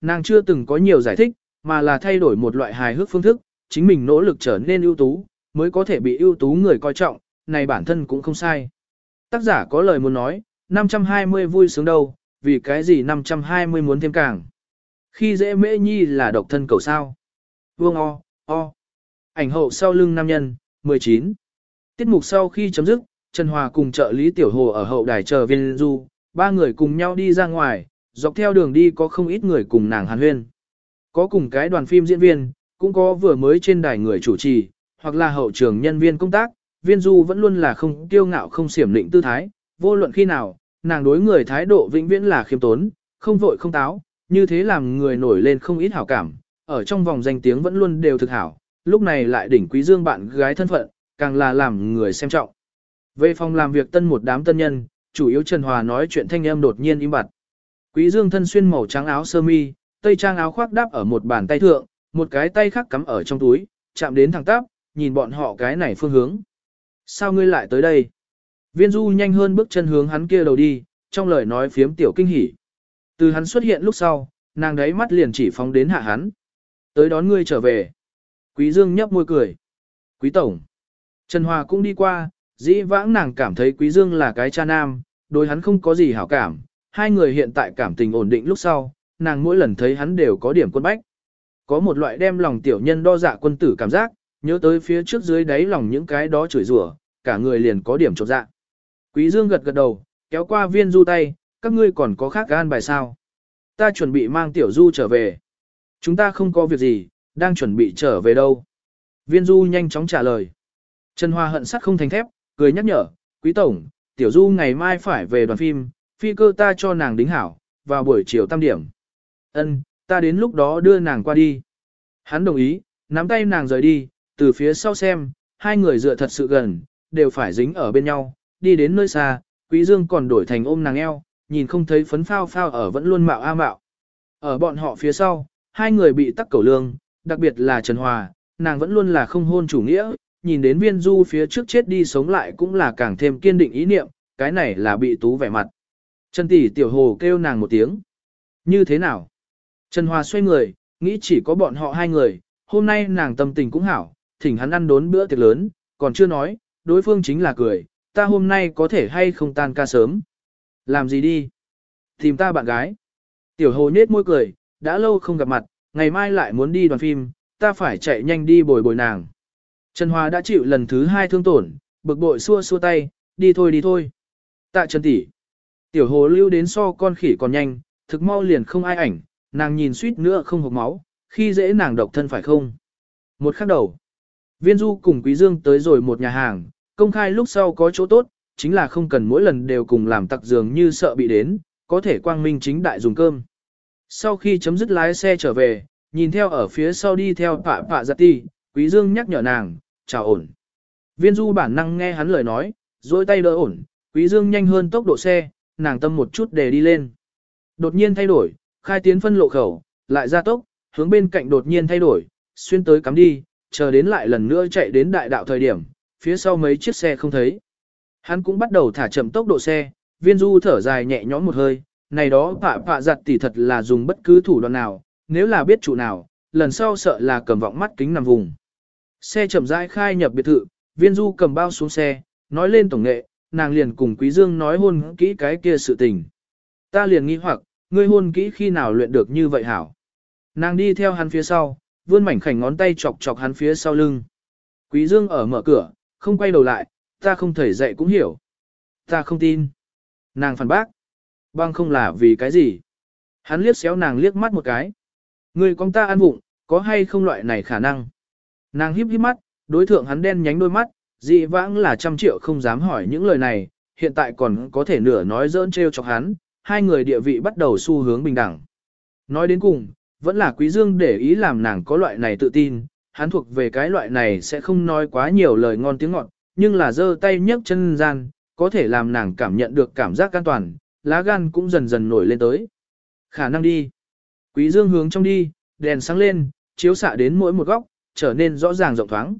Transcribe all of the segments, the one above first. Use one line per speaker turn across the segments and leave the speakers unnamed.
nàng chưa từng có nhiều giải thích, mà là thay đổi một loại hài hước phương thức, chính mình nỗ lực trở nên ưu tú, mới có thể bị ưu tú người coi trọng, này bản thân cũng không sai. Tác giả có lời muốn nói, 520 vui sướng đâu, vì cái gì 520 muốn thêm càng. Khi dễ mễ nhi là độc thân cầu sao. Vương o, o. Ảnh hậu sau lưng nam nhân, 19. Tiết mục sau khi chấm dứt, Trần Hòa cùng trợ lý Tiểu Hồ ở hậu đài chờ viên du, ba người cùng nhau đi ra ngoài, dọc theo đường đi có không ít người cùng nàng hàn huyên. Có cùng cái đoàn phim diễn viên, cũng có vừa mới trên đài người chủ trì, hoặc là hậu trường nhân viên công tác, viên du vẫn luôn là không kiêu ngạo không xiểm định tư thái, vô luận khi nào, nàng đối người thái độ vĩnh viễn là khiêm tốn, không vội không táo, như thế làm người nổi lên không ít hảo cảm, ở trong vòng danh tiếng vẫn luôn đều thực hảo, lúc này lại đỉnh quý dương bạn gái thân phận, càng là làm người xem trọng. Về phòng làm việc tân một đám tân nhân, chủ yếu Trần Hòa nói chuyện thanh âm đột nhiên im bặt. Quý Dương thân xuyên màu trắng áo sơ mi, tây trang áo khoác đắp ở một bàn tay thượng, một cái tay khác cắm ở trong túi, chạm đến thẳng tắp, nhìn bọn họ cái này phương hướng. Sao ngươi lại tới đây? Viên Du nhanh hơn bước chân hướng hắn kia đầu đi, trong lời nói phiếm tiểu kinh hỉ. Từ hắn xuất hiện lúc sau, nàng đấy mắt liền chỉ phóng đến hạ hắn. Tới đón ngươi trở về. Quý Dương nhấp môi cười. Quý Tổng. Trần Hòa cũng đi qua, dĩ vãng nàng cảm thấy Quý Dương là cái cha nam, đối hắn không có gì hảo cảm. Hai người hiện tại cảm tình ổn định lúc sau, nàng mỗi lần thấy hắn đều có điểm quân bách. Có một loại đem lòng tiểu nhân đo dạ quân tử cảm giác, nhớ tới phía trước dưới đáy lòng những cái đó chửi rủa, cả người liền có điểm chột dạ. Quý Dương gật gật đầu, kéo qua viên du tay, các ngươi còn có khác gan bài sao? Ta chuẩn bị mang tiểu du trở về. Chúng ta không có việc gì, đang chuẩn bị trở về đâu. Viên du nhanh chóng trả lời. Trần Hoa hận sắt không thành thép, cười nhắc nhở, quý tổng, tiểu du ngày mai phải về đoàn phim, phi cơ ta cho nàng đính hảo, vào buổi chiều tam điểm. Ân, ta đến lúc đó đưa nàng qua đi. Hắn đồng ý, nắm tay nàng rời đi, từ phía sau xem, hai người dựa thật sự gần, đều phải dính ở bên nhau, đi đến nơi xa, quý dương còn đổi thành ôm nàng eo, nhìn không thấy phấn phao phao ở vẫn luôn mạo a mạo. Ở bọn họ phía sau, hai người bị tắc cầu lương, đặc biệt là Trần Hòa, nàng vẫn luôn là không hôn chủ nghĩa, nhìn đến viên du phía trước chết đi sống lại cũng là càng thêm kiên định ý niệm, cái này là bị tú vẻ mặt. Trần tỷ tiểu hồ kêu nàng một tiếng. Như thế nào? Trần Hòa xoay người, nghĩ chỉ có bọn họ hai người, hôm nay nàng tâm tình cũng hảo, thỉnh hắn ăn đốn bữa tiệc lớn, còn chưa nói, đối phương chính là cười, ta hôm nay có thể hay không tan ca sớm. Làm gì đi? Tìm ta bạn gái. Tiểu hồ nết môi cười, đã lâu không gặp mặt, ngày mai lại muốn đi đoàn phim, ta phải chạy nhanh đi bồi bồi nàng. Trần Hòa đã chịu lần thứ hai thương tổn, bực bội xua xua tay, đi thôi đi thôi. Tạ Trần tỷ. Tiểu hồ lưu đến so con khỉ còn nhanh, thực mau liền không ai ảnh, nàng nhìn suýt nữa không hộp máu, khi dễ nàng độc thân phải không? Một khắc đầu. Viên Du cùng Quý Dương tới rồi một nhà hàng, công khai lúc sau có chỗ tốt, chính là không cần mỗi lần đều cùng làm tặc giường như sợ bị đến, có thể quang minh chính đại dùng cơm. Sau khi chấm dứt lái xe trở về, nhìn theo ở phía sau đi theo pạ pạ giặt dạ ti, Quý Dương nhắc nhở nàng, chào ổn. Viên Du bản năng nghe hắn lời nói, dôi tay đỡ ổn, Quý Dương nhanh hơn tốc độ xe, nàng tâm một chút để đi lên. Đột nhiên thay đổi, khai tiến phân lộ khẩu, lại ra tốc, hướng bên cạnh đột nhiên thay đổi, xuyên tới cắm đi, chờ đến lại lần nữa chạy đến đại đạo thời điểm, phía sau mấy chiếc xe không thấy. Hắn cũng bắt đầu thả chậm tốc độ xe, viên du thở dài nhẹ nhõm một hơi, này đó phạ phạ giặt tỉ thật là dùng bất cứ thủ đoạn nào, nếu là biết chủ nào, lần sau sợ là cầm vọng mắt kính nằm vùng. Xe chậm rãi khai nhập biệt thự, viên du cầm bao xuống xe, nói lên tổng nghệ, nàng liền cùng Quý Dương nói hôn kỹ cái kia sự tình. Ta liền nghi hoặc, ngươi hôn kỹ khi nào luyện được như vậy hảo. Nàng đi theo hắn phía sau, vươn mảnh khảnh ngón tay chọc chọc hắn phía sau lưng. Quý Dương ở mở cửa, không quay đầu lại, ta không thể dạy cũng hiểu. Ta không tin. Nàng phản bác. Băng không là vì cái gì. Hắn liếc xéo nàng liếc mắt một cái. Ngươi con ta ăn vụng, có hay không loại này khả năng. Nàng híp híp mắt, đối thượng hắn đen nhánh đôi mắt, dị vãng là trăm triệu không dám hỏi những lời này, hiện tại còn có thể nửa nói dỡn trêu chọc hắn, hai người địa vị bắt đầu xu hướng bình đẳng. Nói đến cùng, vẫn là Quý Dương để ý làm nàng có loại này tự tin, hắn thuộc về cái loại này sẽ không nói quá nhiều lời ngon tiếng ngọt, nhưng là giơ tay nhấc chân gian, có thể làm nàng cảm nhận được cảm giác an toàn, lá gan cũng dần dần nổi lên tới. Khả năng đi. Quý Dương hướng trong đi, đèn sáng lên, chiếu xạ đến mỗi một góc, trở nên rõ ràng rộng thoáng.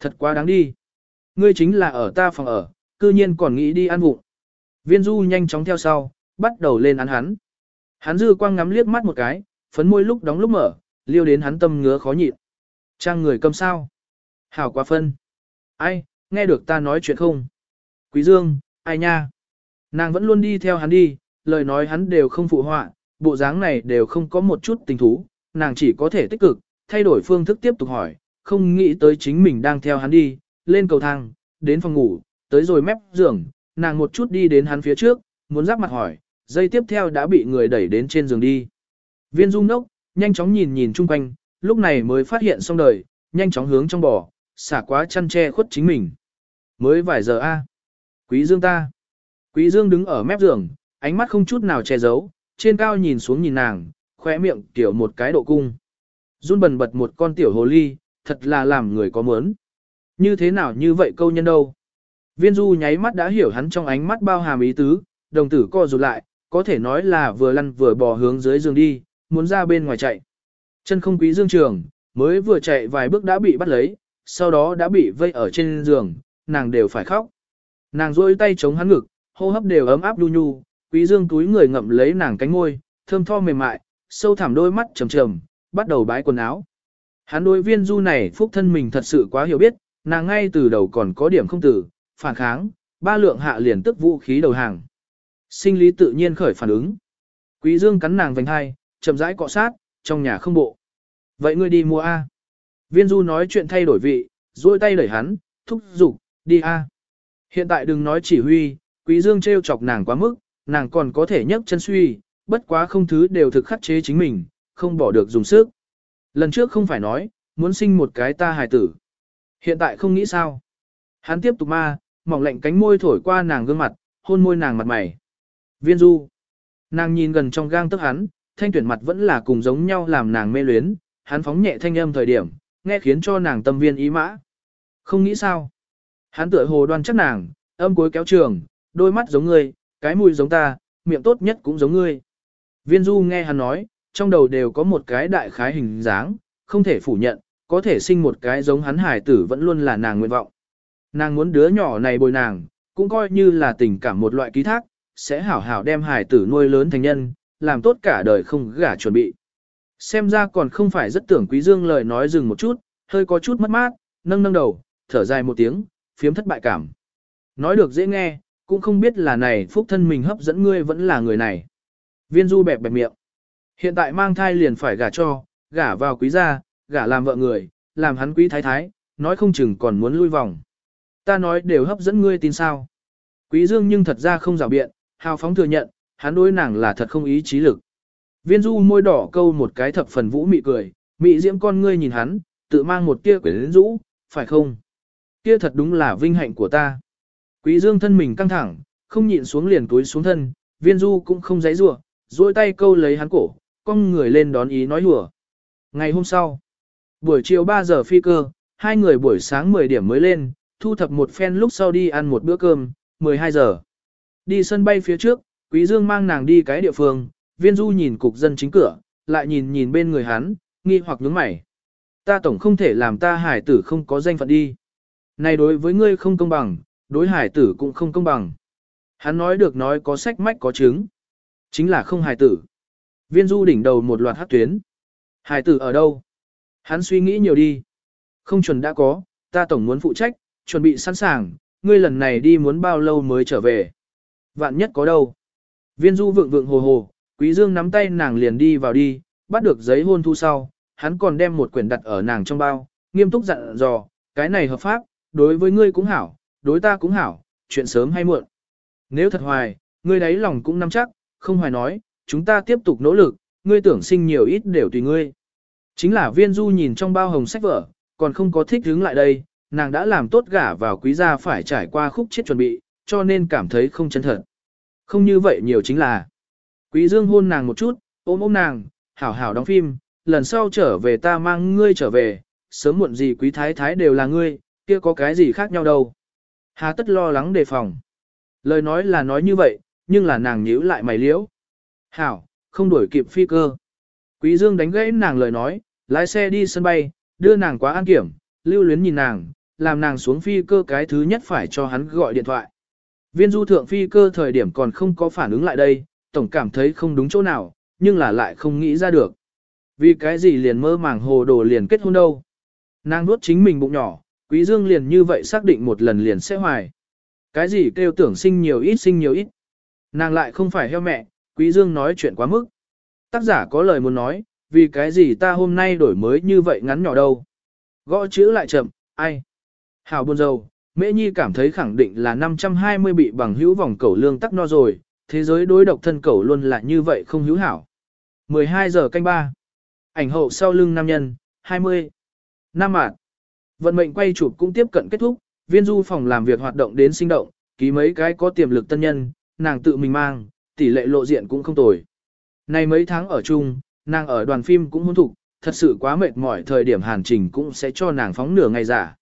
Thật quá đáng đi. Ngươi chính là ở ta phòng ở, cư nhiên còn nghĩ đi ăn vụng. Viên Du nhanh chóng theo sau, bắt đầu lên án hắn. Hắn dư quang ngắm liếc mắt một cái, phấn môi lúc đóng lúc mở, liêu đến hắn tâm ngứa khó nhịn. Trang người cầm sao? Hảo quá phân. Ai, nghe được ta nói chuyện không? Quý Dương, ai nha? Nàng vẫn luôn đi theo hắn đi, lời nói hắn đều không phụ họa, bộ dáng này đều không có một chút tình thú, nàng chỉ có thể tích cực, thay đổi phương thức tiếp tục hỏi, không nghĩ tới chính mình đang theo hắn đi, lên cầu thang, đến phòng ngủ, tới rồi mép giường, nàng một chút đi đến hắn phía trước, muốn giáp mặt hỏi, dây tiếp theo đã bị người đẩy đến trên giường đi. Viên dung nốc, nhanh chóng nhìn nhìn chung quanh, lúc này mới phát hiện xong đời, nhanh chóng hướng trong bò, xả quá chăn che khuất chính mình. Mới vài giờ a Quý dương ta. Quý dương đứng ở mép giường, ánh mắt không chút nào che giấu, trên cao nhìn xuống nhìn nàng, khóe miệng tiểu một cái độ cung. Run bần bật một con tiểu hồ ly, thật là làm người có mớn. Như thế nào như vậy câu nhân đâu? Viên du nháy mắt đã hiểu hắn trong ánh mắt bao hàm ý tứ, đồng tử co rụt lại, có thể nói là vừa lăn vừa bò hướng dưới giường đi, muốn ra bên ngoài chạy. Chân không quý dương trường, mới vừa chạy vài bước đã bị bắt lấy, sau đó đã bị vây ở trên giường, nàng đều phải khóc. Nàng rôi tay chống hắn ngực, hô hấp đều ấm áp đu nhu, quý dương túi người ngậm lấy nàng cánh môi, thơm tho mềm mại, sâu thẳm đôi mắt trầm trầm, bắt đầu bái quần áo. Hắn đối viên du này phúc thân mình thật sự quá hiểu biết, nàng ngay từ đầu còn có điểm không tử, phản kháng, ba lượng hạ liền tức vũ khí đầu hàng. Sinh lý tự nhiên khởi phản ứng. Quý dương cắn nàng vành hai, chậm rãi cọ sát, trong nhà không bộ. Vậy ngươi đi mua A. Viên du nói chuyện thay đổi vị, duỗi tay đẩy hắn, thúc giục, đi A. Hiện tại đừng nói chỉ huy, quý dương treo chọc nàng quá mức, nàng còn có thể nhấc chân suy, bất quá không thứ đều thực khắc chế chính mình, không bỏ được dùng sức. Lần trước không phải nói, muốn sinh một cái ta hài tử. Hiện tại không nghĩ sao. Hắn tiếp tục ma, mỏng lạnh cánh môi thổi qua nàng gương mặt, hôn môi nàng mặt mày. Viên du. Nàng nhìn gần trong gang tức hắn, thanh tuyển mặt vẫn là cùng giống nhau làm nàng mê luyến, hắn phóng nhẹ thanh âm thời điểm, nghe khiến cho nàng tâm viên ý mã. Không nghĩ sao. Hắn tựa hồ đoan chắc nàng, âm cuối kéo trường, đôi mắt giống ngươi, cái mùi giống ta, miệng tốt nhất cũng giống ngươi. Viên du nghe hắn nói, trong đầu đều có một cái đại khái hình dáng, không thể phủ nhận, có thể sinh một cái giống hắn hải tử vẫn luôn là nàng nguyện vọng. Nàng muốn đứa nhỏ này bồi nàng, cũng coi như là tình cảm một loại ký thác, sẽ hảo hảo đem hải tử nuôi lớn thành nhân, làm tốt cả đời không gả chuẩn bị. Xem ra còn không phải rất tưởng quý dương lời nói dừng một chút, hơi có chút mất mát, nâng nâng đầu, thở dài một tiếng, phiếm thất bại cảm. Nói được dễ nghe, cũng không biết là này phúc thân mình hấp dẫn ngươi vẫn là người này. Viên du bẹp bẹp miệng. Hiện tại mang thai liền phải gả cho, gả vào quý gia, gả làm vợ người, làm hắn quý thái thái, nói không chừng còn muốn lui vòng. Ta nói đều hấp dẫn ngươi tin sao. Quý dương nhưng thật ra không rào biện, hào phóng thừa nhận, hắn đối nàng là thật không ý chí lực. Viên du môi đỏ câu một cái thập phần vũ mị cười, mị diễm con ngươi nhìn hắn, tự mang một tia quyến rũ, phải không? Kia thật đúng là vinh hạnh của ta. Quý dương thân mình căng thẳng, không nhịn xuống liền túi xuống thân, viên du cũng không giấy rủa duỗi tay câu lấy hắn cổ, con người lên đón ý nói hùa. Ngày hôm sau, buổi chiều 3 giờ phi cơ, hai người buổi sáng 10 điểm mới lên, thu thập một phen lúc sau đi ăn một bữa cơm, 12 giờ. Đi sân bay phía trước, Quý Dương mang nàng đi cái địa phương, viên du nhìn cục dân chính cửa, lại nhìn nhìn bên người hắn, nghi hoặc nhướng mày. Ta tổng không thể làm ta hải tử không có danh phận đi. Này đối với ngươi không công bằng, đối hải tử cũng không công bằng. Hắn nói được nói có sách mách có chứng. Chính là không hải tử. Viên du đỉnh đầu một loạt hát tuyến. Hải tử ở đâu? Hắn suy nghĩ nhiều đi. Không chuẩn đã có, ta tổng muốn phụ trách, chuẩn bị sẵn sàng, ngươi lần này đi muốn bao lâu mới trở về. Vạn nhất có đâu. Viên du vượng vượng hồ hồ, quý dương nắm tay nàng liền đi vào đi, bắt được giấy hôn thu sau, hắn còn đem một quyển đặt ở nàng trong bao, nghiêm túc dặn dò, cái này hợp pháp, đối với ngươi cũng hảo, đối ta cũng hảo, chuyện sớm hay muộn. Nếu thật hoài, ngươi đấy lòng cũng nắm chắc, không hoài nói, chúng ta tiếp tục nỗ lực, ngươi tưởng sinh nhiều ít đều tùy ngươi. Chính là viên du nhìn trong bao hồng sách vở, còn không có thích hướng lại đây, nàng đã làm tốt gả vào quý gia phải trải qua khúc chết chuẩn bị, cho nên cảm thấy không chân thật. Không như vậy nhiều chính là, quý dương hôn nàng một chút, ôm ôm nàng, hảo hảo đóng phim, lần sau trở về ta mang ngươi trở về, sớm muộn gì quý thái thái đều là ngươi, kia có cái gì khác nhau đâu. Hà tất lo lắng đề phòng. Lời nói là nói như vậy, nhưng là nàng nhíu lại mày liễu. Hảo, không đuổi kịp phi cơ. Quý Dương đánh gãy nàng lời nói, lái xe đi sân bay, đưa nàng quá an kiểm, lưu luyến nhìn nàng, làm nàng xuống phi cơ cái thứ nhất phải cho hắn gọi điện thoại. Viên du thượng phi cơ thời điểm còn không có phản ứng lại đây, tổng cảm thấy không đúng chỗ nào, nhưng là lại không nghĩ ra được. Vì cái gì liền mơ màng hồ đồ liền kết hôn đâu. Nàng nuốt chính mình bụng nhỏ, quý dương liền như vậy xác định một lần liền sẽ hoài. Cái gì kêu tưởng sinh nhiều ít sinh nhiều ít. Nàng lại không phải heo mẹ, quý dương nói chuyện quá mức. Tác giả có lời muốn nói, vì cái gì ta hôm nay đổi mới như vậy ngắn nhỏ đâu. Gõ chữ lại chậm, ai. Hảo buồn rầu, Mễ Nhi cảm thấy khẳng định là 520 bị bằng hữu vòng cẩu lương tắc no rồi, thế giới đối độc thân cẩu luôn là như vậy không hữu hảo. 12 giờ canh ba. Ảnh hậu sau lưng nam nhân, 20. Nam mạt Vận mệnh quay chụp cũng tiếp cận kết thúc, viên du phòng làm việc hoạt động đến sinh động, ký mấy cái có tiềm lực tân nhân, nàng tự mình mang, tỷ lệ lộ diện cũng không tồi. Này mấy tháng ở chung, nàng ở đoàn phim cũng hôn thục, thật sự quá mệt mỏi thời điểm hàn trình cũng sẽ cho nàng phóng nửa ngày giả.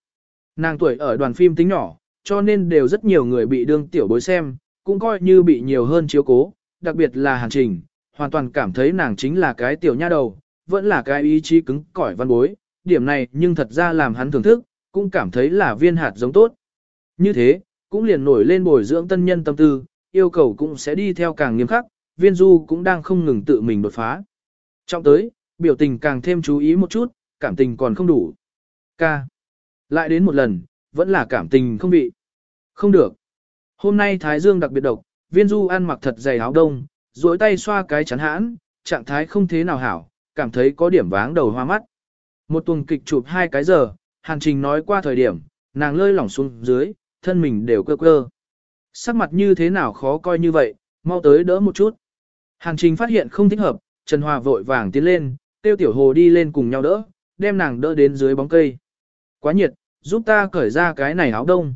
Nàng tuổi ở đoàn phim tính nhỏ, cho nên đều rất nhiều người bị đương tiểu bối xem, cũng coi như bị nhiều hơn chiếu cố, đặc biệt là hàn trình, hoàn toàn cảm thấy nàng chính là cái tiểu nha đầu, vẫn là cái ý chí cứng cỏi văn bối, điểm này nhưng thật ra làm hắn thưởng thức, cũng cảm thấy là viên hạt giống tốt. Như thế, cũng liền nổi lên bồi dưỡng tân nhân tâm tư, yêu cầu cũng sẽ đi theo càng nghiêm khắc, viên du cũng đang không ngừng tự mình đột phá. Trong tới, biểu tình càng thêm chú ý một chút, cảm tình còn không đủ. Ca. Lại đến một lần, vẫn là cảm tình không bị. Không được. Hôm nay Thái Dương đặc biệt độc, viên du ăn mặc thật dày áo đông, duỗi tay xoa cái chắn hãn, trạng thái không thế nào hảo, cảm thấy có điểm váng đầu hoa mắt. Một tuần kịch chụp hai cái giờ, Hàn Trình nói qua thời điểm, nàng lơi lỏng xuống dưới, thân mình đều cơ cơ. Sắc mặt như thế nào khó coi như vậy, mau tới đỡ một chút. Hàn Trình phát hiện không thích hợp, Trần Hòa vội vàng tiến lên, tiêu tiểu hồ đi lên cùng nhau đỡ, đem nàng đỡ đến dưới bóng cây. Quá nhiệt, giúp ta cởi ra cái này áo đông.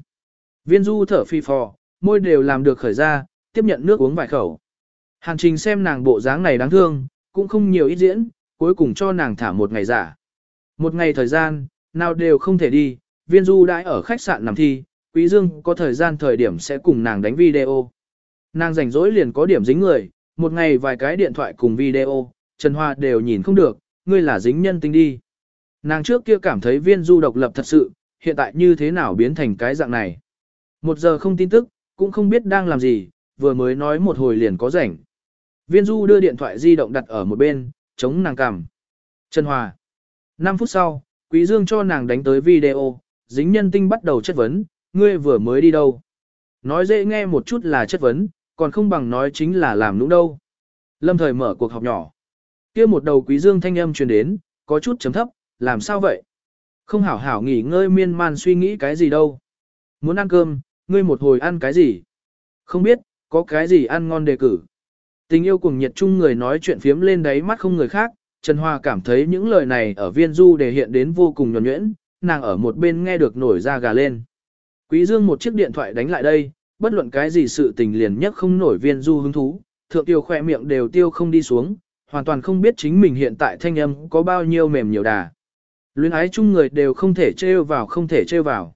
Viên du thở phi phò, môi đều làm được khởi ra, tiếp nhận nước uống vài khẩu. Hàn Trình xem nàng bộ dáng này đáng thương, cũng không nhiều ít diễn, cuối cùng cho nàng thả một ngày giả. Một ngày thời gian, nào đều không thể đi, viên du đãi ở khách sạn nằm thi, Quý Dương có thời gian thời điểm sẽ cùng nàng đánh video. Nàng rảnh rỗi liền có điểm dính người, một ngày vài cái điện thoại cùng video, Trần Hoa đều nhìn không được, ngươi là dính nhân tinh đi. Nàng trước kia cảm thấy viên du độc lập thật sự, hiện tại như thế nào biến thành cái dạng này. Một giờ không tin tức, cũng không biết đang làm gì, vừa mới nói một hồi liền có rảnh. Viên du đưa điện thoại di động đặt ở một bên, chống nàng cằm. Trần Hòa. 5 phút sau, Quý Dương cho nàng đánh tới video, dính nhân tinh bắt đầu chất vấn, ngươi vừa mới đi đâu. Nói dễ nghe một chút là chất vấn, còn không bằng nói chính là làm nũng đâu. Lâm thời mở cuộc họp nhỏ. kia một đầu Quý Dương thanh âm truyền đến, có chút chấm thấp, làm sao vậy? Không hảo hảo nghỉ ngơi miên man suy nghĩ cái gì đâu. Muốn ăn cơm, ngươi một hồi ăn cái gì? Không biết, có cái gì ăn ngon đề cử. Tình yêu cùng nhiệt chung người nói chuyện phiếm lên đáy mắt không người khác, Trần Hoa cảm thấy những lời này ở viên du đề hiện đến vô cùng nhuẩn nhuyễn, nàng ở một bên nghe được nổi da gà lên. Quý Dương một chiếc điện thoại đánh lại đây, bất luận cái gì sự tình liền nhất không nổi viên du hứng thú, thượng tiêu khỏe miệng đều tiêu không đi xuống, hoàn toàn không biết chính mình hiện tại thanh âm có bao nhiêu mềm nhiều đà. Luyến ái chung người đều không thể trêu vào không thể trêu vào.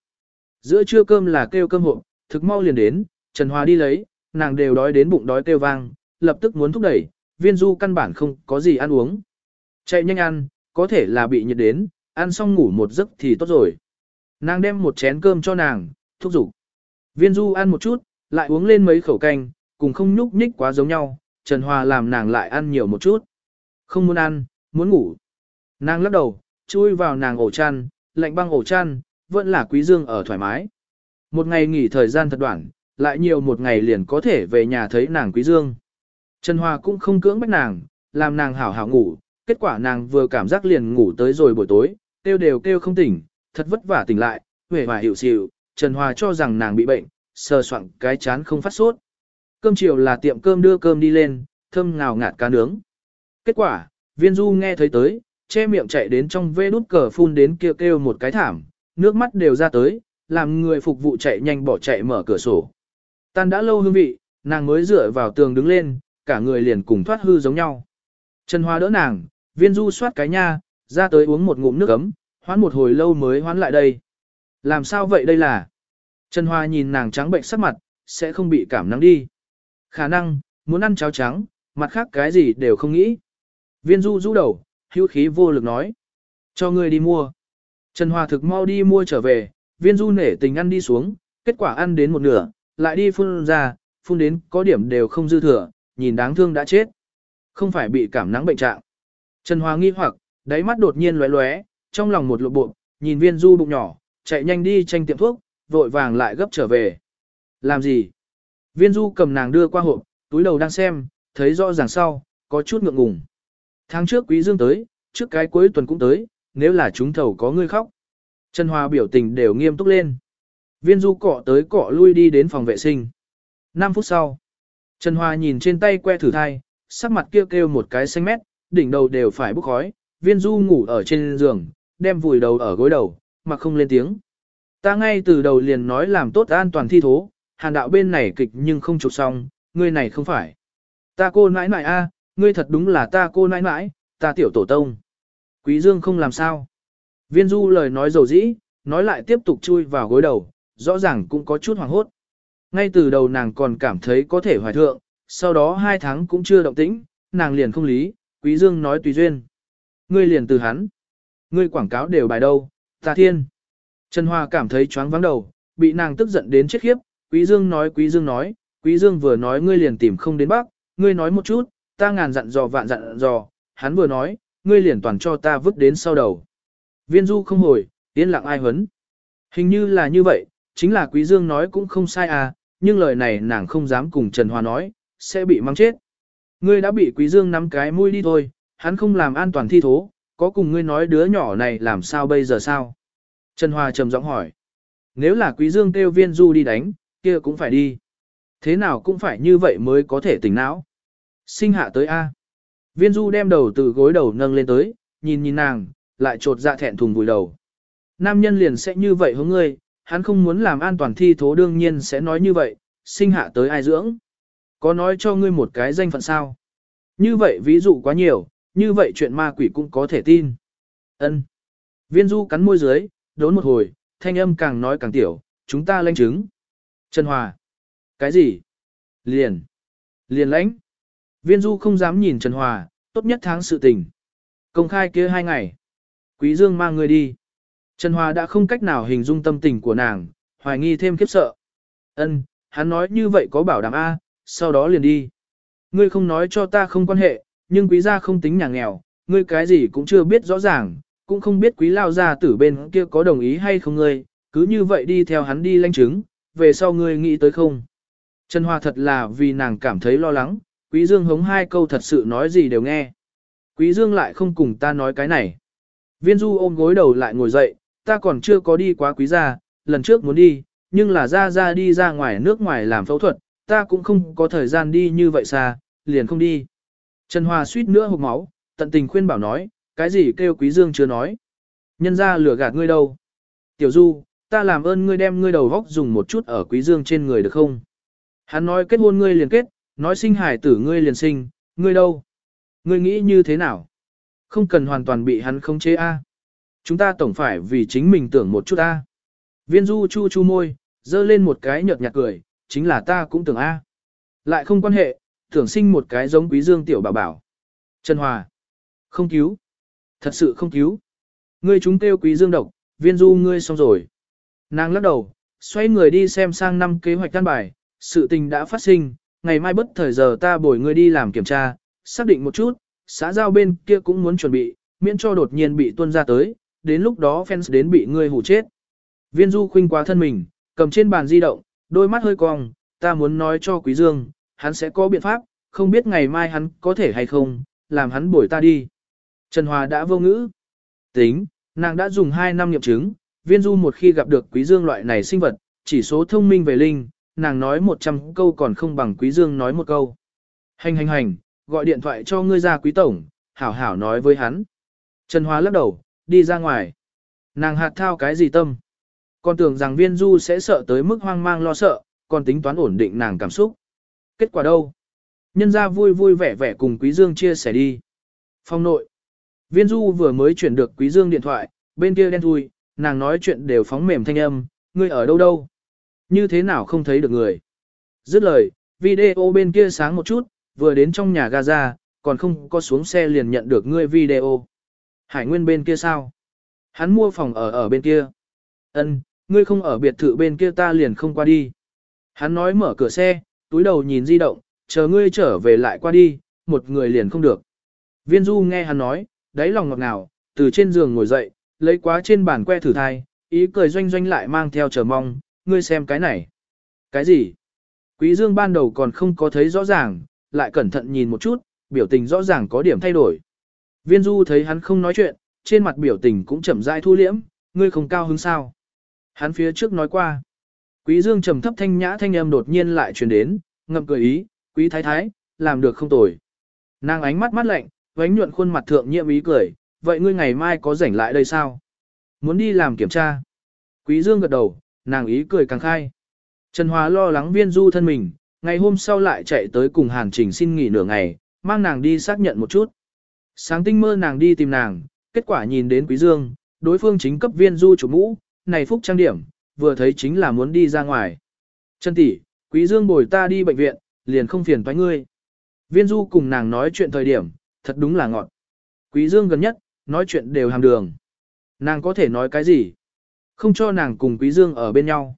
Giữa trưa cơm là kêu cơm hộp, thực mau liền đến, Trần hòa đi lấy, nàng đều đói đến bụng đói kêu vang, lập tức muốn thúc đẩy, viên du căn bản không có gì ăn uống. Chạy nhanh ăn, có thể là bị nhiệt đến, ăn xong ngủ một giấc thì tốt rồi. Nàng đem một chén cơm cho nàng, thúc giục. Viên du ăn một chút, lại uống lên mấy khẩu canh, cùng không nhúc nhích quá giống nhau, Trần Hòa làm nàng lại ăn nhiều một chút. Không muốn ăn, muốn ngủ. Nàng lắc đầu, chui vào nàng ổ chăn, lạnh băng ổ chăn, vẫn là quý dương ở thoải mái. Một ngày nghỉ thời gian thật đoạn, lại nhiều một ngày liền có thể về nhà thấy nàng quý dương. Trần Hòa cũng không cưỡng bách nàng, làm nàng hảo hảo ngủ, kết quả nàng vừa cảm giác liền ngủ tới rồi buổi tối, kêu đều kêu không tỉnh, thật vất vả tỉnh lại, về và hiểu xịu, Trần Hòa cho rằng nàng bị bệnh, sờ soạn cái chán không phát sốt. Cơm chiều là tiệm cơm đưa cơm đi lên, thơm ngào ngạt cá nướng. Kết quả, viên du nghe thấy tới, che miệng chạy đến trong vê đút cờ phun đến kêu kêu một cái thảm, nước mắt đều ra tới, làm người phục vụ chạy nhanh bỏ chạy mở cửa sổ. Tan đã lâu hương vị, nàng mới dựa vào tường đứng lên, cả người liền cùng thoát hư giống nhau. Trần Hoa đỡ nàng, viên du soát cái nha, ra tới uống một ngụm nước ấm, hoán một hồi lâu mới hoán lại đây. Làm sao vậy đây là? Trần Hoa nhìn nàng trắng bệnh sắc mặt, sẽ không bị cảm nắng đi. Khả năng, muốn ăn cháo trắng, mặt khác cái gì đều không nghĩ. Viên du rũ đầu, hữu khí vô lực nói. Cho ngươi đi mua. Trần Hoa thực mau đi mua trở về, viên du nể tình ăn đi xuống, kết quả ăn đến một nửa, lại đi phun ra, phun đến có điểm đều không dư thừa, nhìn đáng thương đã chết. Không phải bị cảm nắng bệnh trạng. Trần Hoa nghi hoặc, đáy mắt đột nhiên lóe lóe, trong lòng một lộ bộ, nhìn viên du bụng nhỏ, chạy nhanh đi tranh tiệm thuốc, vội vàng lại gấp trở về. Làm gì? Viên du cầm nàng đưa qua hộp, túi đầu đang xem, thấy rõ ràng sau, có chút ngượng ngùng. Tháng trước quý dương tới, trước cái cuối tuần cũng tới, nếu là chúng thầu có người khóc. Trần Hòa biểu tình đều nghiêm túc lên. Viên du cọ tới cọ lui đi đến phòng vệ sinh. 5 phút sau, Trần Hòa nhìn trên tay que thử thai, sắc mặt kia kêu, kêu một cái xanh mét, đỉnh đầu đều phải bốc khói. Viên du ngủ ở trên giường, đem vùi đầu ở gối đầu, mà không lên tiếng. Ta ngay từ đầu liền nói làm tốt an toàn thi thố, hàn đạo bên này kịch nhưng không chụp xong, ngươi này không phải. Ta cô nãi nãi a, ngươi thật đúng là ta cô nãi nãi, ta tiểu tổ tông. Quý Dương không làm sao. Viên du lời nói dầu dĩ, nói lại tiếp tục chui vào gối đầu, rõ ràng cũng có chút hoảng hốt. Ngay từ đầu nàng còn cảm thấy có thể hoài thượng, sau đó hai tháng cũng chưa động tĩnh, nàng liền không lý, Quý Dương nói tùy duyên. Ngươi liền từ hắn. Ngươi quảng cáo đều bài đâu, ta thiên. Trần Hoa cảm thấy choáng vắng đầu, bị nàng tức giận đến chết khiếp, Quý Dương nói Quý Dương nói, Quý Dương vừa nói ngươi liền tìm không đến bác, ngươi nói một chút, ta ngàn dặn dò vạn dặn dò, hắn vừa nói, ngươi liền toàn cho ta vứt đến sau đầu. Viên du không hồi, yên lặng ai huấn. Hình như là như vậy, chính là Quý Dương nói cũng không sai à, nhưng lời này nàng không dám cùng Trần Hoa nói, sẽ bị mang chết. Ngươi đã bị Quý Dương nắm cái mũi đi thôi, hắn không làm an toàn thi thố, có cùng ngươi nói đứa nhỏ này làm sao bây giờ sao? Trần Hoa trầm giọng hỏi. Nếu là Quý Dương kêu viên du đi đánh, kia cũng phải đi. Thế nào cũng phải như vậy mới có thể tỉnh não. Sinh hạ tới A. Viên du đem đầu từ gối đầu nâng lên tới, nhìn nhìn nàng, lại trột dạ thẹn thùng vùi đầu. Nam nhân liền sẽ như vậy hướng ngươi, hắn không muốn làm an toàn thi thố đương nhiên sẽ nói như vậy, sinh hạ tới ai dưỡng. Có nói cho ngươi một cái danh phận sao? Như vậy ví dụ quá nhiều, như vậy chuyện ma quỷ cũng có thể tin. Ân. Viên du cắn môi dưới, đốn một hồi, thanh âm càng nói càng tiểu, chúng ta lãnh chứng. Trần Hòa. Cái gì? Liền. Liền lãnh. Viên du không dám nhìn Trần Hòa, tốt nhất tháng sự tình. Công khai kia hai ngày. Quý Dương mang người đi. Trần Hòa đã không cách nào hình dung tâm tình của nàng, hoài nghi thêm khiếp sợ. Ân, hắn nói như vậy có bảo đảm A, sau đó liền đi. Ngươi không nói cho ta không quan hệ, nhưng quý gia không tính nhà nghèo, ngươi cái gì cũng chưa biết rõ ràng, cũng không biết quý lao gia tử bên kia có đồng ý hay không ngươi, cứ như vậy đi theo hắn đi lanh chứng, về sau ngươi nghĩ tới không. Trần hoa thật là vì nàng cảm thấy lo lắng, Quý Dương hống hai câu thật sự nói gì đều nghe. Quý Dương lại không cùng ta nói cái này. Viên Du ôm gối đầu lại ngồi dậy, ta còn chưa có đi quá quý gia, lần trước muốn đi, nhưng là ra ra đi ra ngoài nước ngoài làm phẫu thuật, ta cũng không có thời gian đi như vậy xa, liền không đi. Trần Hòa suýt nữa hộc máu, tận tình khuyên bảo nói, cái gì kêu Quý Dương chưa nói. Nhân ra lừa gạt ngươi đâu. Tiểu Du, ta làm ơn ngươi đem ngươi đầu góc dùng một chút ở Quý Dương trên người được không? Hắn nói kết hôn ngươi liền kết, nói sinh hải tử ngươi liền sinh, ngươi đâu? Ngươi nghĩ như thế nào? Không cần hoàn toàn bị hắn khống chế a. Chúng ta tổng phải vì chính mình tưởng một chút a. Viên Du chu chu môi, dơ lên một cái nhợt nhạt cười, chính là ta cũng tưởng a. Lại không quan hệ, tưởng sinh một cái giống Quý Dương tiểu bảo bảo. Trần Hòa, không cứu. Thật sự không cứu. Ngươi chúng tiêu Quý Dương độc, Viên Du ngươi xong rồi. Nàng lắc đầu, xoay người đi xem sang năm kế hoạch căn bài, sự tình đã phát sinh, ngày mai bất thời giờ ta bồi ngươi đi làm kiểm tra, xác định một chút, xã giao bên kia cũng muốn chuẩn bị, miễn cho đột nhiên bị tuân ra tới, đến lúc đó fans đến bị ngươi hủ chết. Viên du khinh quá thân mình, cầm trên bàn di động, đôi mắt hơi cong, ta muốn nói cho Quý Dương, hắn sẽ có biện pháp, không biết ngày mai hắn có thể hay không, làm hắn bồi ta đi. Trần Hòa đã vô ngữ. Tính, nàng đã dùng 2 năm nghiệm chứng, viên du một khi gặp được Quý Dương loại này sinh vật, chỉ số thông minh về linh, nàng nói 100 câu còn không bằng Quý Dương nói một câu. Hành hành hành, gọi điện thoại cho ngươi ra Quý Tổng, hảo hảo nói với hắn. Trần Hòa lắc đầu, đi ra ngoài. Nàng hạt thao cái gì tâm? Còn tưởng rằng viên du sẽ sợ tới mức hoang mang lo sợ, còn tính toán ổn định nàng cảm xúc. Kết quả đâu? Nhân ra vui vui vẻ vẻ cùng Quý Dương chia sẻ đi. Phong nội. Viên du vừa mới chuyển được Quý Dương điện thoại, bên kia đen thui, nàng nói chuyện đều phóng mềm thanh âm, ngươi ở đâu đâu? Như thế nào không thấy được người? Dứt lời, video bên kia sáng một chút, vừa đến trong nhà Gaza, còn không có xuống xe liền nhận được ngươi video. Hải Nguyên bên kia sao? Hắn mua phòng ở ở bên kia. Ân, ngươi không ở biệt thự bên kia ta liền không qua đi. Hắn nói mở cửa xe, túi đầu nhìn di động, chờ ngươi trở về lại qua đi, một người liền không được. Viên Du nghe hắn nói, đáy lòng ngọt ngào, từ trên giường ngồi dậy, lấy quá trên bàn que thử thai, ý cười doanh doanh lại mang theo chờ mong, ngươi xem cái này. Cái gì? Quý Dương ban đầu còn không có thấy rõ ràng, lại cẩn thận nhìn một chút, biểu tình rõ ràng có điểm thay đổi. Viên Du thấy hắn không nói chuyện, trên mặt biểu tình cũng chậm rãi thu liễm, ngươi không cao hứng sao? Hắn phía trước nói qua. Quý Dương trầm thấp thanh nhã thanh âm đột nhiên lại truyền đến, ngậm cười ý, quý thái thái, làm được không tồi. Nàng ánh mắt mắt lạnh, vánh nhuận khuôn mặt thượng nhiệm ý cười, vậy ngươi ngày mai có rảnh lại đây sao? Muốn đi làm kiểm tra. Quý Dương gật đầu, nàng ý cười càng khai. Trần Hoa lo lắng viên du thân mình, ngày hôm sau lại chạy tới cùng Hàn Trình xin nghỉ nửa ngày, mang nàng đi xác nhận một chút. Sáng tinh mơ nàng đi tìm nàng, kết quả nhìn đến Quý Dương, đối phương chính cấp viên du chủ mũ, này phúc trang điểm, vừa thấy chính là muốn đi ra ngoài. chân tỷ, Quý Dương bồi ta đi bệnh viện, liền không phiền toái ngươi. Viên du cùng nàng nói chuyện thời điểm, thật đúng là ngọt. Quý Dương gần nhất, nói chuyện đều hàm đường. Nàng có thể nói cái gì? Không cho nàng cùng Quý Dương ở bên nhau.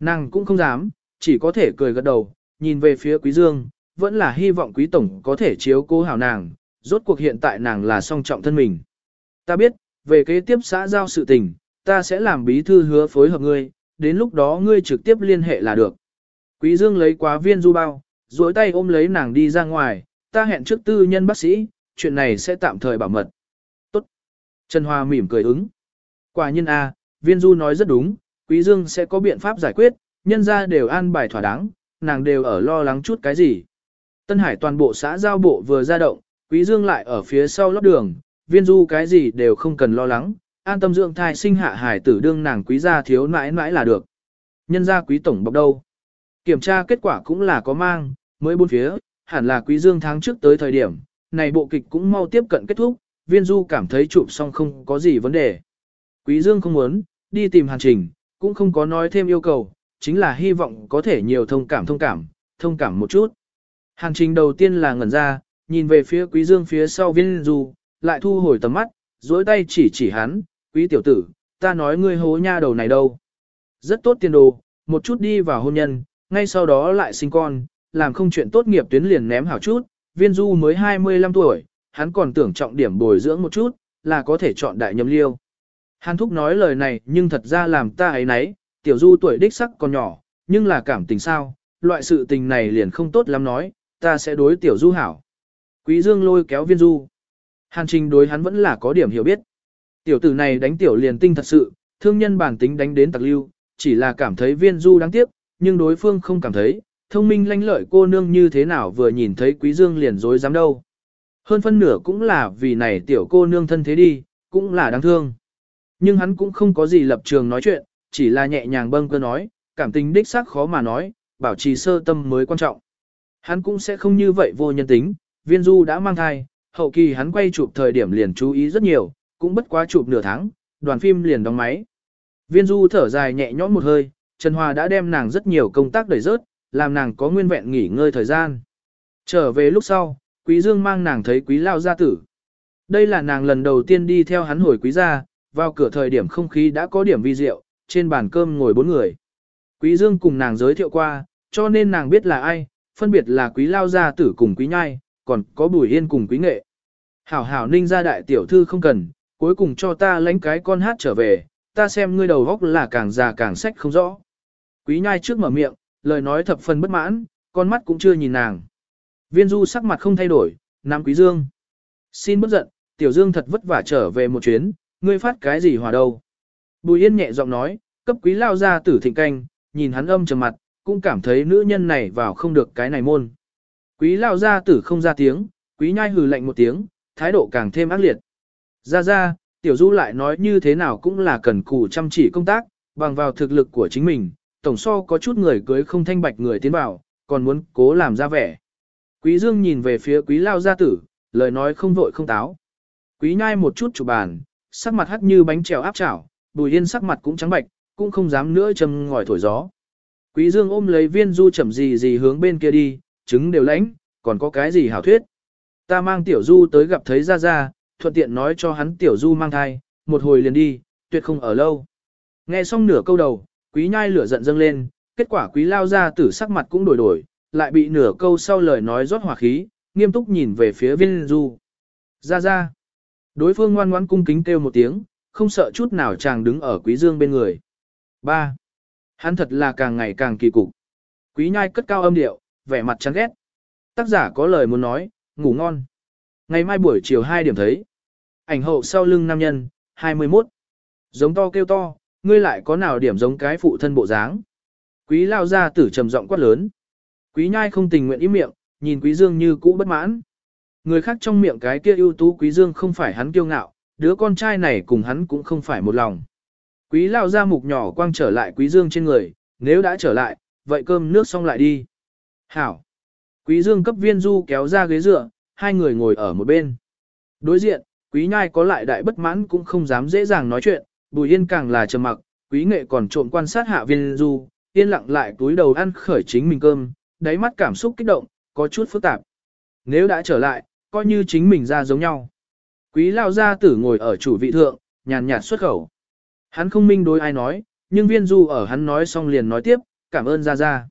Nàng cũng không dám, chỉ có thể cười gật đầu, nhìn về phía Quý Dương, vẫn là hy vọng Quý Tổng có thể chiếu cố hảo nàng, rốt cuộc hiện tại nàng là song trọng thân mình. Ta biết, về kế tiếp xã giao sự tình, ta sẽ làm bí thư hứa phối hợp ngươi, đến lúc đó ngươi trực tiếp liên hệ là được. Quý Dương lấy quá viên du bao, duỗi tay ôm lấy nàng đi ra ngoài, ta hẹn trước tư nhân bác sĩ, chuyện này sẽ tạm thời bảo mật. Tốt. Trần Hoa mỉm cười ứng. Quả nhiên A, viên du nói rất đúng, Quý Dương sẽ có biện pháp giải quyết, nhân gia đều an bài thỏa đáng, nàng đều ở lo lắng chút cái gì. Tân Hải toàn bộ xã giao bộ vừa ra động, Quý Dương lại ở phía sau lót đường, viên du cái gì đều không cần lo lắng, an tâm dưỡng thai sinh hạ hải tử đương nàng quý gia thiếu nãi nãi là được. Nhân gia quý tổng bọc đâu. Kiểm tra kết quả cũng là có mang, mới bốn phía, hẳn là quý dương tháng trước tới thời điểm, này bộ kịch cũng mau tiếp cận kết thúc, viên du cảm thấy chụp xong không có gì vấn đề. Quý dương không muốn, đi tìm hàn trình, cũng không có nói thêm yêu cầu, chính là hy vọng có thể nhiều thông cảm thông cảm, thông cảm một chút. Hàn trình đầu tiên là ngẩn ra, nhìn về phía quý dương phía sau viên du, lại thu hồi tầm mắt, duỗi tay chỉ chỉ hắn, quý tiểu tử, ta nói ngươi hố nha đầu này đâu. Rất tốt tiền đồ, một chút đi vào hôn nhân, ngay sau đó lại sinh con, làm không chuyện tốt nghiệp tuyến liền ném hảo chút, viên du mới 25 tuổi, hắn còn tưởng trọng điểm bồi dưỡng một chút, là có thể chọn đại nhầm liêu. Hàn Thúc nói lời này nhưng thật ra làm ta ấy nấy, tiểu du tuổi đích sắc còn nhỏ, nhưng là cảm tình sao, loại sự tình này liền không tốt lắm nói, ta sẽ đối tiểu du hảo. Quý Dương lôi kéo viên du. Hàn Trình đối hắn vẫn là có điểm hiểu biết. Tiểu tử này đánh tiểu liền tinh thật sự, thương nhân bản tính đánh đến tặc lưu, chỉ là cảm thấy viên du đáng tiếc, nhưng đối phương không cảm thấy, thông minh lanh lợi cô nương như thế nào vừa nhìn thấy quý dương liền dối dám đâu. Hơn phân nửa cũng là vì này tiểu cô nương thân thế đi, cũng là đáng thương. Nhưng hắn cũng không có gì lập trường nói chuyện, chỉ là nhẹ nhàng bâng cơ nói, cảm tình đích xác khó mà nói, bảo trì sơ tâm mới quan trọng. Hắn cũng sẽ không như vậy vô nhân tính, viên du đã mang thai, hậu kỳ hắn quay chụp thời điểm liền chú ý rất nhiều, cũng bất quá chụp nửa tháng, đoàn phim liền đóng máy. Viên du thở dài nhẹ nhõm một hơi, Trần Hòa đã đem nàng rất nhiều công tác đẩy rớt, làm nàng có nguyên vẹn nghỉ ngơi thời gian. Trở về lúc sau, Quý Dương mang nàng thấy Quý Lao gia tử. Đây là nàng lần đầu tiên đi theo hắn hồi Quý gia, vào cửa thời điểm không khí đã có điểm vi diệu, trên bàn cơm ngồi bốn người. Quý Dương cùng nàng giới thiệu qua, cho nên nàng biết là ai, phân biệt là Quý Lao gia tử cùng Quý Nhai, còn có Bùi Yên cùng Quý Nghệ. Hảo hảo ninh gia đại tiểu thư không cần, cuối cùng cho ta lãnh cái con hát trở về, ta xem ngươi đầu góc là càng già càng sách không rõ. Quý nhai trước mở miệng, lời nói thập phần bất mãn, con mắt cũng chưa nhìn nàng. Viên du sắc mặt không thay đổi, nam quý dương. Xin bất giận, tiểu dương thật vất vả trở về một chuyến, ngươi phát cái gì hòa đâu. Bùi yên nhẹ giọng nói, cấp quý lao ra tử thịnh canh, nhìn hắn âm trầm mặt, cũng cảm thấy nữ nhân này vào không được cái này môn. Quý lao ra tử không ra tiếng, quý nhai hừ lạnh một tiếng, thái độ càng thêm ác liệt. Ra ra, tiểu du lại nói như thế nào cũng là cần cù chăm chỉ công tác, bằng vào thực lực của chính mình, tổng so có chút người cưới không thanh bạch người tiến vào, còn muốn cố làm ra vẻ. Quý Dương nhìn về phía quý lao gia tử, lời nói không vội không táo. Quý nhai một chút chủ bàn, sắc mặt hắt như bánh trèo áp chảo, bùi yên sắc mặt cũng trắng bạch, cũng không dám nữa châm ngòi thổi gió. Quý Dương ôm lấy viên du chậm gì gì hướng bên kia đi, trứng đều lãnh, còn có cái gì hảo thuyết. Ta mang tiểu du tới gặp thấy ra ra, thuận tiện nói cho hắn tiểu du mang thai, một hồi liền đi, tuyệt không ở lâu. Nghe xong nửa câu đầu, quý nhai lửa giận dâng lên, kết quả quý lao ra tử sắc mặt cũng đổi đổi, lại bị nửa câu sau lời nói rót hỏa khí, nghiêm túc nhìn về phía viên du. Ra ra. Đối phương ngoan ngoãn cung kính kêu một tiếng, không sợ chút nào chàng đứng ở quý dương bên người. 3. Hắn thật là càng ngày càng kỳ cục. Quý nhai cất cao âm điệu, vẻ mặt chán ghét. Tác giả có lời muốn nói, ngủ ngon. Ngày mai buổi chiều 2 điểm thấy. Ảnh hậu sau lưng nam nhân, 21. Giống to kêu to, ngươi lại có nào điểm giống cái phụ thân bộ dáng. Quý lao ra tử trầm giọng quát lớn. Quý nhai không tình nguyện ý miệng, nhìn quý dương như cũ bất mãn. Người khác trong miệng cái kia ưu tú quý dương không phải hắn kiêu ngạo, đứa con trai này cùng hắn cũng không phải một lòng. Quý lao ra mục nhỏ quang trở lại quý dương trên người, nếu đã trở lại, vậy cơm nước xong lại đi. Hảo. Quý dương cấp viên du kéo ra ghế dựa, hai người ngồi ở một bên. Đối diện, quý nhai có lại đại bất mãn cũng không dám dễ dàng nói chuyện, bùi yên càng là trầm mặc, quý nghệ còn trộm quan sát hạ viên du, yên lặng lại túi đầu ăn khởi chính mình cơm, đáy mắt cảm xúc kích động, có chút phức tạp. Nếu đã trở lại, coi như chính mình ra giống nhau. Quý lao gia tử ngồi ở chủ vị thượng, nhàn nhạt xuất khẩu. Hắn không minh đối ai nói, nhưng viên du ở hắn nói xong liền nói tiếp, cảm ơn ra ra.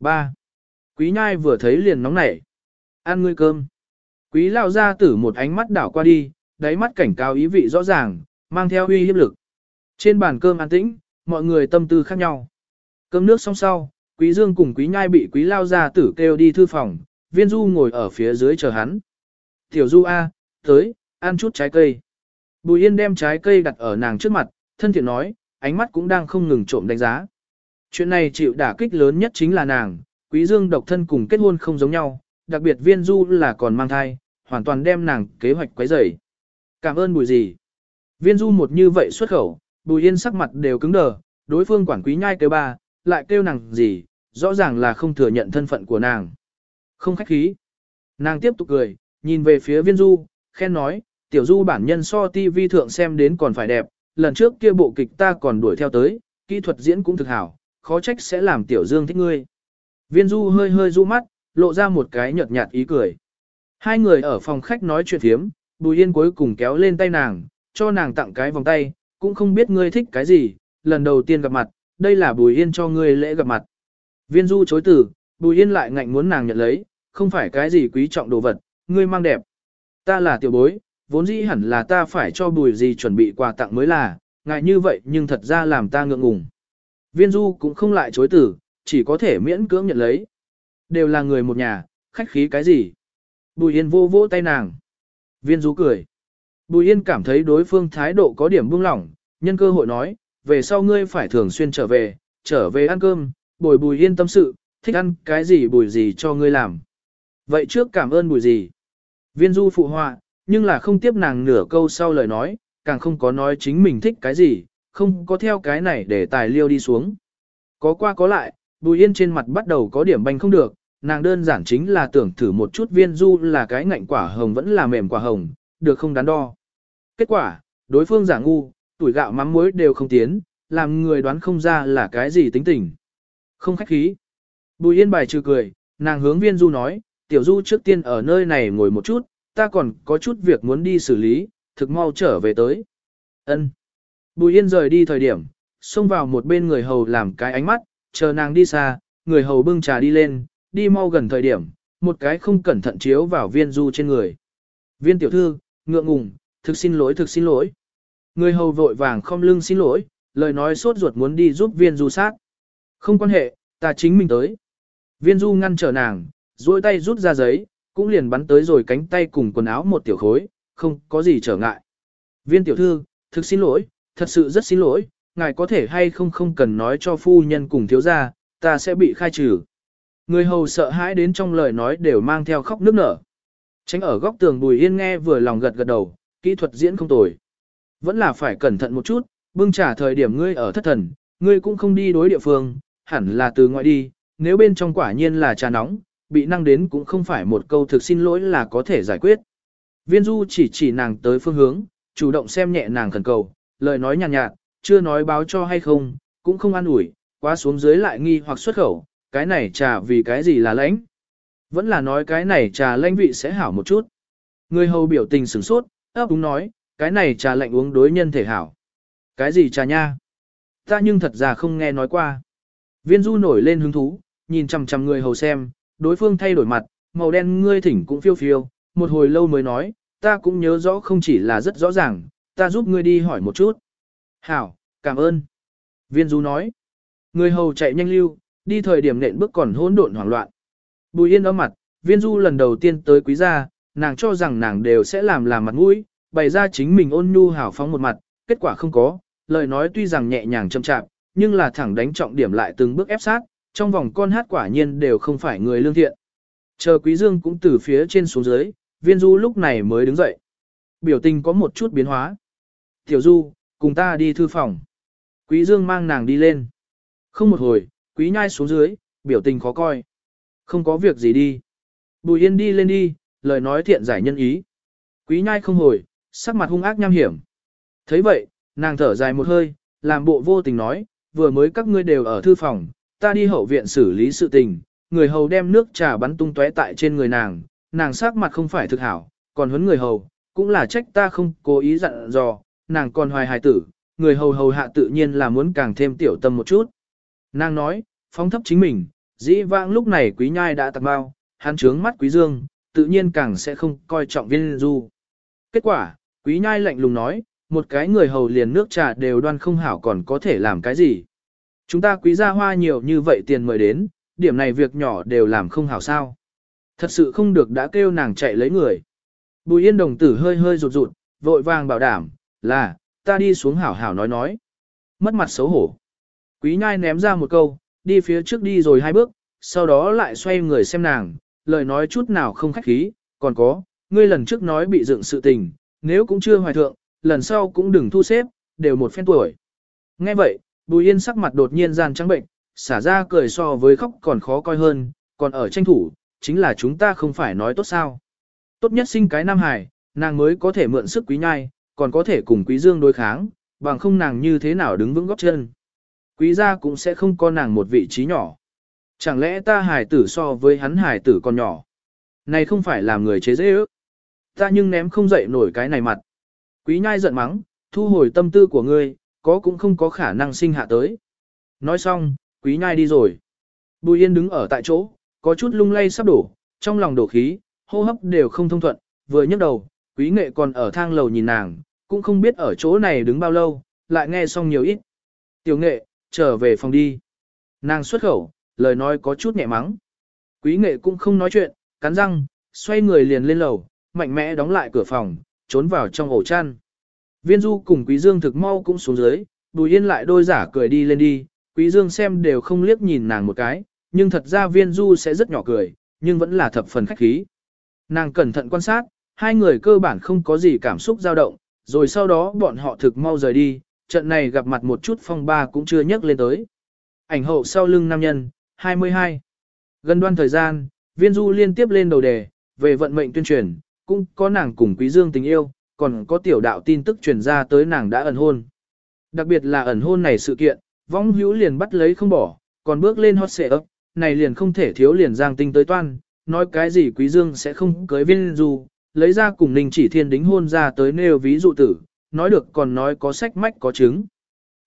3. Quý nhai vừa thấy liền nóng nảy. Ăn ngươi cơm. Quý lao gia tử một ánh mắt đảo qua đi, đáy mắt cảnh cáo ý vị rõ ràng, mang theo uy hiếp lực. Trên bàn cơm an tĩnh, mọi người tâm tư khác nhau. Cơm nước xong sau, quý dương cùng quý nhai bị quý lao gia tử kêu đi thư phòng, viên du ngồi ở phía dưới chờ hắn. Tiểu du A, tới, ăn chút trái cây. Bùi yên đem trái cây đặt ở nàng trước mặt, thân thiện nói, ánh mắt cũng đang không ngừng trộm đánh giá. Chuyện này chịu đả kích lớn nhất chính là nàng, quý dương độc thân cùng kết hôn không giống nhau, đặc biệt viên du là còn mang thai, hoàn toàn đem nàng kế hoạch quấy rầy. Cảm ơn bùi gì. Viên du một như vậy xuất khẩu, bùi yên sắc mặt đều cứng đờ, đối phương quản quý nhai kêu ba, lại kêu nàng gì, rõ ràng là không thừa nhận thân phận của nàng. Không khách khí. Nàng tiếp tục cười, nhìn về phía viên du, khen nói, tiểu du bản nhân so TV thượng xem đến còn phải đẹp, lần trước kia bộ kịch ta còn đuổi theo tới, kỹ thuật diễn cũng thực hảo, khó trách sẽ làm tiểu dương thích ngươi. Viên du hơi hơi du mắt, lộ ra một cái nhợt nhạt ý cười. Hai người ở phòng khách nói chuyện thiếm, Bùi Yên cuối cùng kéo lên tay nàng, cho nàng tặng cái vòng tay, cũng không biết ngươi thích cái gì, lần đầu tiên gặp mặt, đây là Bùi Yên cho ngươi lễ gặp mặt. Viên Du chối từ, Bùi Yên lại ngạnh muốn nàng nhận lấy, không phải cái gì quý trọng đồ vật, ngươi mang đẹp. Ta là tiểu bối, vốn dĩ hẳn là ta phải cho Bùi gì chuẩn bị quà tặng mới là, ngại như vậy nhưng thật ra làm ta ngượng ngùng. Viên Du cũng không lại chối từ, chỉ có thể miễn cưỡng nhận lấy. Đều là người một nhà, khách khí cái gì. Bùi Yên vô vỗ tay nàng. Viên Du cười. Bùi Yên cảm thấy đối phương thái độ có điểm buông lỏng, nhân cơ hội nói, về sau ngươi phải thường xuyên trở về, trở về ăn cơm, bồi Bùi Yên tâm sự, thích ăn cái gì bùi gì cho ngươi làm. Vậy trước cảm ơn bùi gì. Viên Du phụ họa, nhưng là không tiếp nàng nửa câu sau lời nói, càng không có nói chính mình thích cái gì, không có theo cái này để tài liêu đi xuống. Có qua có lại, Bùi Yên trên mặt bắt đầu có điểm banh không được, nàng đơn giản chính là tưởng thử một chút viên du là cái ngạnh quả hồng vẫn là mềm quả hồng, được không đắn đo. Kết quả, đối phương giả ngu, tuổi gạo mắm muối đều không tiến, làm người đoán không ra là cái gì tính tình. Không khách khí. Bùi Yên bài trừ cười, nàng hướng viên du nói, tiểu du trước tiên ở nơi này ngồi một chút, ta còn có chút việc muốn đi xử lý, thực mau trở về tới. Ân. Bùi Yên rời đi thời điểm, xông vào một bên người hầu làm cái ánh mắt, chờ nàng đi xa, người hầu bưng trà đi lên, đi mau gần thời điểm, một cái không cẩn thận chiếu vào viên du trên người. Viên tiểu thư, ngượng ngùng, thực xin lỗi thực xin lỗi. Người hầu vội vàng không lưng xin lỗi, lời nói sốt ruột muốn đi giúp viên du sát. Không quan hệ, ta chính mình tới. Viên du ngăn trở nàng, duỗi tay rút ra giấy, cũng liền bắn tới rồi cánh tay cùng quần áo một tiểu khối, không có gì trở ngại. Viên tiểu thư, thực xin lỗi, thật sự rất xin lỗi, ngài có thể hay không không cần nói cho phu nhân cùng thiếu gia, ta sẽ bị khai trừ. Người hầu sợ hãi đến trong lời nói đều mang theo khóc nước nở. Tránh ở góc tường Bùi Yên nghe vừa lòng gật gật đầu, kỹ thuật diễn không tồi. Vẫn là phải cẩn thận một chút, bưng trả thời điểm ngươi ở thất thần, ngươi cũng không đi đối địa phương, hẳn là từ ngoại đi, nếu bên trong quả nhiên là trà nóng, bị năng đến cũng không phải một câu thực xin lỗi là có thể giải quyết. Viên Du chỉ chỉ nàng tới phương hướng, chủ động xem nhẹ nàng khẩn cầu, lời nói nhàn nhạt, nhạt, chưa nói báo cho hay không, cũng không an ủi, quá xuống dưới lại nghi hoặc xuất khẩu, cái này trà vì cái gì là lãnh. Vẫn là nói cái này trà lãnh vị sẽ hảo một chút. Người hầu biểu tình sửng sốt, ấp úng nói, cái này trà lạnh uống đối nhân thể hảo. Cái gì trà nha? Ta nhưng thật ra không nghe nói qua. Viên du nổi lên hứng thú, nhìn chằm chằm người hầu xem, đối phương thay đổi mặt, màu đen ngươi thỉnh cũng phiêu phiêu, một hồi lâu mới nói, ta cũng nhớ rõ không chỉ là rất rõ ràng, ta giúp ngươi đi hỏi một chút. Hảo, cảm ơn. Viên Du nói. Người hầu chạy nhanh lưu, đi thời điểm nện bước còn hỗn độn hoảng loạn. Bùi yên ấm mặt, viên du lần đầu tiên tới quý gia, nàng cho rằng nàng đều sẽ làm làm mặt mũi, bày ra chính mình ôn nhu hảo phóng một mặt, kết quả không có, lời nói tuy rằng nhẹ nhàng chậm chạp, nhưng là thẳng đánh trọng điểm lại từng bước ép sát, trong vòng con hát quả nhiên đều không phải người lương thiện. Chờ quý dương cũng từ phía trên xuống dưới, viên du lúc này mới đứng dậy. Biểu tình có một chút biến hóa. Tiểu du, cùng ta đi thư phòng. Quý dương mang nàng đi lên. Không một hồi, quý nhai xuống dưới, biểu tình khó coi. Không có việc gì đi. Bùi yên đi lên đi, lời nói thiện giải nhân ý. Quý nhai không hồi, sắc mặt hung ác nham hiểm. thấy vậy, nàng thở dài một hơi, làm bộ vô tình nói, vừa mới các ngươi đều ở thư phòng, ta đi hậu viện xử lý sự tình, người hầu đem nước trà bắn tung tóe tại trên người nàng, nàng sắc mặt không phải thực hảo, còn huấn người hầu, cũng là trách ta không cố ý dặn dò, nàng còn hoài hài tử, người hầu hầu hạ tự nhiên là muốn càng thêm tiểu tâm một chút. Nàng nói, phóng thấp chính mình, dĩ vãng lúc này quý nhai đã tạc bao, hắn trướng mắt quý dương, tự nhiên càng sẽ không coi trọng viên du. Kết quả, quý nhai lạnh lùng nói, một cái người hầu liền nước trà đều đoan không hảo còn có thể làm cái gì. Chúng ta quý gia hoa nhiều như vậy tiền mời đến, điểm này việc nhỏ đều làm không hảo sao. Thật sự không được đã kêu nàng chạy lấy người. Bùi yên đồng tử hơi hơi rụt rụt, vội vàng bảo đảm, là, ta đi xuống hảo hảo nói nói. Mất mặt xấu hổ. Quý nhai ném ra một câu, đi phía trước đi rồi hai bước, sau đó lại xoay người xem nàng, lời nói chút nào không khách khí, còn có, ngươi lần trước nói bị dựng sự tình, nếu cũng chưa hoài thượng, lần sau cũng đừng thu xếp, đều một phen tuổi. Nghe vậy, Bùi Yên sắc mặt đột nhiên gian trắng bệnh, xả ra cười so với khóc còn khó coi hơn, còn ở tranh thủ, chính là chúng ta không phải nói tốt sao. Tốt nhất sinh cái Nam Hải, nàng mới có thể mượn sức quý nhai, còn có thể cùng quý dương đối kháng, bằng không nàng như thế nào đứng vững góc chân. Quý gia cũng sẽ không có nàng một vị trí nhỏ. Chẳng lẽ ta hải tử so với hắn hải tử còn nhỏ? Này không phải làm người chế dễ ước. Ta nhưng ném không dậy nổi cái này mặt. Quý nhai giận mắng, thu hồi tâm tư của ngươi, có cũng không có khả năng sinh hạ tới. Nói xong, quý nhai đi rồi. Bùi yên đứng ở tại chỗ, có chút lung lay sắp đổ, trong lòng đổ khí, hô hấp đều không thông thuận, vừa nhấc đầu, quý nghệ còn ở thang lầu nhìn nàng, cũng không biết ở chỗ này đứng bao lâu, lại nghe xong nhiều ít. Tiểu nghệ, trở về phòng đi. Nàng xuất khẩu, lời nói có chút nhẹ mắng. Quý nghệ cũng không nói chuyện, cắn răng, xoay người liền lên lầu, mạnh mẽ đóng lại cửa phòng, trốn vào trong ổ chăn. Viên du cùng quý dương thực mau cũng xuống dưới, bùi yên lại đôi giả cười đi lên đi, quý dương xem đều không liếc nhìn nàng một cái, nhưng thật ra viên du sẽ rất nhỏ cười, nhưng vẫn là thập phần khách khí. Nàng cẩn thận quan sát, hai người cơ bản không có gì cảm xúc dao động, rồi sau đó bọn họ thực mau rời đi, trận này gặp mặt một chút phong ba cũng chưa nhắc lên tới. Ảnh hậu sau lưng nam nhân, 22. Gần đoan thời gian, viên du liên tiếp lên đầu đề, về vận mệnh tuyên truyền, cũng có nàng cùng quý dương tình yêu, còn có tiểu đạo tin tức truyền ra tới nàng đã ẩn hôn. Đặc biệt là ẩn hôn này sự kiện, vong hữu liền bắt lấy không bỏ, còn bước lên hot xệ ấp, này liền không thể thiếu liền giang tinh tới toan, nói cái gì quý dương sẽ không cưới viên du, lấy ra cùng ninh chỉ thiên đính hôn ra tới nêu ví dụ tử, nói được còn nói có sách mách có chứng.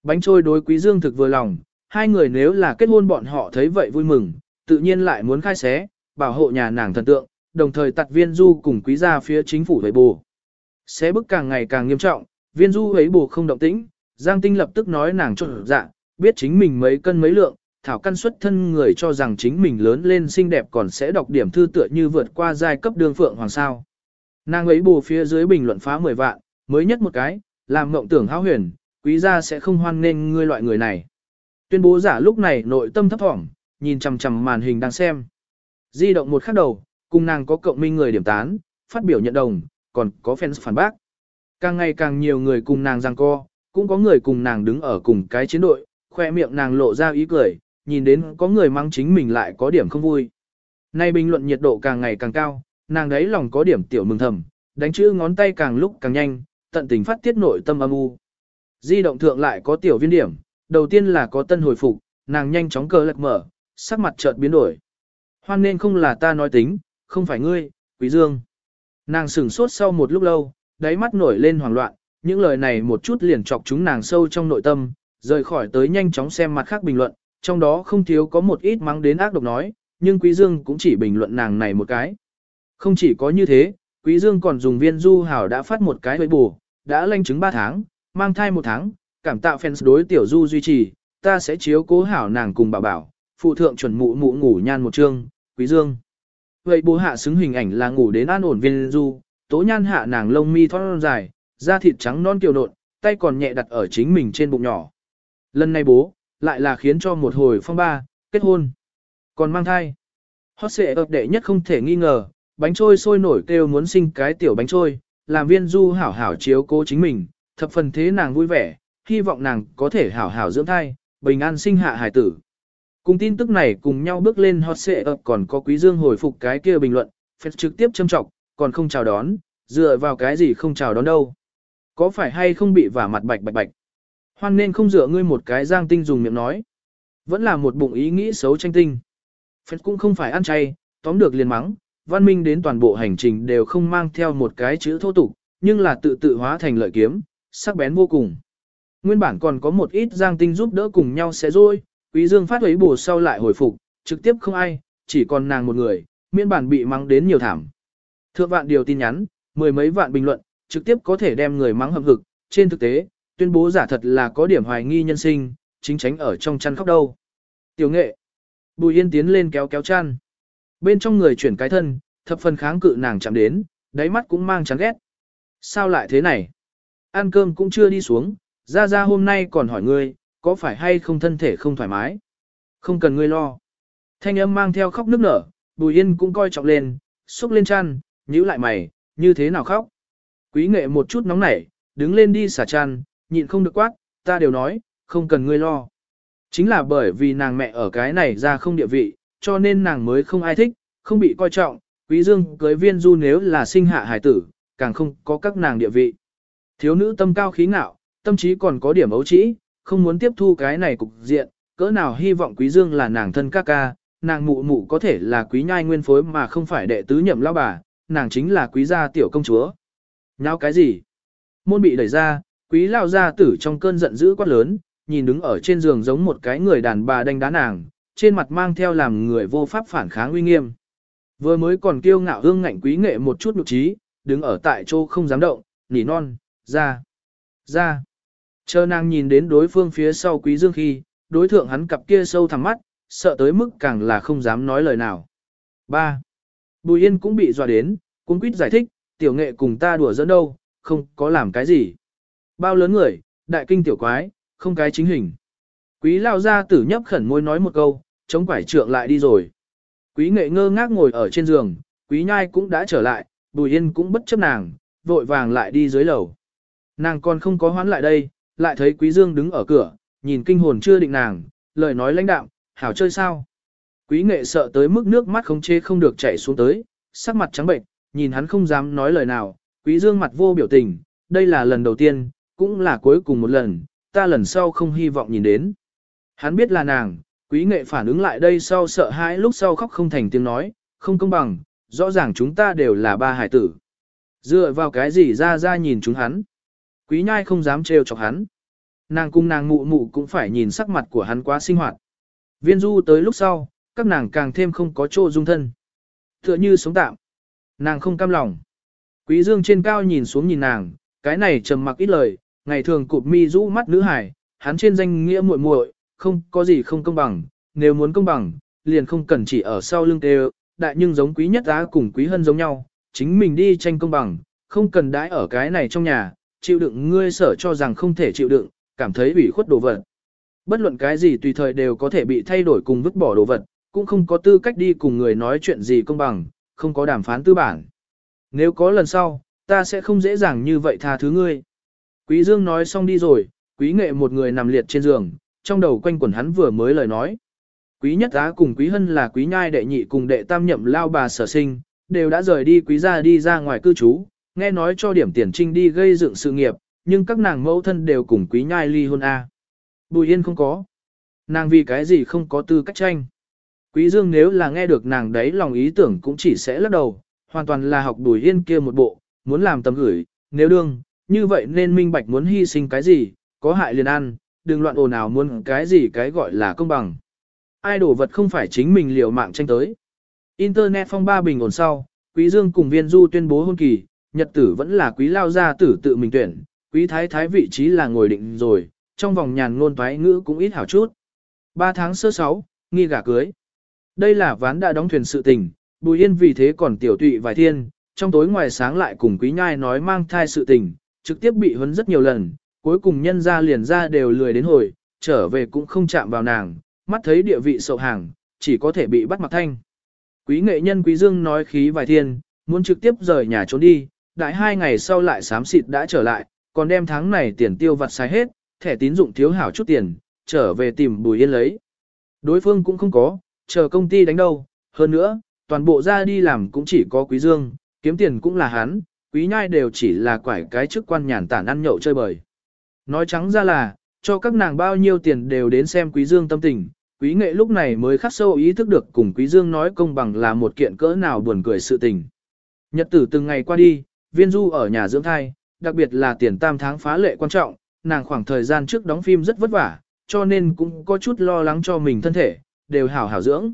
Bánh trôi đối quý dương thực vừa lòng, hai người nếu là kết hôn bọn họ thấy vậy vui mừng, tự nhiên lại muốn khai xé, bảo hộ nhà nàng thần tượng, đồng thời tặt viên du cùng quý gia phía chính phủ với bù. Xé bức càng ngày càng nghiêm trọng, viên du ấy bù không động tĩnh, Giang Tinh lập tức nói nàng trộn dạ, biết chính mình mấy cân mấy lượng, thảo căn xuất thân người cho rằng chính mình lớn lên xinh đẹp còn sẽ đọc điểm thư tựa như vượt qua giai cấp đường phượng hoàng sao. Nàng ấy bù phía dưới bình luận phá 10 vạn, mới nhất một cái, làm mộng tưởng hao huyền, quý gia sẽ không hoan nghênh ngươi loại người này. Tuyên bố giả lúc này nội tâm thấp thỏm, nhìn chằm chằm màn hình đang xem. Di động một khắc đầu, cùng nàng có cộng minh người điểm tán, phát biểu nhận đồng, còn có fans phản bác. Càng ngày càng nhiều người cùng nàng giằng co, cũng có người cùng nàng đứng ở cùng cái chiến đội, khoe miệng nàng lộ ra ý cười, nhìn đến có người mang chính mình lại có điểm không vui. Nay bình luận nhiệt độ càng ngày càng cao, nàng đấy lòng có điểm tiểu mừng thầm, đánh chữ ngón tay càng lúc càng nhanh, tận tình phát tiết nội tâm âm u. Di động thượng lại có tiểu viên điểm, đầu tiên là có tân hồi phục, nàng nhanh chóng cờ lật mở, sắc mặt chợt biến đổi. Hoan nên không là ta nói tính, không phải ngươi, quý dương. Nàng sửng sốt sau một lúc lâu, đáy mắt nổi lên hoảng loạn, những lời này một chút liền chọc chúng nàng sâu trong nội tâm, rời khỏi tới nhanh chóng xem mặt khác bình luận, trong đó không thiếu có một ít mắng đến ác độc nói, nhưng quý dương cũng chỉ bình luận nàng này một cái. Không chỉ có như thế, Quý Dương còn dùng viên du hảo đã phát một cái với bù, đã lanh chứng 3 tháng, mang thai 1 tháng, cảm tạ fans đối tiểu du duy trì, ta sẽ chiếu cố hảo nàng cùng bảo bảo, phụ thượng chuẩn mụ mụ ngủ nhan một chương, Quý Dương. Vậy bố hạ xứng hình ảnh là ngủ đến an ổn viên du, tố nhan hạ nàng lông mi thon dài, da thịt trắng non kiều nộn, tay còn nhẹ đặt ở chính mình trên bụng nhỏ. Lần này bố, lại là khiến cho một hồi phong ba, kết hôn. Còn mang thai. Hot xệ ập đệ nhất không thể nghi ngờ, bánh trôi sôi nổi kêu muốn sinh cái tiểu bánh trôi, làm viên du hảo hảo chiếu cố chính mình, thập phần thế nàng vui vẻ, hy vọng nàng có thể hảo hảo dưỡng thai, bình an sinh hạ hải tử. Cùng tin tức này cùng nhau bước lên hot xệ ập còn có quý dương hồi phục cái kia bình luận, phép trực tiếp châm trọng, còn không chào đón, dựa vào cái gì không chào đón đâu. Có phải hay không bị vả mặt bạch bạch bạch. Hoan nên không dựa ngươi một cái giang tinh dùng miệng nói. Vẫn là một bụng ý nghĩ xấu tranh tinh. Phép cũng không phải ăn chay, tóm được liền mắng, văn minh đến toàn bộ hành trình đều không mang theo một cái chữ thô tục, nhưng là tự tự hóa thành lợi kiếm, sắc bén vô cùng. Nguyên bản còn có một ít giang tinh giúp đỡ cùng nhau sẽ rồi, quý dương phát ấy bổ sau lại hồi phục, trực tiếp không ai, chỉ còn nàng một người, miễn bản bị mắng đến nhiều thảm. Thượng vạn điều tin nhắn, mười mấy vạn bình luận, trực tiếp có thể đem người mắng hậm hực, trên thực tế, tuyên bố giả thật là có điểm hoài nghi nhân sinh, chính tránh ở trong chăn khóc đâu. Tiểu nghệ, Bùi Yên tiến lên kéo kéo chăn. Bên trong người chuyển cái thân, thập phần kháng cự nàng chạm đến, đáy mắt cũng mang chán ghét. Sao lại thế này? Ăn cơm cũng chưa đi xuống, ra ra hôm nay còn hỏi ngươi, có phải hay không thân thể không thoải mái? Không cần ngươi lo. Thanh âm mang theo khóc nức nở, Bùi Yên cũng coi trọng lên, xúc lên chăn, nhíu lại mày, như thế nào khóc? Quý nghệ một chút nóng nảy, đứng lên đi xả chăn, nhịn không được quát, ta đều nói, không cần ngươi lo. Chính là bởi vì nàng mẹ ở cái này ra không địa vị, cho nên nàng mới không ai thích, không bị coi trọng, quý dương cưới viên du nếu là sinh hạ hải tử, càng không có các nàng địa vị. Thiếu nữ tâm cao khí ngạo, tâm trí còn có điểm ấu trĩ, không muốn tiếp thu cái này cục diện, cỡ nào hy vọng quý dương là nàng thân ca ca, nàng mụ mụ có thể là quý nhai nguyên phối mà không phải đệ tứ nhậm lão bà, nàng chính là quý gia tiểu công chúa. Nháo cái gì? Môn bị đẩy ra, quý lao gia tử trong cơn giận dữ quát lớn, nhìn đứng ở trên giường giống một cái người đàn bà đánh đá nàng, trên mặt mang theo làm người vô pháp phản kháng uy nghiêm. Vừa mới còn kiêu ngạo hương ngạnh quý nghệ một chút nhục trí, đứng ở tại chỗ không dám động, nỉ non, ra, ra. Chờ nàng nhìn đến đối phương phía sau quý dương khi, đối thượng hắn cặp kia sâu thẳm mắt, sợ tới mức càng là không dám nói lời nào. 3. Bùi Yên cũng bị dọa đến, cũng quýt giải thích, tiểu nghệ cùng ta đùa dẫn đâu, không có làm cái gì. Bao lớn người, đại kinh tiểu quái, không cái chính hình. Quý lao ra tử nhấp khẩn môi nói một câu, chống quải trượng lại đi rồi. Quý nghệ ngơ ngác ngồi ở trên giường, quý nhai cũng đã trở lại, bùi yên cũng bất chấp nàng, vội vàng lại đi dưới lầu. Nàng còn không có hoán lại đây, lại thấy quý dương đứng ở cửa, nhìn kinh hồn chưa định nàng, lời nói lãnh đạm, hảo chơi sao. Quý nghệ sợ tới mức nước mắt không chê không được chảy xuống tới, sắc mặt trắng bệnh, nhìn hắn không dám nói lời nào, quý dương mặt vô biểu tình, đây là lần đầu tiên, cũng là cuối cùng một lần, ta lần sau không hy vọng nhìn đến. Hắn biết là nàng, quý nghệ phản ứng lại đây sau sợ hãi lúc sau khóc không thành tiếng nói, không công bằng, rõ ràng chúng ta đều là ba hải tử. Dựa vào cái gì ra ra nhìn chúng hắn. Quý nhai không dám trêu chọc hắn. Nàng cung nàng mụ mụ cũng phải nhìn sắc mặt của hắn quá sinh hoạt. Viên du tới lúc sau, các nàng càng thêm không có chỗ dung thân. Tựa như sống tạm. Nàng không cam lòng. Quý dương trên cao nhìn xuống nhìn nàng, cái này trầm mặc ít lời, ngày thường cụp mi rũ mắt nữ hải, hắn trên danh nghĩa muội muội, không có gì không công bằng, nếu muốn công bằng, liền không cần chỉ ở sau lưng tê đại nhưng giống quý nhất giá cùng quý hân giống nhau, chính mình đi tranh công bằng, không cần đãi ở cái này trong nhà, chịu đựng ngươi sở cho rằng không thể chịu đựng, cảm thấy ủy khuất đồ vật. Bất luận cái gì tùy thời đều có thể bị thay đổi cùng vứt bỏ đồ vật, cũng không có tư cách đi cùng người nói chuyện gì công bằng, không có đàm phán tư bản. Nếu có lần sau, ta sẽ không dễ dàng như vậy tha thứ ngươi. Quý Dương nói xong đi rồi, quý nghệ một người nằm liệt trên giường, trong đầu quanh quẩn hắn vừa mới lời nói. Quý nhất á cùng quý hân là quý nhai đệ nhị cùng đệ tam nhậm lao bà sở sinh, đều đã rời đi quý gia đi ra ngoài cư trú, nghe nói cho điểm tiền trinh đi gây dựng sự nghiệp, nhưng các nàng mẫu thân đều cùng quý nhai ly hôn A. Bùi yên không có. Nàng vì cái gì không có tư cách tranh. Quý dương nếu là nghe được nàng đấy lòng ý tưởng cũng chỉ sẽ lắc đầu, hoàn toàn là học bùi yên kia một bộ, muốn làm tầm gửi, nếu đương, như vậy nên minh bạch muốn hy sinh cái gì, có hại liền ăn, đừng loạn ồn ào muốn cái gì cái gọi là công bằng. Ai đổ vật không phải chính mình liều mạng tranh tới. Internet phong ba bình ổn sau, Quý Dương cùng viên du tuyên bố hôn kỳ, nhật tử vẫn là quý lao gia tử tự mình tuyển, quý thái thái vị trí là ngồi định rồi, trong vòng nhàn ngôn thoái ngữ cũng ít hảo chút. Ba tháng sơ sáu, nghi gả cưới. Đây là ván đã đóng thuyền sự tình, Bùi Yên vì thế còn tiểu tụy vài thiên, trong tối ngoài sáng lại cùng quý nhai nói mang thai sự tình, trực tiếp bị huấn rất nhiều lần, cuối cùng nhân ra liền ra đều lười đến hồi, trở về cũng không chạm vào nàng, mắt thấy địa vị sậu hàng, chỉ có thể bị bắt mặc thanh. Quý nghệ nhân quý dương nói khí vài thiên, muốn trực tiếp rời nhà trốn đi, đại hai ngày sau lại sám xịt đã trở lại, còn đem tháng này tiền tiêu vặt xài hết, thẻ tín dụng thiếu hảo chút tiền, trở về tìm Bùi Yên lấy. Đối phương cũng không có, chờ công ty đánh đâu, hơn nữa, toàn bộ ra đi làm cũng chỉ có Quý Dương, kiếm tiền cũng là hắn, Quý Nhai đều chỉ là quải cái chức quan nhàn tản ăn nhậu chơi bời. Nói trắng ra là, cho các nàng bao nhiêu tiền đều đến xem Quý Dương tâm tình, Quý Nghệ lúc này mới khắc sâu ý thức được cùng Quý Dương nói công bằng là một kiện cỡ nào buồn cười sự tình. Nhật tử từng ngày qua đi, viên du ở nhà dưỡng thai, đặc biệt là tiền tam tháng phá lệ quan trọng, nàng khoảng thời gian trước đóng phim rất vất vả, cho nên cũng có chút lo lắng cho mình thân thể, đều hảo hảo dưỡng.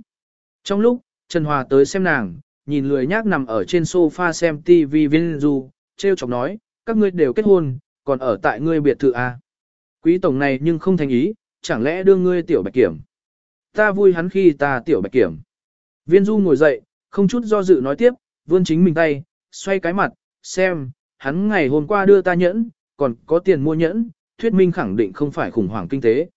Trong lúc, Trần Hòa tới xem nàng, nhìn lười nhác nằm ở trên sofa xem TV viên du, treo chọc nói, các ngươi đều kết hôn, còn ở tại ngươi biệt thự a Quý tổng này nhưng không thành ý, chẳng lẽ đưa ngươi tiểu bạch kiểm. Ta vui hắn khi ta tiểu bạch kiểm. Viên du ngồi dậy, không chút do dự nói tiếp, vươn chính mình tay, xoay cái mặt, xem, hắn ngày hôm qua đưa ta nhẫn, còn có tiền mua nhẫn, thuyết minh khẳng định không phải khủng hoảng kinh tế.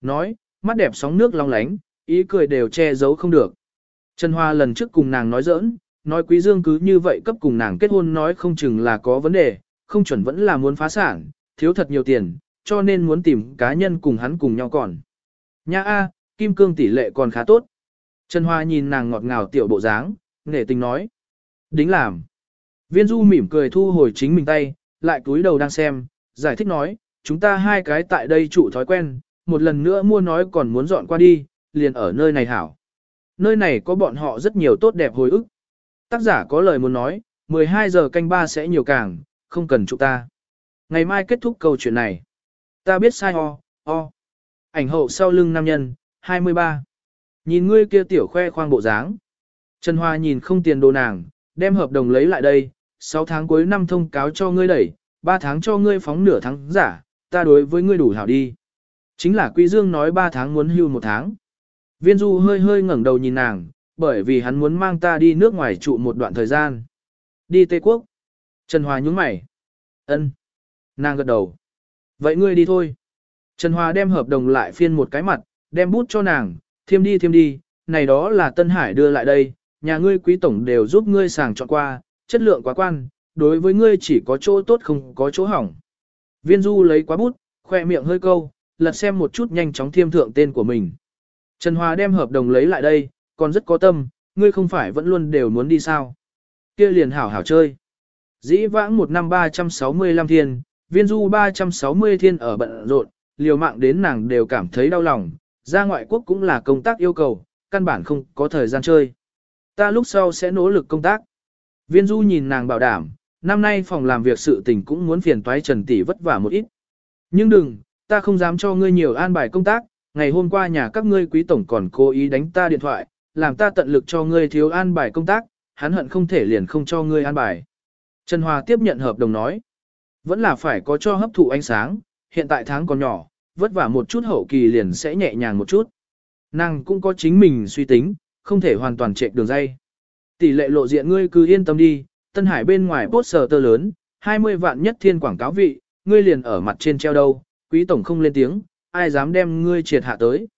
Nói, mắt đẹp sóng nước long lánh, ý cười đều che giấu không được. Trần Hoa lần trước cùng nàng nói giỡn, nói Quý Dương cứ như vậy cấp cùng nàng kết hôn nói không chừng là có vấn đề, không chuẩn vẫn là muốn phá sản, thiếu thật nhiều tiền, cho nên muốn tìm cá nhân cùng hắn cùng nhau còn. Nha A, kim cương tỷ lệ còn khá tốt. Trần Hoa nhìn nàng ngọt ngào tiểu bộ dáng, nể tình nói. Đính làm. Viên Du mỉm cười thu hồi chính mình tay, lại cúi đầu đang xem, giải thích nói, chúng ta hai cái tại đây chủ thói quen, một lần nữa mua nói còn muốn dọn qua đi, liền ở nơi này hảo. Nơi này có bọn họ rất nhiều tốt đẹp hồi ức. Tác giả có lời muốn nói, 12 giờ canh ba sẽ nhiều càng, không cần chúng ta. Ngày mai kết thúc câu chuyện này. Ta biết sai o, o. Ảnh hậu sau lưng nam nhân, 23. Nhìn ngươi kia tiểu khoe khoang bộ dáng. Trần Hoa nhìn không tiền đồ nàng, đem hợp đồng lấy lại đây, 6 tháng cuối năm thông cáo cho ngươi đẩy, 3 tháng cho ngươi phóng nửa tháng giả, ta đối với ngươi đủ hảo đi. Chính là Quý Dương nói 3 tháng muốn hưu một tháng. Viên Du hơi hơi ngẩng đầu nhìn nàng, bởi vì hắn muốn mang ta đi nước ngoài trụ một đoạn thời gian. Đi Tây Quốc. Trần Hòa nhúng mày. Ân. Nàng gật đầu. Vậy ngươi đi thôi. Trần Hòa đem hợp đồng lại phiên một cái mặt, đem bút cho nàng, thiêm đi thiêm đi, này đó là Tân Hải đưa lại đây, nhà ngươi quý tổng đều giúp ngươi sàng chọn qua, chất lượng quá quan, đối với ngươi chỉ có chỗ tốt không có chỗ hỏng. Viên Du lấy quá bút, khoe miệng hơi câu, lật xem một chút nhanh chóng thiêm thượng tên của mình. Trần Hòa đem hợp đồng lấy lại đây, còn rất có tâm, ngươi không phải vẫn luôn đều muốn đi sao. kia liền hảo hảo chơi. Dĩ vãng một năm 365 thiên, viên du 360 thiên ở bận rộn, liều mạng đến nàng đều cảm thấy đau lòng, ra ngoại quốc cũng là công tác yêu cầu, căn bản không có thời gian chơi. Ta lúc sau sẽ nỗ lực công tác. Viên du nhìn nàng bảo đảm, năm nay phòng làm việc sự tình cũng muốn phiền toái Trần Tỷ vất vả một ít. Nhưng đừng, ta không dám cho ngươi nhiều an bài công tác, ngày hôm qua nhà các ngươi quý tổng còn cố ý đánh ta điện thoại, làm ta tận lực cho ngươi thiếu an bài công tác, hắn hận không thể liền không cho ngươi an bài. Trần Hòa tiếp nhận hợp đồng nói, vẫn là phải có cho hấp thụ ánh sáng, hiện tại tháng còn nhỏ, vất vả một chút hậu kỳ liền sẽ nhẹ nhàng một chút. Nàng cũng có chính mình suy tính, không thể hoàn toàn chạy đường dây. Tỷ lệ lộ diện ngươi cứ yên tâm đi, Tân Hải bên ngoài poster tơ lớn, 20 vạn nhất thiên quảng cáo vị, ngươi liền ở mặt trên treo đâu, quý tổng không lên tiếng, ai dám đem ngươi triệt hạ tới.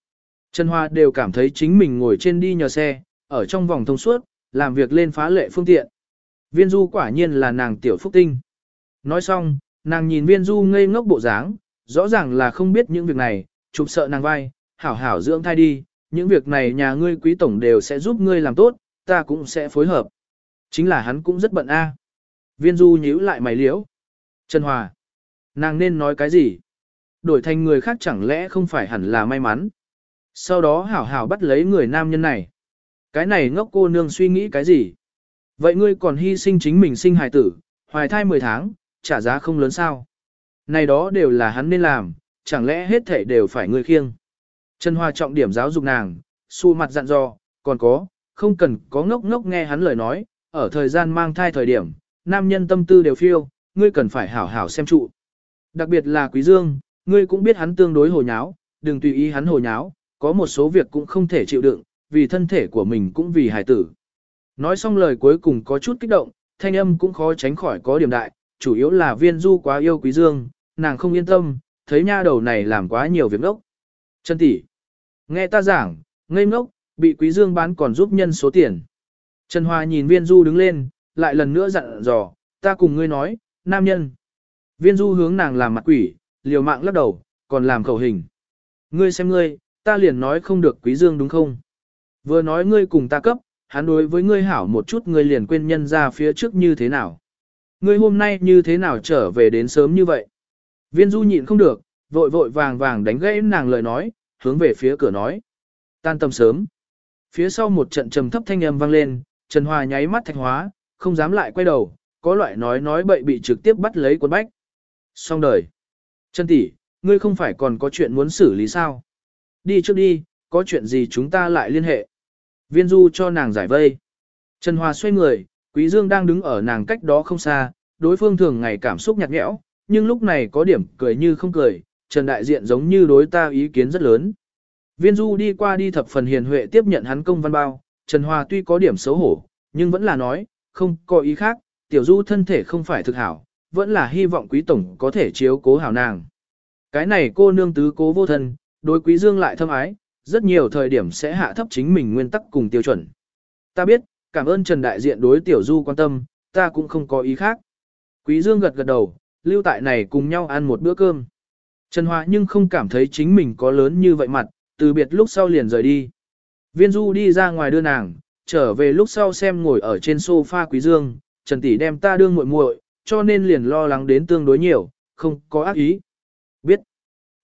Trần Hoa đều cảm thấy chính mình ngồi trên đi nhờ xe, ở trong vòng thông suốt, làm việc lên phá lệ phương tiện. Viên du quả nhiên là nàng tiểu phúc tinh. Nói xong, nàng nhìn viên du ngây ngốc bộ dáng, rõ ràng là không biết những việc này, chụp sợ nàng vai, hảo hảo dưỡng thai đi, những việc này nhà ngươi quý tổng đều sẽ giúp ngươi làm tốt, ta cũng sẽ phối hợp. Chính là hắn cũng rất bận a. Viên du nhíu lại mày liễu. Trần Hòa. Nàng nên nói cái gì? Đổi thành người khác chẳng lẽ không phải hẳn là may mắn. Sau đó hảo hảo bắt lấy người nam nhân này. Cái này ngốc cô nương suy nghĩ cái gì? Vậy ngươi còn hy sinh chính mình sinh hài tử, hoài thai 10 tháng, trả giá không lớn sao? Này đó đều là hắn nên làm, chẳng lẽ hết thể đều phải ngươi khiêng? Trần Hoa trọng điểm giáo dục nàng, su mặt dặn dò, còn có, không cần có ngốc ngốc nghe hắn lời nói, ở thời gian mang thai thời điểm, nam nhân tâm tư đều phiêu, ngươi cần phải hảo hảo xem trụ. Đặc biệt là Quý Dương, ngươi cũng biết hắn tương đối hồ nháo, đừng tùy ý hắn hồ nháo, có một số việc cũng không thể chịu đựng, vì thân thể của mình cũng vì hài tử. Nói xong lời cuối cùng có chút kích động, thanh âm cũng khó tránh khỏi có điểm đại, chủ yếu là viên du quá yêu Quý Dương, nàng không yên tâm, thấy nha đầu này làm quá nhiều việc ngốc. Chân tỷ, nghe ta giảng, ngây ngốc, bị Quý Dương bán còn giúp nhân số tiền. Trần Hoa nhìn viên du đứng lên, lại lần nữa dặn dò, ta cùng ngươi nói, nam nhân. Viên du hướng nàng làm mặt quỷ, liều mạng lắc đầu, còn làm khẩu hình. Ngươi xem ngươi, ta liền nói không được quý dương đúng không? Vừa nói ngươi cùng ta cấp, hắn đối với ngươi hảo một chút ngươi liền quên nhân ra phía trước như thế nào. Ngươi hôm nay như thế nào trở về đến sớm như vậy? Viên du nhịn không được, vội vội vàng vàng đánh gãy nàng lời nói, hướng về phía cửa nói. Tan tầm sớm. Phía sau một trận trầm thấp thanh âm vang lên, Trần Hòa nháy mắt thạch hóa, không dám lại quay đầu, có loại nói nói bậy bị trực tiếp bắt lấy quân bách. Xong đời. Trần tỷ, ngươi không phải còn có chuyện muốn xử lý sao? Đi trước đi, có chuyện gì chúng ta lại liên hệ. Viên du cho nàng giải vây. Trần Hòa xoay người, Quý Dương đang đứng ở nàng cách đó không xa, đối phương thường ngày cảm xúc nhạt nhẽo, nhưng lúc này có điểm cười như không cười, Trần Đại Diện giống như đối ta ý kiến rất lớn. Viên du đi qua đi thập phần hiền huệ tiếp nhận hắn công văn bao, Trần Hòa tuy có điểm xấu hổ, nhưng vẫn là nói, không có ý khác, tiểu du thân thể không phải thực hảo, vẫn là hy vọng quý tổng có thể chiếu cố hảo nàng. Cái này cô nương tứ cố vô thân, đối quý dương lại thâm ái, rất nhiều thời điểm sẽ hạ thấp chính mình nguyên tắc cùng tiêu chuẩn. Ta biết, cảm ơn Trần Đại Diện đối tiểu du quan tâm, ta cũng không có ý khác. Quý dương gật gật đầu, lưu tại này cùng nhau ăn một bữa cơm. Trần Hoa nhưng không cảm thấy chính mình có lớn như vậy mặt, từ biệt lúc sau liền rời đi. Viên Du đi ra ngoài đưa nàng, trở về lúc sau xem ngồi ở trên sofa Quý Dương, Trần Tỷ đem ta đương muội muội, cho nên liền lo lắng đến tương đối nhiều, không có ác ý. Biết.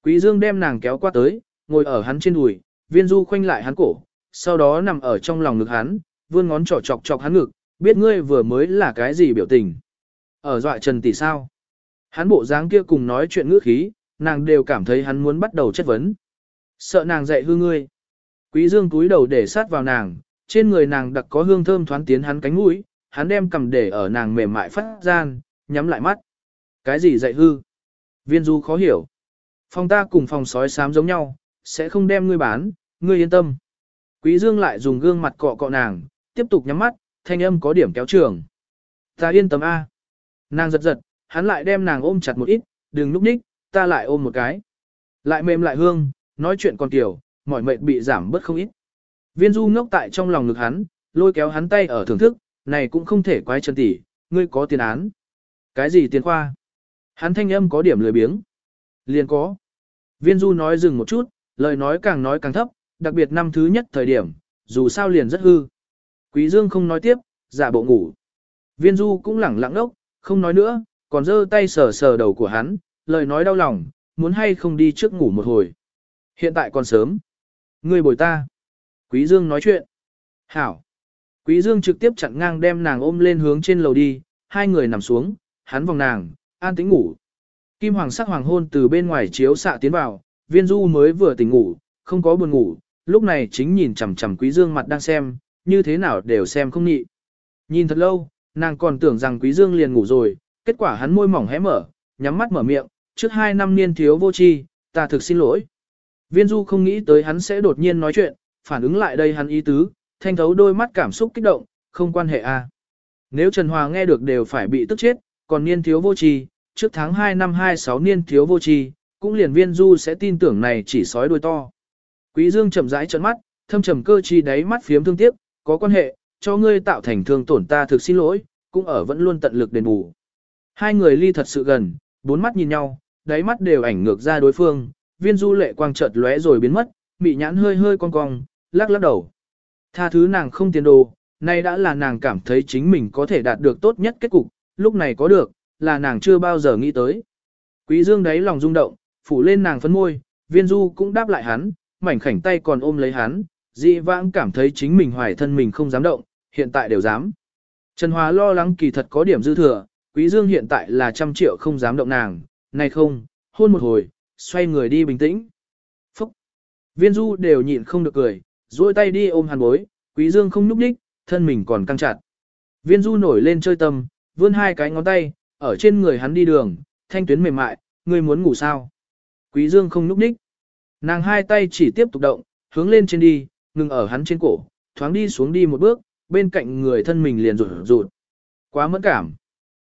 Quý Dương đem nàng kéo qua tới, ngồi ở hắn trên đùi, viên du khoanh lại hắn cổ, sau đó nằm ở trong lòng ngực hắn, vươn ngón trỏ chọc chọc hắn ngực, biết ngươi vừa mới là cái gì biểu tình. Ở dọa Trần Tỷ sao? Hắn bộ dáng kia cùng nói chuyện ngữ khí, nàng đều cảm thấy hắn muốn bắt đầu chất vấn. Sợ nàng dạy hư ngươi. Quý Dương cúi đầu để sát vào nàng, trên người nàng đặc có hương thơm thoán tiến hắn cánh mũi, hắn đem cầm để ở nàng mềm mại phát gian, nhắm lại mắt. Cái gì dạy hư? Viên du khó hiểu. Phòng ta cùng phòng sói xám giống nhau, sẽ không đem ngươi bán, ngươi yên tâm. Quý dương lại dùng gương mặt cọ cọ nàng, tiếp tục nhắm mắt, thanh âm có điểm kéo trường. Ta yên tâm a. Nàng giật giật, hắn lại đem nàng ôm chặt một ít, đừng núp ních, ta lại ôm một cái. Lại mềm lại hương, nói chuyện còn tiểu, mỏi mệt bị giảm bớt không ít. Viên du ngốc tại trong lòng ngực hắn, lôi kéo hắn tay ở thưởng thức, này cũng không thể quái chân tỷ, ngươi có tiền án. Cái gì tiền khoa? Hắn thanh âm có điểm lười biếng. Liền có. Viên du nói dừng một chút, lời nói càng nói càng thấp, đặc biệt năm thứ nhất thời điểm, dù sao liền rất hư. Quý dương không nói tiếp, giả bộ ngủ. Viên du cũng lẳng lặng ốc, không nói nữa, còn giơ tay sờ sờ đầu của hắn, lời nói đau lòng, muốn hay không đi trước ngủ một hồi. Hiện tại còn sớm. Ngươi bồi ta. Quý Dương nói chuyện. Hảo. Quý Dương trực tiếp chặn ngang đem nàng ôm lên hướng trên lầu đi, hai người nằm xuống, hắn vòng nàng, an tĩnh ngủ. Kim hoàng sắc hoàng hôn từ bên ngoài chiếu xạ tiến vào, viên du mới vừa tỉnh ngủ, không có buồn ngủ, lúc này chính nhìn chằm chằm quý dương mặt đang xem, như thế nào đều xem không nhị. Nhìn thật lâu, nàng còn tưởng rằng quý dương liền ngủ rồi, kết quả hắn môi mỏng hé mở, nhắm mắt mở miệng, trước hai năm niên thiếu vô tri, ta thực xin lỗi. Viên du không nghĩ tới hắn sẽ đột nhiên nói chuyện, phản ứng lại đây hắn ý tứ, thanh thấu đôi mắt cảm xúc kích động, không quan hệ. À. Nếu Trần Hòa nghe được đều phải bị tức chết, còn niên thiếu vô tri, trước tháng 2 năm 26 niên thiếu vô tri, cũng liền viên du sẽ tin tưởng này chỉ sói đuôi to. Quý Dương chậm rãi trợn mắt, thâm trầm cơ chi đáy mắt phiếm thương tiếc, có quan hệ, cho ngươi tạo thành thương tổn ta thực xin lỗi, cũng ở vẫn luôn tận lực đền bù. Hai người ly thật sự gần, bốn mắt nhìn nhau, đáy mắt đều ảnh ngược ra đối phương, viên du lệ quang chợt lóe rồi biến mất, bị nhãn hơi hơi cong cong, lắc lắc đầu. Tha thứ nàng không tiền đồ, nay đã là nàng cảm thấy chính mình có thể đạt được tốt nhất kết cục, lúc này có được, là nàng chưa bao giờ nghĩ tới. Quý dương đấy lòng rung động, phủ lên nàng phấn môi, viên du cũng đáp lại hắn, mảnh khảnh tay còn ôm lấy hắn, dị vãng cảm thấy chính mình hoài thân mình không dám động, hiện tại đều dám. Trần Hòa lo lắng kỳ thật có điểm dư thừa, quý dương hiện tại là trăm triệu không dám động nàng, này không, hôn một hồi, xoay người đi bình tĩnh. Phúc! Viên du đều nhịn không được cười, duỗi tay đi ôm hàn bối, quý dương không núp đích, thân mình còn căng chặt. Viên du nổi lên chơi tâm, vươn hai cái ngón tay, ở trên người hắn đi đường, thanh tuyến mềm mại, ngươi muốn ngủ sao? Quý dương không núp đích. Nàng hai tay chỉ tiếp tục động, hướng lên trên đi, ngừng ở hắn trên cổ, thoáng đi xuống đi một bước, bên cạnh người thân mình liền rụt rụt. Quá mẫn cảm.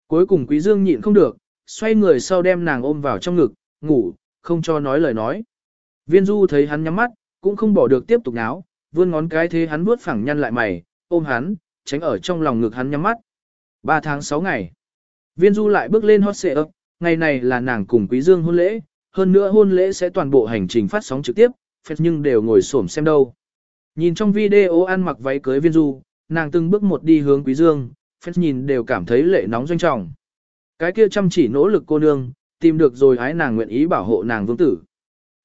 Cuối cùng quý dương nhịn không được, xoay người sau đem nàng ôm vào trong ngực, ngủ, không cho nói lời nói. Viên du thấy hắn nhắm mắt, cũng không bỏ được tiếp tục náo, vươn ngón cái thế hắn vuốt phẳng nhăn lại mày, ôm hắn, tránh ở trong lòng ngực hắn nhắm mắt. Ba tháng sáu ngày. Viên du lại bước lên hot xệ ấp, ngày này là nàng cùng quý dương hôn lễ, hơn nữa hôn lễ sẽ toàn bộ hành trình phát sóng trực tiếp, phép nhưng đều ngồi xổm xem đâu. Nhìn trong video ăn mặc váy cưới viên du, nàng từng bước một đi hướng quý dương, phép nhìn đều cảm thấy lệ nóng doanh trọng. Cái kia chăm chỉ nỗ lực cô nương, tìm được rồi ái nàng nguyện ý bảo hộ nàng vương tử.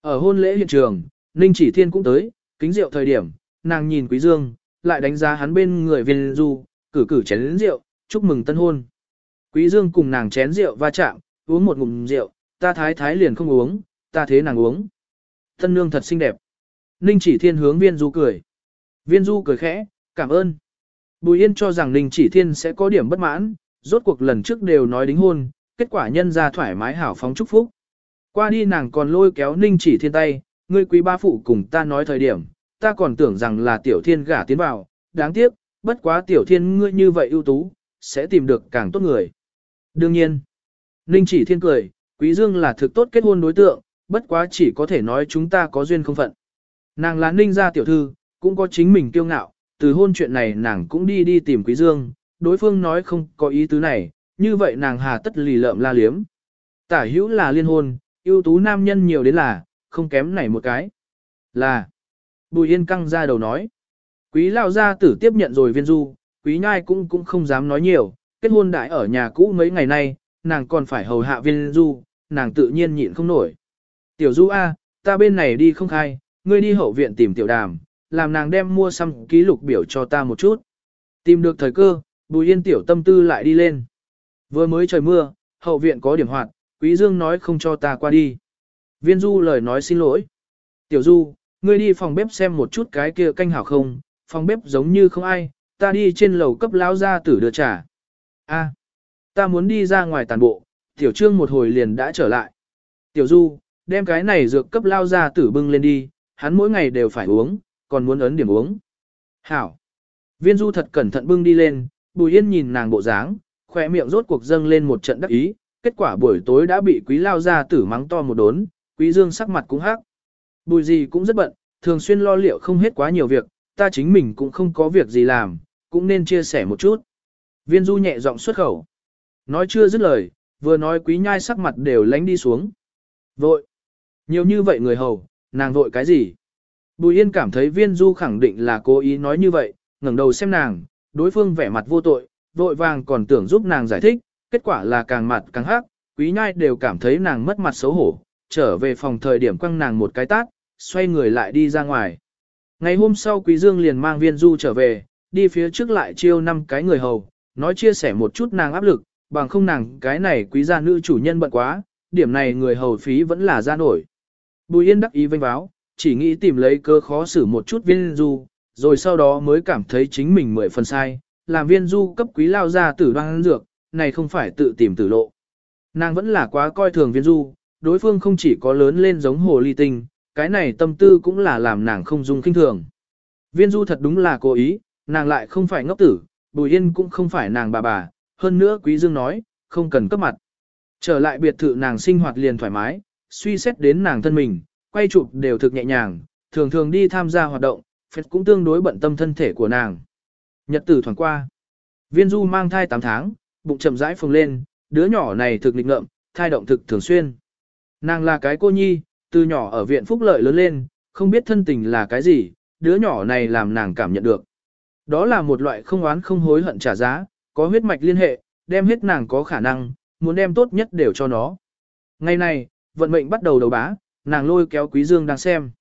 Ở hôn lễ hiện trường, Ninh Chỉ Thiên cũng tới, kính rượu thời điểm, nàng nhìn Quý Dương, lại đánh giá hắn bên người viên du, cử cử chén rượu, chúc mừng tân hôn. Quý Dương cùng nàng chén rượu va chạm, uống một ngụm rượu, ta thái thái liền không uống, ta thế nàng uống. Tân nương thật xinh đẹp. Ninh Chỉ Thiên hướng viên du cười. Viên du cười khẽ, cảm ơn. Bùi Yên cho rằng Ninh Chỉ Thiên sẽ có điểm bất mãn, rốt cuộc lần trước đều nói đính hôn, kết quả nhân ra thoải mái hảo phóng chúc phúc. Qua đi nàng còn lôi kéo Ninh Chỉ Thiên tay, ngươi quý ba phụ cùng ta nói thời điểm, ta còn tưởng rằng là tiểu thiên gả tiến vào, đáng tiếc, bất quá tiểu thiên ngươi như vậy ưu tú, sẽ tìm được càng tốt người. Đương nhiên, Ninh chỉ thiên cười, quý dương là thực tốt kết hôn đối tượng, bất quá chỉ có thể nói chúng ta có duyên không phận. Nàng là ninh gia tiểu thư, cũng có chính mình kiêu ngạo, từ hôn chuyện này nàng cũng đi đi tìm quý dương, đối phương nói không có ý tứ này, như vậy nàng hà tất lì lợm la liếm. Tả hữu là liên hôn, ưu tú nam nhân nhiều đến là, không kém này một cái. Là, Bùi Yên căng ra đầu nói. Quý lao gia tử tiếp nhận rồi viên du, quý nhai cũng cũng không dám nói nhiều, kết hôn đại ở nhà cũ mấy ngày nay, nàng còn phải hầu hạ viên du, nàng tự nhiên nhịn không nổi. Tiểu du A, ta bên này đi không khai, ngươi đi hậu viện tìm tiểu đàm, làm nàng đem mua xăm ký lục biểu cho ta một chút. Tìm được thời cơ, bùi yên tiểu tâm tư lại đi lên. Vừa mới trời mưa, hậu viện có điểm hoạt, quý dương nói không cho ta qua đi. Viên du lời nói xin lỗi. Tiểu du, ngươi đi phòng bếp xem một chút cái kia canh hảo không, phòng bếp giống như không ai, ta đi trên lầu cấp lão gia tử đưa trà. A, ta muốn đi ra ngoài tàn bộ, tiểu trương một hồi liền đã trở lại. Tiểu du, đem cái này dược cấp lao ra tử bưng lên đi, hắn mỗi ngày đều phải uống, còn muốn ấn điểm uống. Hảo. Viên du thật cẩn thận bưng đi lên, bùi yên nhìn nàng bộ dáng, khỏe miệng rốt cuộc dâng lên một trận đắc ý, kết quả buổi tối đã bị quý lao gia tử mắng to một đốn, quý dương sắc mặt cũng hắc. Bùi gì cũng rất bận, thường xuyên lo liệu không hết quá nhiều việc, ta chính mình cũng không có việc gì làm, cũng nên chia sẻ một chút. Viên du nhẹ giọng xuất khẩu. Nói chưa dứt lời, vừa nói quý nhai sắc mặt đều lánh đi xuống. Vội. Nhiều như vậy người hầu, nàng vội cái gì? Bùi yên cảm thấy viên du khẳng định là cố ý nói như vậy, ngẩng đầu xem nàng, đối phương vẻ mặt vô tội, vội vàng còn tưởng giúp nàng giải thích, kết quả là càng mặt càng hắc, quý nhai đều cảm thấy nàng mất mặt xấu hổ, trở về phòng thời điểm quăng nàng một cái tát, xoay người lại đi ra ngoài. Ngày hôm sau Quý Dương liền mang viên du trở về, đi phía trước lại chiêu năm cái người hầu, nói chia sẻ một chút nàng áp lực, bằng không nàng cái này quý gia nữ chủ nhân bận quá, điểm này người hầu phí vẫn là ra nổi. Bùi Yên đắc ý vênh báo, chỉ nghĩ tìm lấy cơ khó xử một chút viên du, rồi sau đó mới cảm thấy chính mình mười phần sai, làm viên du cấp quý lao ra tử đoan dược, này không phải tự tìm tử lộ. Nàng vẫn là quá coi thường viên du, đối phương không chỉ có lớn lên giống hồ ly tinh, cái này tâm tư cũng là làm nàng không dung kinh thường. Viên du thật đúng là cố ý, nàng lại không phải ngốc tử, Bùi Yên cũng không phải nàng bà bà, hơn nữa Quý Dương nói, không cần cấp mặt. Trở lại biệt thự nàng sinh hoạt liền thoải mái, suy xét đến nàng thân mình, quay chụp đều thực nhẹ nhàng, thường thường đi tham gia hoạt động, phết cũng tương đối bận tâm thân thể của nàng. Nhật tử thoảng qua, viên du mang thai 8 tháng, bụng chậm rãi phồng lên, đứa nhỏ này thực nghịch ngợm, thai động thực thường xuyên. Nàng là cái cô nhi, từ nhỏ ở viện phúc lợi lớn lên, không biết thân tình là cái gì, đứa nhỏ này làm nàng cảm nhận được. Đó là một loại không oán không hối hận trả giá, có huyết mạch liên hệ, đem hết nàng có khả năng, muốn đem tốt nhất đều cho nó. Ngày này, vận mệnh bắt đầu đầu bá, nàng lôi kéo quý dương đang xem.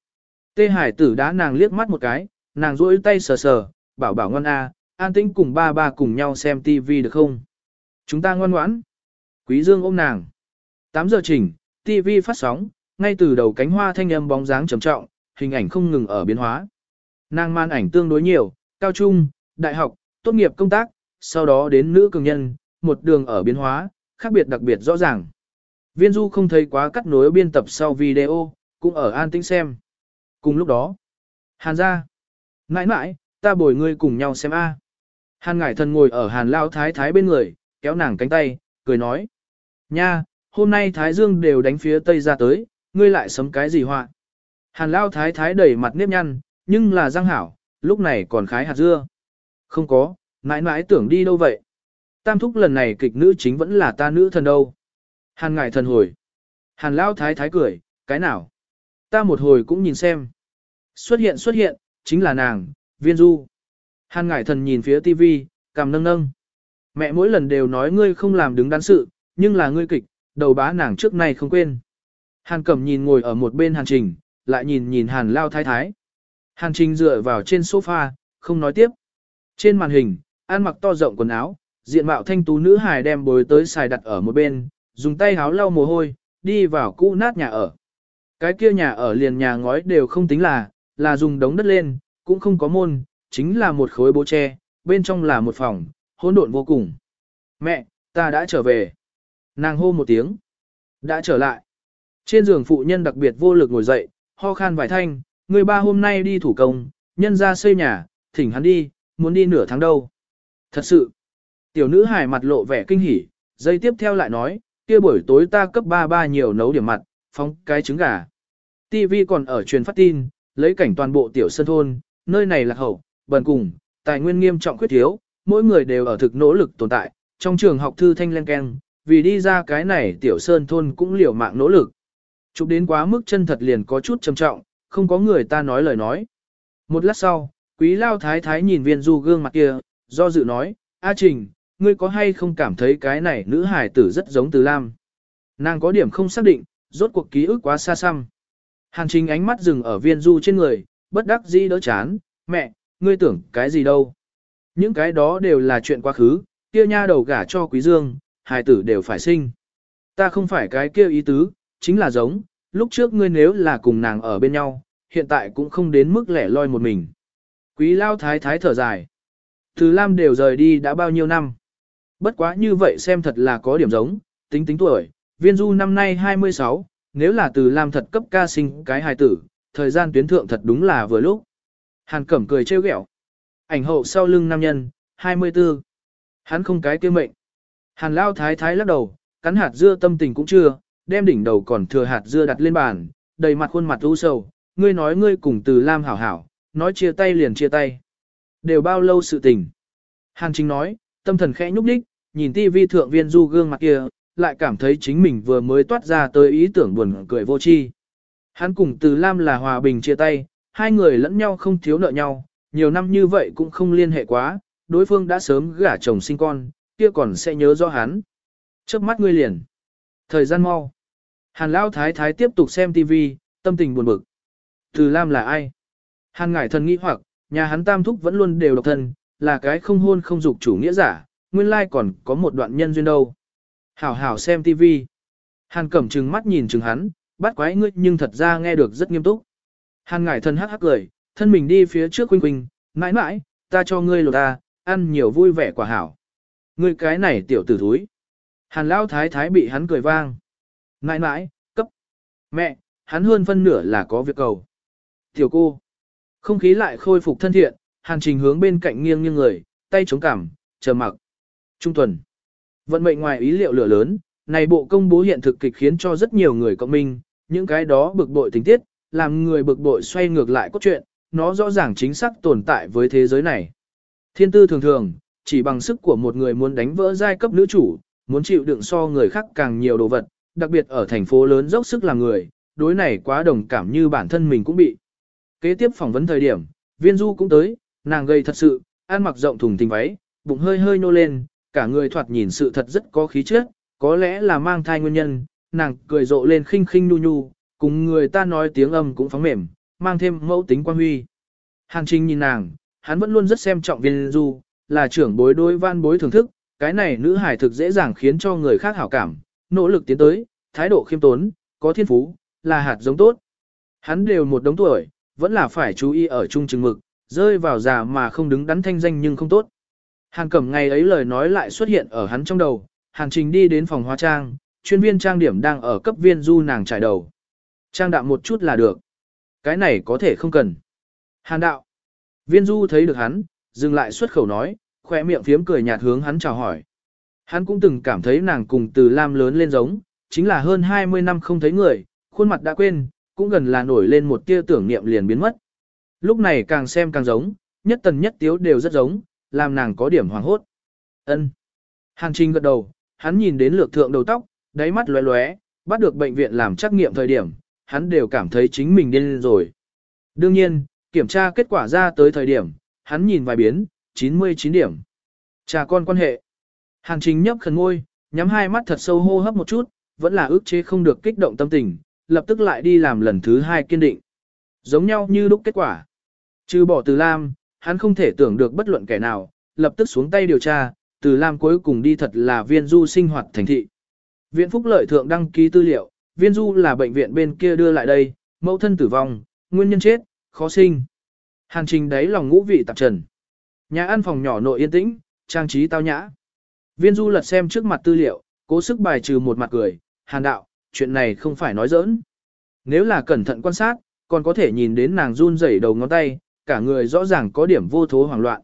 Tê hải tử đá nàng liếc mắt một cái, nàng duỗi tay sờ sờ, bảo bảo ngoan a, an tĩnh cùng ba ba cùng nhau xem tivi được không? Chúng ta ngoan ngoãn. Quý dương ôm nàng. 8 giờ chỉnh, tivi phát sóng, ngay từ đầu cánh hoa thanh âm bóng dáng trầm trọng, hình ảnh không ngừng ở biến hóa. Nàng man ảnh tương đối nhiều, cao trung, đại học, tốt nghiệp công tác, sau đó đến nữ cường nhân, một đường ở biến hóa, khác biệt đặc biệt rõ ràng. Viên du không thấy quá cắt nối biên tập sau video, cũng ở an tĩnh xem. Cùng lúc đó, hàn ra, mãi mãi, ta bồi ngươi cùng nhau xem a. Hàn ngải thần ngồi ở hàn lao thái thái bên người, kéo nàng cánh tay, cười nói. Nha, hôm nay thái dương đều đánh phía tây ra tới, ngươi lại sấm cái gì họa. Hàn lao thái thái đẩy mặt nếp nhăn, nhưng là răng hảo, lúc này còn khái hạt dưa. Không có, mãi mãi tưởng đi đâu vậy. Tam thúc lần này kịch nữ chính vẫn là ta nữ thần đâu. Hàn ngải thần hồi. Hàn lao thái thái cười, cái nào? Ta một hồi cũng nhìn xem. Xuất hiện xuất hiện, chính là nàng, viên du. Hàn ngải thần nhìn phía tivi, cằm nâng nâng. Mẹ mỗi lần đều nói ngươi không làm đứng đắn sự, nhưng là ngươi kịch, đầu bá nàng trước nay không quên. Hàn cẩm nhìn ngồi ở một bên hàn trình, lại nhìn nhìn hàn lao thái thái. Hàn trình dựa vào trên sofa, không nói tiếp. Trên màn hình, ăn mặc to rộng quần áo, diện mạo thanh tú nữ hài đem bồi tới xài đặt ở một bên, dùng tay háo lau mồ hôi, đi vào cũ nát nhà ở. Cái kia nhà ở liền nhà ngói đều không tính là, là dùng đống đất lên, cũng không có môn, chính là một khối bố tre, bên trong là một phòng, hỗn độn vô cùng. Mẹ, ta đã trở về. Nàng hô một tiếng. Đã trở lại. Trên giường phụ nhân đặc biệt vô lực ngồi dậy, ho khan vài thanh, người ba hôm nay đi thủ công, nhân ra xây nhà, thỉnh hắn đi, muốn đi nửa tháng đâu. Thật sự. Tiểu nữ hài mặt lộ vẻ kinh hỉ, dây tiếp theo lại nói, kia buổi tối ta cấp ba ba nhiều nấu điểm mặt, phóng cái trứng gà. TV còn ở truyền phát tin, lấy cảnh toàn bộ tiểu sân thôn, nơi này là hậu, bần cùng, tài nguyên nghiêm trọng khuyết thiếu, mỗi người đều ở thực nỗ lực tồn tại, trong trường học thư thanh len keng, vì đi ra cái này tiểu sơn thôn cũng liều mạng nỗ lực. Chụp đến quá mức chân thật liền có chút trầm trọng, không có người ta nói lời nói. Một lát sau, quý lao thái thái nhìn viên du gương mặt kia, do dự nói, A Trình, ngươi có hay không cảm thấy cái này nữ hải tử rất giống từ Lam? Nàng có điểm không xác định, rốt cuộc ký ức quá xa xăm. Hàn Trình ánh mắt dừng ở viên du trên người, bất đắc dĩ đỡ chán, mẹ, ngươi tưởng cái gì đâu? Những cái đó đều là chuyện quá khứ, kia nha đầu gả cho quý dương, hài tử đều phải sinh. Ta không phải cái kia ý tứ, chính là giống, lúc trước ngươi nếu là cùng nàng ở bên nhau, hiện tại cũng không đến mức lẻ loi một mình. Quý lao thái thái thở dài. Từ Lam đều rời đi đã bao nhiêu năm. Bất quá như vậy xem thật là có điểm giống, tính tính tuổi, viên du năm nay 26, nếu là từ Lam thật cấp ca sinh cái hài tử, thời gian tuyến thượng thật đúng là vừa lúc. Hàn Cẩm cười trêu ghẹo. Ảnh hậu sau lưng nam nhân, 24. Hắn không cái kia mệnh. Hàn Lao thái thái lắc đầu, cắn hạt dưa tâm tình cũng chưa, đem đỉnh đầu còn thừa hạt dưa đặt lên bàn, đầy mặt khuôn mặt u sầu, ngươi nói ngươi cùng từ Lam hảo hảo, nói chia tay liền chia tay. Đều bao lâu sự tình. Hàn Chính nói, tâm thần khẽ nhúc đích, nhìn TV thượng viên du gương mặt kia, lại cảm thấy chính mình vừa mới toát ra tới ý tưởng buồn cười vô tri. Hắn cùng từ Lam là hòa bình chia tay, hai người lẫn nhau không thiếu nợ nhau, nhiều năm như vậy cũng không liên hệ quá, đối phương đã sớm gả chồng sinh con, kia còn sẽ nhớ rõ hắn. Trước mắt ngươi liền. Thời gian mau. Hàn Lão Thái Thái tiếp tục xem TV, tâm tình buồn bực. Từ Lam là ai? Hàn Ngải thần nghĩ hoặc, nhà hắn tam thúc vẫn luôn đều độc thân, là cái không hôn không dục chủ nghĩa giả, nguyên lai còn có một đoạn nhân duyên đâu. Hảo hảo xem tivi Hàn Cẩm trừng mắt nhìn chừng hắn, bắt quái ngươi nhưng thật ra nghe được rất nghiêm túc. Hàn Ngải thân hắc hắc cười, thân mình đi phía trước quinh quinh, mãi mãi, ta cho ngươi lột ta, ăn nhiều vui vẻ quả hảo. Ngươi cái này tiểu tử thúi. Hàn Lão Thái Thái bị hắn cười vang. Mãi mãi, cấp. Mẹ, hắn hơn phân nửa là có việc cầu. Tiểu cô. Không khí lại khôi phục thân thiện, Hàn Trình hướng bên cạnh nghiêng nghiêng người, tay chống cằm, chờ mặc. Trung tuần. Vận mệnh ngoài ý liệu lửa lớn, này bộ công bố hiện thực kịch khiến cho rất nhiều người cộng minh, những cái đó bực bội tình tiết, làm người bực bội xoay ngược lại cốt truyện, nó rõ ràng chính xác tồn tại với thế giới này. Thiên tư thường thường, chỉ bằng sức của một người muốn đánh vỡ giai cấp nữ chủ, muốn chịu đựng so người khác càng nhiều đồ vật, đặc biệt ở thành phố lớn dốc sức làm người, đối này quá đồng cảm như bản thân mình cũng bị. Kế tiếp phỏng vấn thời điểm, viên du cũng tới, nàng gây thật sự, ăn mặc rộng thùng tình váy, bụng hơi hơi nô lên, cả người thoạt nhìn sự thật rất có khí chất, có lẽ là mang thai nguyên nhân, nàng cười rộ lên khinh khinh nu nhu, cùng người ta nói tiếng âm cũng phóng mềm, mang thêm mẫu tính quan huy. Hàn Trinh nhìn nàng, hắn vẫn luôn rất xem trọng viên du, là trưởng bối đối van bối thưởng thức, cái này nữ hải thực dễ dàng khiến cho người khác hảo cảm, nỗ lực tiến tới, thái độ khiêm tốn, có thiên phú, là hạt giống tốt. Hắn đều một đống tuổi, vẫn là phải chú ý ở chung chừng mực, rơi vào già mà không đứng đắn thanh danh nhưng không tốt. Hàn Cẩm ngày ấy lời nói lại xuất hiện ở hắn trong đầu, Hàn Trình đi đến phòng hóa trang, chuyên viên trang điểm đang ở cấp viên du nàng trải đầu. Trang đạm một chút là được. Cái này có thể không cần. Hàn đạo. Viên du thấy được hắn, dừng lại xuất khẩu nói, khoe miệng phiếm cười nhạt hướng hắn chào hỏi. Hắn cũng từng cảm thấy nàng cùng từ Lam lớn lên giống, chính là hơn 20 năm không thấy người, khuôn mặt đã quên, cũng gần là nổi lên một tia tưởng niệm liền biến mất. Lúc này càng xem càng giống, nhất tần nhất tiếu đều rất giống, làm nàng có điểm hoàng hốt. Ân. Hàn Trinh gật đầu, hắn nhìn đến lược thượng đầu tóc, đáy mắt lóe lóe, bắt được bệnh viện làm trắc nghiệm thời điểm, hắn đều cảm thấy chính mình điên rồi. Đương nhiên, kiểm tra kết quả ra tới thời điểm, hắn nhìn vài biến, 99 điểm. Cha con quan hệ. Hàn Trinh nhấp khẩn môi, nhắm hai mắt thật sâu hô hấp một chút, vẫn là ước chế không được kích động tâm tình, lập tức lại đi làm lần thứ hai kiên định. Giống nhau như lúc kết quả. Trừ bỏ từ Lam, hắn không thể tưởng được bất luận kẻ nào, lập tức xuống tay điều tra, từ Lam cuối cùng đi thật là viên du sinh hoạt thành thị. Viện Phúc Lợi Thượng đăng ký tư liệu, viên du là bệnh viện bên kia đưa lại đây, mẫu thân tử vong, nguyên nhân chết, khó sinh. Hàn trình đấy lòng ngũ vị tạp trần. Nhà ăn phòng nhỏ nội yên tĩnh, trang trí tao nhã. Viên du lật xem trước mặt tư liệu, cố sức bài trừ một mặt cười, hàn đạo, chuyện này không phải nói giỡn. Nếu là cẩn thận quan sát, còn có thể nhìn đến nàng run rẩy đầu ngón tay, cả người rõ ràng có điểm vô thố hoảng loạn.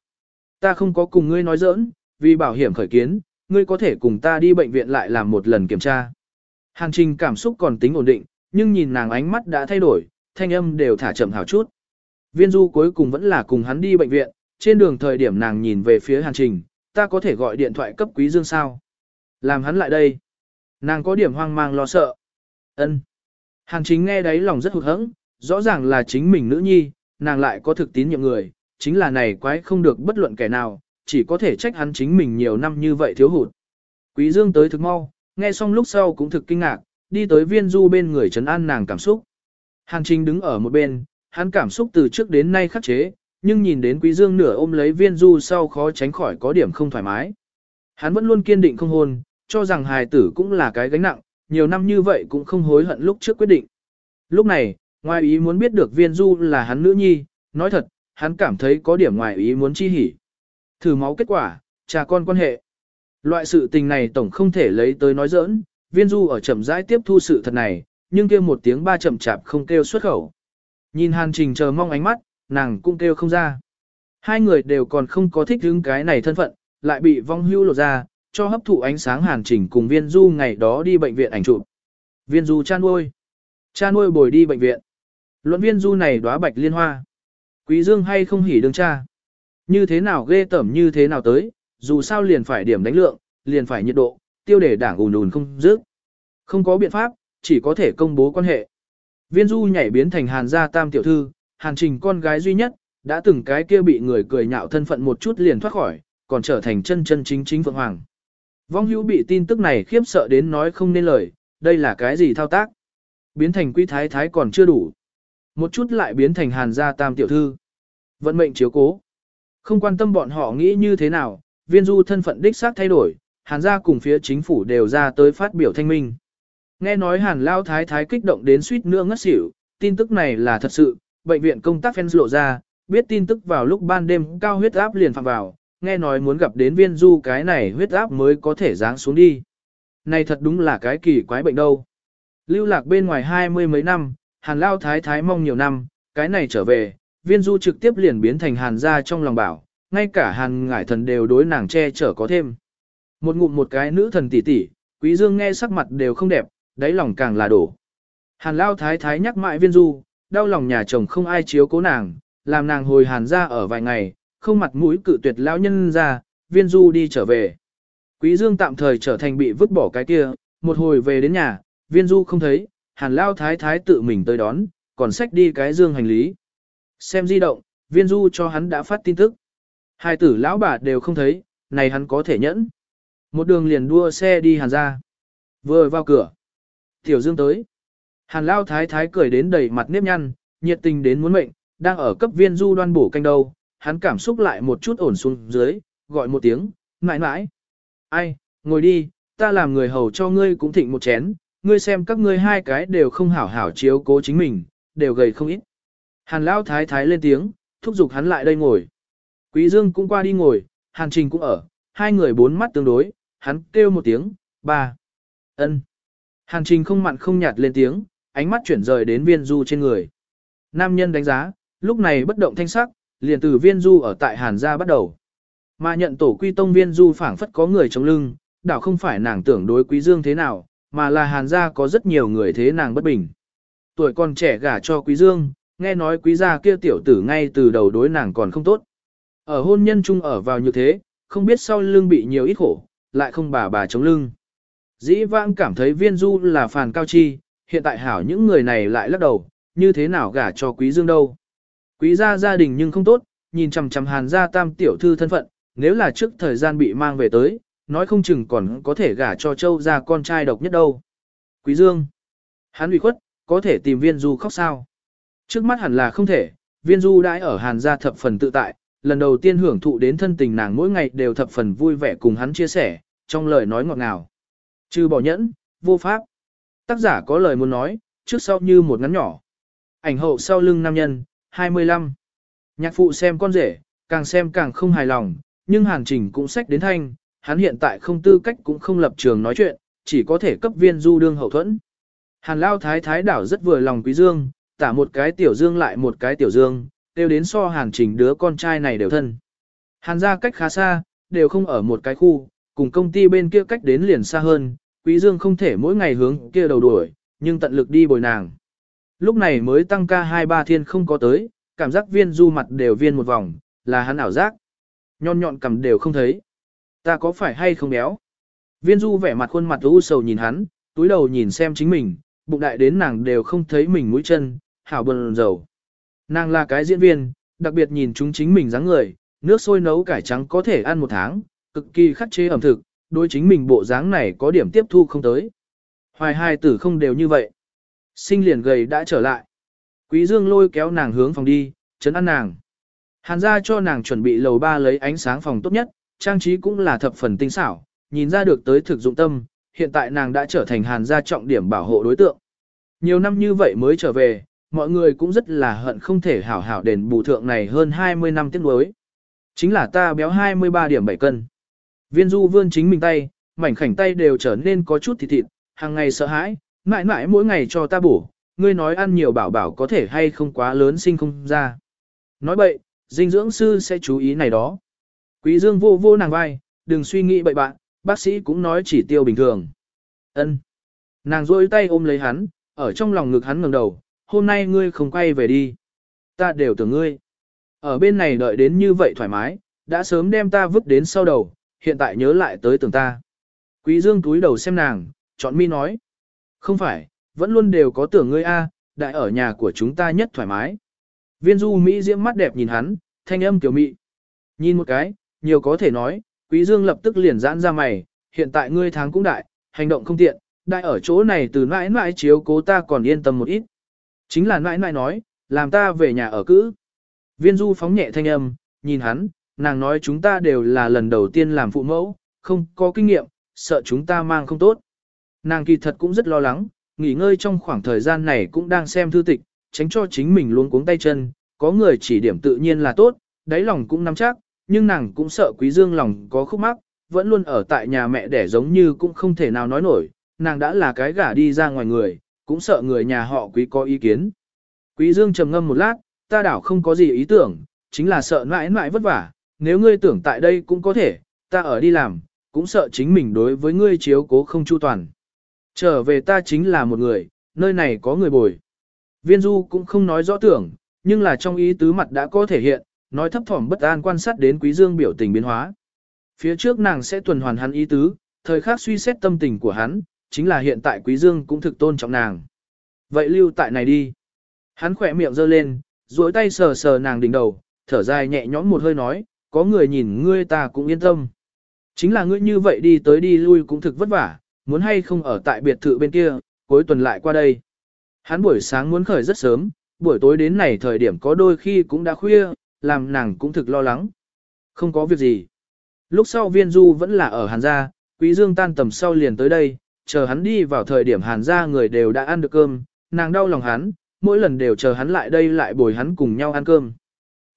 Ta không có cùng ngươi nói giỡn, vì bảo hiểm khởi kiến, ngươi có thể cùng ta đi bệnh viện lại làm một lần kiểm tra. Hàng trình cảm xúc còn tính ổn định, nhưng nhìn nàng ánh mắt đã thay đổi, thanh âm đều thả chậm hào chút. Viên du cuối cùng vẫn là cùng hắn đi bệnh viện, trên đường thời điểm nàng nhìn về phía Hàng trình, ta có thể gọi điện thoại cấp quý dương sao. Làm hắn lại đây. Nàng có điểm hoang mang lo sợ ân Hàn chính nghe đấy lòng rất hụt hẫng, rõ ràng là chính mình nữ nhi, nàng lại có thực tín nhiệm người, chính là này quái không được bất luận kẻ nào, chỉ có thể trách hắn chính mình nhiều năm như vậy thiếu hụt. Quý Dương tới thực mau, nghe xong lúc sau cũng thực kinh ngạc, đi tới viên du bên người trấn an nàng cảm xúc. Hàn chính đứng ở một bên, hắn cảm xúc từ trước đến nay khắc chế, nhưng nhìn đến Quý Dương nửa ôm lấy viên du sau khó tránh khỏi có điểm không thoải mái. Hắn vẫn luôn kiên định không hôn, cho rằng hài tử cũng là cái gánh nặng, nhiều năm như vậy cũng không hối hận lúc trước quyết định. Lúc này, ngoài ý muốn biết được viên du là hắn nữ nhi, nói thật, hắn cảm thấy có điểm ngoài ý muốn chi hỉ. Thử máu kết quả, cha con quan hệ. Loại sự tình này tổng không thể lấy tới nói giỡn, viên du ở chậm rãi tiếp thu sự thật này, nhưng kêu một tiếng ba chậm chạp không kêu xuất khẩu. Nhìn hàn trình chờ mong ánh mắt, nàng cũng kêu không ra. Hai người đều còn không có thích hứng cái này thân phận, lại bị vong hưu lột ra, cho hấp thụ ánh sáng hàn trình cùng viên du ngày đó đi bệnh viện ảnh chụp. Viên du cha nuôi. Cha nuôi bồi đi bệnh viện. Luận viên du này đóa bạch liên hoa. Quý dương hay không hỉ đương cha. Như thế nào ghê tẩm như thế nào tới, dù sao liền phải điểm đánh lượng, liền phải nhiệt độ, tiêu để đảng ùn ùn không dứt. Không có biện pháp, chỉ có thể công bố quan hệ. Viên du nhảy biến thành hàn gia tam tiểu thư, hàn trình con gái duy nhất, đã từng cái kia bị người cười nhạo thân phận một chút liền thoát khỏi, còn trở thành chân chân chính chính phượng hoàng. Vong hữu bị tin tức này khiếp sợ đến nói không nên lời, đây là cái gì thao tác. Biến thành quý thái thái còn chưa đủ. Một chút lại biến thành hàn gia tam tiểu thư. Vận mệnh chiếu cố. Không quan tâm bọn họ nghĩ như thế nào, viên du thân phận đích xác thay đổi, hàn gia cùng phía chính phủ đều ra tới phát biểu thanh minh. Nghe nói hàn lao thái thái kích động đến suýt nữa ngất xỉu, tin tức này là thật sự, bệnh viện công tác fans lộ ra, biết tin tức vào lúc ban đêm cao huyết áp liền phạm vào, nghe nói muốn gặp đến viên du cái này huyết áp mới có thể giáng xuống đi. Này thật đúng là cái kỳ quái bệnh đâu. Lưu lạc bên ngoài hai mươi mấy năm, hàn lao thái thái mong nhiều năm, cái này trở về, viên du trực tiếp liền biến thành hàn gia trong lòng bảo, ngay cả hàn ngải thần đều đối nàng che chở có thêm. Một ngụm một cái nữ thần tỷ tỷ, quý dương nghe sắc mặt đều không đẹp, đáy lòng càng là đổ. Hàn lao thái thái nhắc mãi viên du, đau lòng nhà chồng không ai chiếu cố nàng, làm nàng hồi hàn ra ở vài ngày, không mặt mũi cự tuyệt lão nhân ra, viên du đi trở về. Quý dương tạm thời trở thành bị vứt bỏ cái kia, một hồi về đến nhà, viên du không thấy, hàn lao thái thái tự mình tới đón, còn xách đi cái dương hành lý. Xem di động, viên du cho hắn đã phát tin tức. Hai tử lão bà đều không thấy, này hắn có thể nhẫn. Một đường liền đua xe đi hàn ra. Vừa vào cửa. Tiểu dương tới. Hàn lao thái thái cười đến đầy mặt nếp nhăn, nhiệt tình đến muốn mệnh, đang ở cấp viên du đoan bổ canh đâu. Hắn cảm xúc lại một chút ổn xuống dưới, gọi một tiếng, mãi mãi. Ai, ngồi đi, ta làm người hầu cho ngươi cũng thịnh một chén, ngươi xem các ngươi hai cái đều không hảo hảo chiếu cố chính mình, đều gầy không ít. Hàn Lão thái thái lên tiếng, thúc giục hắn lại đây ngồi. Quý Dương cũng qua đi ngồi, Hàn Trình cũng ở, hai người bốn mắt tương đối, hắn kêu một tiếng, ba. ân. Hàn Trình không mặn không nhạt lên tiếng, ánh mắt chuyển rời đến viên du trên người. Nam nhân đánh giá, lúc này bất động thanh sắc, liền từ viên du ở tại Hàn gia bắt đầu. Mà nhận tổ quy tông viên du phảng phất có người chống lưng, đảo không phải nàng tưởng đối quý dương thế nào, mà là Hàn gia có rất nhiều người thế nàng bất bình. Tuổi còn trẻ gả cho quý dương, nghe nói quý gia kia tiểu tử ngay từ đầu đối nàng còn không tốt. Ở hôn nhân chung ở vào như thế, không biết sau lưng bị nhiều ít khổ, lại không bà bà chống lưng. Dĩ vãng cảm thấy viên du là phàn cao chi, hiện tại hảo những người này lại lắc đầu, như thế nào gả cho quý dương đâu. Quý gia gia đình nhưng không tốt, nhìn chằm chằm hàn gia tam tiểu thư thân phận, nếu là trước thời gian bị mang về tới, nói không chừng còn có thể gả cho châu gia con trai độc nhất đâu. Quý dương, hắn ủy khuất, có thể tìm viên du khóc sao. Trước mắt hẳn là không thể, viên du đãi ở hàn gia thập phần tự tại, lần đầu tiên hưởng thụ đến thân tình nàng mỗi ngày đều thập phần vui vẻ cùng hắn chia sẻ, trong lời nói ngọt ngào. Trừ bỏ nhẫn, vô pháp. Tác giả có lời muốn nói, trước sau như một ngắn nhỏ. Ảnh hậu sau lưng nam nhân, 25. Nhạc phụ xem con rể, càng xem càng không hài lòng, nhưng hàn trình cũng sách đến thanh, hắn hiện tại không tư cách cũng không lập trường nói chuyện, chỉ có thể cấp viên du đương hậu thuẫn. Hàn lao thái thái đảo rất vừa lòng quý dương, tả một cái tiểu dương lại một cái tiểu dương, đều đến so hàn trình đứa con trai này đều thân. Hàn ra cách khá xa, đều không ở một cái khu, cùng công ty bên kia cách đến liền xa hơn, quý dương không thể mỗi ngày hướng kia đầu đuổi, nhưng tận lực đi bồi nàng. Lúc này mới tăng ca hai ba thiên không có tới, cảm giác viên du mặt đều viên một vòng, là hắn ảo giác. Nhọn nhọn cầm đều không thấy. Ta có phải hay không béo? Viên du vẻ mặt khuôn mặt u sầu nhìn hắn, túi đầu nhìn xem chính mình, bụng đại đến nàng đều không thấy mình mũi chân, hảo bần dầu. Nàng là cái diễn viên, đặc biệt nhìn chúng chính mình dáng người, nước sôi nấu cải trắng có thể ăn một tháng, cực kỳ khắc chế ẩm thực, đối chính mình bộ dáng này có điểm tiếp thu không tới. Hoài hai tử không đều như vậy. Sinh liền gầy đã trở lại. Quý Dương lôi kéo nàng hướng phòng đi, chấn an nàng. Hàn gia cho nàng chuẩn bị lầu ba lấy ánh sáng phòng tốt nhất, trang trí cũng là thập phần tinh xảo, nhìn ra được tới thực dụng tâm, hiện tại nàng đã trở thành hàn gia trọng điểm bảo hộ đối tượng. Nhiều năm như vậy mới trở về, mọi người cũng rất là hận không thể hảo hảo đền bù thượng này hơn 20 năm tiếc nuối. Chính là ta béo 23 điểm 7 cân. Viên du vươn chính mình tay, mảnh khảnh tay đều trở nên có chút thịt thịt, hàng ngày sợ hãi, mãi mãi mỗi ngày cho ta bổ, ngươi nói ăn nhiều bảo bảo có thể hay không quá lớn sinh không ra. Nói bậy, dinh dưỡng sư sẽ chú ý này đó. Quý dương vô vô nàng vai, đừng suy nghĩ bậy bạn, bác sĩ cũng nói chỉ tiêu bình thường. Ân. Nàng rôi tay ôm lấy hắn, ở trong lòng ngực hắn ngẩng đầu, hôm nay ngươi không quay về đi. Ta đều tưởng ngươi. Ở bên này đợi đến như vậy thoải mái, đã sớm đem ta vứt đến sau đầu, hiện tại nhớ lại tới tưởng ta. Quý dương túi đầu xem nàng, chọn mi nói. Không phải, vẫn luôn đều có tưởng ngươi a, đại ở nhà của chúng ta nhất thoải mái. Viên du Mỹ diễm mắt đẹp nhìn hắn, thanh âm kiểu mị. Nhìn một cái, nhiều có thể nói, quý dương lập tức liền giãn ra mày, hiện tại ngươi tháng cũng đại, hành động không tiện, đại ở chỗ này từ mãi mãi chiếu cố ta còn yên tâm một ít. Chính là mãi mãi nói, làm ta về nhà ở cữ. Viên du phóng nhẹ thanh âm, nhìn hắn, nàng nói chúng ta đều là lần đầu tiên làm phụ mẫu, không có kinh nghiệm, sợ chúng ta mang không tốt. Nàng kỳ thật cũng rất lo lắng, nghỉ ngơi trong khoảng thời gian này cũng đang xem thư tịch, tránh cho chính mình luôn cuống tay chân, có người chỉ điểm tự nhiên là tốt, đáy lòng cũng nắm chắc, nhưng nàng cũng sợ quý dương lòng có khúc mắc, vẫn luôn ở tại nhà mẹ đẻ giống như cũng không thể nào nói nổi, nàng đã là cái gả đi ra ngoài người, cũng sợ người nhà họ quý có ý kiến. Quý dương trầm ngâm một lát, ta đảo không có gì ý tưởng, chính là sợ mãi mãi vất vả, nếu ngươi tưởng tại đây cũng có thể, ta ở đi làm, cũng sợ chính mình đối với ngươi chiếu cố không chu toàn. Trở về ta chính là một người, nơi này có người bồi. Viên du cũng không nói rõ tưởng, nhưng là trong ý tứ mặt đã có thể hiện, nói thấp thỏm bất an quan sát đến quý dương biểu tình biến hóa. Phía trước nàng sẽ tuần hoàn hắn ý tứ, thời khắc suy xét tâm tình của hắn, chính là hiện tại quý dương cũng thực tôn trọng nàng. Vậy lưu tại này đi. Hắn khỏe miệng giơ lên, duỗi tay sờ sờ nàng đỉnh đầu, thở dài nhẹ nhõm một hơi nói, có người nhìn ngươi ta cũng yên tâm. Chính là ngươi như vậy đi tới đi lui cũng thực vất vả, muốn hay không ở tại biệt thự bên kia, cuối tuần lại qua đây. Hắn buổi sáng muốn khởi rất sớm, buổi tối đến này thời điểm có đôi khi cũng đã khuya, làm nàng cũng thực lo lắng. Không có việc gì. Lúc sau viên du vẫn là ở Hàn gia, quý dương tan tầm sau liền tới đây, chờ hắn đi vào thời điểm Hàn gia người đều đã ăn được cơm, nàng đau lòng hắn, mỗi lần đều chờ hắn lại đây lại bồi hắn cùng nhau ăn cơm.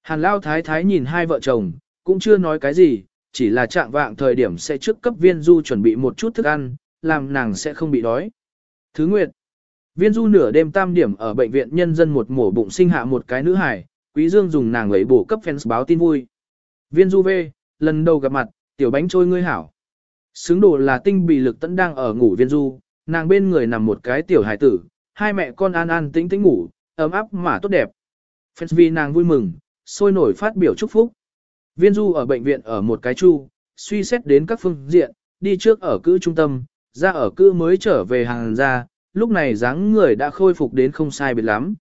Hàn lao thái thái nhìn hai vợ chồng, cũng chưa nói cái gì, chỉ là trạng vạng thời điểm sẽ trước cấp viên du chuẩn bị một chút thức ăn, làm nàng sẽ không bị đói. Thứ nguyệt, viên du nửa đêm tam điểm ở bệnh viện nhân dân một mổ bụng sinh hạ một cái nữ hải, quý dương dùng nàng lấy bổ cấp fans báo tin vui. Viên du về, lần đầu gặp mặt, tiểu bánh trôi ngươi hảo. Xứng đồ là tinh bị lực tẫn đang ở ngủ viên du, nàng bên người nằm một cái tiểu hải tử, hai mẹ con an an tĩnh tĩnh ngủ, ấm áp mà tốt đẹp. Fans vì nàng vui mừng, sôi nổi phát biểu chúc phúc. Viên du ở bệnh viện ở một cái chu, suy xét đến các phương diện, đi trước ở cữ trung tâm, ra ở cư mới trở về hàng ra, lúc này dáng người đã khôi phục đến không sai biệt lắm.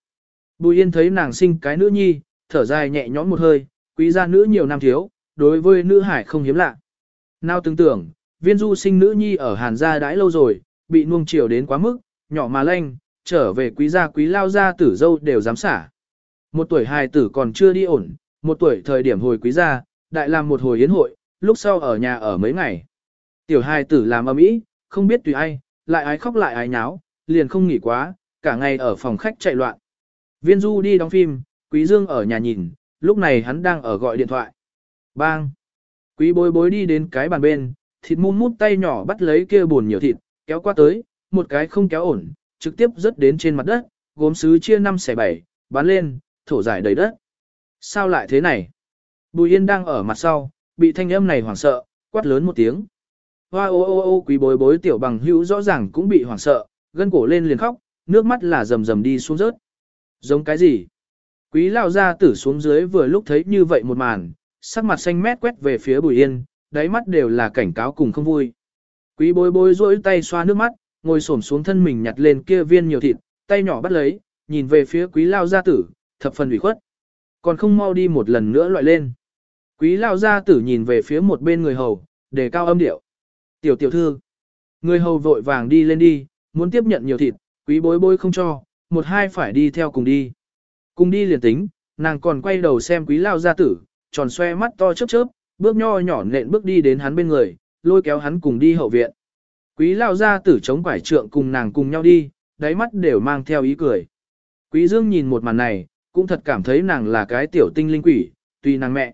Bùi Yên thấy nàng sinh cái nữ nhi, thở dài nhẹ nhõm một hơi, quý gia nữ nhiều năm thiếu, đối với nữ hải không hiếm lạ. Nào tưởng tưởng, viên du sinh nữ nhi ở hàn gia đãi lâu rồi, bị nuông chiều đến quá mức, nhỏ mà lanh, trở về quý gia quý lao gia tử dâu đều dám xả. Một tuổi hài tử còn chưa đi ổn, một tuổi thời điểm hồi quý gia, đại làm một hồi yến hội, lúc sau ở nhà ở mấy ngày. Tiểu hài tử làm âm ý, không biết tùy ai, lại ái khóc lại ái nháo, liền không nghỉ quá, cả ngày ở phòng khách chạy loạn. Viên Du đi đóng phim, Quý Dương ở nhà nhìn, lúc này hắn đang ở gọi điện thoại. Bang! Quý bối bối đi đến cái bàn bên, thịt mum mút tay nhỏ bắt lấy kia buồn nhiều thịt, kéo qua tới, một cái không kéo ổn, trực tiếp rớt đến trên mặt đất, gốm sứ chia 5 xẻ 7, bán lên, thổ giải đầy đất. Sao lại thế này? Bùi Yên đang ở mặt sau, bị thanh âm này hoảng sợ, quát lớn một tiếng. Hoa ô ô ô quý bối bối tiểu bằng hữu rõ ràng cũng bị hoảng sợ, gân cổ lên liền khóc, nước mắt là rầm rầm đi xuống rớt. Giống cái gì? Quý lao ra tử xuống dưới vừa lúc thấy như vậy một màn, sắc mặt xanh mét quét về phía bùi yên, đáy mắt đều là cảnh cáo cùng không vui. Quý bối bối rỗi tay xoa nước mắt, ngồi xổm xuống thân mình nhặt lên kia viên nhiều thịt, tay nhỏ bắt lấy, nhìn về phía quý lao gia tử, thập phần ủy khuất. Còn không mau đi một lần nữa loại lên. Quý lao gia tử nhìn về phía một bên người hầu, đề cao âm điệu. Tiểu tiểu thư. Người hầu vội vàng đi lên đi, muốn tiếp nhận nhiều thịt, quý bối bối không cho, một hai phải đi theo cùng đi. Cùng đi liền tính, nàng còn quay đầu xem quý lao gia tử, tròn xoe mắt to chớp chớp, bước nho nhỏ nện bước đi đến hắn bên người, lôi kéo hắn cùng đi hậu viện. Quý lao gia tử chống quải trượng cùng nàng cùng nhau đi, đáy mắt đều mang theo ý cười. Quý dương nhìn một màn này, cũng thật cảm thấy nàng là cái tiểu tinh linh quỷ, tùy nàng mẹ.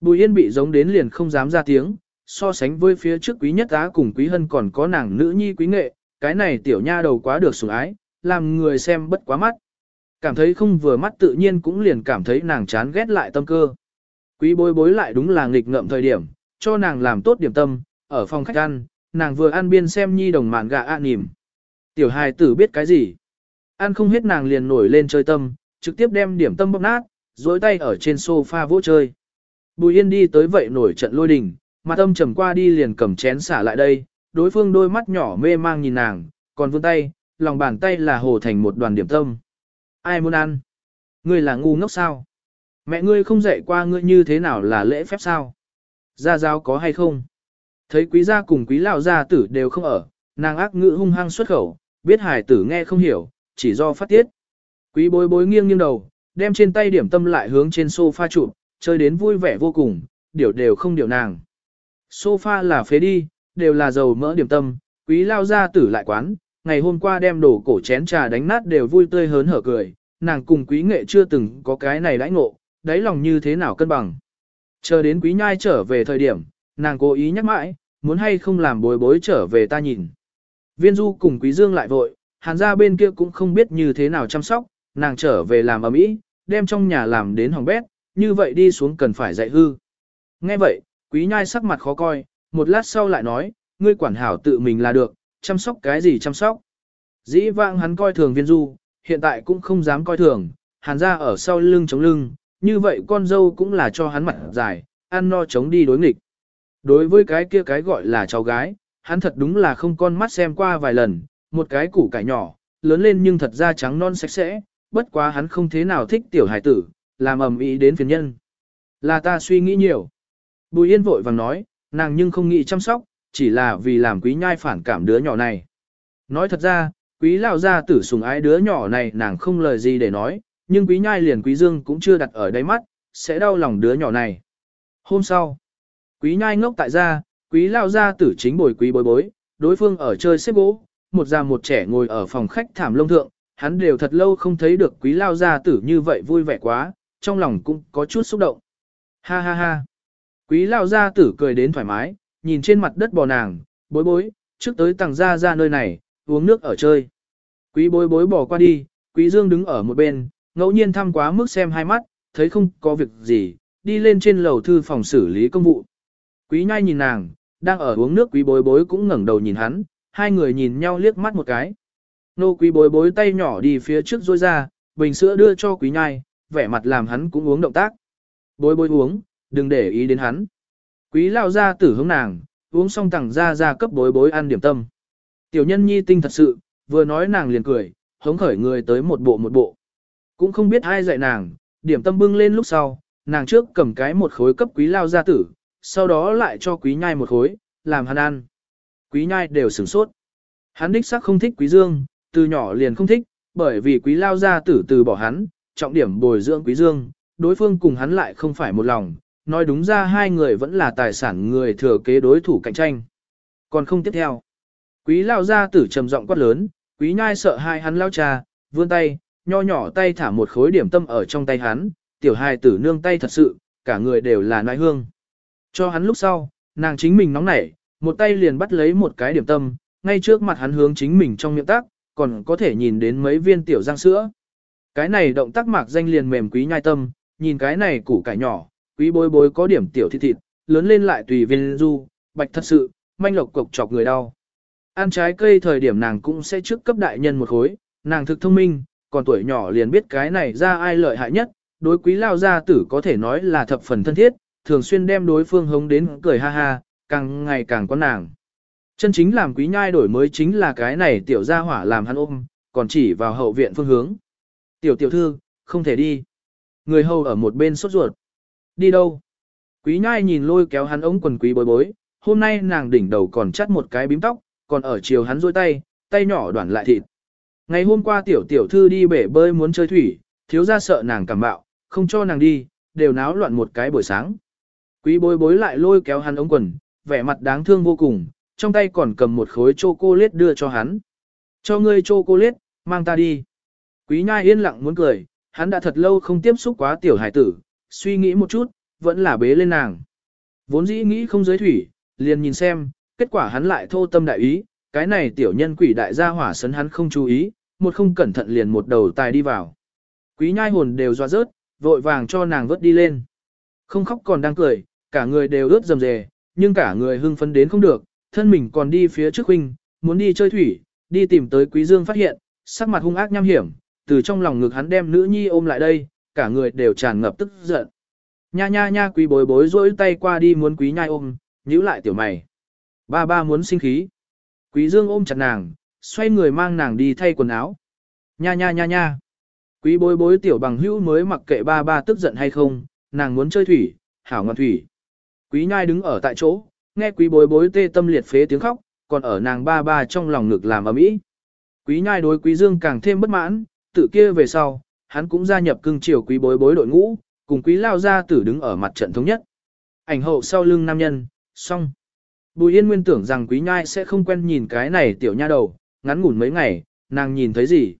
Bùi yên bị giống đến liền không dám ra tiếng, so sánh với phía trước quý nhất á cùng quý hân còn có nàng nữ nhi quý nghệ, cái này tiểu nha đầu quá được sủng ái, làm người xem bất quá mắt. Cảm thấy không vừa mắt tự nhiên cũng liền cảm thấy nàng chán ghét lại tâm cơ. Quý bối bối lại đúng là nghịch ngợm thời điểm, cho nàng làm tốt điểm tâm, ở phòng khách ăn, nàng vừa ăn biên xem nhi đồng mạn gà ạ nìm. Tiểu hài tử biết cái gì? Ăn không hết nàng liền nổi lên chơi tâm, trực tiếp đem điểm tâm bóp nát, dối tay ở trên sofa vỗ chơi. Bùi yên đi tới vậy nổi trận lôi đình, mặt âm trầm qua đi liền cầm chén xả lại đây, đối phương đôi mắt nhỏ mê mang nhìn nàng, còn vươn tay, lòng bàn tay là hồ thành một đoàn điểm tâm. Ai muốn ăn? Ngươi là ngu ngốc sao? Mẹ ngươi không dạy qua ngươi như thế nào là lễ phép sao? Gia giáo có hay không? Thấy quý gia cùng quý lão gia tử đều không ở, nàng ác ngữ hung hăng xuất khẩu, biết hải tử nghe không hiểu, chỉ do phát tiết. Quý bối bối nghiêng nghiêng đầu, đem trên tay điểm tâm lại hướng trên sofa chụp, chơi đến vui vẻ vô cùng, điều đều không điều nàng. Sofa là phế đi, đều là dầu mỡ điểm tâm, quý lao ra tử lại quán, ngày hôm qua đem đổ cổ chén trà đánh nát đều vui tươi hớn hở cười, nàng cùng quý nghệ chưa từng có cái này đãi ngộ, đáy lòng như thế nào cân bằng. Chờ đến quý nhai trở về thời điểm, nàng cố ý nhắc mãi, muốn hay không làm bối bối trở về ta nhìn. Viên du cùng quý dương lại vội, hàn gia bên kia cũng không biết như thế nào chăm sóc, nàng trở về làm ở mỹ, đem trong nhà làm đến hỏng bét, như vậy đi xuống cần phải dạy hư. Nghe vậy, quý nhai sắc mặt khó coi, một lát sau lại nói, ngươi quản hảo tự mình là được, chăm sóc cái gì chăm sóc. Dĩ vãng hắn coi thường viên du, hiện tại cũng không dám coi thường, hàn ra ở sau lưng chống lưng, như vậy con dâu cũng là cho hắn mặt dài, ăn no chống đi đối nghịch. Đối với cái kia cái gọi là cháu gái, hắn thật đúng là không con mắt xem qua vài lần, một cái củ cải nhỏ, lớn lên nhưng thật ra trắng non sạch sẽ, bất quá hắn không thế nào thích tiểu hải tử, làm ầm ĩ đến phiền nhân. Là ta suy nghĩ nhiều. Bùi Yên vội vàng nói, nàng nhưng không nghĩ chăm sóc, chỉ là vì làm quý nhai phản cảm đứa nhỏ này. Nói thật ra, quý lão gia tử sùng ái đứa nhỏ này nàng không lời gì để nói, nhưng quý nhai liền quý dương cũng chưa đặt ở đáy mắt, sẽ đau lòng đứa nhỏ này. Hôm sau, quý nhai ngốc tại gia, quý lão gia tử chính bồi quý bối bối, đối phương ở chơi xếp gỗ, một già một trẻ ngồi ở phòng khách thảm lông thượng, hắn đều thật lâu không thấy được quý lão gia tử như vậy vui vẻ quá, trong lòng cũng có chút xúc động. Ha ha ha. Quý lao gia tử cười đến thoải mái, nhìn trên mặt đất bò nàng, bối bối, trước tới tầng ra ra nơi này, uống nước ở chơi. Quý bối bối bỏ qua đi, quý dương đứng ở một bên, ngẫu nhiên thăm quá mức xem hai mắt, thấy không có việc gì, đi lên trên lầu thư phòng xử lý công vụ. Quý nhai nhìn nàng, đang ở uống nước quý bối bối cũng ngẩng đầu nhìn hắn, hai người nhìn nhau liếc mắt một cái. Nô quý bối bối tay nhỏ đi phía trước rôi ra, bình sữa đưa cho quý nhai, vẻ mặt làm hắn cũng uống động tác. Bối bối uống, đừng để ý đến hắn. Quý lao ra tử hướng nàng, uống xong tặng ra ra cấp bối bối ăn điểm tâm. Tiểu nhân nhi tinh thật sự, vừa nói nàng liền cười, hống khởi người tới một bộ một bộ. Cũng không biết ai dạy nàng, điểm tâm bưng lên lúc sau, nàng trước cầm cái một khối cấp quý lao gia tử, sau đó lại cho quý nhai một khối, làm hắn ăn. Quý nhai đều sửng sốt. Hắn đích xác không thích quý dương, từ nhỏ liền không thích, bởi vì quý lao gia tử từ bỏ hắn, trọng điểm bồi dưỡng quý dương, đối phương cùng hắn lại không phải một lòng, nói đúng ra hai người vẫn là tài sản người thừa kế đối thủ cạnh tranh. Còn không tiếp theo. Quý lao gia tử trầm giọng quát lớn, quý nhai sợ hai hắn lao cha, vươn tay, nho nhỏ tay thả một khối điểm tâm ở trong tay hắn, tiểu hài tử nương tay thật sự, cả người đều là nai hương. Cho hắn lúc sau, nàng chính mình nóng nảy, một tay liền bắt lấy một cái điểm tâm, ngay trước mặt hắn hướng chính mình trong miệng tác, còn có thể nhìn đến mấy viên tiểu răng sữa. Cái này động tác mạc danh liền mềm quý nhai tâm, nhìn cái này củ cải nhỏ, quý bối bối có điểm tiểu thịt thịt, lớn lên lại tùy viên du, bạch thật sự, manh lộc cục chọc người đau. Ăn trái cây thời điểm nàng cũng sẽ trước cấp đại nhân một khối, nàng thực thông minh, còn tuổi nhỏ liền biết cái này ra ai lợi hại nhất, đối quý lao gia tử có thể nói là thập phần thân thiết, thường xuyên đem đối phương hống đến cười ha ha, càng ngày càng có nàng. Chân chính làm quý nhai đổi mới chính là cái này tiểu gia hỏa làm hắn ôm, còn chỉ vào hậu viện phương hướng. Tiểu tiểu thư, không thể đi. Người hầu ở một bên sốt ruột. Đi đâu? Quý nhai nhìn lôi kéo hắn ống quần quý bối bối, hôm nay nàng đỉnh đầu còn chắt một cái bím tóc, còn ở chiều hắn rôi tay, tay nhỏ đoạn lại thịt. Ngày hôm qua tiểu tiểu thư đi bể bơi muốn chơi thủy, thiếu ra sợ nàng cảm bạo, không cho nàng đi, đều náo loạn một cái buổi sáng. Quý bối bối lại lôi kéo hắn ống quần, vẻ mặt đáng thương vô cùng, trong tay còn cầm một khối chocolate đưa cho hắn. Cho ngươi chocolate, mang ta đi. Quý nhai yên lặng muốn cười, hắn đã thật lâu không tiếp xúc quá tiểu hải tử, suy nghĩ một chút, vẫn là bế lên nàng. Vốn dĩ nghĩ không giới thủy, liền nhìn xem, kết quả hắn lại thô tâm đại ý, cái này tiểu nhân quỷ đại gia hỏa sấn hắn không chú ý, một không cẩn thận liền một đầu tài đi vào. Quý nhai hồn đều doa rớt, vội vàng cho nàng vớt đi lên. Không khóc còn đang cười, cả người đều ướt dầm dề, nhưng cả người hưng phấn đến không được, thân mình còn đi phía trước huynh, muốn đi chơi thủy, đi tìm tới quý dương phát hiện, sắc mặt hung ác nham hiểm, từ trong lòng ngực hắn đem nữ nhi ôm lại đây, cả người đều tràn ngập tức giận. Nha nha nha quý bối bối rỗi tay qua đi muốn quý nhai ôm, nhíu lại tiểu mày. Ba ba muốn sinh khí. Quý dương ôm chặt nàng, xoay người mang nàng đi thay quần áo. Nha nha nha nha. Quý bối bối tiểu bằng hữu mới mặc kệ ba ba tức giận hay không, nàng muốn chơi thủy, hảo ngoan thủy. Quý nhai đứng ở tại chỗ, nghe quý bối bối tê tâm liệt phế tiếng khóc, còn ở nàng ba ba trong lòng ngực làm ầm ĩ. Quý nhai đối quý dương càng thêm bất mãn, tự kia về sau, hắn cũng gia nhập cưng chiều quý bối bối đội ngũ, cùng quý lao gia tử đứng ở mặt trận thống nhất. Ảnh hậu sau lưng nam nhân, xong. Bùi Yên Nguyên tưởng rằng Quý Nhai sẽ không quen nhìn cái này tiểu nha đầu, ngắn ngủn mấy ngày, nàng nhìn thấy gì.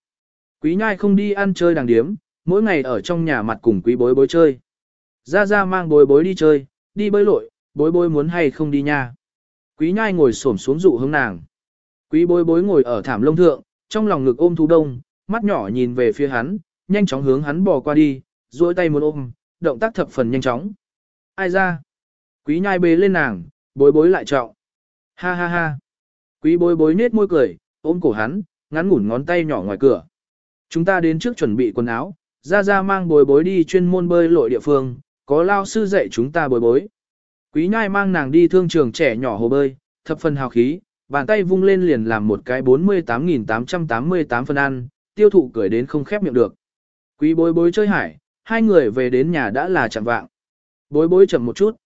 Quý Nhai không đi ăn chơi đàng điếm, mỗi ngày ở trong nhà mặt cùng quý bối bối chơi. Ra ra mang bối bối đi chơi, đi bơi lội, bối bối muốn hay không đi nha. Quý Nhai ngồi xổm xuống dụ hướng nàng. Quý bối bối ngồi ở thảm lông thượng, trong lòng ngực ôm thú đông, mắt nhỏ nhìn về phía hắn, nhanh chóng hướng hắn bò qua đi, duỗi tay muốn ôm, động tác thập phần nhanh chóng. Ai ra? Quý Nhai bế lên nàng, bối bối lại trọng. Ha ha ha. Quý bối bối nết môi cười, ôm cổ hắn, ngắn ngủn ngón tay nhỏ ngoài cửa. Chúng ta đến trước chuẩn bị quần áo, ra ra mang bối bối đi chuyên môn bơi lội địa phương, có lao sư dạy chúng ta bối bối. Quý nhai mang nàng đi thương trường trẻ nhỏ hồ bơi, thập phần hào khí, bàn tay vung lên liền làm một cái 48.888 phần ăn, tiêu thụ cười đến không khép miệng được. Quý bối bối chơi hải, hai người về đến nhà đã là chẳng vạng. Bối bối chậm một chút.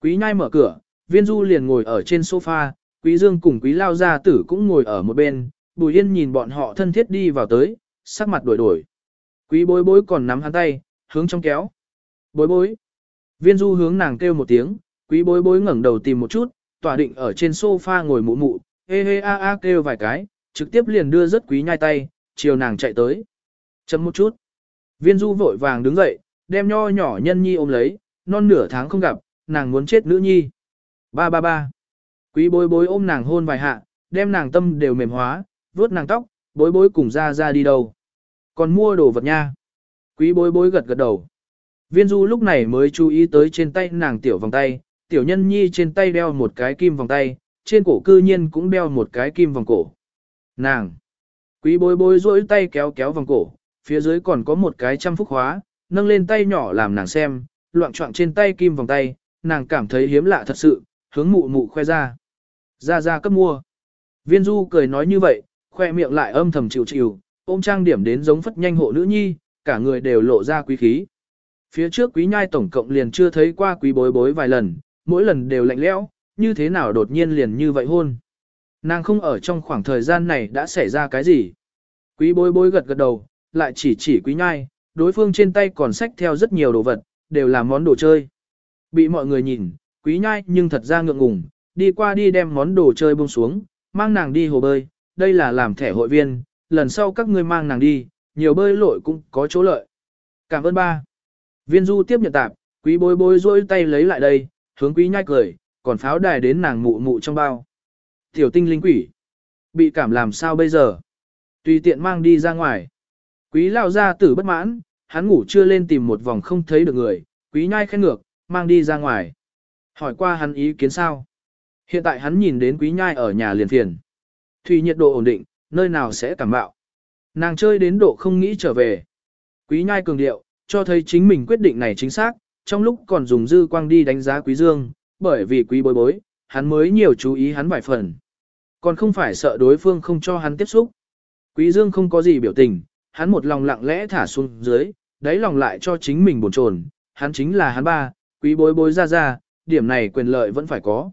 Quý nhai mở cửa, viên du liền ngồi ở trên sofa, quý dương cùng quý lao gia tử cũng ngồi ở một bên, bùi yên nhìn bọn họ thân thiết đi vào tới, sắc mặt đổi đổi. Quý bối bối còn nắm hắn tay, hướng trong kéo. Bối bối. Viên du hướng nàng kêu một tiếng, quý bối bối ngẩng đầu tìm một chút, tỏa định ở trên sofa ngồi mụ mụ, hê hê a a kêu vài cái, trực tiếp liền đưa rất quý nhai tay, chiều nàng chạy tới. Chấm một chút. Viên du vội vàng đứng dậy, đem nho nhỏ nhân nhi ôm lấy, non nửa tháng không gặp, nàng muốn chết nữ nhi. Ba ba ba. Quý bối bối ôm nàng hôn vài hạ, đem nàng tâm đều mềm hóa, vuốt nàng tóc, bối bối cùng ra ra đi đâu. Còn mua đồ vật nha. Quý bối bối gật gật đầu. Viên du lúc này mới chú ý tới trên tay nàng tiểu vòng tay, tiểu nhân nhi trên tay đeo một cái kim vòng tay, trên cổ cư nhiên cũng đeo một cái kim vòng cổ. Nàng! Quý bối bối duỗi tay kéo kéo vòng cổ, phía dưới còn có một cái trăm phúc hóa, nâng lên tay nhỏ làm nàng xem, loạn trọng trên tay kim vòng tay, nàng cảm thấy hiếm lạ thật sự, hướng mụ mụ khoe ra. Ra ra cấp mua. Viên du cười nói như vậy, khoe miệng lại âm thầm chịu chịu, ôm trang điểm đến giống phất nhanh hộ nữ nhi, cả người đều lộ ra quý khí. Phía trước quý nhai tổng cộng liền chưa thấy qua quý bối bối vài lần, mỗi lần đều lạnh lẽo, như thế nào đột nhiên liền như vậy hôn. Nàng không ở trong khoảng thời gian này đã xảy ra cái gì. Quý bối bối gật gật đầu, lại chỉ chỉ quý nhai, đối phương trên tay còn xách theo rất nhiều đồ vật, đều là món đồ chơi. Bị mọi người nhìn, quý nhai nhưng thật ra ngượng ngùng, đi qua đi đem món đồ chơi buông xuống, mang nàng đi hồ bơi, đây là làm thẻ hội viên, lần sau các ngươi mang nàng đi, nhiều bơi lội cũng có chỗ lợi. Cảm ơn ba. Viên du tiếp nhận tạp, quý bối bối rôi tay lấy lại đây, hướng quý nhai cười, còn pháo đài đến nàng mụ mụ trong bao. Tiểu tinh linh quỷ. Bị cảm làm sao bây giờ? Tùy tiện mang đi ra ngoài. Quý lao ra tử bất mãn, hắn ngủ chưa lên tìm một vòng không thấy được người, quý nhai khen ngược, mang đi ra ngoài. Hỏi qua hắn ý kiến sao? Hiện tại hắn nhìn đến quý nhai ở nhà liền phiền. Thủy nhiệt độ ổn định, nơi nào sẽ cảm bạo. Nàng chơi đến độ không nghĩ trở về. Quý nhai cường điệu, cho thấy chính mình quyết định này chính xác, trong lúc còn dùng dư quang đi đánh giá quý dương, bởi vì quý bối bối, hắn mới nhiều chú ý hắn vài phần. Còn không phải sợ đối phương không cho hắn tiếp xúc. Quý dương không có gì biểu tình, hắn một lòng lặng lẽ thả xuống dưới, đáy lòng lại cho chính mình buồn chồn, hắn chính là hắn ba, quý bối bối ra ra, điểm này quyền lợi vẫn phải có.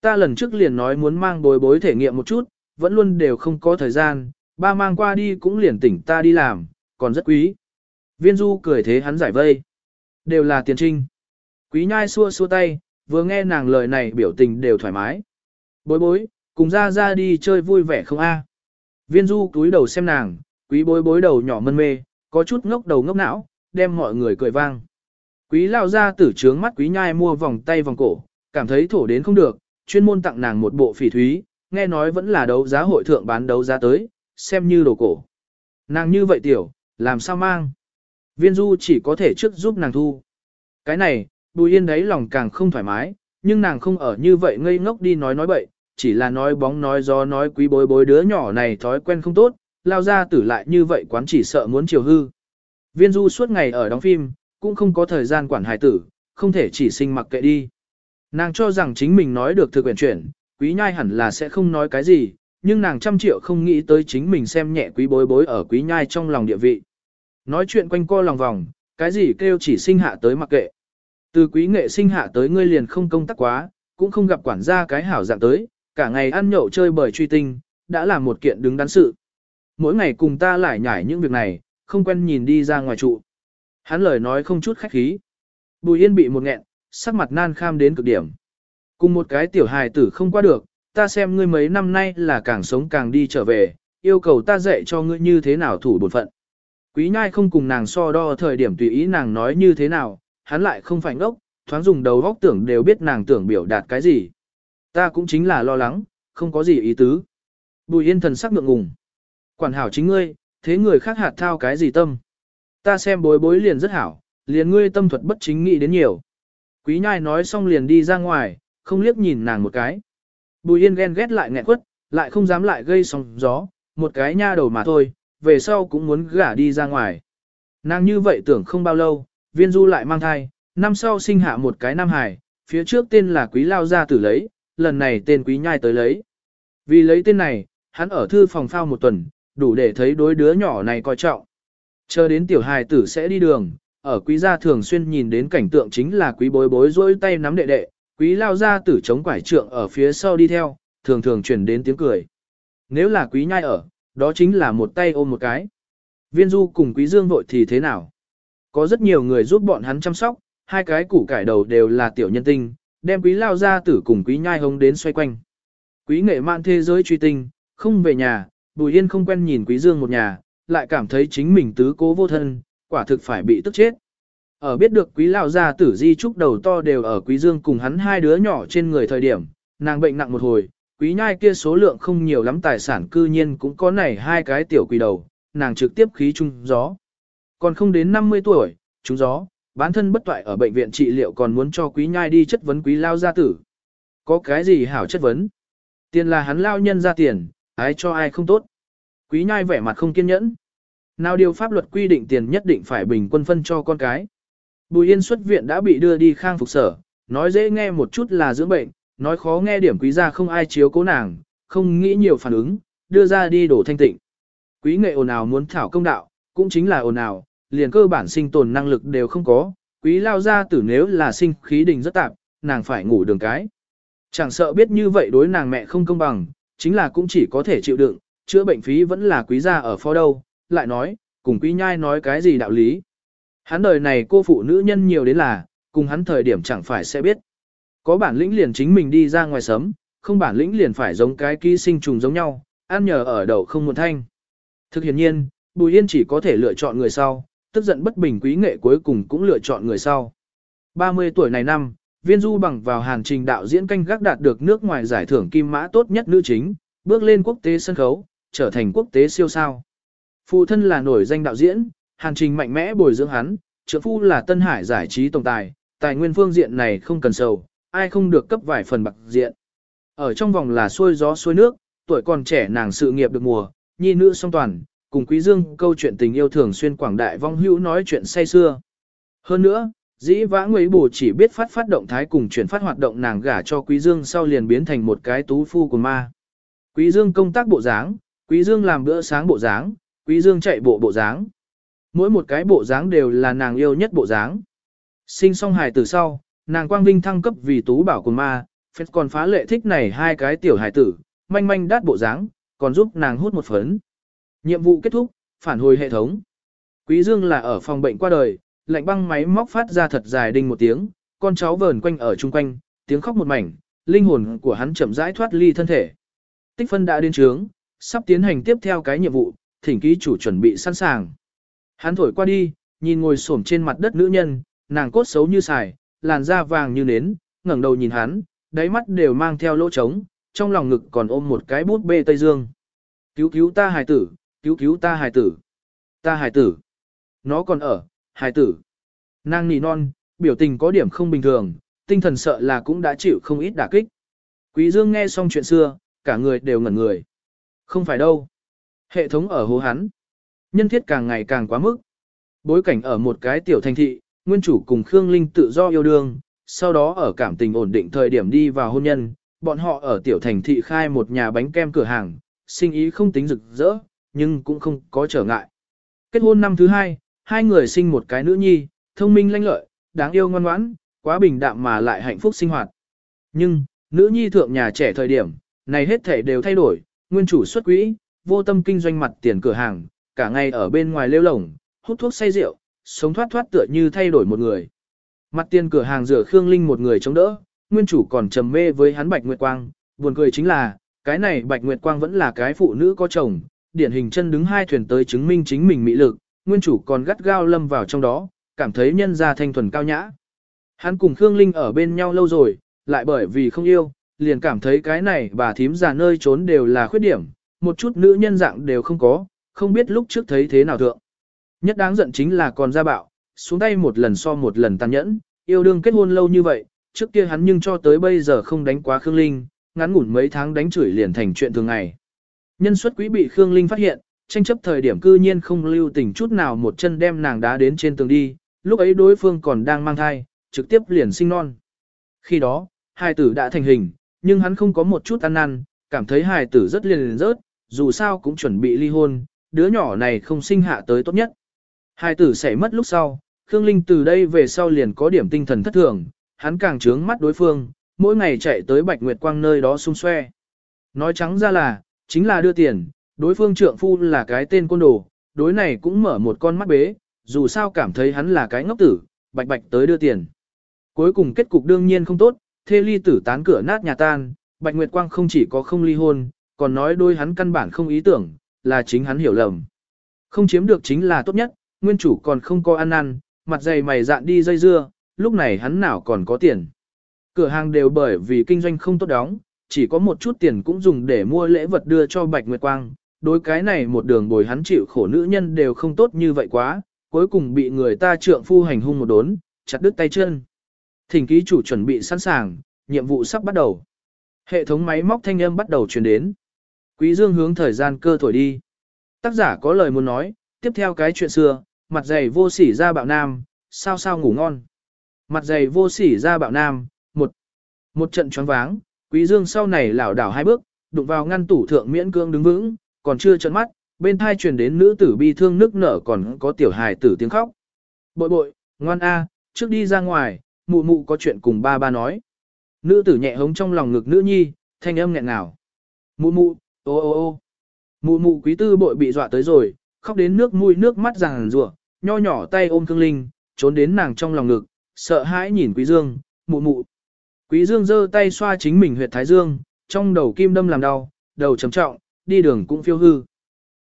Ta lần trước liền nói muốn mang bối bối thể nghiệm một chút, vẫn luôn đều không có thời gian, ba mang qua đi cũng liền tỉnh ta đi làm, còn rất quý. Viên du cười thế hắn giải vây. Đều là tiền trinh. Quý nhai xua xua tay, vừa nghe nàng lời này biểu tình đều thoải mái. Bối bối, cùng ra ra đi chơi vui vẻ không a? Viên du túi đầu xem nàng, quý bối bối đầu nhỏ mân mê, có chút ngốc đầu ngốc não, đem mọi người cười vang. Quý lao ra tử trướng mắt quý nhai mua vòng tay vòng cổ, cảm thấy thổ đến không được, chuyên môn tặng nàng một bộ phỉ thúy, nghe nói vẫn là đấu giá hội thượng bán đấu giá tới, xem như đồ cổ. Nàng như vậy tiểu, làm sao mang? Viên du chỉ có thể trước giúp nàng thu. Cái này, bùi yên đấy lòng càng không thoải mái, nhưng nàng không ở như vậy ngây ngốc đi nói nói bậy, chỉ là nói bóng nói gió nói quý bối bối đứa nhỏ này thói quen không tốt, lao ra tử lại như vậy quán chỉ sợ muốn chiều hư. Viên du suốt ngày ở đóng phim, cũng không có thời gian quản hài tử, không thể chỉ sinh mặc kệ đi. Nàng cho rằng chính mình nói được thực quyển chuyển, quý nhai hẳn là sẽ không nói cái gì, nhưng nàng trăm triệu không nghĩ tới chính mình xem nhẹ quý bối bối ở quý nhai trong lòng địa vị. Nói chuyện quanh co lòng vòng, cái gì kêu chỉ sinh hạ tới mặc kệ. Từ quý nghệ sinh hạ tới ngươi liền không công tác quá, cũng không gặp quản gia cái hảo dạng tới, cả ngày ăn nhậu chơi bời truy tinh, đã là một kiện đứng đắn sự. Mỗi ngày cùng ta lại nhải những việc này, không quen nhìn đi ra ngoài trụ. Hắn lời nói không chút khách khí. Bùi yên bị một nghẹn, sắc mặt nan kham đến cực điểm. Cùng một cái tiểu hài tử không qua được, ta xem ngươi mấy năm nay là càng sống càng đi trở về, yêu cầu ta dạy cho ngươi như thế nào thủ bổn phận. Quý nhai không cùng nàng so đo thời điểm tùy ý nàng nói như thế nào, hắn lại không phải ngốc, thoáng dùng đầu góc tưởng đều biết nàng tưởng biểu đạt cái gì. Ta cũng chính là lo lắng, không có gì ý tứ. Bùi yên thần sắc ngượng ngùng. Quản hảo chính ngươi, thế người khác hạt thao cái gì tâm. Ta xem bối bối liền rất hảo, liền ngươi tâm thuật bất chính nghĩ đến nhiều. Quý nhai nói xong liền đi ra ngoài, không liếc nhìn nàng một cái. Bùi yên ghen ghét lại nghẹn quất, lại không dám lại gây sóng gió, một cái nha đầu mà thôi, về sau cũng muốn gả đi ra ngoài. Nàng như vậy tưởng không bao lâu, viên du lại mang thai, năm sau sinh hạ một cái nam hải, phía trước tên là quý lao gia tử lấy, lần này tên quý nhai tới lấy. Vì lấy tên này, hắn ở thư phòng phao một tuần, đủ để thấy đối đứa nhỏ này coi trọng. Chờ đến tiểu hài tử sẽ đi đường, ở quý gia thường xuyên nhìn đến cảnh tượng chính là quý bối bối rỗi tay nắm đệ đệ, quý lao gia tử chống quải trượng ở phía sau đi theo, thường thường truyền đến tiếng cười. Nếu là quý nhai ở, đó chính là một tay ôm một cái. Viên du cùng quý dương vội thì thế nào? Có rất nhiều người giúp bọn hắn chăm sóc, hai cái củ cải đầu đều là tiểu nhân tinh, đem quý lao gia tử cùng quý nhai hông đến xoay quanh. Quý nghệ mạn thế giới truy tinh, không về nhà, Bùi Yên không quen nhìn quý dương một nhà, lại cảm thấy chính mình tứ cố vô thân, quả thực phải bị tức chết. Ở biết được quý lão gia tử di trúc đầu to đều ở quý dương cùng hắn hai đứa nhỏ trên người thời điểm, nàng bệnh nặng một hồi, quý nhai kia số lượng không nhiều lắm tài sản cư nhiên cũng có này hai cái tiểu quỷ đầu, nàng trực tiếp khí trung gió. Còn không đến 50 tuổi, trúng gió, bản thân bất toại ở bệnh viện trị liệu còn muốn cho quý nhai đi chất vấn quý lao gia tử. Có cái gì hảo chất vấn? Tiền là hắn lao nhân ra tiền, ai cho ai không tốt. Quý nhai vẻ mặt không kiên nhẫn. Nào điều pháp luật quy định tiền nhất định phải bình quân phân cho con cái. Bùi Yên xuất viện đã bị đưa đi khang phục sở, nói dễ nghe một chút là dưỡng bệnh, nói khó nghe điểm quý gia không ai chiếu cố nàng, không nghĩ nhiều phản ứng, đưa ra đi đổ thanh tịnh. Quý nghệ ồn ào muốn thảo công đạo, cũng chính là ồn ào, liền cơ bản sinh tồn năng lực đều không có, quý lao ra tử nếu là sinh khí đình rất tạp, nàng phải ngủ đường cái. Chẳng sợ biết như vậy đối nàng mẹ không công bằng, chính là cũng chỉ có thể chịu đựng, chữa bệnh phí vẫn là quý gia ở phó đâu, lại nói, cùng quý nhai nói cái gì đạo lý. Hắn đời này cô phụ nữ nhân nhiều đến là, cùng hắn thời điểm chẳng phải sẽ biết. Có bản lĩnh liền chính mình đi ra ngoài sớm, không bản lĩnh liền phải giống cái ký sinh trùng giống nhau, ăn nhờ ở đầu không muộn thanh. Thực hiện nhiên, Bùi Yên chỉ có thể lựa chọn người sau, tức giận bất bình quý nghệ cuối cùng cũng lựa chọn người sau. 30 tuổi này năm, viên du bằng vào hàn trình đạo diễn canh gác đạt được nước ngoài giải thưởng kim mã tốt nhất nữ chính, bước lên quốc tế sân khấu, trở thành quốc tế siêu sao. Phụ thân là nổi danh đạo diễn, hàn trình mạnh mẽ bồi dưỡng hắn, trưởng phu là Tân Hải giải trí tổng tài, tài nguyên phương diện này không cần sầu, ai không được cấp vài phần bạc diện. Ở trong vòng là xuôi gió xuôi nước, tuổi còn trẻ nàng sự nghiệp được mùa, nhi nữ song toàn, cùng Quý Dương câu chuyện tình yêu thường xuyên quảng đại vong hữu nói chuyện say xưa. Hơn nữa, dĩ vã Nguyễn Bù chỉ biết phát phát động thái cùng chuyển phát hoạt động nàng gả cho Quý Dương sau liền biến thành một cái tú phu của ma. Quý Dương công tác bộ dáng, Quý Dương làm bữa sáng bộ dáng, Quý Dương chạy bộ bộ dáng. Mỗi một cái bộ dáng đều là nàng yêu nhất bộ dáng. Sinh xong hài tử sau, nàng quang vinh thăng cấp vì tú bảo của ma, phết còn phá lệ thích này hai cái tiểu hài tử, manh manh đát bộ dáng, còn giúp nàng hút một phấn. Nhiệm vụ kết thúc, phản hồi hệ thống. Quý Dương là ở phòng bệnh qua đời, lạnh băng máy móc phát ra thật dài đinh một tiếng, con cháu vờn quanh ở chung quanh, tiếng khóc một mảnh, linh hồn của hắn chậm rãi thoát ly thân thể. Tích phân đã đến trướng, sắp tiến hành tiếp theo cái nhiệm vụ, thỉnh ký chủ chuẩn bị sẵn sàng. Hắn thổi qua đi, nhìn ngồi xổm trên mặt đất nữ nhân, nàng cốt xấu như xài, làn da vàng như nến, ngẩng đầu nhìn hắn, đáy mắt đều mang theo lỗ trống, trong lòng ngực còn ôm một cái bút bê Tây Dương. Cứu cứu ta hài tử, cứu cứu ta hài tử. Ta hài tử. Nó còn ở, hài tử. Nàng nỉ non, biểu tình có điểm không bình thường, tinh thần sợ là cũng đã chịu không ít đả kích. Quý Dương nghe xong chuyện xưa, cả người đều ngẩn người. Không phải đâu. Hệ thống ở hố hắn. Nhân thiết càng ngày càng quá mức. Bối cảnh ở một cái tiểu thành thị, nguyên chủ cùng Khương Linh tự do yêu đương, sau đó ở cảm tình ổn định thời điểm đi vào hôn nhân, bọn họ ở tiểu thành thị khai một nhà bánh kem cửa hàng, sinh ý không tính rực rỡ, nhưng cũng không có trở ngại. Kết hôn năm thứ hai, hai người sinh một cái nữ nhi, thông minh lanh lợi, đáng yêu ngoan ngoãn, quá bình đạm mà lại hạnh phúc sinh hoạt. Nhưng, nữ nhi thượng nhà trẻ thời điểm, này hết thể đều thay đổi, nguyên chủ xuất quỹ, vô tâm kinh doanh mặt tiền cửa hàng, cả ngày ở bên ngoài lêu lổng, hút thuốc say rượu, sống thoát thoát tựa như thay đổi một người. Mặt tiền cửa hàng rửa Khương Linh một người chống đỡ, nguyên chủ còn trầm mê với hắn Bạch Nguyệt Quang, buồn cười chính là, cái này Bạch Nguyệt Quang vẫn là cái phụ nữ có chồng, điển hình chân đứng hai thuyền tới chứng minh chính mình mỹ lực, nguyên chủ còn gắt gao lâm vào trong đó, cảm thấy nhân gia thanh thuần cao nhã. Hắn cùng Khương Linh ở bên nhau lâu rồi, lại bởi vì không yêu, liền cảm thấy cái này bà thím già nơi trốn đều là khuyết điểm, một chút nữ nhân dạng đều không có, không biết lúc trước thấy thế nào thượng. Nhất đáng giận chính là còn ra bạo, xuống tay một lần so một lần tàn nhẫn, yêu đương kết hôn lâu như vậy, trước kia hắn nhưng cho tới bây giờ không đánh quá Khương Linh, ngắn ngủn mấy tháng đánh chửi liền thành chuyện thường ngày. Nhân suất quý bị Khương Linh phát hiện, tranh chấp thời điểm cư nhiên không lưu tình chút nào một chân đem nàng đá đến trên tường đi, lúc ấy đối phương còn đang mang thai, trực tiếp liền sinh non. Khi đó, hài tử đã thành hình, nhưng hắn không có một chút ăn năn, cảm thấy hài tử rất liền liền rớt, dù sao cũng chuẩn bị ly hôn, đứa nhỏ này không sinh hạ tới tốt nhất. Hài tử sẽ mất lúc sau, Khương Linh từ đây về sau liền có điểm tinh thần thất thường, hắn càng trướng mắt đối phương, mỗi ngày chạy tới Bạch Nguyệt Quang nơi đó xung xoe. Nói trắng ra là, chính là đưa tiền, đối phương trượng phu là cái tên côn đồ, đối này cũng mở một con mắt bế, dù sao cảm thấy hắn là cái ngốc tử, bạch bạch tới đưa tiền. Cuối cùng kết cục đương nhiên không tốt, thê ly tử tán cửa nát nhà tan, Bạch Nguyệt Quang không chỉ có không ly hôn, còn nói đôi hắn căn bản không ý tưởng, là chính hắn hiểu lầm. Không chiếm được chính là tốt nhất, nguyên chủ còn không có ăn ăn, mặt dày mày dạn đi dây dưa, lúc này hắn nào còn có tiền. Cửa hàng đều bởi vì kinh doanh không tốt đóng, chỉ có một chút tiền cũng dùng để mua lễ vật đưa cho Bạch Nguyệt Quang. Đối cái này một đường bồi hắn chịu khổ nữ nhân đều không tốt như vậy quá, cuối cùng bị người ta trượng phu hành hung một đốn, chặt đứt tay chân. Thỉnh ký chủ chuẩn bị sẵn sàng, nhiệm vụ sắp bắt đầu. Hệ thống máy móc thanh âm bắt đầu truyền đến. Quý Dương hướng thời gian cơ thổi đi. Tác giả có lời muốn nói, tiếp theo cái chuyện xưa, mặt dày vô sỉ ra bạo nam, sao sao ngủ ngon. Mặt dày vô sỉ ra bạo nam, một, một trận choáng váng, quý dương sau này lảo đảo hai bước, đụng vào ngăn tủ thượng miễn cương đứng vững, còn chưa trợn mắt, bên thai truyền đến nữ tử bi thương nức nở còn có tiểu hài tử tiếng khóc. Bội bội, ngoan a, trước đi ra ngoài, mụ mụ có chuyện cùng ba ba nói. Nữ tử nhẹ hống trong lòng ngực nữ nhi, thanh âm nghẹn ngào. Mụ mụ, ô ô ô. Mụ mụ quý tư bội bị dọa tới rồi, khóc đến nước mũi nước mắt ràng rủa, nho nhỏ tay ôm Khương Linh, trốn đến nàng trong lòng ngực, sợ hãi nhìn Quý Dương, mụ mụ. Quý Dương giơ tay xoa chính mình huyệt thái dương, trong đầu kim đâm làm đau, đầu trầm trọng, đi đường cũng phiêu hư.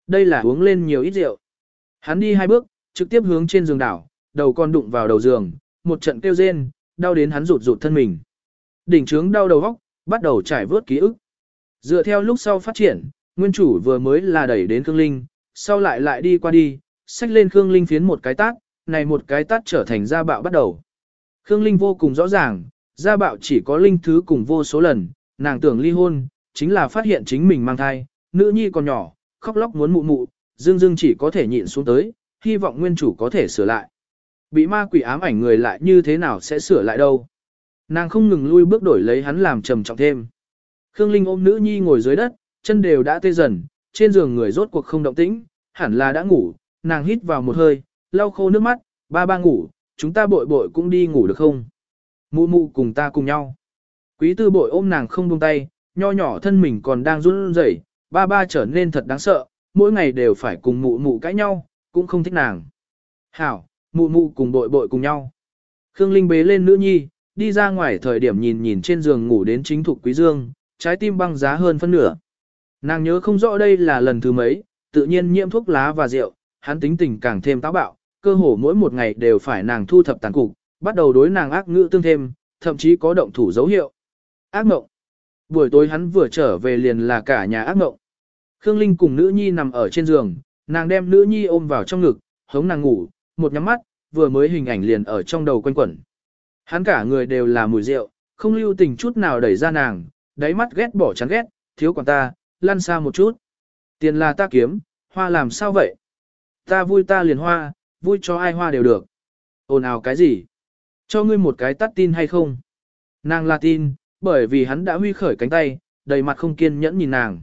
Đây là uống lên nhiều ít rượu. Hắn đi hai bước, trực tiếp hướng trên giường đảo, đầu con đụng vào đầu giường, một trận kêu rên, đau đến hắn rụt rụt thân mình. Đỉnh trướng đau đầu góc, bắt đầu trải vớt ký ức. Dựa theo lúc sau phát triển, nguyên chủ vừa mới là đẩy đến Khương Linh, sau lại lại đi qua đi, xách lên Khương Linh phiến một cái tát, này một cái tát trở thành gia bạo bắt đầu. Khương Linh vô cùng rõ ràng, gia bạo chỉ có linh thứ cùng vô số lần, nàng tưởng ly hôn, chính là phát hiện chính mình mang thai, nữ nhi còn nhỏ, khóc lóc muốn mụ mụ, dương dương chỉ có thể nhịn xuống tới, hy vọng nguyên chủ có thể sửa lại. Bị ma quỷ ám ảnh người lại như thế nào sẽ sửa lại đâu. Nàng không ngừng lui bước đổi lấy hắn làm trầm trọng thêm. Khương Linh ôm nữ nhi ngồi dưới đất, chân đều đã tê dần, trên giường người rốt cuộc không động tĩnh, hẳn là đã ngủ, nàng hít vào một hơi, lau khô nước mắt, ba ba ngủ, chúng ta bội bội cũng đi ngủ được không? Mụ mụ cùng ta cùng nhau. Quý tư bội ôm nàng không buông tay, nho nhỏ thân mình còn đang run rẩy, ba ba trở nên thật đáng sợ, mỗi ngày đều phải cùng mụ mụ cãi nhau, cũng không thích nàng. Hảo, mụ mụ cùng bội bội cùng nhau. Khương Linh bế lên nữ nhi, đi ra ngoài thời điểm nhìn nhìn trên giường ngủ đến chính thục quý dương, trái tim băng giá hơn phân nửa. Nàng nhớ không rõ đây là lần thứ mấy, tự nhiên nhiễm thuốc lá và rượu, hắn tính tình càng thêm táo bạo, cơ hồ mỗi một ngày đều phải nàng thu thập tàn cục, bắt đầu đối nàng ác ngữ tương thêm, thậm chí có động thủ dấu hiệu. Ác mộng. Buổi tối hắn vừa trở về liền là cả nhà ác mộng. Khương Linh cùng nữ nhi nằm ở trên giường, nàng đem nữ nhi ôm vào trong ngực, hống nàng ngủ, một nhắm mắt, vừa mới hình ảnh liền ở trong đầu quanh quẩn. Hắn cả người đều là mùi rượu, không lưu tình chút nào đẩy ra nàng, đáy mắt ghét bỏ chán ghét, thiếu quản ta, lăn xa một chút. Tiền là ta kiếm, hoa làm sao vậy? Ta vui ta liền hoa, vui cho ai hoa đều được. Ồn ào cái gì? Cho ngươi một cái tắt tin hay không? Nàng là tin, bởi vì hắn đã huy khởi cánh tay, đầy mặt không kiên nhẫn nhìn nàng.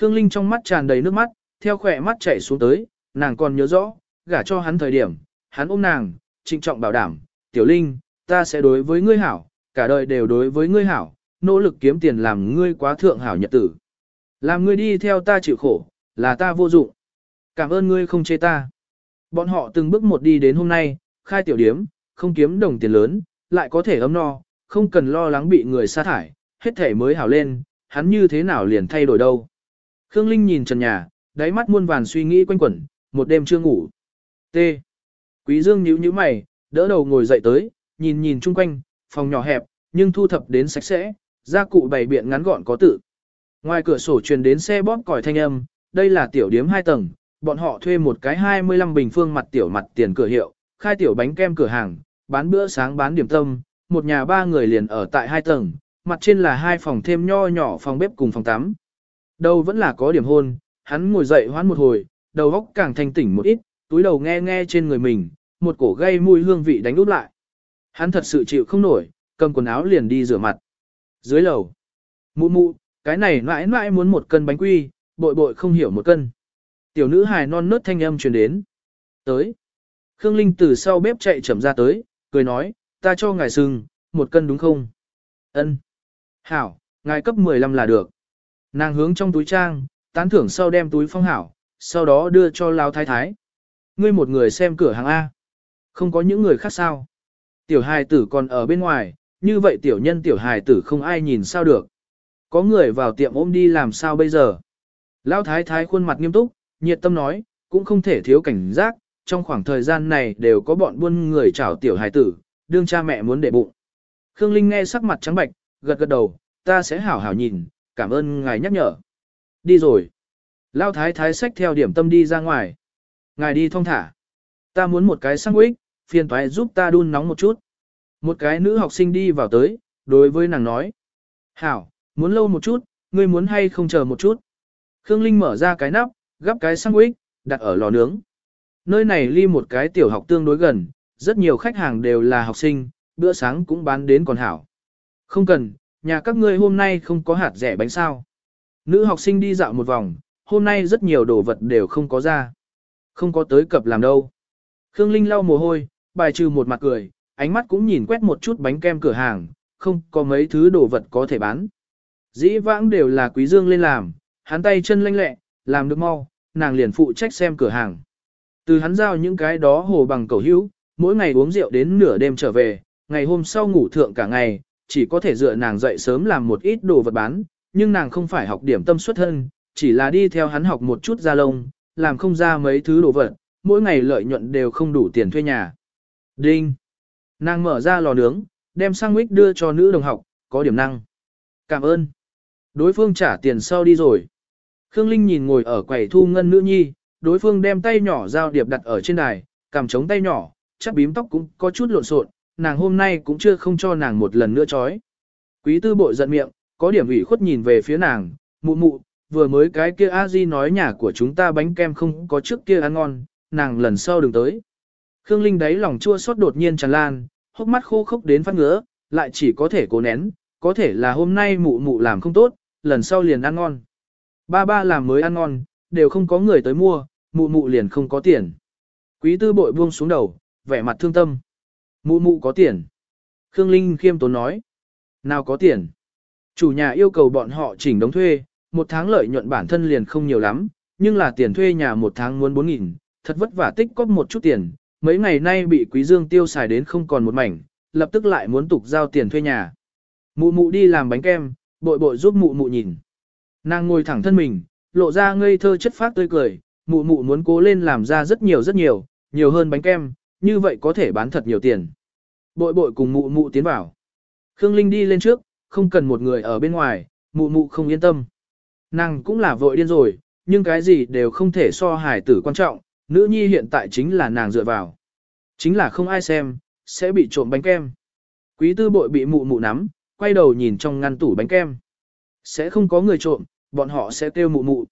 Khương Linh trong mắt tràn đầy nước mắt, theo khỏe mắt chảy xuống tới, nàng còn nhớ rõ, gả cho hắn thời điểm, hắn ôm nàng, trịnh trọng bảo đảm, tiểu Linh, ta sẽ đối với ngươi hảo, cả đời đều đối với ngươi hảo, nỗ lực kiếm tiền làm ngươi quá thượng hảo nhật tử. Làm ngươi đi theo ta chịu khổ, là ta vô dụng. Cảm ơn ngươi không chê ta. Bọn họ từng bước một đi đến hôm nay, khai tiểu điếm, không kiếm đồng tiền lớn, lại có thể ấm no, không cần lo lắng bị người sa thải, hết thể mới hảo lên, hắn như thế nào liền thay đổi đâu. Khương Linh nhìn trần nhà, đáy mắt muôn vàn suy nghĩ quanh quẩn, một đêm chưa ngủ. T. Quý Dương nhíu nhíu mày, đỡ đầu ngồi dậy tới, nhìn nhìn chung quanh, phòng nhỏ hẹp, nhưng thu thập đến sạch sẽ, gia cụ bày biện ngắn gọn có tự. Ngoài cửa sổ truyền đến xe bóp còi thanh âm, đây là tiểu điếm hai tầng, bọn họ thuê một cái 25 bình phương mặt tiểu mặt tiền cửa hiệu, khai tiểu bánh kem cửa hàng, bán bữa sáng bán điểm tâm, một nhà ba người liền ở tại hai tầng, mặt trên là hai phòng thêm nho nhỏ phòng bếp cùng phòng tắm. Đầu vẫn là có điểm hôn, hắn ngồi dậy hoán một hồi, đầu óc càng thanh tỉnh một ít, túi đầu nghe nghe trên người mình, một cổ gây mùi hương vị đánh úp lại. Hắn thật sự chịu không nổi, cầm quần áo liền đi rửa mặt. Dưới lầu, mụ mụ, cái này mãi mãi muốn một cân bánh quy, bội bội không hiểu một cân. Tiểu nữ hài non nớt thanh âm truyền đến. Tới. Khương Linh từ sau bếp chạy chậm ra tới, cười nói, ta cho ngài sừng, một cân đúng không? Ân. Hảo, ngài cấp 15 là được. Nàng hướng trong túi trang, tán thưởng sau đem túi phong hảo, sau đó đưa cho Lao Thái Thái. Ngươi một người xem cửa hàng A. Không có những người khác sao. Tiểu hài tử còn ở bên ngoài, như vậy tiểu nhân tiểu hài tử không ai nhìn sao được. Có người vào tiệm ôm đi làm sao bây giờ? Lão thái thái khuôn mặt nghiêm túc, nhiệt tâm nói, cũng không thể thiếu cảnh giác, trong khoảng thời gian này đều có bọn buôn người chảo tiểu hài tử, đương cha mẹ muốn để bụng. Khương Linh nghe sắc mặt trắng bạch, gật gật đầu, ta sẽ hảo hảo nhìn, cảm ơn ngài nhắc nhở. Đi rồi. Lao thái thái xách theo điểm tâm đi ra ngoài. Ngài đi thong thả. Ta muốn một cái sandwich, phiền toái giúp ta đun nóng một chút. Một cái nữ học sinh đi vào tới, đối với nàng nói. Hảo, muốn lâu một chút, ngươi muốn hay không chờ một chút. Khương Linh mở ra cái nắp, gắp cái sandwich, đặt ở lò nướng. Nơi này ly một cái tiểu học tương đối gần, rất nhiều khách hàng đều là học sinh, bữa sáng cũng bán đến còn hảo. Không cần, nhà các ngươi hôm nay không có hạt rẻ bánh sao. Nữ học sinh đi dạo một vòng, hôm nay rất nhiều đồ vật đều không có ra. Không có tới cập làm đâu. Khương Linh lau mồ hôi, bài trừ một mặt cười, ánh mắt cũng nhìn quét một chút bánh kem cửa hàng, không có mấy thứ đồ vật có thể bán. Dĩ vãng đều là quý dương lên làm, hắn tay chân lanh lẹ, làm được mau, nàng liền phụ trách xem cửa hàng. Từ hắn giao những cái đó hồ bằng cầu hữu, mỗi ngày uống rượu đến nửa đêm trở về, ngày hôm sau ngủ thượng cả ngày, chỉ có thể dựa nàng dậy sớm làm một ít đồ vật bán, nhưng nàng không phải học điểm tâm xuất thân, chỉ là đi theo hắn học một chút ra lông, làm không ra mấy thứ đồ vật, mỗi ngày lợi nhuận đều không đủ tiền thuê nhà. Đinh! Nàng mở ra lò nướng, đem sang mít đưa cho nữ đồng học, có điểm năng. Cảm ơn. Đối phương trả tiền sau đi rồi. Khương Linh nhìn ngồi ở quầy thu ngân nữ nhi, đối phương đem tay nhỏ giao điệp đặt ở trên đài, cầm chống tay nhỏ, chắc bím tóc cũng có chút lộn xộn, nàng hôm nay cũng chưa không cho nàng một lần nữa chói. Quý tư bội giận miệng, có điểm ủy khuất nhìn về phía nàng, mụ mụ, vừa mới cái kia a di nói nhà của chúng ta bánh kem không có trước kia ăn ngon, nàng lần sau đừng tới. Khương Linh đáy lòng chua xót đột nhiên tràn lan, hốc mắt khô khốc đến phát ngứa, lại chỉ có thể cố nén, có thể là hôm nay mụ mụ làm không tốt, lần sau liền ăn ngon. Ba ba làm mới ăn ngon, đều không có người tới mua, mụ mụ liền không có tiền. Quý tư bội buông xuống đầu, vẻ mặt thương tâm. Mụ mụ có tiền. Khương Linh khiêm tốn nói. Nào có tiền. Chủ nhà yêu cầu bọn họ chỉnh đóng thuê, một tháng lợi nhuận bản thân liền không nhiều lắm, nhưng là tiền thuê nhà một tháng muốn 4.000, thật vất vả tích cóp một chút tiền, mấy ngày nay bị Quý Dương tiêu xài đến không còn một mảnh, lập tức lại muốn tục giao tiền thuê nhà. Mụ mụ đi làm bánh kem, bội bội giúp mụ mụ nhìn. Nàng ngồi thẳng thân mình, lộ ra ngây thơ chất phát tươi cười, mụ mụ muốn cố lên làm ra rất nhiều rất nhiều, nhiều hơn bánh kem, như vậy có thể bán thật nhiều tiền. Bội bội cùng mụ mụ tiến vào. Khương Linh đi lên trước, không cần một người ở bên ngoài, mụ mụ không yên tâm. Nàng cũng là vội điên rồi, nhưng cái gì đều không thể so hài tử quan trọng, nữ nhi hiện tại chính là nàng dựa vào. Chính là không ai xem, sẽ bị trộm bánh kem. Quý tư bội bị mụ mụ nắm, quay đầu nhìn trong ngăn tủ bánh kem. Sẽ không có người trộm, bọn họ sẽ kêu mụ mụ.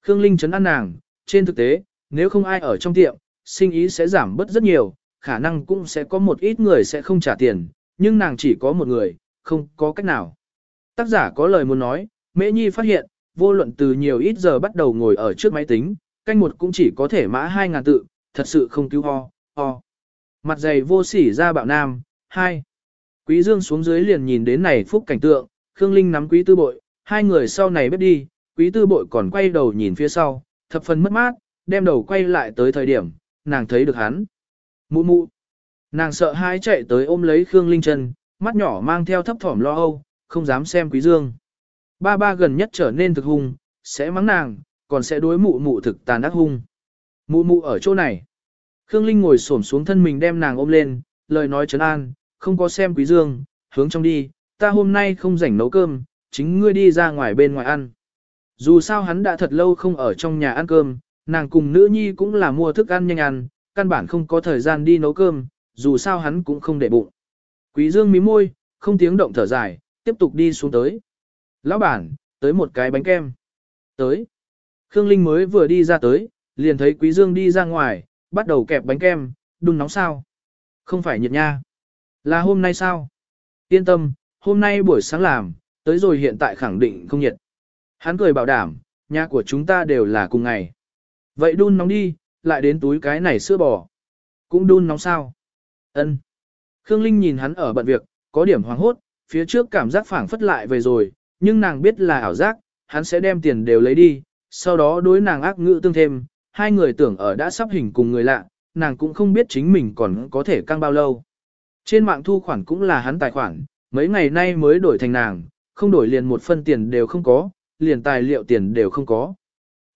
Khương Linh chấn an nàng, trên thực tế, nếu không ai ở trong tiệm, sinh ý sẽ giảm bớt rất nhiều, khả năng cũng sẽ có một ít người sẽ không trả tiền, nhưng nàng chỉ có một người, không có cách nào. Tác giả có lời muốn nói, Mễ Nhi phát hiện, vô luận từ nhiều ít giờ bắt đầu ngồi ở trước máy tính, canh một cũng chỉ có thể mã 2.000 tự, thật sự không cứu ho, ho. Mặt dày vô sỉ ra bạo nam, 2. Quý Dương xuống dưới liền nhìn đến này phúc cảnh tượng, Khương Linh nắm quý tư bội, hai người sau này bếp đi, quý tư bội còn quay đầu nhìn phía sau, thập phần mất mát, đem đầu quay lại tới thời điểm, nàng thấy được hắn. Mụ mụ. Nàng sợ hãi chạy tới ôm lấy Khương Linh chân, mắt nhỏ mang theo thấp thỏm lo âu, không dám xem quý dương. Ba ba gần nhất trở nên thực hung, sẽ mắng nàng, còn sẽ đối mụ mụ thực tàn ác hung. Mụ mụ ở chỗ này. Khương Linh ngồi xổm xuống thân mình đem nàng ôm lên, lời nói trấn an, không có xem quý dương, hướng trong đi, ta hôm nay không rảnh nấu cơm, chính ngươi đi ra ngoài bên ngoài ăn. Dù sao hắn đã thật lâu không ở trong nhà ăn cơm, nàng cùng nữ nhi cũng là mua thức ăn nhanh ăn, căn bản không có thời gian đi nấu cơm, dù sao hắn cũng không để bụng. Quý dương mí môi, không tiếng động thở dài, tiếp tục đi xuống tới. Lão bản, tới một cái bánh kem. Tới. Khương Linh mới vừa đi ra tới, liền thấy Quý Dương đi ra ngoài, bắt đầu kẹp bánh kem, đun nóng sao. Không phải nhiệt nha. Là hôm nay sao? Yên tâm, hôm nay buổi sáng làm, tới rồi hiện tại khẳng định không nhiệt. Hắn cười bảo đảm, nhà của chúng ta đều là cùng ngày. Vậy đun nóng đi, lại đến túi cái này sữa bò. Cũng đun nóng sao? Ân. Khương Linh nhìn hắn ở bận việc, có điểm hoang hốt, phía trước cảm giác phảng phất lại về rồi, nhưng nàng biết là ảo giác, hắn sẽ đem tiền đều lấy đi, sau đó đối nàng ác ngữ tương thêm, hai người tưởng ở đã sắp hình cùng người lạ, nàng cũng không biết chính mình còn có thể căng bao lâu. Trên mạng thu khoản cũng là hắn tài khoản, mấy ngày nay mới đổi thành nàng, không đổi liền một phân tiền đều không có, liền tài liệu tiền đều không có.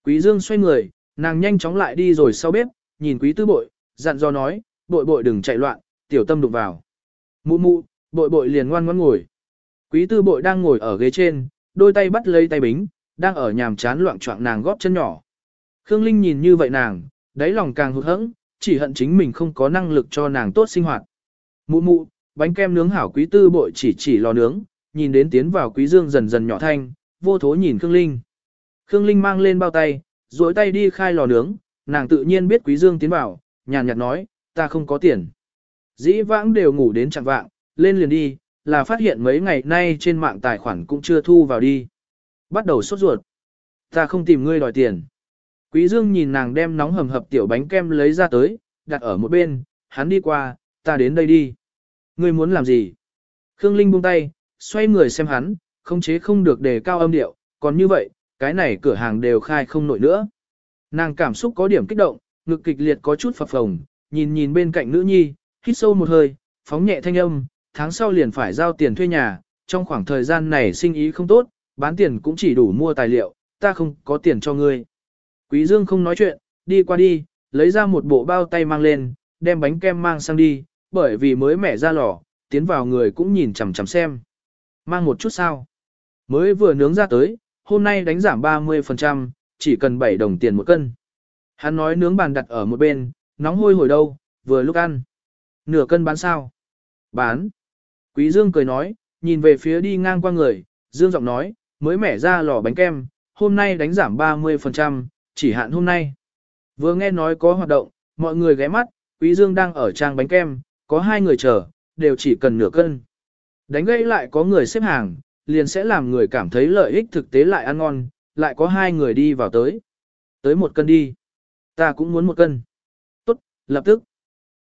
Quý Dương xoay người, nàng nhanh chóng lại đi rồi sau bếp, nhìn quý tư bội, dặn dò nói, bội bội đừng chạy loạn, tiểu tâm đụng vào. Mụ mụ, bội bội liền ngoan ngoãn ngồi. Quý tư bội đang ngồi ở ghế trên, đôi tay bắt lấy tay bính, đang ở nhàm chán loạn choạng nàng góp chân nhỏ. Khương Linh nhìn như vậy nàng, đáy lòng càng hụt hẫng, chỉ hận chính mình không có năng lực cho nàng tốt sinh hoạt. Mụ mụ, bánh kem nướng hảo quý tư bội chỉ chỉ lò nướng, nhìn đến tiến vào quý dương dần dần nhỏ thanh, vô thố nhìn Khương Linh. Khương Linh mang lên bao tay, duỗi tay đi khai lò nướng, nàng tự nhiên biết quý dương tiến vào, nhàn nhạt nói, ta không có tiền. Dĩ vãng đều ngủ đến chẳng vạng, lên liền đi, là phát hiện mấy ngày nay trên mạng tài khoản cũng chưa thu vào đi. Bắt đầu sốt ruột. Ta không tìm ngươi đòi tiền. Quý Dương nhìn nàng đem nóng hầm hập tiểu bánh kem lấy ra tới, đặt ở một bên, hắn đi qua, ta đến đây đi. Ngươi muốn làm gì? Khương Linh buông tay, xoay người xem hắn, không chế không được đề cao âm điệu, còn như vậy, cái này cửa hàng đều khai không nổi nữa. Nàng cảm xúc có điểm kích động, ngực kịch liệt có chút phập phồng, nhìn nhìn bên cạnh nữ nhi, hít sâu một hơi, phóng nhẹ thanh âm, tháng sau liền phải giao tiền thuê nhà, trong khoảng thời gian này sinh ý không tốt, bán tiền cũng chỉ đủ mua tài liệu, ta không có tiền cho ngươi. Quý Dương không nói chuyện, đi qua đi, lấy ra một bộ bao tay mang lên, đem bánh kem mang sang đi, bởi vì mới mẻ ra lò, tiến vào người cũng nhìn chằm chằm xem. Mang một chút sao? Mới vừa nướng ra tới, hôm nay đánh giảm 30%, chỉ cần 7 đồng tiền một cân. Hắn nói nướng bàn đặt ở một bên, nóng hôi hồi đâu, vừa lúc ăn. Nửa cân bán sao? Bán. Quý Dương cười nói, nhìn về phía đi ngang qua người, Dương giọng nói, mới mẻ ra lò bánh kem, hôm nay đánh giảm 30%, chỉ hạn hôm nay. Vừa nghe nói có hoạt động, mọi người ghé mắt, Quý Dương đang ở trang bánh kem, có hai người chờ, đều chỉ cần nửa cân. Đánh gây lại có người xếp hàng, liền sẽ làm người cảm thấy lợi ích thực tế lại ăn ngon, lại có hai người đi vào tới. Tới một cân đi. Ta cũng muốn một cân. Tốt, lập tức.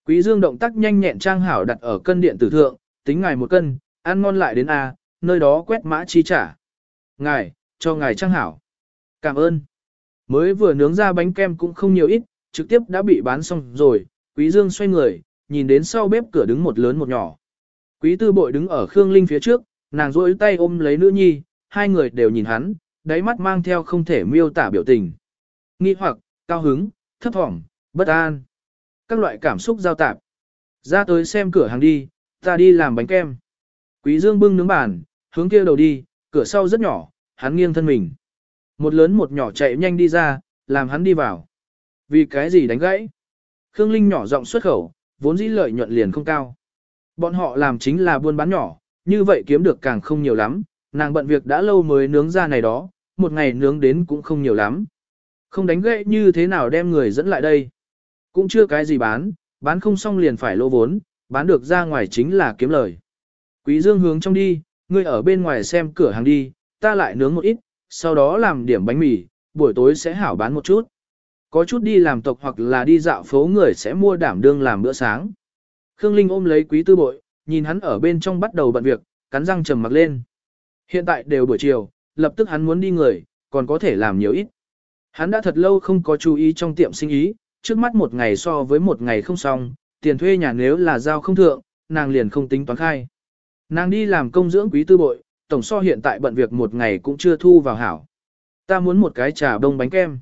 Quý Dương động tác nhanh nhẹn trang hảo đặt ở cân điện tử thượng, tính ngài một cân, ăn ngon lại đến A, nơi đó quét mã chi trả. Ngài, cho ngài trang hảo. Cảm ơn. Mới vừa nướng ra bánh kem cũng không nhiều ít, trực tiếp đã bị bán xong rồi, Quý Dương xoay người, nhìn đến sau bếp cửa đứng một lớn một nhỏ. Quý tư bội đứng ở Khương Linh phía trước, nàng duỗi tay ôm lấy nữ nhi, hai người đều nhìn hắn, đáy mắt mang theo không thể miêu tả biểu tình. Nghi hoặc, cao hứng, thấp thỏm, bất an. Các loại cảm xúc giao tạp. Ra tới xem cửa hàng đi, ta đi làm bánh kem. Quý Dương bưng nướng bàn, hướng kia đầu đi, cửa sau rất nhỏ, hắn nghiêng thân mình. Một lớn một nhỏ chạy nhanh đi ra, làm hắn đi vào. Vì cái gì đánh gãy? Khương Linh nhỏ giọng xuất khẩu, vốn dĩ lợi nhuận liền không cao. Bọn họ làm chính là buôn bán nhỏ, như vậy kiếm được càng không nhiều lắm, nàng bận việc đã lâu mới nướng ra này đó, một ngày nướng đến cũng không nhiều lắm. Không đánh gậy như thế nào đem người dẫn lại đây. Cũng chưa cái gì bán, bán không xong liền phải lỗ vốn, bán được ra ngoài chính là kiếm lời. Quý Dương hướng trong đi, ngươi ở bên ngoài xem cửa hàng đi, ta lại nướng một ít, sau đó làm điểm bánh mì, buổi tối sẽ hảo bán một chút. Có chút đi làm tộc hoặc là đi dạo phố người sẽ mua đảm đương làm bữa sáng. Khương Linh ôm lấy quý tư bội, nhìn hắn ở bên trong bắt đầu bận việc, cắn răng trầm mặc lên. Hiện tại đều buổi chiều, lập tức hắn muốn đi người, còn có thể làm nhiều ít. Hắn đã thật lâu không có chú ý trong tiệm sinh ý, trước mắt một ngày so với một ngày không xong, tiền thuê nhà nếu là giao không thượng, nàng liền không tính toán khai. Nàng đi làm công dưỡng quý tư bội, tổng so hiện tại bận việc một ngày cũng chưa thu vào hảo. Ta muốn một cái trà đông bánh kem.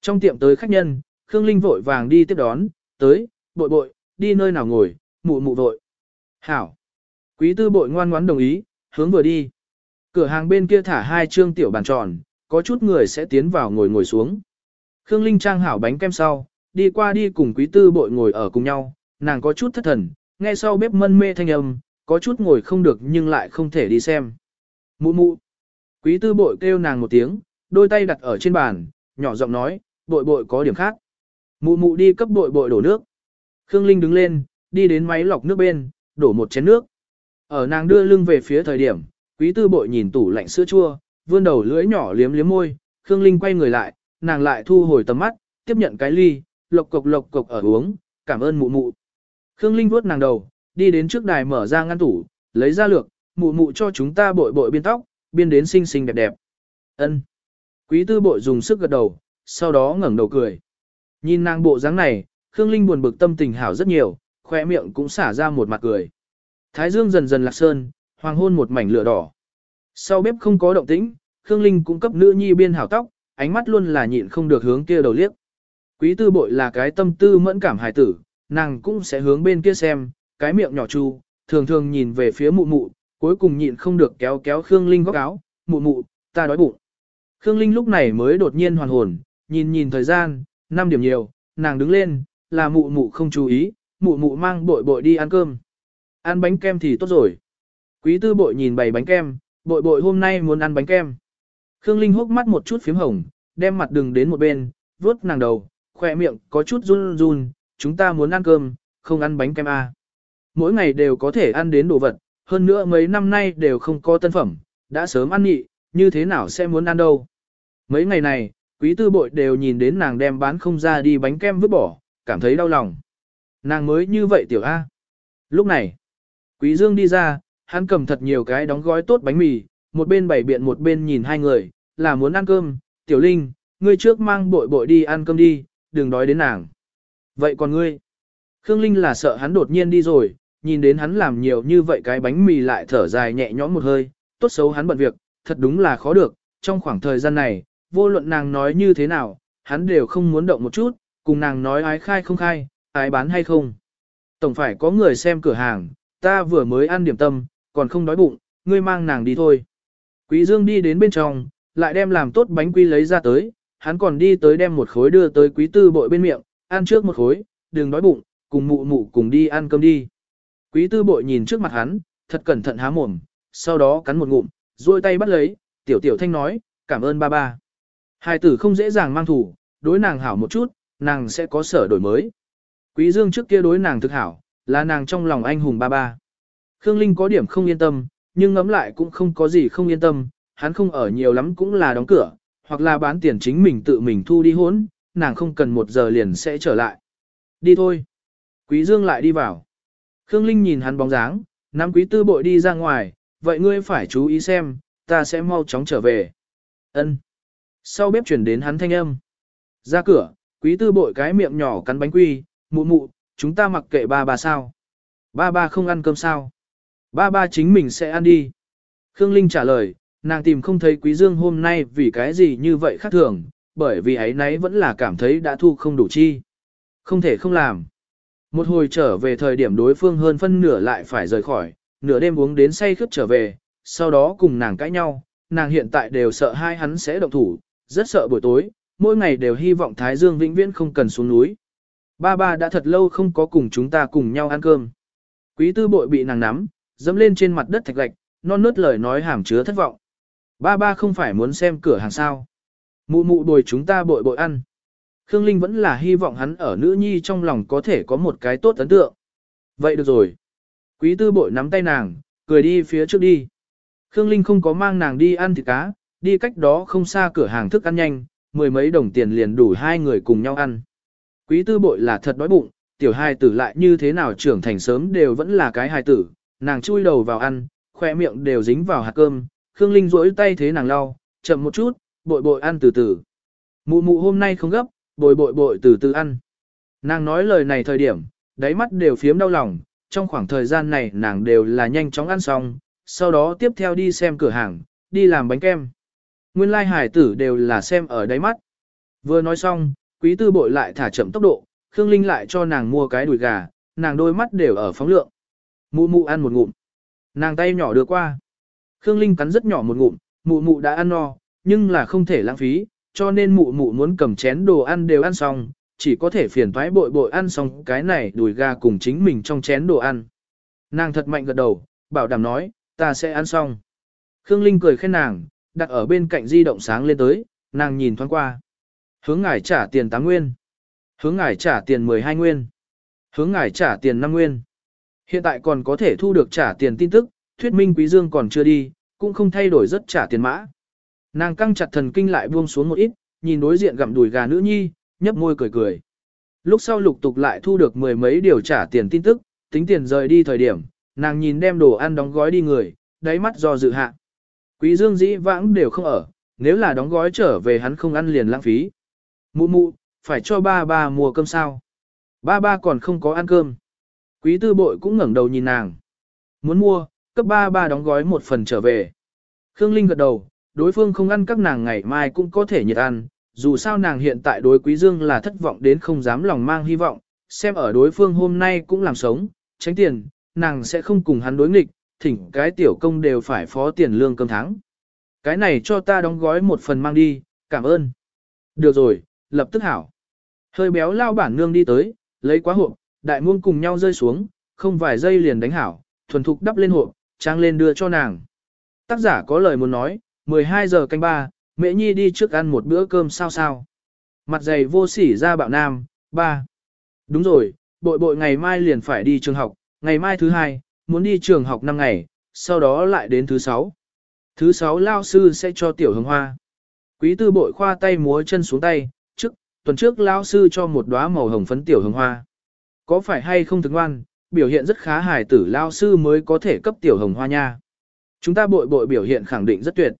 Trong tiệm tới khách nhân, Khương Linh vội vàng đi tiếp đón, tới, bội bội, đi nơi nào ngồi, mụ mụ vội. Hảo. Quý tư bội ngoan ngoãn đồng ý, hướng vừa đi. Cửa hàng bên kia thả hai trương tiểu bàn tròn, có chút người sẽ tiến vào ngồi ngồi xuống. Khương Linh trang hảo bánh kem sau, đi qua đi cùng quý tư bội ngồi ở cùng nhau, nàng có chút thất thần, nghe sau bếp mân mê thanh âm, có chút ngồi không được nhưng lại không thể đi xem. Mụ mụ. Quý tư bội kêu nàng một tiếng, đôi tay đặt ở trên bàn, nhỏ giọng nói, bội bội có điểm khác. Mụ mụ đi cấp bội bội đổ nước. Khương Linh đứng lên, đi đến máy lọc nước bên, đổ một chén nước. Ở nàng đưa lưng về phía thời điểm, quý tư bội nhìn tủ lạnh sữa chua, vươn đầu lưỡi nhỏ liếm liếm môi, Khương Linh quay người lại, nàng lại thu hồi tầm mắt, tiếp nhận cái ly, lộc cộc lộc cộc ở uống, cảm ơn mụ mụ. Khương Linh vuốt nàng đầu, đi đến trước đài mở ra ngăn tủ, lấy ra lược, mụ mụ cho chúng ta bội bội biên tóc, biên đến xinh xinh đẹp đẹp. Ân. Quý tư bội dùng sức gật đầu, sau đó ngẩng đầu cười. Nhìn nàng bộ dáng này, Khương Linh buồn bực tâm tình hảo rất nhiều, khoe miệng cũng xả ra một mặt cười. Thái dương dần dần lạc sơn, hoàng hôn một mảnh lửa đỏ. Sau bếp không có động tĩnh, Khương Linh cũng cấp nữ nhi biên hảo tóc, ánh mắt luôn là nhịn không được hướng kia đầu liếc. Quý tư bội là cái tâm tư mẫn cảm hài tử, nàng cũng sẽ hướng bên kia xem, cái miệng nhỏ chu, thường thường nhìn về phía mụ mụ, cuối cùng nhịn không được kéo kéo Khương Linh góc áo, mụ mụ, ta đói bụng. Khương Linh lúc này mới đột nhiên hoàn hồn, nhìn nhìn thời gian, 5 điểm nhiều, nàng đứng lên, là mụ mụ không chú ý, mụ mụ mang bội bội đi ăn cơm. Ăn bánh kem thì tốt rồi. Quý tư bội nhìn bày bánh kem, bội bội hôm nay muốn ăn bánh kem. Khương Linh hốc mắt một chút phím hồng, đem mặt đừng đến một bên, vuốt nàng đầu, khỏe miệng có chút run run, chúng ta muốn ăn cơm, không ăn bánh kem à. Mỗi ngày đều có thể ăn đến đồ vật, hơn nữa mấy năm nay đều không có tân phẩm, đã sớm ăn nhị, như thế nào sẽ muốn ăn đâu. Mấy ngày này, quý tư bội đều nhìn đến nàng đem bán không ra đi bánh kem vứt bỏ, cảm thấy đau lòng. Nàng mới như vậy tiểu A. Lúc này, quý dương đi ra, hắn cầm thật nhiều cái đóng gói tốt bánh mì, một bên bày biện một bên nhìn hai người, là muốn ăn cơm, tiểu linh, ngươi trước mang bội bội đi ăn cơm đi, đừng đói đến nàng. Vậy còn ngươi? Khương Linh là sợ hắn đột nhiên đi rồi, nhìn đến hắn làm nhiều như vậy cái bánh mì lại thở dài nhẹ nhõm một hơi, tốt xấu hắn bận việc, thật đúng là khó được, trong khoảng thời gian này, vô luận nàng nói như thế nào, hắn đều không muốn động một chút, cùng nàng nói ái khai không khai, ái bán hay không. Tổng phải có người xem cửa hàng, ta vừa mới ăn điểm tâm, còn không đói bụng, ngươi mang nàng đi thôi. Quý Dương đi đến bên trong, lại đem làm tốt bánh quy lấy ra tới, hắn còn đi tới đem một khối đưa tới quý tư bội bên miệng, ăn trước một khối, đừng đói bụng, cùng mụ mụ cùng đi ăn cơm đi. Quý tư bội nhìn trước mặt hắn, thật cẩn thận há mồm, sau đó cắn một ngụm, duỗi tay bắt lấy, tiểu tiểu thanh nói, cảm ơn ba ba. Hai tử không dễ dàng mang thủ, đối nàng hảo một chút, nàng sẽ có sở đổi mới. Quý dương trước kia đối nàng thực hảo, là nàng trong lòng anh hùng ba ba. Khương Linh có điểm không yên tâm, nhưng ngẫm lại cũng không có gì không yên tâm, hắn không ở nhiều lắm cũng là đóng cửa, hoặc là bán tiền chính mình tự mình thu đi hốn, nàng không cần một giờ liền sẽ trở lại. Đi thôi. Quý Dương lại đi vào. Khương Linh nhìn hắn bóng dáng, nắm quý tư bội đi ra ngoài, vậy ngươi phải chú ý xem, ta sẽ mau chóng trở về. Ân. Sau bếp chuyển đến hắn thanh âm. Ra cửa, quý tư bội cái miệng nhỏ cắn bánh quy, mụ mụ, chúng ta mặc kệ ba ba sao. Ba ba không ăn cơm sao. Ba ba chính mình sẽ ăn đi. Khương Linh trả lời, nàng tìm không thấy Quý Dương hôm nay vì cái gì như vậy khác thường, bởi vì ấy nấy vẫn là cảm thấy đã thu không đủ chi. Không thể không làm. Một hồi trở về thời điểm đối phương hơn phân nửa lại phải rời khỏi, nửa đêm uống đến say khướt trở về, sau đó cùng nàng cãi nhau, nàng hiện tại đều sợ hai hắn sẽ động thủ, rất sợ buổi tối, mỗi ngày đều hy vọng Thái Dương vĩnh viễn không cần xuống núi. Ba ba đã thật lâu không có cùng chúng ta cùng nhau ăn cơm. Quý tư bội bị nàng nắm, dẫm lên trên mặt đất thạch gạch, non nớt lời nói hàm chứa thất vọng. Ba ba không phải muốn xem cửa hàng sao. Mụ mụ đuổi chúng ta bội bội ăn. Khương Linh vẫn là hy vọng hắn ở nữ nhi trong lòng có thể có một cái tốt ấn tượng. Vậy được rồi. Quý tư bội nắm tay nàng, cười đi phía trước đi. Khương Linh không có mang nàng đi ăn thịt cá, đi cách đó không xa cửa hàng thức ăn nhanh, mười mấy đồng tiền liền đủ hai người cùng nhau ăn. Quý tư bội là thật đói bụng, tiểu hai tử lại như thế nào trưởng thành sớm đều vẫn là cái hài tử, nàng chui đầu vào ăn, khoe miệng đều dính vào hạt cơm, Khương Linh rỗi tay thế nàng lau, chậm một chút, bội bội ăn từ từ. Mụ mụ hôm nay không gấp, bội bội bội từ từ ăn. Nàng nói lời này thời điểm, đáy mắt đều phiếm đau lòng, trong khoảng thời gian này nàng đều là nhanh chóng ăn xong, sau đó tiếp theo đi xem cửa hàng, đi làm bánh kem. Nguyên lai hải tử đều là xem ở đáy mắt. Vừa nói xong, quý tư bội lại thả chậm tốc độ, Khương Linh lại cho nàng mua cái đùi gà, nàng đôi mắt đều ở phóng lượng. Mụ mụ ăn một ngụm. Nàng tay nhỏ đưa qua. Khương Linh cắn rất nhỏ một ngụm, mụ mụ đã ăn no, nhưng là không thể lãng phí, cho nên mụ mụ muốn cầm chén đồ ăn đều ăn xong, chỉ có thể phiền thoái bội bội ăn xong cái này đùi gà cùng chính mình trong chén đồ ăn. Nàng thật mạnh gật đầu, bảo đảm nói, ta sẽ ăn xong. Khương Linh cười khen nàng, đặt ở bên cạnh di động sáng lên tới, nàng nhìn thoáng qua. Hướng ngài trả tiền 8 nguyên. Hướng ngài trả tiền 12 nguyên. Hướng ngài trả tiền 5 nguyên. Hiện tại còn có thể thu được trả tiền tin tức, thuyết minh Quý Dương còn chưa đi, cũng không thay đổi rất trả tiền mã. Nàng căng chặt thần kinh lại buông xuống một ít, nhìn đối diện gặm đùi gà nữ nhi, nhấp môi cười cười. Lúc sau lục tục lại thu được mười mấy điều trả tiền tin tức, tính tiền rời đi thời điểm, nàng nhìn đem đồ ăn đóng gói đi người, đáy mắt do dự hạ. Quý Dương dĩ vãng đều không ở, nếu là đóng gói trở về hắn không ăn liền lãng phí. Mụ mụ, phải cho ba ba mua cơm sao? Ba ba còn không có ăn cơm. Quý tư bội cũng ngẩng đầu nhìn nàng. Muốn mua, cấp ba ba đóng gói một phần trở về. Khương Linh gật đầu, đối phương không ăn các nàng ngày mai cũng có thể nhiệt ăn, dù sao nàng hiện tại đối Quý Dương là thất vọng đến không dám lòng mang hy vọng, xem ở đối phương hôm nay cũng làm sống, tránh tiền, nàng sẽ không cùng hắn đối nghịch, thỉnh cái tiểu công đều phải phó tiền lương cơm tháng. Cái này cho ta đóng gói một phần mang đi, cảm ơn. Được rồi, lập tức hảo. Hơi béo lao bản nương đi tới, lấy quá hộp, đại muông cùng nhau rơi xuống, không vài giây liền đánh hảo, thuần thục đắp lên hộp, trang lên đưa cho nàng. Tác giả có lời muốn nói, 12 giờ canh ba, mẹ nhi đi trước ăn một bữa cơm sao sao. Mặt dày vô sỉ ra bạo nam, ba. Đúng rồi, bội bội ngày mai liền phải đi trường học, ngày mai thứ hai, muốn đi trường học 5 ngày, sau đó lại đến thứ sáu. Thứ sáu lao sư sẽ cho tiểu hồng hoa. Quý tư bội khoa tay múa chân xuống tay, tuần trước Lão sư cho một đóa màu hồng phấn tiểu hồng hoa. Có phải hay không thức ngoan, biểu hiện rất khá hài tử Lão sư mới có thể cấp tiểu hồng hoa nha. Chúng ta bội bội biểu hiện khẳng định rất tuyệt.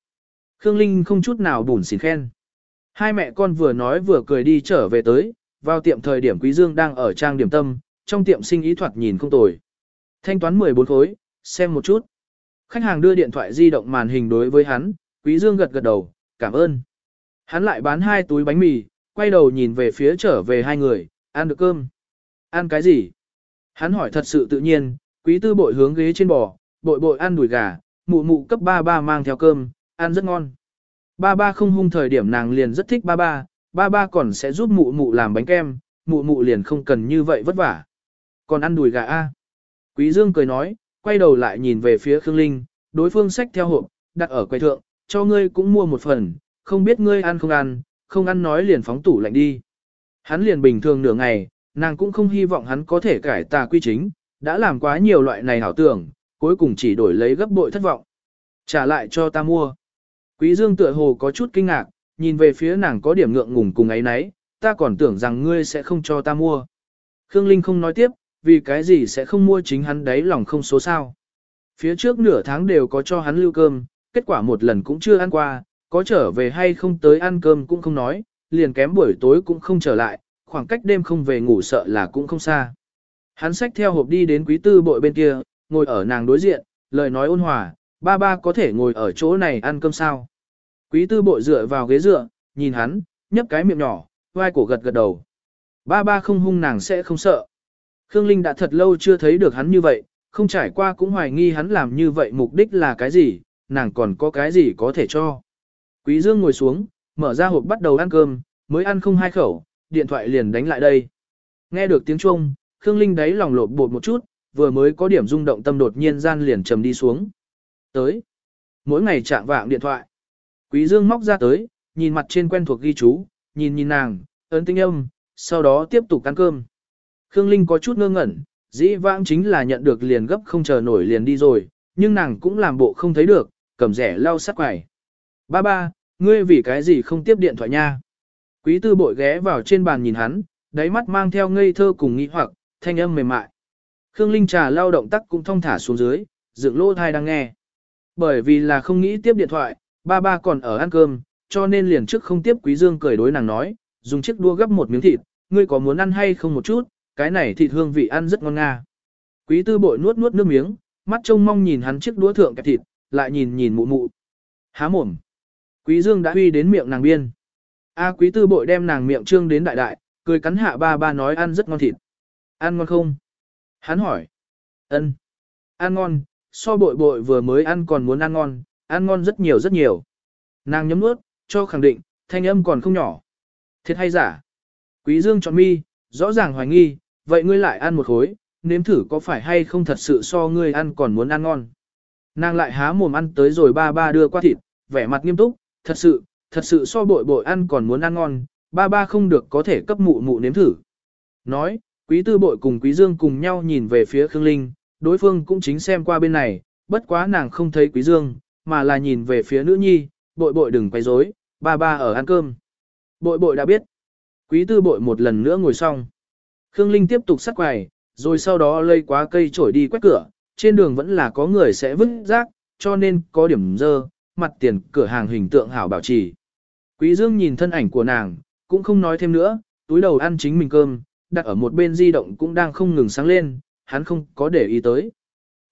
Khương Linh không chút nào bùn xỉn khen. Hai mẹ con vừa nói vừa cười đi trở về tới, vào tiệm thời điểm Quý Dương đang ở trang điểm tâm, trong tiệm sinh ý thoạt nhìn không tồi. Thanh toán 14 khối, xem một chút. Khách hàng đưa điện thoại di động màn hình đối với hắn, Quý Dương gật gật đầu, cảm ơn. Hắn lại bán hai túi bánh mì, quay đầu nhìn về phía trở về hai người, ăn được cơm. Ăn cái gì? Hắn hỏi thật sự tự nhiên, quý tư bội hướng ghế trên bò, bội bội ăn đùi gà, mụ mụ cấp ba ba mang theo cơm, ăn rất ngon. Ba ba không hung thời điểm nàng liền rất thích ba ba, ba ba còn sẽ giúp mụ mụ làm bánh kem, mụ mụ liền không cần như vậy vất vả. Còn ăn đùi gà a? Quý Dương cười nói, quay đầu lại nhìn về phía Khương Linh, đối phương xách theo hộp, đặt ở quầy thượng, cho ngươi cũng mua một phần, không biết ngươi ăn không ăn, không ăn nói liền phóng tủ lạnh đi. Hắn liền bình thường nửa ngày, nàng cũng không hy vọng hắn có thể cải tà quy chính, đã làm quá nhiều loại này hảo tưởng, cuối cùng chỉ đổi lấy gấp bội thất vọng. Trả lại cho ta mua. Quý Dương tựa hồ có chút kinh ngạc, nhìn về phía nàng có điểm ngượng ngùng cùng ấy nấy, ta còn tưởng rằng ngươi sẽ không cho ta mua. Khương Linh không nói tiếp, vì cái gì sẽ không mua chính hắn đấy lòng không số sao. Phía trước nửa tháng đều có cho hắn lưu cơm, kết quả một lần cũng chưa ăn qua, có trở về hay không tới ăn cơm cũng không nói, liền kém buổi tối cũng không trở lại, khoảng cách đêm không về ngủ sợ là cũng không xa. Hắn xách theo hộp đi đến quý tư bội bên kia, ngồi ở nàng đối diện, lời nói ôn hòa, ba ba có thể ngồi ở chỗ này ăn cơm sao. Quý tư bội dựa vào ghế dựa, nhìn hắn, nhấp cái miệng nhỏ, vai cổ gật gật đầu. Ba ba không hung nàng sẽ không sợ. Khương Linh đã thật lâu chưa thấy được hắn như vậy, không trải qua cũng hoài nghi hắn làm như vậy mục đích là cái gì, nàng còn có cái gì có thể cho. Quý Dương ngồi xuống, mở ra hộp bắt đầu ăn cơm, mới ăn không hai khẩu, điện thoại liền đánh lại đây. Nghe được tiếng chuông, Khương Linh đáy lòng lột bột một chút, vừa mới có điểm rung động tâm đột nhiên gian liền trầm đi xuống. Tới. Mỗi ngày chạm vạng điện thoại. Quý Dương móc ra tới, nhìn mặt trên quen thuộc ghi chú, nhìn nhìn nàng, ấn tinh âm, sau đó tiếp tục ăn cơm. Khương Linh có chút ngơ ngẩn, dĩ vãng chính là nhận được liền gấp không chờ nổi liền đi rồi, nhưng nàng cũng làm bộ không thấy được, cầm rẻ lau sắc quài. Ba ba, ngươi vì cái gì không tiếp điện thoại nha? Quý tư bội ghé vào trên bàn nhìn hắn, đáy mắt mang theo ngây thơ cùng nghĩ hoặc, thanh âm mềm mại. Khương Linh trà lao động tắc cũng thong thả xuống dưới, dựng lô thai đang nghe. Bởi vì là không nghĩ tiếp điện thoại, ba ba còn ở ăn cơm, cho nên liền trước không tiếp Quý Dương cười đối nàng nói, dùng chiếc đua gấp một miếng thịt, ngươi có muốn ăn hay không một chút, cái này thịt hương vị ăn rất ngon nga. Quý tư bội nuốt nuốt nước miếng, mắt trông mong nhìn hắn chiếc đũa thượng kẹp thịt, lại nhìn nhìn mụ mụ. Há mồm. Quý Dương đã huy đến miệng nàng biên. A quý tư bội đem nàng miệng trương đến đại đại, cười cắn hạ ba ba nói ăn rất ngon thịt. Ăn ngon không? Hắn hỏi. Ân. Ăn ngon, so bội bội vừa mới ăn còn muốn ăn ngon, ăn ngon rất nhiều rất nhiều. Nàng nhấm nuốt, cho khẳng định, thanh âm còn không nhỏ. Thiệt hay giả? Quý Dương chọn mi, rõ ràng hoài nghi, vậy ngươi lại ăn một khối, nếm thử có phải hay không thật sự so ngươi ăn còn muốn ăn ngon. Nàng lại há mồm ăn tới rồi ba ba đưa qua thịt, vẻ mặt nghiêm túc, thật sự, thật sự so bội bội ăn còn muốn ăn ngon, ba ba không được có thể cấp mụ mụ nếm thử. Nói, quý tư bội cùng quý dương cùng nhau nhìn về phía Khương Linh, đối phương cũng chính xem qua bên này, bất quá nàng không thấy quý dương, mà là nhìn về phía nữ nhi, bội bội đừng quay rối, ba ba ở ăn cơm. Bội bội đã biết. Quý tư bội một lần nữa ngồi xong. Khương Linh tiếp tục sắt quài, rồi sau đó lây quá cây trổi đi quét cửa, trên đường vẫn là có người sẽ vứt rác, cho nên có điểm dơ, mặt tiền cửa hàng hình tượng hảo bảo trì. Quý Dương nhìn thân ảnh của nàng, cũng không nói thêm nữa, túi đầu ăn chính mình cơm, đặt ở một bên di động cũng đang không ngừng sáng lên, hắn không có để ý tới.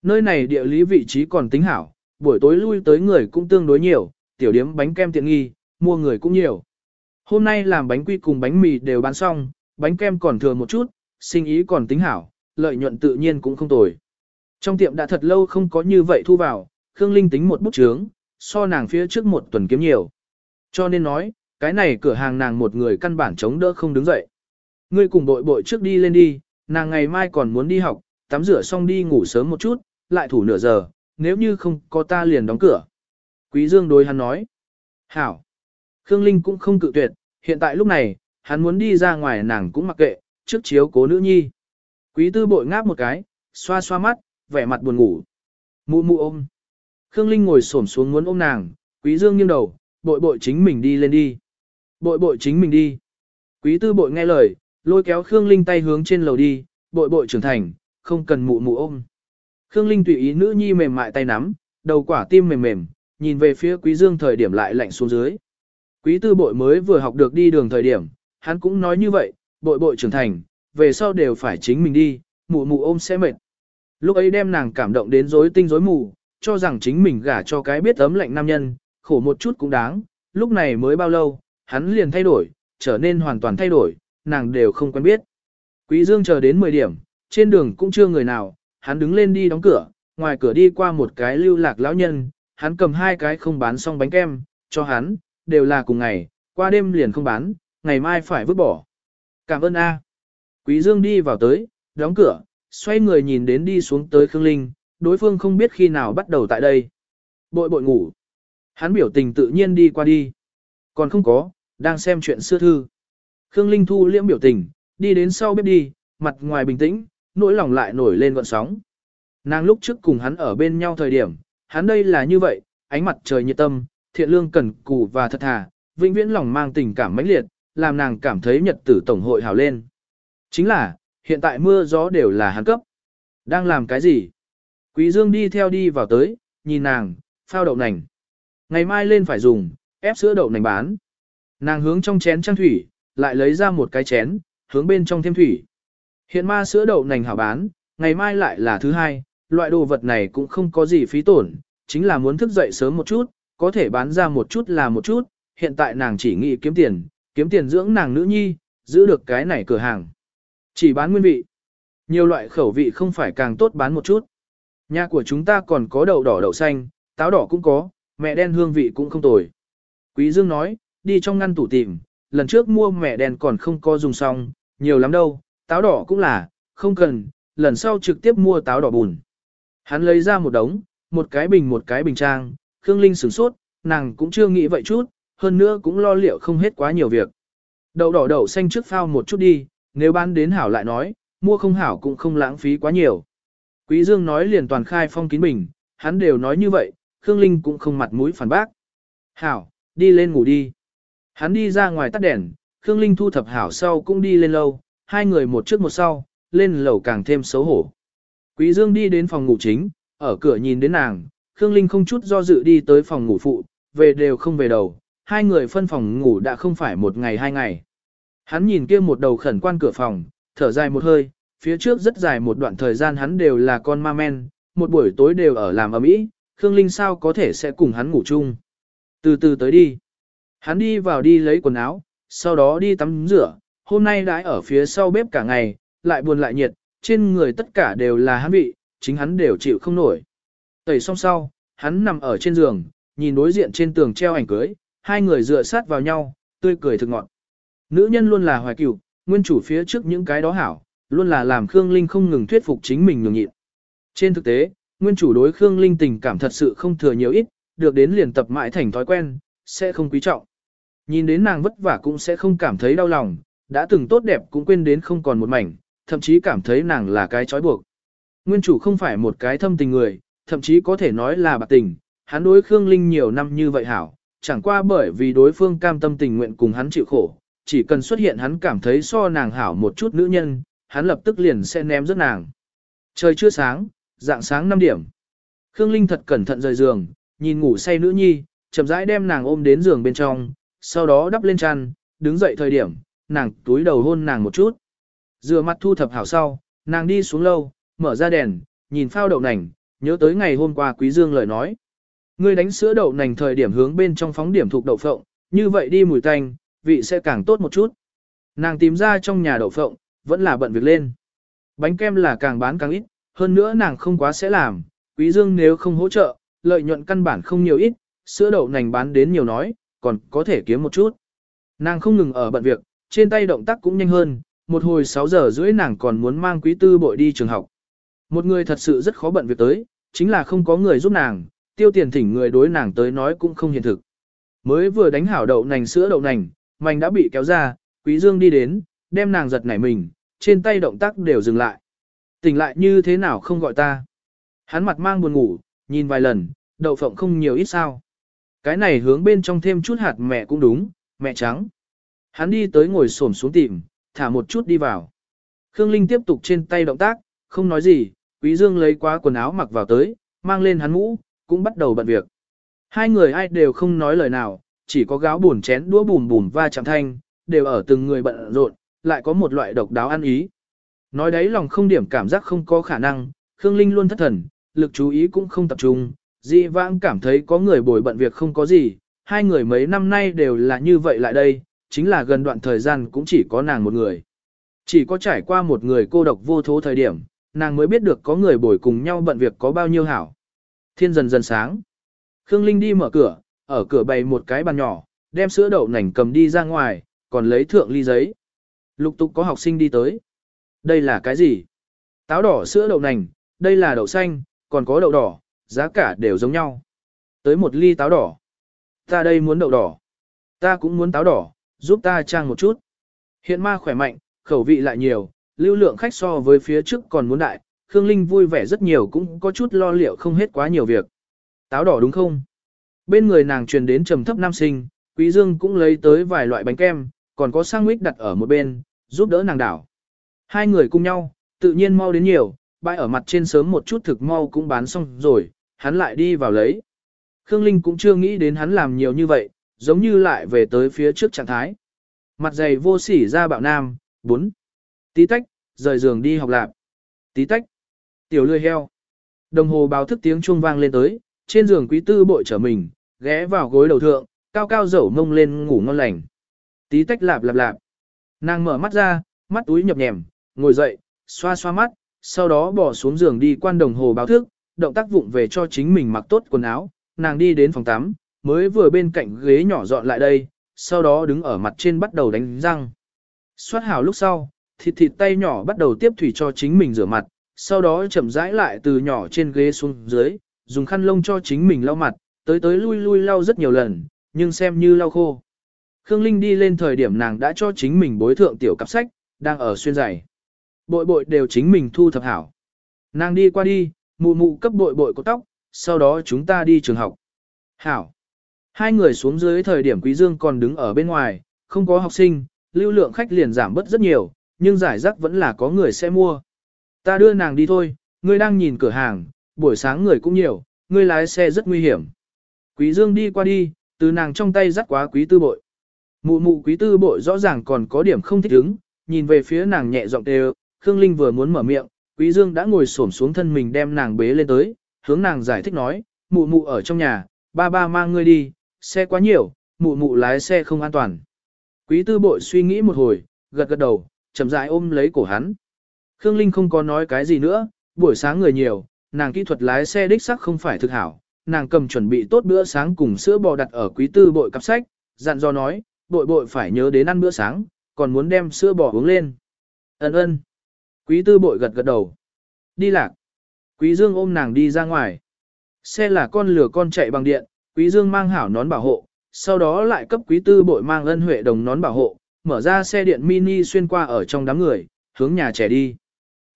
Nơi này địa lý vị trí còn tính hảo, buổi tối lui tới người cũng tương đối nhiều, tiểu điếm bánh kem tiện nghi, mua người cũng nhiều. Hôm nay làm bánh quy cùng bánh mì đều bán xong, bánh kem còn thừa một chút, sinh ý còn tính hảo, lợi nhuận tự nhiên cũng không tồi. Trong tiệm đã thật lâu không có như vậy thu vào, Khương Linh tính một bút chướng, so nàng phía trước một tuần kiếm nhiều. Cho nên nói, cái này cửa hàng nàng một người căn bản chống đỡ không đứng dậy. Ngươi cùng bội bội trước đi lên đi, nàng ngày mai còn muốn đi học, tắm rửa xong đi ngủ sớm một chút, lại thủ nửa giờ, nếu như không có ta liền đóng cửa. Quý Dương đối hắn nói. Hảo. Khương Linh cũng không cự tuyệt, hiện tại lúc này, hắn muốn đi ra ngoài nàng cũng mặc kệ, trước chiếu cố nữ nhi. Quý tư bội ngáp một cái, xoa xoa mắt, vẻ mặt buồn ngủ. Mụ mụ ôm. Khương Linh ngồi xổm xuống muốn ôm nàng, quý dương nghiêng đầu, bội bội chính mình đi lên đi. Bội bội chính mình đi. Quý tư bội nghe lời, lôi kéo Khương Linh tay hướng trên lầu đi, bội bội trưởng thành, không cần mụ mụ ôm. Khương Linh tùy ý nữ nhi mềm mại tay nắm, đầu quả tim mềm mềm, nhìn về phía quý dương thời điểm lại lạnh xuống dưới. Quý tư bội mới vừa học được đi đường thời điểm, hắn cũng nói như vậy, bội bội trưởng thành, về sau đều phải chính mình đi, mụ mụ ôm sẽ mệt. Lúc ấy đem nàng cảm động đến rối tinh rối mù, cho rằng chính mình gả cho cái biết ấm lạnh nam nhân, khổ một chút cũng đáng, lúc này mới bao lâu, hắn liền thay đổi, trở nên hoàn toàn thay đổi, nàng đều không quen biết. Quý Dương chờ đến 10 điểm, trên đường cũng chưa người nào, hắn đứng lên đi đóng cửa, ngoài cửa đi qua một cái lưu lạc lão nhân, hắn cầm hai cái không bán xong bánh kem, cho hắn, đều là cùng ngày, qua đêm liền không bán, ngày mai phải vứt bỏ. Cảm ơn A. Quý Dương đi vào tới, đóng cửa, xoay người nhìn đến đi xuống tới Khương Linh, đối phương không biết khi nào bắt đầu tại đây. Bội bội ngủ. Hắn biểu tình tự nhiên đi qua đi. Còn không có, đang xem chuyện xưa thư. Khương Linh thu liễm biểu tình, đi đến sau bếp đi, mặt ngoài bình tĩnh, nỗi lòng lại nổi lên gọn sóng. Nàng lúc trước cùng hắn ở bên nhau thời điểm, hắn đây là như vậy, ánh mặt trời nhiệt tâm, thiện lương cần cù và thật thà, vĩnh viễn lòng mang tình cảm mãnh liệt, làm nàng cảm thấy nhật tử tổng hội hào lên. Chính là, hiện tại mưa gió đều là hắn cấp. Đang làm cái gì? Quý Dương đi theo đi vào tới, nhìn nàng, phao đậu nành. Ngày mai lên phải dùng, ép sữa đậu nành bán. Nàng hướng trong chén trang thủy, lại lấy ra một cái chén, hướng bên trong thêm thủy. Hiện ma sữa đậu nành hảo bán, ngày mai lại là thứ hai, loại đồ vật này cũng không có gì phí tổn, chính là muốn thức dậy sớm một chút, có thể bán ra một chút là một chút, hiện tại nàng chỉ nghĩ kiếm tiền, kiếm tiền dưỡng nàng nữ nhi, giữ được cái này cửa hàng. Chỉ bán nguyên vị. Nhiều loại khẩu vị không phải càng tốt bán một chút. Nhà của chúng ta còn có đậu đỏ đậu xanh, táo đỏ cũng có, mẹ đen hương vị cũng không tồi. Quý Dương nói, đi trong ngăn tủ tìm, lần trước mua mẹ đen còn không có dùng xong, nhiều lắm đâu, táo đỏ cũng là, không cần, lần sau trực tiếp mua táo đỏ bùn. Hắn lấy ra một đống, một cái bình một cái bình trang, Khương Linh sửng sốt, nàng cũng chưa nghĩ vậy chút, hơn nữa cũng lo liệu không hết quá nhiều việc. Đậu đỏ đậu xanh trước phao một chút đi, nếu bán đến hảo lại nói, mua không hảo cũng không lãng phí quá nhiều. Quý Dương nói liền toàn khai phong kín bình, hắn đều nói như vậy, Khương Linh cũng không mặt mũi phản bác. Hảo, đi lên ngủ đi. Hắn đi ra ngoài tắt đèn, Khương Linh thu thập hảo sau cũng đi lên lâu, hai người một trước một sau, lên lầu càng thêm xấu hổ. Quý Dương đi đến phòng ngủ chính, ở cửa nhìn đến nàng, Khương Linh không chút do dự đi tới phòng ngủ phụ, về đều không về đầu, hai người phân phòng ngủ đã không phải một ngày hai ngày. Hắn nhìn kia một đầu khẩn quan cửa phòng, thở dài một hơi, phía trước rất dài một đoạn thời gian hắn đều là con ma men, một buổi tối đều ở làm ầm ĩ, Khương Linh sao có thể sẽ cùng hắn ngủ chung. Từ từ tới đi. Hắn đi vào đi lấy quần áo, sau đó đi tắm rửa, hôm nay đãi ở phía sau bếp cả ngày, lại buồn lại nhiệt, trên người tất cả đều là hắn vị, chính hắn đều chịu không nổi. Tẩy xong sau, hắn nằm ở trên giường, nhìn đối diện trên tường treo ảnh cưới, hai người dựa sát vào nhau, tươi cười thực ngọn Nữ nhân luôn là hoài cửu, nguyên chủ phía trước những cái đó hảo, luôn là làm Khương Linh không ngừng thuyết phục chính mình nhường nhịn. Trên thực tế, nguyên chủ đối Khương Linh tình cảm thật sự không thừa nhiều ít, được đến liền tập mãi thành thói quen, sẽ không quý trọng. Nhìn đến nàng vất vả cũng sẽ không cảm thấy đau lòng, đã từng tốt đẹp cũng quên đến không còn một mảnh, thậm chí cảm thấy nàng là cái trói buộc. Nguyên chủ không phải một cái thâm tình người, thậm chí có thể nói là bạc tình, hắn đối Khương Linh nhiều năm như vậy hảo, chẳng qua bởi vì đối phương cam tâm tình nguyện cùng hắn chịu khổ, chỉ cần xuất hiện hắn cảm thấy so nàng hảo một chút nữ nhân, hắn lập tức liền sẽ ném rớt nàng. Trời chưa sáng, dạng sáng 5 điểm. Khương Linh thật cẩn thận rời giường, nhìn ngủ say nữ nhi, chậm rãi đem nàng ôm đến giường bên trong, sau đó đắp lên chăn, đứng dậy thời điểm, nàng túi đầu hôn nàng một chút. Rửa mặt thu thập hảo sau, nàng đi xuống lâu, mở ra đèn, nhìn phao đậu nành, nhớ tới ngày hôm qua Quý Dương lời nói. Ngươi đánh sữa đậu nành thời điểm hướng bên trong phóng điểm thuộc đậu phộng, như vậy đi mùi tanh, vị sẽ càng tốt một chút. Nàng tìm ra trong nhà đậu phộng, vẫn là bận việc lên. Bánh kem là càng bán càng ít, hơn nữa nàng không quá sẽ làm, quý dương nếu không hỗ trợ, lợi nhuận căn bản không nhiều ít, sữa đậu nành bán đến nhiều nói, còn có thể kiếm một chút. Nàng không ngừng ở bận việc, trên tay động tác cũng nhanh hơn, một hồi 6 giờ rưỡi nàng còn muốn mang quý tư bội đi trường học. Một người thật sự rất khó bận việc tới, chính là không có người giúp nàng, tiêu tiền thỉnh người đối nàng tới nói cũng không hiện thực. Mới vừa đánh hảo đậu nành sữa đậu nành, mảnh đã bị kéo ra, quý dương đi đến, đem nàng giật nảy mình, trên tay động tác đều dừng lại. Tỉnh lại như thế nào không gọi ta. Hắn mặt mang buồn ngủ, nhìn vài lần, đậu phộng không nhiều ít sao. Cái này hướng bên trong thêm chút hạt mẹ cũng đúng, mẹ trắng. Hắn đi tới ngồi xổm xuống tìm, thả một chút đi vào. Khương Linh tiếp tục trên tay động tác, không nói gì, Quý Dương lấy quá quần áo mặc vào tới, mang lên hắn mũ, cũng bắt đầu bận việc. Hai người ai đều không nói lời nào, chỉ có gáo buồn chén đũa bùm bùm va chạm thanh, đều ở từng người bận rộn, lại có một loại độc đáo ăn ý. Nói đấy lòng không điểm cảm giác không có khả năng, Khương Linh luôn thất thần, lực chú ý cũng không tập trung, dị vãng cảm thấy có người bồi bận việc không có gì, hai người mấy năm nay đều là như vậy lại đây, chính là gần đoạn thời gian cũng chỉ có nàng một người. Chỉ có trải qua một người cô độc vô thố thời điểm, nàng mới biết được có người bồi cùng nhau bận việc có bao nhiêu hảo. Thiên dần dần sáng. Khương Linh đi mở cửa, ở cửa bày một cái bàn nhỏ, đem sữa đậu nành cầm đi ra ngoài, còn lấy thượng ly giấy. Lục tục có học sinh đi tới. Đây là cái gì? Táo đỏ sữa đậu nành, đây là đậu xanh, còn có đậu đỏ, giá cả đều giống nhau. Tới một ly táo đỏ. Ta đây muốn đậu đỏ. Ta cũng muốn táo đỏ, giúp ta trang một chút. Hiện ma khỏe mạnh, khẩu vị lại nhiều, lưu lượng khách so với phía trước còn muốn đại, Khương Linh vui vẻ rất nhiều cũng có chút lo liệu không hết quá nhiều việc. Táo đỏ đúng không? Bên người nàng truyền đến trầm thấp nam sinh, Quý Dương cũng lấy tới vài loại bánh kem, còn có sandwich đặt ở một bên, giúp đỡ nàng đảo. Hai người cùng nhau, tự nhiên mau đến nhiều, bãi ở mặt trên sớm một chút thực mau cũng bán xong rồi, hắn lại đi vào lấy. Khương Linh cũng chưa nghĩ đến hắn làm nhiều như vậy, giống như lại về tới phía trước trạng thái. Mặt dày vô sỉ ra bạo nam, bốn. Tí tách, rời giường đi học lạp. Tí tách. Tiểu lươi heo. Đồng hồ báo thức tiếng chuông vang lên tới, trên giường quý tư bội trở mình, ghé vào gối đầu thượng, cao cao dẫu mông lên ngủ ngon lành. Tí tách lạp lạp lạp. Nàng mở mắt ra, mắt túi nhập nhèm, ngồi dậy, xoa xoa mắt, sau đó bỏ xuống giường đi quan đồng hồ báo thức, động tác vụng về cho chính mình mặc tốt quần áo, nàng đi đến phòng tắm, mới vừa bên cạnh ghế nhỏ dọn lại đây, sau đó đứng ở mặt trên bắt đầu đánh răng. Xoát hào lúc sau, thịt thịt tay nhỏ bắt đầu tiếp thủy cho chính mình rửa mặt, sau đó chậm rãi lại từ nhỏ trên ghế xuống dưới, dùng khăn lông cho chính mình lau mặt, tới tới lui lui lau rất nhiều lần, nhưng xem như lau khô. Khương Linh đi lên thời điểm nàng đã cho chính mình bối thượng tiểu cặp sách, đang ở xuyên giày. Bội bội đều chính mình thu thập hảo. Nàng đi qua đi, mụ mụ cấp bội bội có tóc, sau đó chúng ta đi trường học. Hảo. Hai người xuống dưới thời điểm Quý Dương còn đứng ở bên ngoài, không có học sinh, lưu lượng khách liền giảm bớt rất nhiều, nhưng giải rác vẫn là có người sẽ mua. Ta đưa nàng đi thôi, ngươi đang nhìn cửa hàng, buổi sáng người cũng nhiều, ngươi lái xe rất nguy hiểm. Quý Dương đi qua đi, từ nàng trong tay dắt quá quý tư bội. Mụ mụ quý tư bội rõ ràng còn có điểm không thích ứng, nhìn về phía nàng nhẹ giọng đều, Khương Linh vừa muốn mở miệng, quý dương đã ngồi xổm xuống thân mình đem nàng bế lên tới, hướng nàng giải thích nói, mụ mụ ở trong nhà, ba ba mang ngươi đi, xe quá nhiều, mụ mụ lái xe không an toàn. Quý tư bội suy nghĩ một hồi, gật gật đầu, chậm rãi ôm lấy cổ hắn. Khương Linh không có nói cái gì nữa, buổi sáng người nhiều, nàng kỹ thuật lái xe đích sắc không phải thực hảo, nàng cầm chuẩn bị tốt bữa sáng cùng sữa bò đặt ở quý tư bội cặp sách, dặn dò nói, bội bội phải nhớ đến ăn bữa sáng, còn muốn đem sữa bò uống lên. Ấn ơn. Quý tư bội gật gật đầu. Đi lạc. Quý dương ôm nàng đi ra ngoài. Xe là con lửa con chạy bằng điện, quý dương mang hảo nón bảo hộ, sau đó lại cấp quý tư bội mang ân huệ đồng nón bảo hộ, mở ra xe điện mini xuyên qua ở trong đám người, hướng nhà trẻ đi.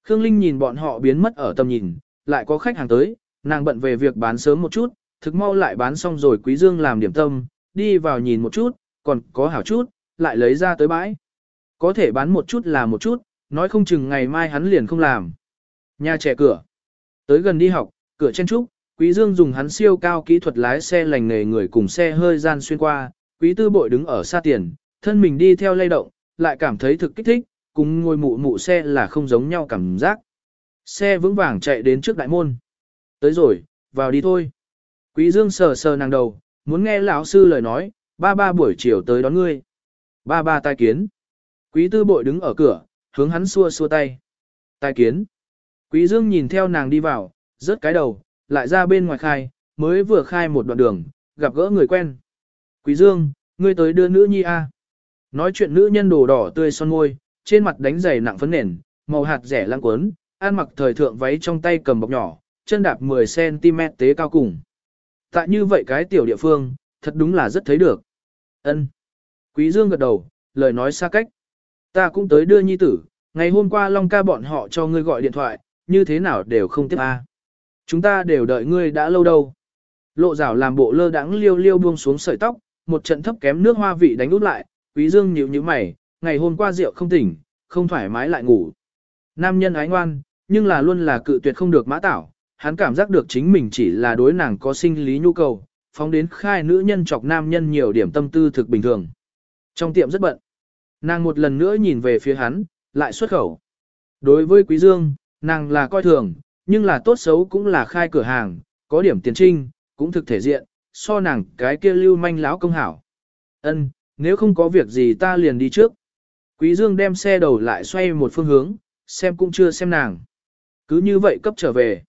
Khương Linh nhìn bọn họ biến mất ở tầm nhìn, lại có khách hàng tới, nàng bận về việc bán sớm một chút, thực mau lại bán xong rồi quý dương làm điểm tâm, đi vào nhìn một chút, còn có hảo chút, lại lấy ra tới bãi. Có thể bán một chút là một chút, nói không chừng ngày mai hắn liền không làm. Nhà trẻ cửa. Tới gần đi học, cửa chen trúc, Quý Dương dùng hắn siêu cao kỹ thuật lái xe lành nghề người cùng xe hơi gian xuyên qua, Quý Tư Bội đứng ở xa tiền, thân mình đi theo lay động, lại cảm thấy thực kích thích, cùng ngồi mụ mụ xe là không giống nhau cảm giác. Xe vững vàng chạy đến trước đại môn. Tới rồi, vào đi thôi. Quý Dương sờ sờ nàng đầu, muốn nghe lão sư lời nói, ba ba buổi chiều tới đón ngươi. Ba ba tai kiến. Quý tư bội đứng ở cửa, hướng hắn xua xua tay. Tài kiến. Quý Dương nhìn theo nàng đi vào, rớt cái đầu, lại ra bên ngoài khai, mới vừa khai một đoạn đường, gặp gỡ người quen. Quý Dương, ngươi tới đưa nữ nhi a. Nói chuyện nữ nhân đồ đỏ tươi son môi, trên mặt đánh giày nặng phấn nền, màu hạt rẻ lăng quấn, ăn mặc thời thượng váy trong tay cầm bọc nhỏ, chân đạp 10cm tế cao cùng. Tại như vậy cái tiểu địa phương, thật đúng là rất thấy được. Ân. Quý Dương gật đầu, lời nói xa cách. Ta cũng tới đưa nhi tử, ngày hôm qua Long ca bọn họ cho ngươi gọi điện thoại, như thế nào đều không tiếp a. Chúng ta đều đợi ngươi đã lâu đâu. Lộ rảo làm bộ lơ đãng liêu liêu buông xuống sợi tóc, một trận thấp kém nước hoa vị đánh út lại, quý dương nhíu nhíu mày, ngày hôm qua rượu không tỉnh, không thoải mái lại ngủ. Nam nhân ái ngoan, nhưng là luôn là cự tuyệt không được mã tảo, hắn cảm giác được chính mình chỉ là đối nàng có sinh lý nhu cầu, phóng đến khai nữ nhân chọc nam nhân nhiều điểm tâm tư thực bình thường. Trong tiệm rất bận, nàng một lần nữa nhìn về phía hắn, lại xuất khẩu. Đối với quý dương, nàng là coi thường, nhưng là tốt xấu cũng là khai cửa hàng, có điểm tiền trinh, cũng thực thể diện, so nàng cái kia lưu manh láo công hảo. Ân, nếu không có việc gì ta liền đi trước. Quý Dương đem xe đầu lại xoay một phương hướng, xem cũng chưa xem nàng. Cứ như vậy cấp trở về.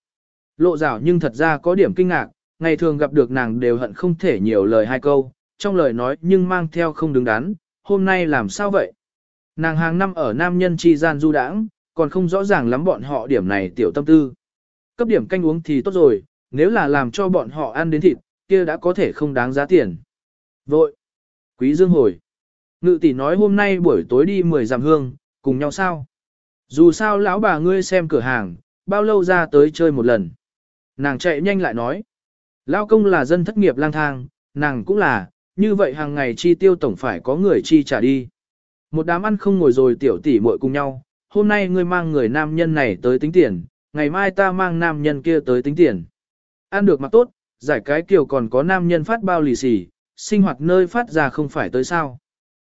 Lộ rào nhưng thật ra có điểm kinh ngạc, ngày thường gặp được nàng đều hận không thể nhiều lời hai câu, trong lời nói nhưng mang theo không đứng đắn, hôm nay làm sao vậy? Nàng hàng năm ở nam nhân chi gian du đãng, còn không rõ ràng lắm bọn họ điểm này tiểu tâm tư. Cấp điểm canh uống thì tốt rồi, nếu là làm cho bọn họ ăn đến thịt, kia đã có thể không đáng giá tiền. Vội. Quý Dương hồi. Ngự tỷ nói hôm nay buổi tối đi 10 giảm hương, cùng nhau sao? Dù sao lão bà ngươi xem cửa hàng, bao lâu ra tới chơi một lần. Nàng chạy nhanh lại nói. Lão công là dân thất nghiệp lang thang, nàng cũng là, như vậy hàng ngày chi tiêu tổng phải có người chi trả đi. Một đám ăn không ngồi rồi tiểu tỷ muội cùng nhau, hôm nay ngươi mang người nam nhân này tới tính tiền, ngày mai ta mang nam nhân kia tới tính tiền. Ăn được mặc tốt, giải cái kiểu còn có nam nhân phát bao lì xì, sinh hoạt nơi phát ra không phải tới sao.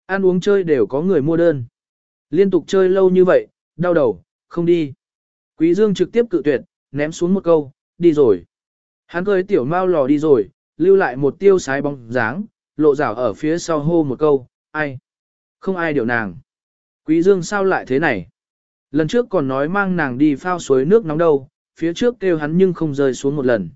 Ăn uống chơi đều có người mua đơn. Liên tục chơi lâu như vậy, đau đầu, không đi. Quý Dương trực tiếp cự tuyệt, ném xuống một câu, đi rồi. Hắn cười tiểu mau lò đi rồi, lưu lại một tiêu sái bóng dáng, lộ rảo ở phía sau hô một câu, ai? Không ai điều nàng. Quý Dương sao lại thế này? Lần trước còn nói mang nàng đi phao suối nước nóng đâu, phía trước kêu hắn nhưng không rơi xuống một lần.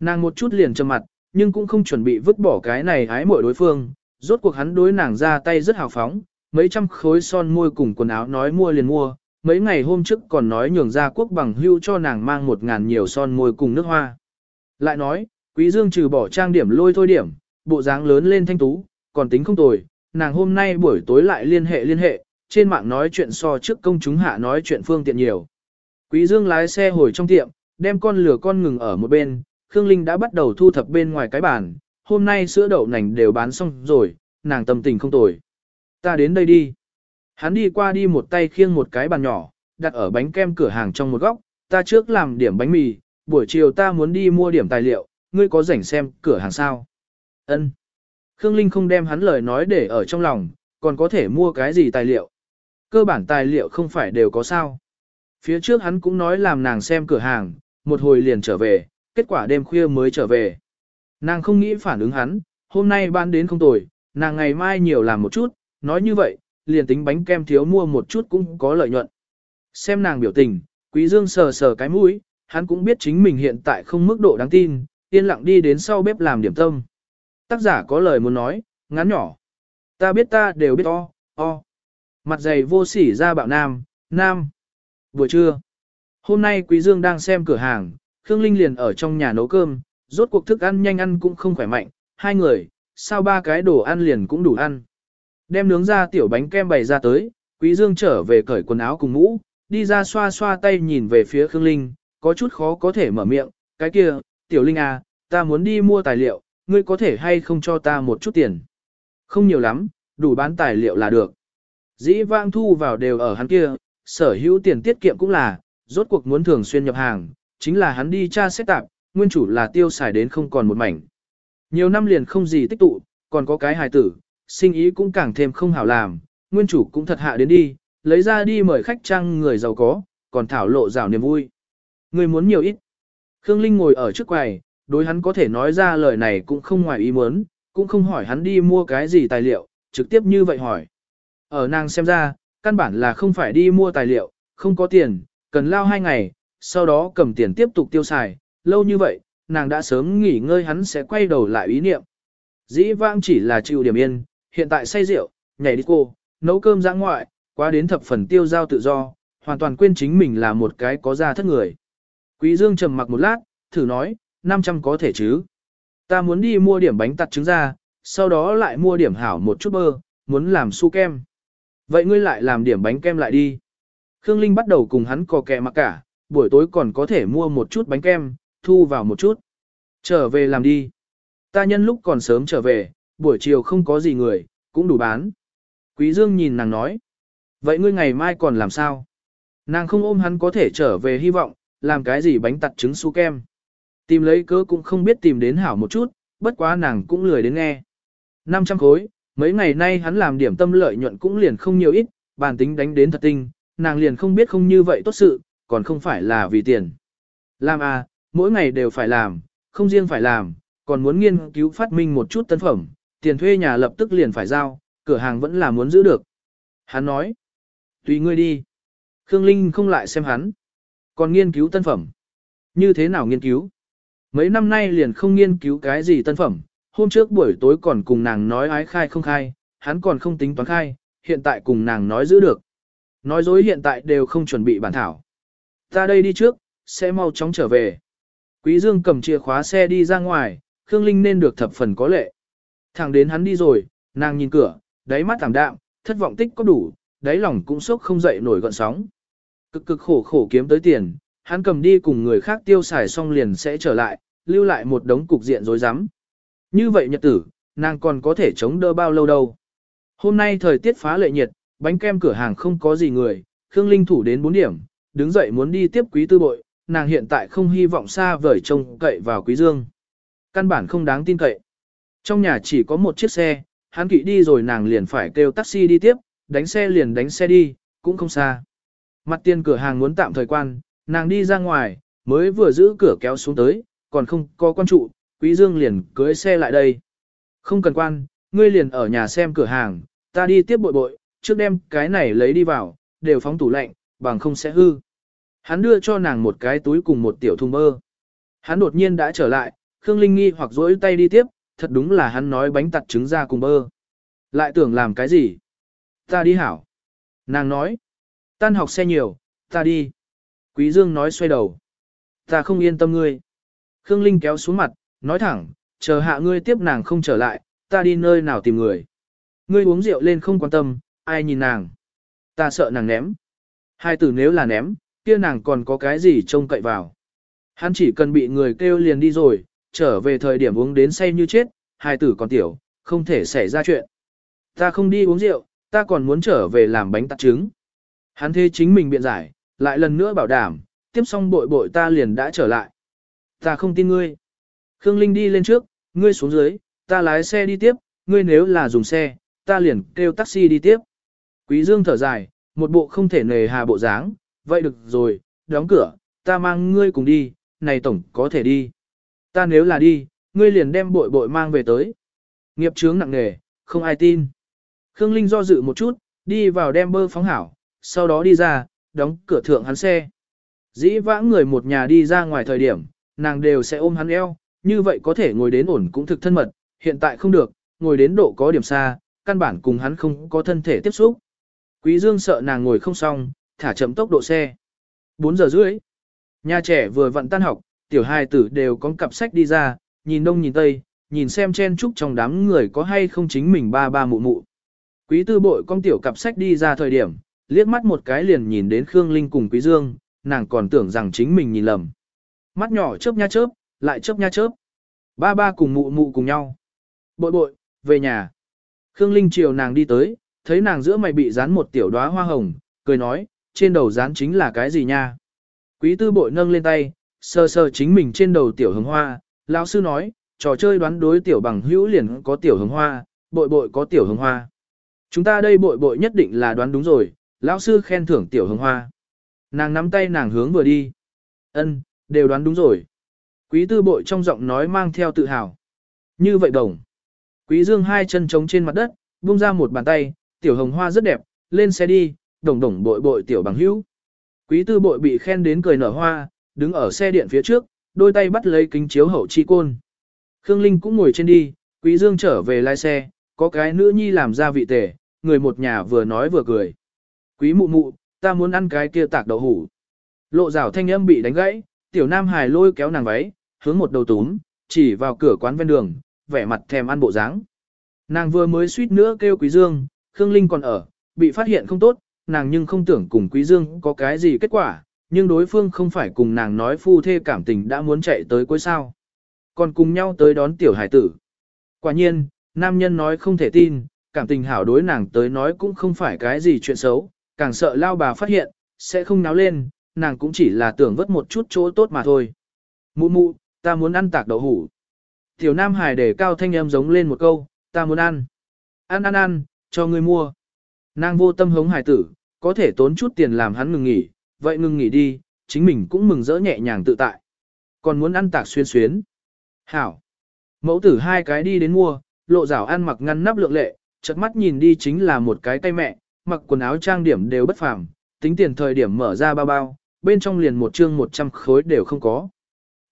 Nàng một chút liền trầm mặt, nhưng cũng không chuẩn bị vứt bỏ cái này ái mội đối phương, rốt cuộc hắn đối nàng ra tay rất hào phóng, mấy trăm khối son môi cùng quần áo nói mua liền mua, mấy ngày hôm trước còn nói nhường ra quốc bằng hưu cho nàng mang một ngàn nhiều son môi cùng nước hoa. Lại nói, quý dương trừ bỏ trang điểm lôi thôi điểm, bộ dáng lớn lên thanh tú, còn tính không tồi, nàng hôm nay buổi tối lại liên hệ liên hệ, trên mạng nói chuyện so trước công chúng hạ nói chuyện phương tiện nhiều. Quý dương lái xe hồi trong tiệm, đem con lửa con ngừng ở một bên, Khương Linh đã bắt đầu thu thập bên ngoài cái bàn, hôm nay sữa đậu nành đều bán xong rồi, nàng tâm tình không tồi. Ta đến đây đi. Hắn đi qua đi một tay khiêng một cái bàn nhỏ, đặt ở bánh kem cửa hàng trong một góc, ta trước làm điểm bánh mì, buổi chiều ta muốn đi mua điểm tài liệu, ngươi có rảnh xem cửa hàng sao. Ân. Khương Linh không đem hắn lời nói để ở trong lòng, còn có thể mua cái gì tài liệu. Cơ bản tài liệu không phải đều có sao. Phía trước hắn cũng nói làm nàng xem cửa hàng, một hồi liền trở về, kết quả đêm khuya mới trở về. Nàng không nghĩ phản ứng hắn, hôm nay ban đến không tồi, nàng ngày mai nhiều làm một chút, nói như vậy, liền tính bánh kem thiếu mua một chút cũng có lợi nhuận. Xem nàng biểu tình, Quý Dương sờ sờ cái mũi, hắn cũng biết chính mình hiện tại không mức độ đáng tin, yên lặng đi đến sau bếp làm điểm tâm. Tác giả có lời muốn nói, ngắn nhỏ. Ta biết ta đều biết o, o. Mặt dày vô sỉ ra bạo nam, nam. Buổi trưa. Hôm nay Quý Dương đang xem cửa hàng, Khương Linh liền ở trong nhà nấu cơm, rốt cuộc thức ăn nhanh ăn cũng không khỏe mạnh, hai người, sao ba cái đồ ăn liền cũng đủ ăn. Đem nướng ra tiểu bánh kem bày ra tới, Quý Dương trở về cởi quần áo cùng mũ, đi ra xoa xoa tay nhìn về phía Khương Linh, có chút khó có thể mở miệng, cái kia, tiểu Linh à, ta muốn đi mua tài liệu, ngươi có thể hay không cho ta một chút tiền. Không nhiều lắm, đủ bán tài liệu là được. Dĩ vãng thu vào đều ở hắn kia, sở hữu tiền tiết kiệm cũng là, rốt cuộc muốn thường xuyên nhập hàng, chính là hắn đi tra xét tạp, nguyên chủ là tiêu xài đến không còn một mảnh. Nhiều năm liền không gì tích tụ, còn có cái hài tử, sinh ý cũng càng thêm không hảo làm, nguyên chủ cũng thật hạ đến đi, lấy ra đi mời khách trang người giàu có, còn thảo lộ rào niềm vui. Ngươi muốn nhiều ít. Khương Linh ngồi ở trước quầy, đối hắn có thể nói ra lời này cũng không ngoài ý muốn, cũng không hỏi hắn đi mua cái gì tài liệu, trực tiếp như vậy hỏi. Ở nàng xem ra, căn bản là không phải đi mua tài liệu, không có tiền, cần lao hai ngày, sau đó cầm tiền tiếp tục tiêu xài, lâu như vậy, nàng đã sớm nghỉ ngơi hắn sẽ quay đầu lại ý niệm. Dĩ vãng chỉ là chịu điểm yên, hiện tại say rượu, nhảy đi cô, nấu cơm ra ngoại, quá đến thập phần tiêu giao tự do, hoàn toàn quên chính mình là một cái có gia thất người. Quý Dương trầm mặc một lát, thử nói, 500 có thể chứ. Ta muốn đi mua điểm bánh tặt trứng ra, sau đó lại mua điểm hảo một chút bơ, muốn làm su kem. Vậy ngươi lại làm điểm bánh kem lại đi. Khương Linh bắt đầu cùng hắn cò kẹ mặc cả, buổi tối còn có thể mua một chút bánh kem, thu vào một chút. Trở về làm đi. Ta nhân lúc còn sớm trở về, buổi chiều không có gì người, cũng đủ bán. Quý Dương nhìn nàng nói. Vậy ngươi ngày mai còn làm sao? Nàng không ôm hắn có thể trở về hy vọng, làm cái gì bánh tặt trứng su kem. Tìm lấy cớ cũng không biết tìm đến hảo một chút, bất quá nàng cũng lười đến nghe. 500 khối, mấy ngày nay hắn làm điểm tâm lợi nhuận cũng liền không nhiều ít, bản tính đánh đến thật tinh, nàng liền không biết không như vậy tốt sự, còn không phải là vì tiền. Làm à, mỗi ngày đều phải làm, không riêng phải làm, còn muốn nghiên cứu phát minh một chút tân phẩm, tiền thuê nhà lập tức liền phải giao, cửa hàng vẫn là muốn giữ được. Hắn nói, tùy ngươi đi. Khương Linh không lại xem hắn. Còn nghiên cứu tân phẩm. Như thế nào nghiên cứu? Mấy năm nay liền không nghiên cứu cái gì tân phẩm, hôm trước buổi tối còn cùng nàng nói ái khai không khai, hắn còn không tính toán khai, hiện tại cùng nàng nói giữ được. Nói dối hiện tại đều không chuẩn bị bản thảo. Ta đây đi trước, sẽ mau chóng trở về. Quý Dương cầm chìa khóa xe đi ra ngoài, Khương Linh nên được thập phần có lệ. Thẳng đến hắn đi rồi, nàng nhìn cửa, đáy mắt thảm đạm, thất vọng tích có đủ, đáy lòng cũng sốc không dậy nổi gọn sóng. Cực cực khổ khổ kiếm tới tiền, hắn cầm đi cùng người khác tiêu xài xong liền sẽ trở lại, lưu lại một đống cục diện rối rắm. Như vậy nhật tử, nàng còn có thể chống đỡ bao lâu đâu. Hôm nay thời tiết phá lệ nhiệt, bánh kem cửa hàng không có gì người, Khương Linh thủ đến 4 điểm, đứng dậy muốn đi tiếp quý tư bội, nàng hiện tại không hy vọng xa vời trông cậy vào quý dương. Căn bản không đáng tin cậy. Trong nhà chỉ có một chiếc xe, hắn kỵ đi rồi nàng liền phải kêu taxi đi tiếp, đánh xe liền đánh xe đi, cũng không xa. Mặt tiền cửa hàng muốn tạm thời quan, nàng đi ra ngoài, mới vừa giữ cửa kéo xuống tới, còn không có quan trụ, quý dương liền cưới xe lại đây. Không cần quan, ngươi liền ở nhà xem cửa hàng, ta đi tiếp bội bội, trước đem cái này lấy đi vào, đều phóng tủ lạnh, bằng không sẽ hư. Hắn đưa cho nàng một cái túi cùng một tiểu thùng bơ. Hắn đột nhiên đã trở lại, Khương Linh nghi hoặc rỗi tay đi tiếp, thật đúng là hắn nói bánh tặt trứng ra cùng bơ. Lại tưởng làm cái gì? Ta đi hảo. Nàng nói. Tan học xe nhiều, ta đi. Quý Dương nói xoay đầu. Ta không yên tâm ngươi. Khương Linh kéo xuống mặt, nói thẳng, chờ hạ ngươi tiếp nàng không trở lại, ta đi nơi nào tìm người. Ngươi uống rượu lên không quan tâm, ai nhìn nàng. Ta sợ nàng ném. Hai tử nếu là ném, kia nàng còn có cái gì trông cậy vào. Hắn chỉ cần bị người kêu liền đi rồi, trở về thời điểm uống đến say như chết, hai tử còn tiểu, không thể xảy ra chuyện. Ta không đi uống rượu, ta còn muốn trở về làm bánh tạt trứng. Hắn thế chính mình biện giải, lại lần nữa bảo đảm, tiếp xong bội bội ta liền đã trở lại. Ta không tin ngươi. Khương Linh đi lên trước, ngươi xuống dưới, ta lái xe đi tiếp, ngươi nếu là dùng xe, ta liền kêu taxi đi tiếp. Quý Dương thở dài, một bộ không thể nề hà bộ dáng, vậy được rồi, đóng cửa, ta mang ngươi cùng đi, này tổng có thể đi. Ta nếu là đi, ngươi liền đem bội bội mang về tới. Nghiệp chướng nặng nề, không ai tin. Khương Linh do dự một chút, đi vào đem bơ phóng hảo, sau đó đi ra, đóng cửa thượng hắn xe. Dĩ vãng người một nhà đi ra ngoài thời điểm, nàng đều sẽ ôm hắn eo, như vậy có thể ngồi đến ổn cũng thực thân mật, hiện tại không được, ngồi đến độ có điểm xa, căn bản cùng hắn không có thân thể tiếp xúc. Quý Dương sợ nàng ngồi không xong, thả chậm tốc độ xe. 4 giờ rưỡi. Nhà trẻ vừa vận tan học, tiểu hai tử đều có cặp sách đi ra, nhìn đông nhìn tây, nhìn xem chen chúc trong đám người có hay không chính mình ba ba mụ mụ. Quý tư bội con tiểu cặp sách đi ra thời điểm, liếc mắt một cái liền nhìn đến Khương Linh cùng Quý Dương, nàng còn tưởng rằng chính mình nhìn lầm. Mắt nhỏ chớp nha chớp, lại chớp nha chớp. Ba ba cùng mụ mụ cùng nhau. Bội bội, về nhà. Khương Linh chiều nàng đi tới, thấy nàng giữa mày bị dán một tiểu đóa hoa hồng, cười nói, trên đầu dán chính là cái gì nha. Quý tư bội nâng lên tay, sờ sờ chính mình trên đầu tiểu hồng hoa, lão sư nói, trò chơi đoán đối tiểu bằng hữu liền có tiểu hồng hoa, bội bội có tiểu hồng hoa. Chúng ta đây bội bội nhất định là đoán đúng rồi, lão sư khen thưởng tiểu hồng hoa. Nàng nắm tay nàng hướng vừa đi. Ân, đều đoán đúng rồi. Quý tư bội trong giọng nói mang theo tự hào. Như vậy đồng. Quý dương hai chân trống trên mặt đất, buông ra một bàn tay, tiểu hồng hoa rất đẹp, lên xe đi, đồng đồng bội bội tiểu bằng hữu. Quý tư bội bị khen đến cười nở hoa, đứng ở xe điện phía trước, đôi tay bắt lấy kính chiếu hậu chi côn. Khương Linh cũng ngồi trên đi, Quý Dương trở về lái xe, có cái nữ nhi làm ra vị tể, người một nhà vừa nói vừa cười. Quý mụ mụ, ta muốn ăn cái kia tạc đậu hủ. Lộ rào thanh âm bị đánh gãy, tiểu nam hài lôi kéo nàng váy, hướng một đầu túm, chỉ vào cửa quán ven đường, vẻ mặt thèm ăn bộ dáng. Nàng vừa mới suýt nữa kêu Quý Dương, Khương Linh còn ở, bị phát hiện không tốt, nàng nhưng không tưởng cùng Quý Dương có cái gì kết quả, nhưng đối phương không phải cùng nàng nói phu thê cảm tình đã muốn chạy tới cuối sao. Còn cùng nhau tới đón tiểu hải tử. Quả nhiên, nam nhân nói không thể tin, cảm tình hảo đối nàng tới nói cũng không phải cái gì chuyện xấu, càng sợ lao bà phát hiện, sẽ không náo lên, nàng cũng chỉ là tưởng vớt một chút chỗ tốt mà thôi. Mụ mụ, ta muốn ăn tạc đậu hủ. Tiểu Nam Hải để cao thanh em giống lên một câu, ta muốn ăn. Ăn ăn ăn, cho ngươi mua. Nàng vô tâm hống hải tử, có thể tốn chút tiền làm hắn ngừng nghỉ, vậy ngừng nghỉ đi, chính mình cũng mừng rỡ nhẹ nhàng tự tại. Còn muốn ăn tạc xuyên xuyến. Hảo. Mẫu tử hai cái đi đến mua, lộ rảo ăn mặc ngăn nắp lượng lệ, chợt mắt nhìn đi chính là một cái tay mẹ, mặc quần áo trang điểm đều bất phàm, tính tiền thời điểm mở ra bao bao, bên trong liền một chương 100 khối đều không có.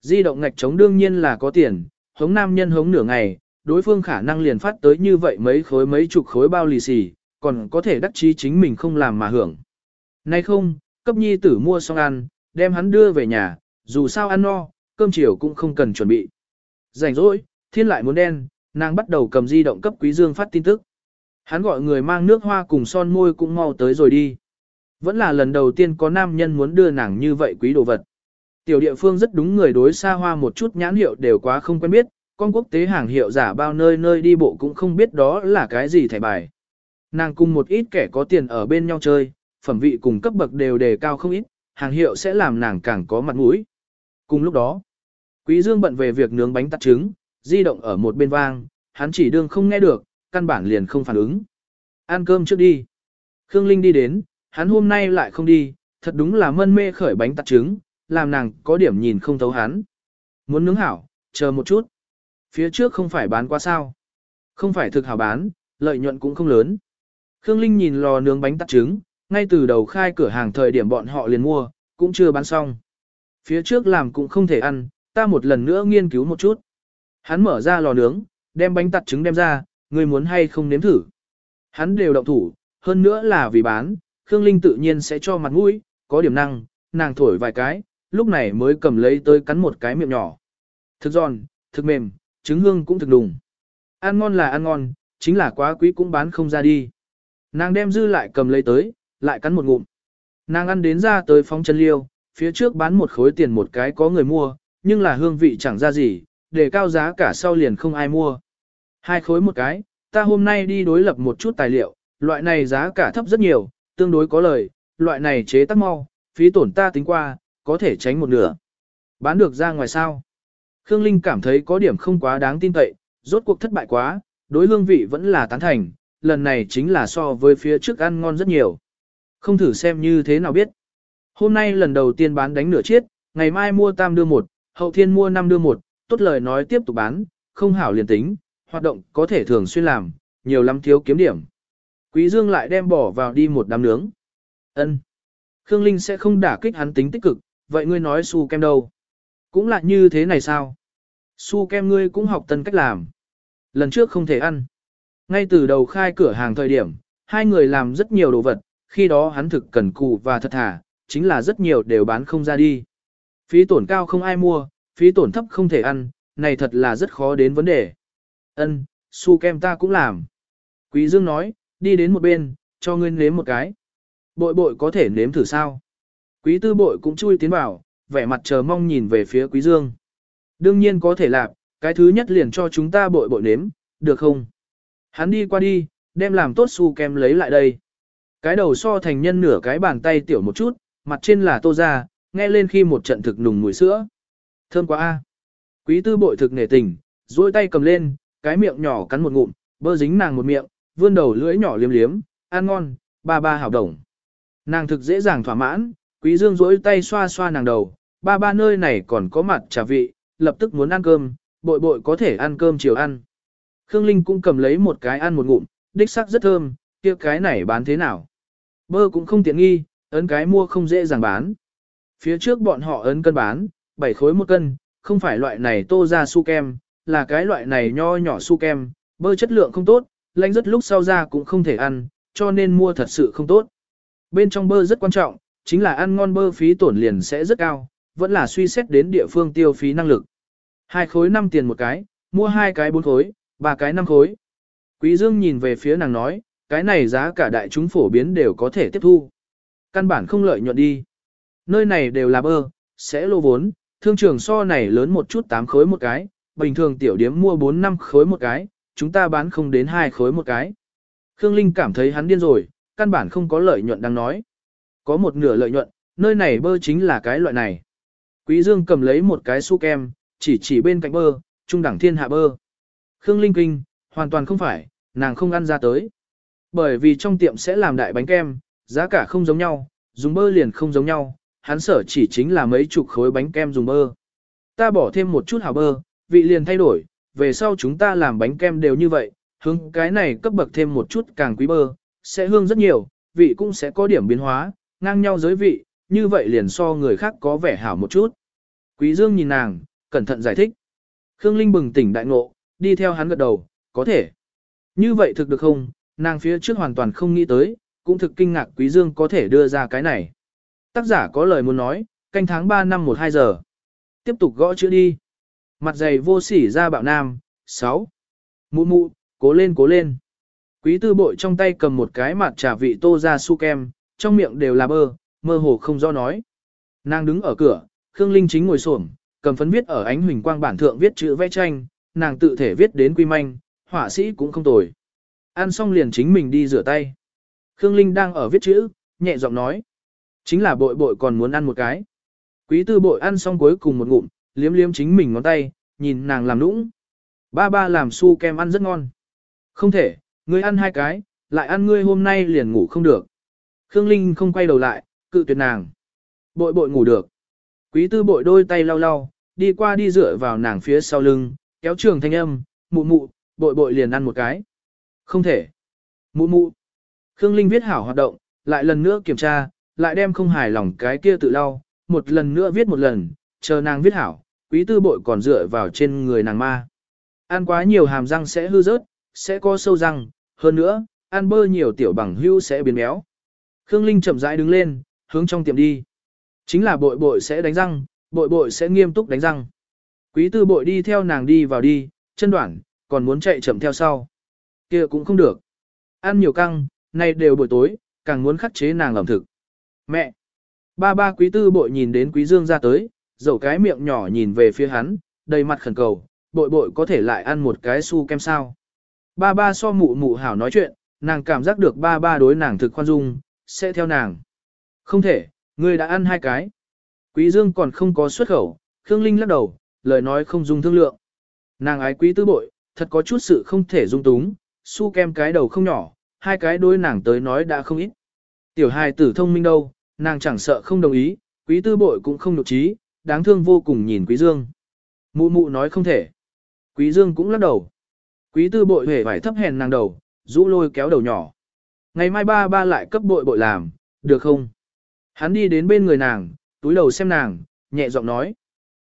Di động ngạch trống đương nhiên là có tiền, hống nam nhân hống nửa ngày, đối phương khả năng liền phát tới như vậy mấy khối mấy chục khối bao lì xì, còn có thể đắc chí chính mình không làm mà hưởng. Nay không, cấp nhi tử mua xong ăn, đem hắn đưa về nhà, dù sao ăn no, cơm chiều cũng không cần chuẩn bị. Rảnh rỗi, thiên lại muốn đen, nàng bắt đầu cầm di động cấp quý dương phát tin tức. Hắn gọi người mang nước hoa cùng son môi cũng mau tới rồi đi. Vẫn là lần đầu tiên có nam nhân muốn đưa nàng như vậy quý đồ vật. Tiểu địa phương rất đúng người đối xa hoa một chút nhãn hiệu đều quá không quen biết, con quốc tế hàng hiệu giả bao nơi nơi đi bộ cũng không biết đó là cái gì thẻ bài. Nàng cùng một ít kẻ có tiền ở bên nhau chơi, phẩm vị cùng cấp bậc đều đề cao không ít, hàng hiệu sẽ làm nàng càng có mặt mũi. Cùng lúc đó, Quý Dương bận về việc nướng bánh tạt trứng, di động ở một bên vang, hắn chỉ đương không nghe được, căn bản liền không phản ứng. Ăn cơm trước đi. Khương Linh đi đến, hắn hôm nay lại không đi, thật đúng là mân mê khởi bánh tạt trứng, làm nàng có điểm nhìn không thấu hắn. Muốn nướng hảo, chờ một chút. Phía trước không phải bán quá sao. Không phải thực hảo bán, lợi nhuận cũng không lớn. Khương Linh nhìn lò nướng bánh tạt trứng, ngay từ đầu khai cửa hàng thời điểm bọn họ liền mua, cũng chưa bán xong. Phía trước làm cũng không thể ăn, ta một lần nữa nghiên cứu một chút. Hắn mở ra lò nướng, đem bánh tạt trứng đem ra, Ngươi muốn hay không nếm thử. Hắn đều động thủ, hơn nữa là vì bán, Khương Linh tự nhiên sẽ cho mặt mũi, có điểm năng, nàng thổi vài cái, lúc này mới cầm lấy tới cắn một cái miệng nhỏ. Thực giòn, thực mềm, trứng hương cũng thực đùng. Ăn ngon là ăn ngon, chính là quá quý cũng bán không ra đi. Nàng đem dư lại cầm lấy tới, lại cắn một ngụm. Nàng ăn đến ra tới phóng chân liêu, phía trước bán một khối tiền một cái có người mua, nhưng là hương vị chẳng ra gì, để cao giá cả sau liền không ai mua. Hai khối một cái, ta hôm nay đi đối lập một chút tài liệu, loại này giá cả thấp rất nhiều, tương đối có lời, loại này chế tác mau, phí tổn ta tính qua, có thể tránh một nửa. Bán được ra ngoài sao? Khương Linh cảm thấy có điểm không quá đáng tin cậy, rốt cuộc thất bại quá, đối hương vị vẫn là tán thành, lần này chính là so với phía trước ăn ngon rất nhiều. Không thử xem như thế nào biết. Hôm nay lần đầu tiên bán đánh nửa chiết, ngày mai mua tam đưa một, hậu thiên mua năm đưa một, tốt lời nói tiếp tục bán, không hảo liền tính, hoạt động có thể thường xuyên làm, nhiều lắm thiếu kiếm điểm. Quý Dương lại đem bỏ vào đi một đám nướng. Ân. Khương Linh sẽ không đả kích hắn tính tích cực, vậy ngươi nói su kem đâu? Cũng là như thế này sao? Su kem ngươi cũng học tân cách làm. Lần trước không thể ăn. Ngay từ đầu khai cửa hàng thời điểm, hai người làm rất nhiều đồ vật, khi đó hắn thực cần cù và thật thà, chính là rất nhiều đều bán không ra đi. Phí tổn cao không ai mua, phí tổn thấp không thể ăn, này thật là rất khó đến vấn đề. Ân, su kem ta cũng làm. Quý Dương nói, đi đến một bên, cho ngươi nếm một cái. Bội bội có thể nếm thử sao? Quý tư bội cũng chui tiến vào, vẻ mặt chờ mong nhìn về phía quý dương. Đương nhiên có thể làm, cái thứ nhất liền cho chúng ta bội bội nếm, được không? Hắn đi qua đi, đem làm tốt su kem lấy lại đây. Cái đầu so thành nhân nửa cái bàn tay tiểu một chút, mặt trên là tô ra, nghe lên khi một trận thực nùng mùi sữa. Thơm quá a. Quý tư bội thực nể tình, duỗi tay cầm lên, cái miệng nhỏ cắn một ngụm, bơ dính nàng một miệng, vươn đầu lưỡi nhỏ liếm liếm, ăn ngon, ba ba hảo đồng. Nàng thực dễ dàng thỏa mãn, quý dương duỗi tay xoa xoa nàng đầu, ba ba nơi này còn có mặt trà vị, lập tức muốn ăn cơm, bội bội có thể ăn cơm chiều ăn. Khương Linh cũng cầm lấy một cái ăn một ngụm, đích sắc rất thơm, kia cái này bán thế nào? Bơ cũng không tiện nghi, ấn cái mua không dễ dàng bán. Phía trước bọn họ ấn cân bán, 7 khối một cân, không phải loại này tô ra su kem, là cái loại này nho nhỏ su kem, bơ chất lượng không tốt, lạnh rất lúc sau ra cũng không thể ăn, cho nên mua thật sự không tốt. Bên trong bơ rất quan trọng, chính là ăn ngon bơ phí tổn liền sẽ rất cao, vẫn là suy xét đến địa phương tiêu phí năng lực. Hai khối 5 tiền một cái, mua hai cái 4 khối, ba cái 5 khối. Quý Dương nhìn về phía nàng nói, cái này giá cả đại chúng phổ biến đều có thể tiếp thu. Căn bản không lợi nhuận đi. Nơi này đều là bơ, sẽ lô vốn, thương trường so này lớn một chút 8 khối một cái, bình thường tiểu điếm mua 4-5 khối một cái, chúng ta bán không đến 2 khối một cái. Khương Linh cảm thấy hắn điên rồi, căn bản không có lợi nhuận đang nói. Có một nửa lợi nhuận, nơi này bơ chính là cái loại này. Quý Dương cầm lấy một cái su kem, chỉ chỉ bên cạnh bơ, trung đẳng thiên hạ bơ. Khương Linh kinh, hoàn toàn không phải, nàng không ăn ra tới. Bởi vì trong tiệm sẽ làm đại bánh kem, giá cả không giống nhau, dùng bơ liền không giống nhau, hắn sở chỉ chính là mấy chục khối bánh kem dùng bơ. Ta bỏ thêm một chút hảo bơ, vị liền thay đổi, về sau chúng ta làm bánh kem đều như vậy, hướng cái này cấp bậc thêm một chút càng quý bơ, sẽ hương rất nhiều, vị cũng sẽ có điểm biến hóa, ngang nhau giới vị, như vậy liền so người khác có vẻ hảo một chút. Quý Dương nhìn nàng, cẩn thận giải thích. Khương Linh bừng tỉnh đại ngộ, đi theo hắn gật đầu, có thể. Như vậy thực được không, nàng phía trước hoàn toàn không nghĩ tới, cũng thực kinh ngạc Quý Dương có thể đưa ra cái này. Tác giả có lời muốn nói, canh tháng 3 năm 1-2 giờ. Tiếp tục gõ chữ đi. Mặt dày vô sỉ ra bạo nam, 6. Mụ mụ, cố lên cố lên. Quý tư bội trong tay cầm một cái mặt trà vị tô ra su kem, trong miệng đều là bơ, mơ hồ không do nói. Nàng đứng ở cửa, Khương Linh chính ngồi xổm, cầm phấn viết ở ánh huỳnh quang bản thượng viết chữ vẽ tranh, nàng tự thể viết đến quy manh, họa sĩ cũng không tồi. Ăn xong liền chính mình đi rửa tay. Khương Linh đang ở viết chữ, nhẹ giọng nói. Chính là bội bội còn muốn ăn một cái. Quý tư bội ăn xong cuối cùng một ngụm, liếm liếm chính mình ngón tay, nhìn nàng làm nũng. Ba ba làm su kem ăn rất ngon. Không thể, ngươi ăn hai cái, lại ăn ngươi hôm nay liền ngủ không được. Khương Linh không quay đầu lại, cự tuyệt nàng. Bội bội ngủ được. Quý tư bội đôi tay lau lau, đi qua đi dựa vào nàng phía sau lưng, kéo trường thanh âm, mụ mụ, bội bội liền ăn một cái. Không thể. Mụ mụ. Khương Linh viết hảo hoạt động, lại lần nữa kiểm tra, lại đem không hài lòng cái kia tự lau, một lần nữa viết một lần, chờ nàng viết hảo, quý tư bội còn dựa vào trên người nàng ma. Ăn quá nhiều hàm răng sẽ hư rớt, sẽ có sâu răng, hơn nữa, ăn bơ nhiều tiểu bằng hưu sẽ biến méo. Khương Linh chậm rãi đứng lên, hướng trong tiệm đi. Chính là bội bội sẽ đánh răng, bội bội sẽ nghiêm túc đánh răng. Quý tư bội đi theo nàng đi vào đi, chân đoạn, còn muốn chạy chậm theo sau. kia cũng không được. Ăn nhiều căng, nay đều buổi tối, càng muốn khắc chế nàng ẩm thực. Mẹ! Ba ba quý tư bội nhìn đến quý dương ra tới, dầu cái miệng nhỏ nhìn về phía hắn, đầy mặt khẩn cầu, bội bội có thể lại ăn một cái su kem sao. Ba ba so mụ mụ hảo nói chuyện, nàng cảm giác được ba ba đối nàng thực khoan dung, sẽ theo nàng. Không thể, ngươi đã ăn hai cái. Quý dương còn không có xuất khẩu, Khương Linh lắc đầu, lời nói không dung thương lượng. Nàng ái quý tư bội, thật có chút sự không thể dung túng, su kem cái đầu không nhỏ, hai cái đối nàng tới nói đã không ít. Tiểu hài tử thông minh đâu, nàng chẳng sợ không đồng ý, quý tư bội cũng không nụ trí, đáng thương vô cùng nhìn quý dương. Mụ mụ nói không thể. Quý dương cũng lắc đầu. Quý tư bội hề phải thấp hèn nàng đầu, rũ lôi kéo đầu nhỏ. Ngày mai ba ba lại cấp bội bội làm, được không? Hắn đi đến bên người nàng, túi đầu xem nàng, nhẹ giọng nói.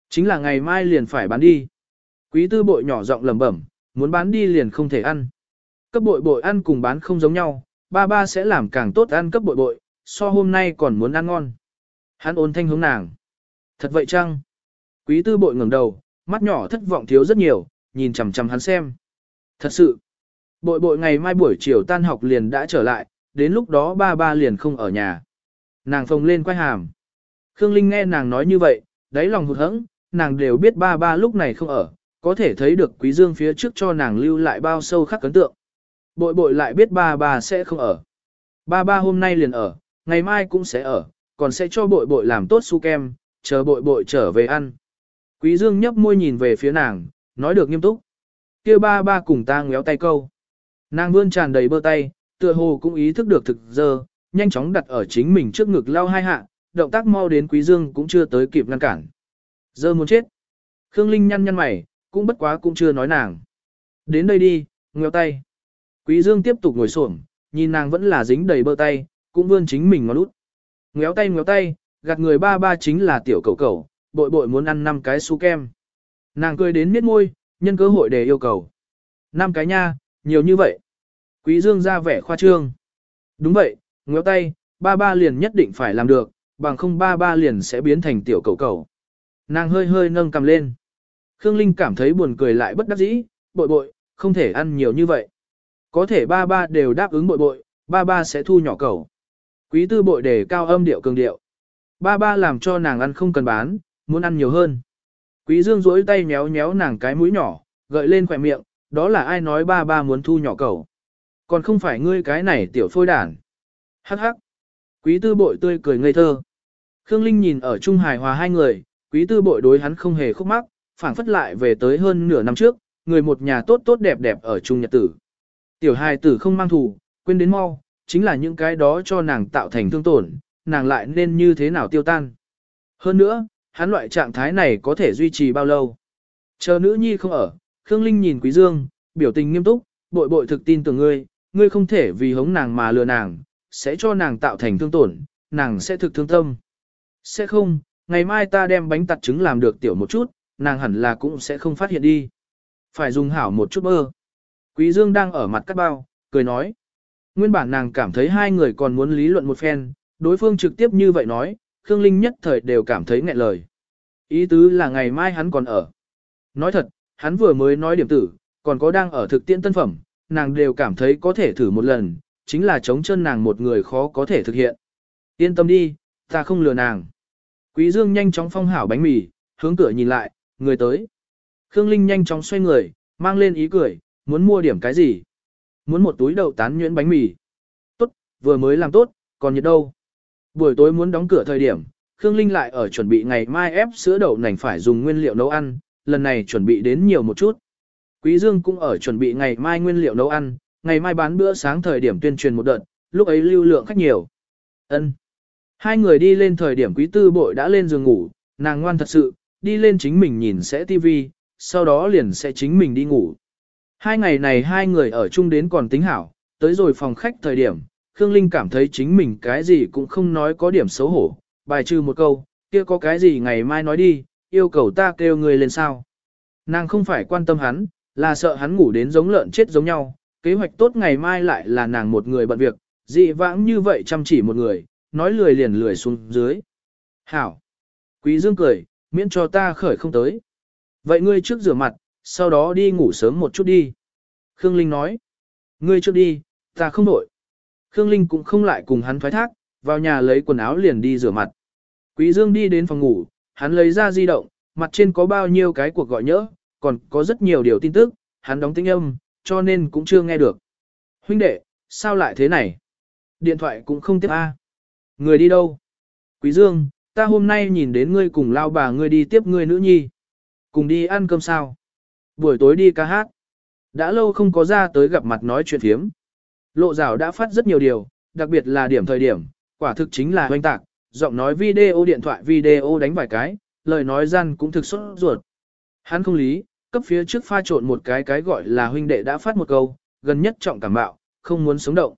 Chính là ngày mai liền phải bán đi. Quý tư bội nhỏ giọng lẩm bẩm, muốn bán đi liền không thể ăn. Cấp bội bội ăn cùng bán không giống nhau, ba ba sẽ làm càng tốt ăn cấp bội bội, so hôm nay còn muốn ăn ngon. Hắn ôn thanh hướng nàng. Thật vậy chăng? Quý tư bội ngẩng đầu, mắt nhỏ thất vọng thiếu rất nhiều, nhìn chằm chằm hắn xem. Thật sự, bội bội ngày mai buổi chiều tan học liền đã trở lại, đến lúc đó ba ba liền không ở nhà. Nàng phồng lên quay hàm. Khương Linh nghe nàng nói như vậy, đáy lòng hụt hẫng, nàng đều biết ba ba lúc này không ở, có thể thấy được quý dương phía trước cho nàng lưu lại bao sâu khắc ấn tượng. Bội bội lại biết ba ba sẽ không ở. Ba ba hôm nay liền ở, ngày mai cũng sẽ ở, còn sẽ cho bội bội làm tốt su kem, chờ bội bội trở về ăn. Quý dương nhấp môi nhìn về phía nàng, nói được nghiêm túc. kia ba ba cùng ta ngéo tay câu. Nàng vươn tràn đầy bơ tay, tựa hồ cũng ý thức được thực giờ, nhanh chóng đặt ở chính mình trước ngực lao hai hạ, động tác mau đến quý dương cũng chưa tới kịp ngăn cản. Giờ muốn chết. Khương Linh nhăn nhăn mày, cũng bất quá cũng chưa nói nàng. Đến đây đi, ngéo tay. Quý dương tiếp tục ngồi xổm, nhìn nàng vẫn là dính đầy bơ tay, cũng vươn chính mình ngón út. Ngéo tay ngéo tay, gạt người ba ba chính là tiểu cầu cầu, bội bội muốn ăn năm cái su kem. Nàng cười đến miết môi, nhân cơ hội để yêu cầu. năm cái nha, nhiều như vậy. Quý Dương ra vẻ khoa trương. Đúng vậy, ngéo tay, ba ba liền nhất định phải làm được, bằng không ba ba liền sẽ biến thành tiểu cầu cầu. Nàng hơi hơi nâng cầm lên. Khương Linh cảm thấy buồn cười lại bất đắc dĩ, bội bội, không thể ăn nhiều như vậy. Có thể ba ba đều đáp ứng bội bội, ba ba sẽ thu nhỏ cầu. Quý tư bội để cao âm điệu cường điệu. Ba ba làm cho nàng ăn không cần bán, muốn ăn nhiều hơn. Quý dương duỗi tay méo méo nàng cái mũi nhỏ, gợi lên khỏe miệng, đó là ai nói ba ba muốn thu nhỏ cậu? Còn không phải ngươi cái này tiểu phôi đản. Hắc hắc. Quý tư bội tươi cười ngây thơ. Khương Linh nhìn ở Trung Hải Hòa hai người, quý tư bội đối hắn không hề khúc mắc, phảng phất lại về tới hơn nửa năm trước, người một nhà tốt tốt đẹp đẹp ở Trung Nhật Tử. Tiểu hài tử không mang thù, quên đến mau, chính là những cái đó cho nàng tạo thành thương tổn, nàng lại nên như thế nào tiêu tan. Hơn nữa, hắn loại trạng thái này có thể duy trì bao lâu. Chờ nữ nhi không ở, Khương Linh nhìn Quý Dương, biểu tình nghiêm túc, bội bội thực tin tưởng ngươi, ngươi không thể vì hống nàng mà lừa nàng, sẽ cho nàng tạo thành thương tổn, nàng sẽ thực thương tâm. Sẽ không, ngày mai ta đem bánh tặt trứng làm được tiểu một chút, nàng hẳn là cũng sẽ không phát hiện đi. Phải dùng hảo một chút bơ. Quý Dương đang ở mặt cắt bao, cười nói. Nguyên bản nàng cảm thấy hai người còn muốn lý luận một phen, đối phương trực tiếp như vậy nói, Khương Linh nhất thời đều cảm thấy nghẹn lời. Ý tứ là ngày mai hắn còn ở. Nói thật, hắn vừa mới nói điểm tử, còn có đang ở thực tiễn tân phẩm, nàng đều cảm thấy có thể thử một lần, chính là chống chân nàng một người khó có thể thực hiện. Yên tâm đi, ta không lừa nàng. Quý Dương nhanh chóng phong hảo bánh mì, hướng cửa nhìn lại, người tới. Khương Linh nhanh chóng xoay người, mang lên ý cười, muốn mua điểm cái gì? Muốn một túi đậu tán nhuyễn bánh mì. Tốt, vừa mới làm tốt, còn nhiệt đâu? Buổi tối muốn đóng cửa thời điểm, Khương Linh lại ở chuẩn bị ngày mai ép sữa đậu nành phải dùng nguyên liệu nấu ăn, lần này chuẩn bị đến nhiều một chút. Quý Dương cũng ở chuẩn bị ngày mai nguyên liệu nấu ăn, ngày mai bán bữa sáng thời điểm tuyên truyền một đợt, lúc ấy lưu lượng khách nhiều. Ân. Hai người đi lên thời điểm quý tư bội đã lên giường ngủ, nàng ngoan thật sự, đi lên chính mình nhìn sẽ tivi, sau đó liền sẽ chính mình đi ngủ. Hai ngày này hai người ở chung đến còn tính hảo, tới rồi phòng khách thời điểm, Khương Linh cảm thấy chính mình cái gì cũng không nói có điểm xấu hổ, bài trừ một câu, kia có cái gì ngày mai nói đi, yêu cầu ta kêu người lên sao. Nàng không phải quan tâm hắn, là sợ hắn ngủ đến giống lợn chết giống nhau, kế hoạch tốt ngày mai lại là nàng một người bận việc, dị vãng như vậy chăm chỉ một người, nói lười liền lười xuống dưới. Hảo! Quý Dương cười, miễn cho ta khởi không tới. Vậy ngươi trước rửa mặt, sau đó đi ngủ sớm một chút đi. Khương Linh nói. Ngươi trước đi, ta không đổi. Khương Linh cũng không lại cùng hắn thoái thác, vào nhà lấy quần áo liền đi rửa mặt. Quý Dương đi đến phòng ngủ, hắn lấy ra di động, mặt trên có bao nhiêu cái cuộc gọi nhỡ, còn có rất nhiều điều tin tức, hắn đóng tiếng âm, cho nên cũng chưa nghe được. Huynh đệ, sao lại thế này? Điện thoại cũng không tiếp A. Người đi đâu? Quý Dương, ta hôm nay nhìn đến ngươi cùng lao bà ngươi đi tiếp ngươi nữ nhi. Cùng đi ăn cơm sao? Buổi tối đi ca hát. Đã lâu không có ra tới gặp mặt nói chuyện thiếm. Lộ rào đã phát rất nhiều điều, đặc biệt là điểm thời điểm, quả thực chính là hoanh tạc, giọng nói video điện thoại video đánh vài cái, lời nói gian cũng thực xuất ruột. Hắn không lý, cấp phía trước pha trộn một cái cái gọi là huynh đệ đã phát một câu, gần nhất trọng cảm bạo, không muốn sống động.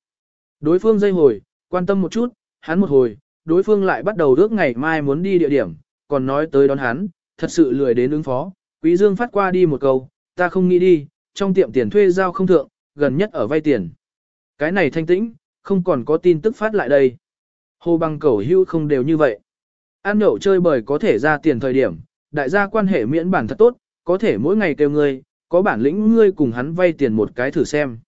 Đối phương dây hồi, quan tâm một chút, hắn một hồi, đối phương lại bắt đầu ước ngày mai muốn đi địa điểm, còn nói tới đón hắn, thật sự lười đến ứng phó. Quý Dương phát qua đi một câu, ta không nghĩ đi, trong tiệm tiền thuê giao không thượng, gần nhất ở vay tiền. Cái này thanh tĩnh, không còn có tin tức phát lại đây. Hồ bằng cẩu hưu không đều như vậy. Ăn nhậu chơi bời có thể ra tiền thời điểm, đại gia quan hệ miễn bản thật tốt, có thể mỗi ngày kêu ngươi, có bản lĩnh ngươi cùng hắn vay tiền một cái thử xem.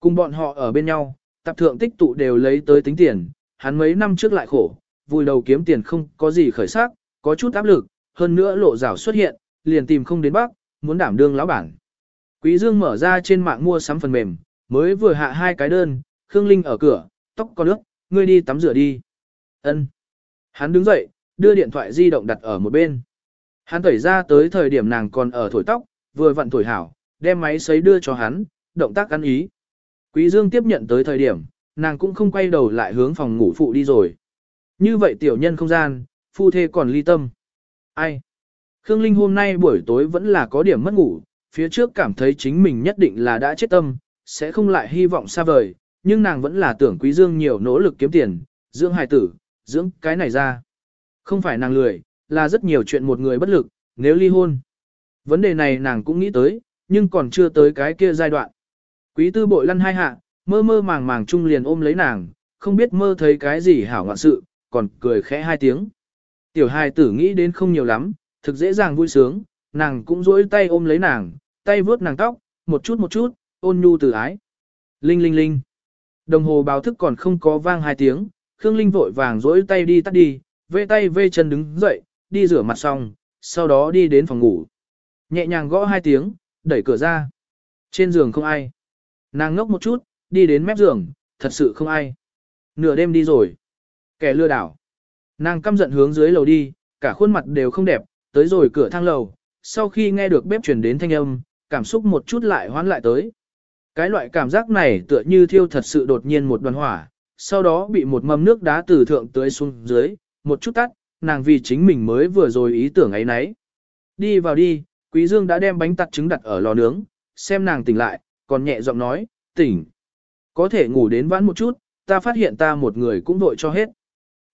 Cùng bọn họ ở bên nhau, tập thượng tích tụ đều lấy tới tính tiền, hắn mấy năm trước lại khổ, vùi đầu kiếm tiền không có gì khởi sắc, có chút áp lực, hơn nữa lộ rào xuất hiện, liền tìm không đến bác, muốn đảm đương lão bản. Quý Dương mở ra trên mạng mua sắm phần mềm, mới vừa hạ hai cái đơn, Khương Linh ở cửa, tóc có nước, ngươi đi tắm rửa đi. Ân. Hắn đứng dậy, đưa điện thoại di động đặt ở một bên. Hắn tẩy ra tới thời điểm nàng còn ở thổi tóc, vừa vặn thổi hảo, đem máy sấy đưa cho hắn, động tác ăn ý. Quý Dương tiếp nhận tới thời điểm, nàng cũng không quay đầu lại hướng phòng ngủ phụ đi rồi. Như vậy tiểu nhân không gian, phu thê còn ly tâm. Ai? Khương Linh hôm nay buổi tối vẫn là có điểm mất ngủ, phía trước cảm thấy chính mình nhất định là đã chết tâm, sẽ không lại hy vọng xa vời, nhưng nàng vẫn là tưởng Quý Dương nhiều nỗ lực kiếm tiền, dưỡng hài tử, dưỡng cái này ra. Không phải nàng lười, là rất nhiều chuyện một người bất lực, nếu ly hôn. Vấn đề này nàng cũng nghĩ tới, nhưng còn chưa tới cái kia giai đoạn. Quý tư bội lăn hai hạ, mơ mơ màng màng chung liền ôm lấy nàng, không biết mơ thấy cái gì hảo ngoạn sự, còn cười khẽ hai tiếng. Tiểu hài tử nghĩ đến không nhiều lắm, thực dễ dàng vui sướng, nàng cũng duỗi tay ôm lấy nàng, tay vướt nàng tóc, một chút một chút, ôn nhu từ ái. Linh linh linh. Đồng hồ báo thức còn không có vang hai tiếng, Khương Linh vội vàng duỗi tay đi tắt đi, vê tay vê chân đứng dậy, đi rửa mặt xong, sau đó đi đến phòng ngủ. Nhẹ nhàng gõ hai tiếng, đẩy cửa ra. Trên giường không ai. Nàng ngốc một chút, đi đến mép giường, thật sự không ai. Nửa đêm đi rồi. Kẻ lừa đảo. Nàng căm giận hướng dưới lầu đi, cả khuôn mặt đều không đẹp, tới rồi cửa thang lầu. Sau khi nghe được bếp chuyển đến thanh âm, cảm xúc một chút lại hoán lại tới. Cái loại cảm giác này tựa như thiêu thật sự đột nhiên một đoàn hỏa, sau đó bị một mâm nước đá từ thượng tới xuống dưới, một chút tắt, nàng vì chính mình mới vừa rồi ý tưởng ấy nấy. Đi vào đi, Quý Dương đã đem bánh tặt trứng đặt ở lò nướng, xem nàng tỉnh lại, còn nhẹ giọng nói, tỉnh. Có thể ngủ đến vãn một chút, ta phát hiện ta một người cũng vội cho hết.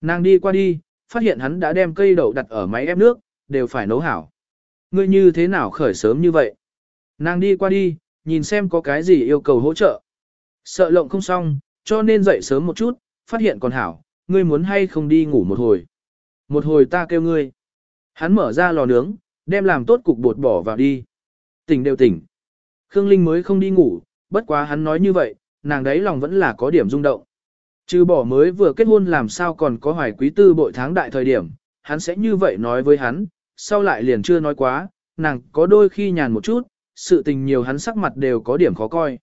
Nàng đi qua đi, phát hiện hắn đã đem cây đậu đặt ở máy ép nước, đều phải nấu hảo. Ngươi như thế nào khởi sớm như vậy? Nàng đi qua đi, nhìn xem có cái gì yêu cầu hỗ trợ. Sợ lộng không xong, cho nên dậy sớm một chút, phát hiện còn hảo, ngươi muốn hay không đi ngủ một hồi. Một hồi ta kêu ngươi. Hắn mở ra lò nướng, đem làm tốt cục bột bỏ vào đi. Tỉnh đều tỉnh. Khương Linh mới không đi ngủ, bất quá hắn nói như vậy, nàng đấy lòng vẫn là có điểm rung động. chứ bỏ mới vừa kết hôn làm sao còn có hoài quý tư bội tháng đại thời điểm, hắn sẽ như vậy nói với hắn, sau lại liền chưa nói quá, nàng có đôi khi nhàn một chút, sự tình nhiều hắn sắc mặt đều có điểm khó coi.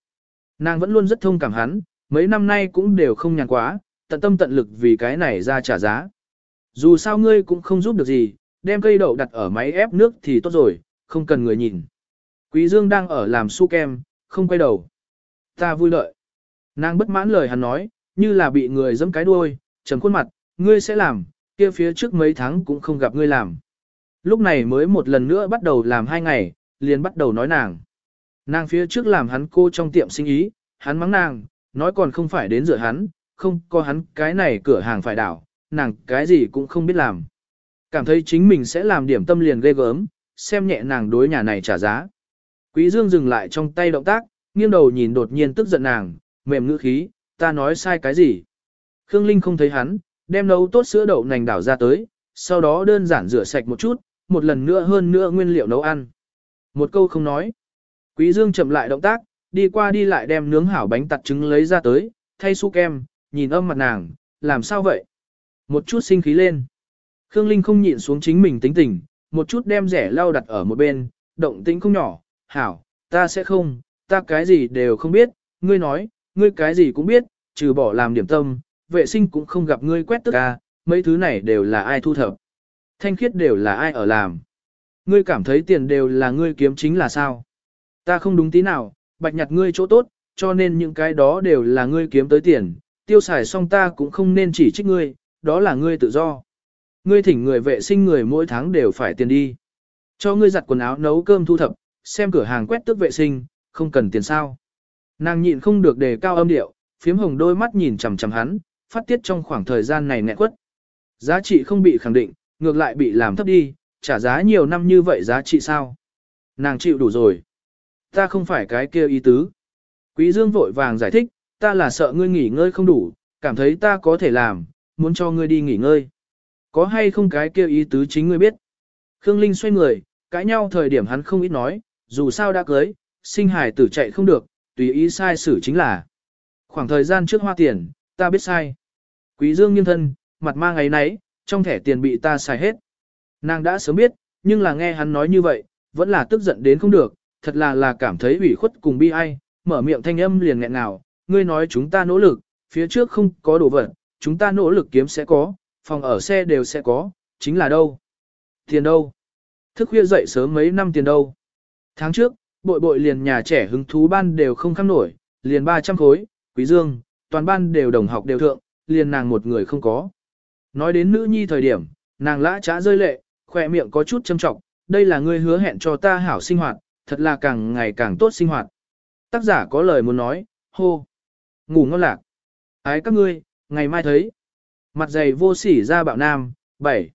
Nàng vẫn luôn rất thông cảm hắn, mấy năm nay cũng đều không nhàn quá, tận tâm tận lực vì cái này ra trả giá. Dù sao ngươi cũng không giúp được gì, đem cây đậu đặt ở máy ép nước thì tốt rồi, không cần người nhìn. Quý Dương đang ở làm su kem, không quay đầu. Ta vui lợi. Nàng bất mãn lời hắn nói, như là bị người giẫm cái đuôi, trầm khuôn mặt, ngươi sẽ làm, kia phía trước mấy tháng cũng không gặp ngươi làm. Lúc này mới một lần nữa bắt đầu làm hai ngày, liền bắt đầu nói nàng. Nàng phía trước làm hắn cô trong tiệm sinh ý, hắn mắng nàng, nói còn không phải đến rửa hắn, không có hắn cái này cửa hàng phải đảo, nàng cái gì cũng không biết làm. Cảm thấy chính mình sẽ làm điểm tâm liền ghê gớm, xem nhẹ nàng đối nhà này trả giá. Quý Dương dừng lại trong tay động tác, nghiêng đầu nhìn đột nhiên tức giận nàng, mềm ngữ khí, ta nói sai cái gì. Khương Linh không thấy hắn, đem nấu tốt sữa đậu nành đảo ra tới, sau đó đơn giản rửa sạch một chút, một lần nữa hơn nữa nguyên liệu nấu ăn. Một câu không nói. Quý Dương chậm lại động tác, đi qua đi lại đem nướng hảo bánh tặt trứng lấy ra tới, thay su kem, nhìn âm mặt nàng, làm sao vậy? Một chút sinh khí lên. Khương Linh không nhịn xuống chính mình tính tình, một chút đem rẻ lau đặt ở một bên, động tĩnh không nhỏ, hảo, ta sẽ không, ta cái gì đều không biết, ngươi nói, ngươi cái gì cũng biết, trừ bỏ làm điểm tâm, vệ sinh cũng không gặp ngươi quét tức à, mấy thứ này đều là ai thu thập. Thanh khiết đều là ai ở làm. Ngươi cảm thấy tiền đều là ngươi kiếm chính là sao? Ta không đúng tí nào, bạch nhặt ngươi chỗ tốt, cho nên những cái đó đều là ngươi kiếm tới tiền, tiêu xài xong ta cũng không nên chỉ trích ngươi, đó là ngươi tự do. Ngươi thỉnh người vệ sinh người mỗi tháng đều phải tiền đi. Cho ngươi giặt quần áo nấu cơm thu thập, xem cửa hàng quét tước vệ sinh, không cần tiền sao. Nàng nhịn không được đề cao âm điệu, phiếm hồng đôi mắt nhìn chằm chằm hắn, phát tiết trong khoảng thời gian này nghẹn quất. Giá trị không bị khẳng định, ngược lại bị làm thấp đi, trả giá nhiều năm như vậy giá trị sao? Nàng chịu đủ rồi. Ta không phải cái kia ý tứ. Quý Dương vội vàng giải thích, ta là sợ ngươi nghỉ ngơi không đủ, cảm thấy ta có thể làm, muốn cho ngươi đi nghỉ ngơi. Có hay không cái kia ý tứ chính ngươi biết. Khương Linh xoay người, cãi nhau thời điểm hắn không ít nói, dù sao đã cưới, sinh hài tử chạy không được, tùy ý sai xử chính là. Khoảng thời gian trước hoa tiền, ta biết sai. Quý Dương nghiêng thân, mặt mang ấy nấy, trong thẻ tiền bị ta xài hết. Nàng đã sớm biết, nhưng là nghe hắn nói như vậy, vẫn là tức giận đến không được, thật là là cảm thấy ủy khuất cùng bi ai, mở miệng thanh âm liền nghẹn nào, ngươi nói chúng ta nỗ lực, phía trước không có đồ vật, chúng ta nỗ lực kiếm sẽ có, phòng ở xe đều sẽ có, chính là đâu? Tiền đâu? Thức khuya dậy sớm mấy năm tiền đâu? Tháng trước, bội bội liền nhà trẻ hứng thú ban đều không khăm nổi, liền 300 khối, quý dương, toàn ban đều đồng học đều thượng, liền nàng một người không có. Nói đến nữ nhi thời điểm, nàng lã trá rơi lệ, khỏe miệng có chút châm trọng, đây là ngươi hứa hẹn cho ta hảo sinh hoạt, thật là càng ngày càng tốt sinh hoạt. Tác giả có lời muốn nói, hô. Ngủ ngon lạc. Ái các ngươi, ngày mai thấy. Mặt dày vô sỉ ra bạo nam, 7.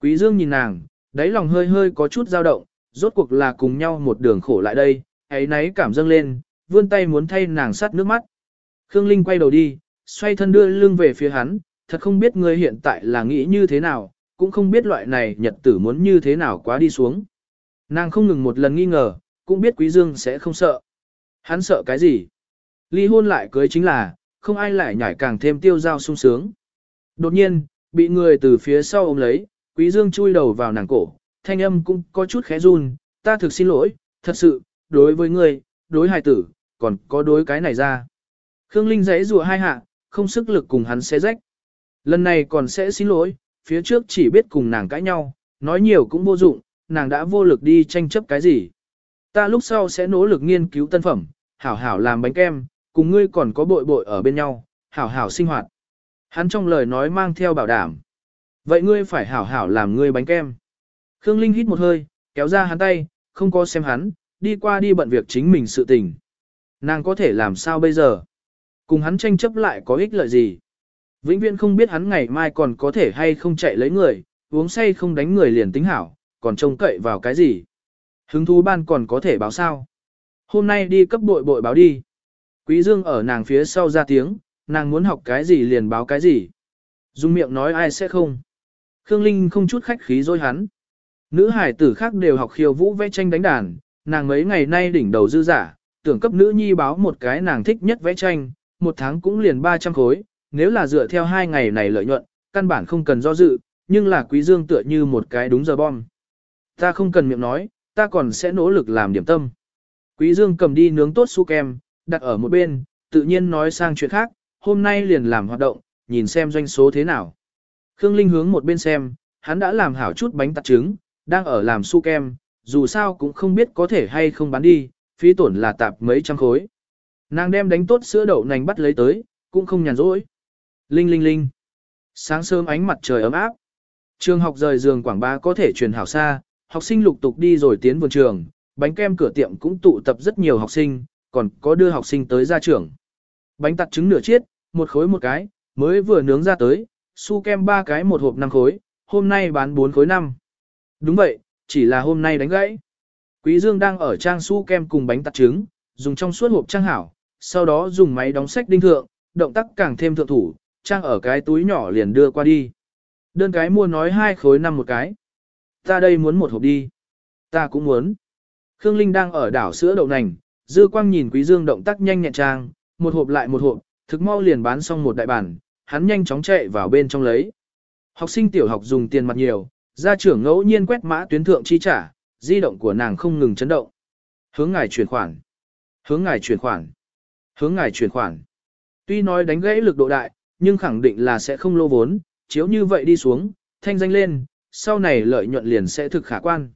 Quý Dương nhìn nàng, đáy lòng hơi hơi có chút dao động, rốt cuộc là cùng nhau một đường khổ lại đây, ấy nấy cảm dâng lên, vươn tay muốn thay nàng sát nước mắt. Khương Linh quay đầu đi, xoay thân đưa lưng về phía hắn, thật không biết ngươi hiện tại là nghĩ như thế nào, cũng không biết loại này nhật tử muốn như thế nào quá đi xuống. Nàng không ngừng một lần nghi ngờ, cũng biết Quý Dương sẽ không sợ. Hắn sợ cái gì? Ly hôn lại cưới chính là, không ai lại nhảy càng thêm tiêu dao sung sướng. Đột nhiên, bị người từ phía sau ôm lấy, Quý Dương chui đầu vào nàng cổ, thanh âm cũng có chút khẽ run, ta thực xin lỗi, thật sự, đối với ngươi, đối hài tử, còn có đối cái này ra. Khương Linh giấy rùa hai hạ, không sức lực cùng hắn xé rách. Lần này còn sẽ xin lỗi, phía trước chỉ biết cùng nàng cãi nhau, nói nhiều cũng vô dụng, nàng đã vô lực đi tranh chấp cái gì. Ta lúc sau sẽ nỗ lực nghiên cứu tân phẩm, hảo hảo làm bánh kem, cùng ngươi còn có bội bội ở bên nhau, hảo hảo sinh hoạt. Hắn trong lời nói mang theo bảo đảm. Vậy ngươi phải hảo hảo làm ngươi bánh kem. Khương Linh hít một hơi, kéo ra hắn tay, không có xem hắn, đi qua đi bận việc chính mình sự tình. Nàng có thể làm sao bây giờ? Cùng hắn tranh chấp lại có ích lợi gì? Vĩnh viễn không biết hắn ngày mai còn có thể hay không chạy lấy người, uống say không đánh người liền tính hảo, còn trông cậy vào cái gì? Hứng thú ban còn có thể báo sao? Hôm nay đi cấp bội bội báo đi. Quý Dương ở nàng phía sau ra tiếng, nàng muốn học cái gì liền báo cái gì. Dung miệng nói ai sẽ không. Khương Linh không chút khách khí dối hắn. Nữ hải tử khác đều học khiêu vũ vẽ tranh đánh đàn, nàng mấy ngày nay đỉnh đầu dư giả, tưởng cấp nữ nhi báo một cái nàng thích nhất vẽ tranh, một tháng cũng liền 300 khối, nếu là dựa theo hai ngày này lợi nhuận, căn bản không cần do dự, nhưng là quý dương tựa như một cái đúng giờ bom. Ta không cần miệng nói, ta còn sẽ nỗ lực làm điểm tâm. Quý dương cầm đi nướng tốt su kem, đặt ở một bên, tự nhiên nói sang chuyện khác, hôm nay liền làm hoạt động, nhìn xem doanh số thế nào. Khương Linh hướng một bên xem, hắn đã làm hảo chút bánh tạt trứng, đang ở làm su kem, dù sao cũng không biết có thể hay không bán đi, phí tổn là tạp mấy trăm khối. Nàng đem đánh tốt sữa đậu nành bắt lấy tới, cũng không nhàn rỗi. Linh linh linh. Sáng sớm ánh mặt trời ấm áp. Trường học rời giường quảng bá có thể truyền hảo xa, học sinh lục tục đi rồi tiến vườn trường, bánh kem cửa tiệm cũng tụ tập rất nhiều học sinh, còn có đưa học sinh tới ra trường. Bánh tặt trứng nửa chiết, một khối một cái, mới vừa nướng ra tới, su kem ba cái một hộp năm khối, hôm nay bán bốn khối năm. Đúng vậy, chỉ là hôm nay đánh gãy. Quý Dương đang ở trang su kem cùng bánh tặt trứng, dùng trong suốt hộp trang hảo, sau đó dùng máy đóng sách đinh thượng, động tác càng thêm thượng thủ, trang ở cái túi nhỏ liền đưa qua đi. Đơn cái mua nói hai khối năm một cái. Ta đây muốn một hộp đi. Ta cũng muốn. Khương Linh đang ở đảo sữa đậu nành, dư quang nhìn Quý Dương động tác nhanh nhẹn trang, một hộp lại một hộp, thực mau liền bán xong một đại bản, hắn nhanh chóng chạy vào bên trong lấy. Học sinh tiểu học dùng tiền mặt nhiều, gia trưởng ngẫu nhiên quét mã tuyến thượng chi trả, di động của nàng không ngừng chấn động. Hướng ngài chuyển khoản. Hướng ngài chuyển khoản. Hướng ngài chuyển khoản. Tuy nói đánh gãy lực độ đại, nhưng khẳng định là sẽ không lô vốn, chiếu như vậy đi xuống, thanh danh lên, sau này lợi nhuận liền sẽ thực khả quan.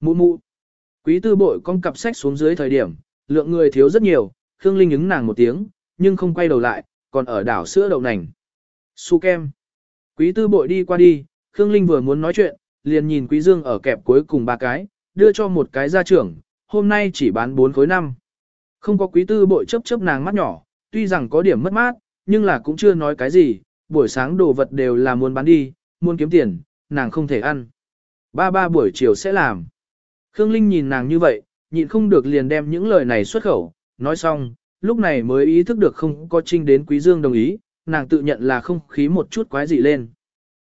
Mụ mụ. Quý tư bội con cặp sách xuống dưới thời điểm, lượng người thiếu rất nhiều, Khương Linh ứng nàng một tiếng, nhưng không quay đầu lại, còn ở đảo sữa đậu nành. Su kem. Quý tư bội đi qua đi, Khương Linh vừa muốn nói chuyện, liền nhìn Quý Dương ở kẹp cuối cùng ba cái, đưa cho một cái gia trưởng, hôm nay chỉ bán 4 khối năm. Không có quý tư bội chớp chớp nàng mắt nhỏ, tuy rằng có điểm mất mát, nhưng là cũng chưa nói cái gì, buổi sáng đồ vật đều là muốn bán đi, muốn kiếm tiền, nàng không thể ăn. Ba ba buổi chiều sẽ làm. Khương Linh nhìn nàng như vậy, nhịn không được liền đem những lời này xuất khẩu, nói xong, lúc này mới ý thức được không có trinh đến Quý Dương đồng ý, nàng tự nhận là không khí một chút quái dị lên.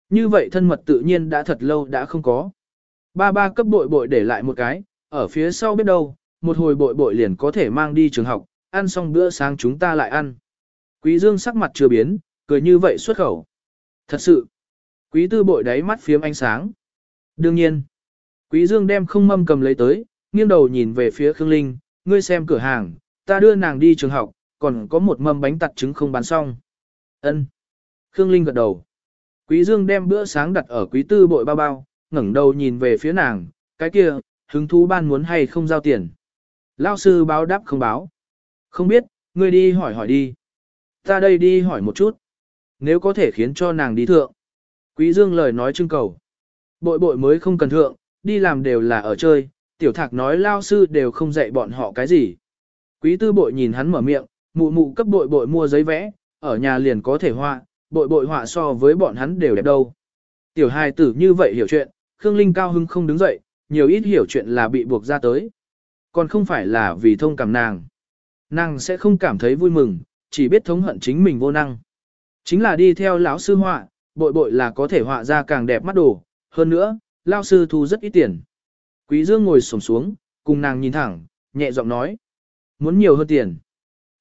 Như vậy thân mật tự nhiên đã thật lâu đã không có. Ba ba cấp bội bội để lại một cái, ở phía sau biết đâu, một hồi bội bội liền có thể mang đi trường học, ăn xong bữa sáng chúng ta lại ăn. Quý Dương sắc mặt chưa biến, cười như vậy xuất khẩu. Thật sự, quý tư bội đáy mắt phiếm ánh sáng. Đương nhiên, quý Dương đem không mâm cầm lấy tới, nghiêng đầu nhìn về phía Khương Linh, ngươi xem cửa hàng, ta đưa nàng đi trường học, còn có một mâm bánh tặt trứng không bán xong. Ân. Khương Linh gật đầu. Quý Dương đem bữa sáng đặt ở quý tư bội bao bao, ngẩng đầu nhìn về phía nàng, cái kia, hứng thú ban muốn hay không giao tiền. Lão sư báo đáp không báo. Không biết, ngươi đi hỏi hỏi đi. Ta đây đi hỏi một chút. Nếu có thể khiến cho nàng đi thượng. Quý Dương lời nói trưng cầu. Bội bội mới không cần thượng, đi làm đều là ở chơi, tiểu thạc nói lao sư đều không dạy bọn họ cái gì. Quý tư bội nhìn hắn mở miệng, mụ mụ cấp bội bội mua giấy vẽ, ở nhà liền có thể họa, bội bội họa so với bọn hắn đều đẹp đâu. Tiểu hài tử như vậy hiểu chuyện, Khương Linh cao hưng không đứng dậy, nhiều ít hiểu chuyện là bị buộc ra tới. Còn không phải là vì thông cảm nàng. Nàng sẽ không cảm thấy vui mừng, chỉ biết thống hận chính mình vô năng. Chính là đi theo lão sư họa, bội bội là có thể họa ra càng đẹp mắt đồ, hơn nữa, lão sư thu rất ít tiền. Quý Dương ngồi xổm xuống, cùng nàng nhìn thẳng, nhẹ giọng nói. Muốn nhiều hơn tiền.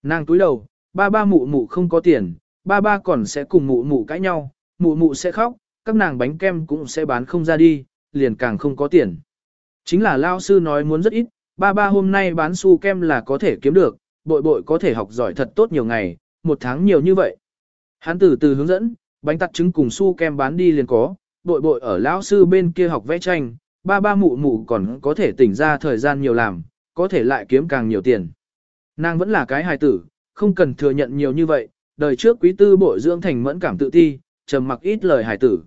Nàng túi đầu, ba ba mụ mụ không có tiền, ba ba còn sẽ cùng mụ mụ cãi nhau, mụ mụ sẽ khóc, các nàng bánh kem cũng sẽ bán không ra đi, liền càng không có tiền. Chính là lao sư nói muốn rất ít, ba ba hôm nay bán su kem là có thể kiếm được, bội bội có thể học giỏi thật tốt nhiều ngày, một tháng nhiều như vậy. Hắn từ từ hướng dẫn, bánh tặt trứng cùng su kem bán đi liền có, bội bội ở lão sư bên kia học vẽ tranh, ba ba mụ mụ còn có thể tỉnh ra thời gian nhiều làm, có thể lại kiếm càng nhiều tiền. Nàng vẫn là cái hài tử, không cần thừa nhận nhiều như vậy, đời trước quý tư bội dưỡng thành mẫn cảm tự ti, trầm mặc ít lời hài tử.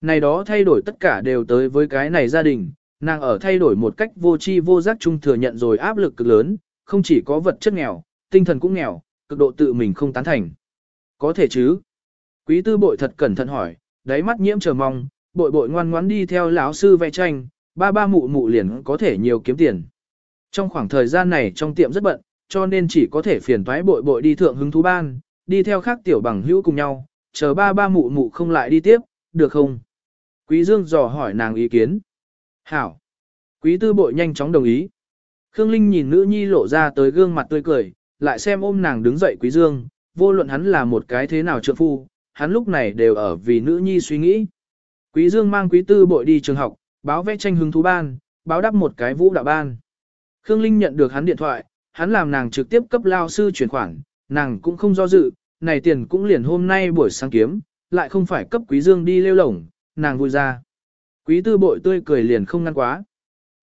Này đó thay đổi tất cả đều tới với cái này gia đình, nàng ở thay đổi một cách vô tri vô giác chung thừa nhận rồi áp lực cực lớn, không chỉ có vật chất nghèo, tinh thần cũng nghèo, cực độ tự mình không tán thành. Có thể chứ? Quý tư bội thật cẩn thận hỏi, đáy mắt nhiễm chờ mong, bội bội ngoan ngoãn đi theo lão sư vẽ tranh, ba ba mụ mụ liền có thể nhiều kiếm tiền. Trong khoảng thời gian này trong tiệm rất bận, cho nên chỉ có thể phiền toái bội bội đi thượng hứng thú ban, đi theo khác tiểu bằng hữu cùng nhau, chờ ba ba mụ mụ không lại đi tiếp, được không? Quý Dương dò hỏi nàng ý kiến. Hảo. Quý tư bội nhanh chóng đồng ý. Khương Linh nhìn nữ nhi lộ ra tới gương mặt tươi cười, lại xem ôm nàng đứng dậy Quý Dương, vô luận hắn là một cái thế nào trượng phu, hắn lúc này đều ở vì nữ nhi suy nghĩ. Quý Dương mang quý tư bội đi trường học, báo vẽ tranh hứng thú ban, báo đáp một cái vũ đạo ban. Khương Linh nhận được hắn điện thoại, hắn làm nàng trực tiếp cấp lao sư chuyển khoản, nàng cũng không do dự, này tiền cũng liền hôm nay buổi sáng kiếm, lại không phải cấp quý dương đi lêu lổng, nàng vui ra. Quý tư bội tươi cười liền không ngăn quá.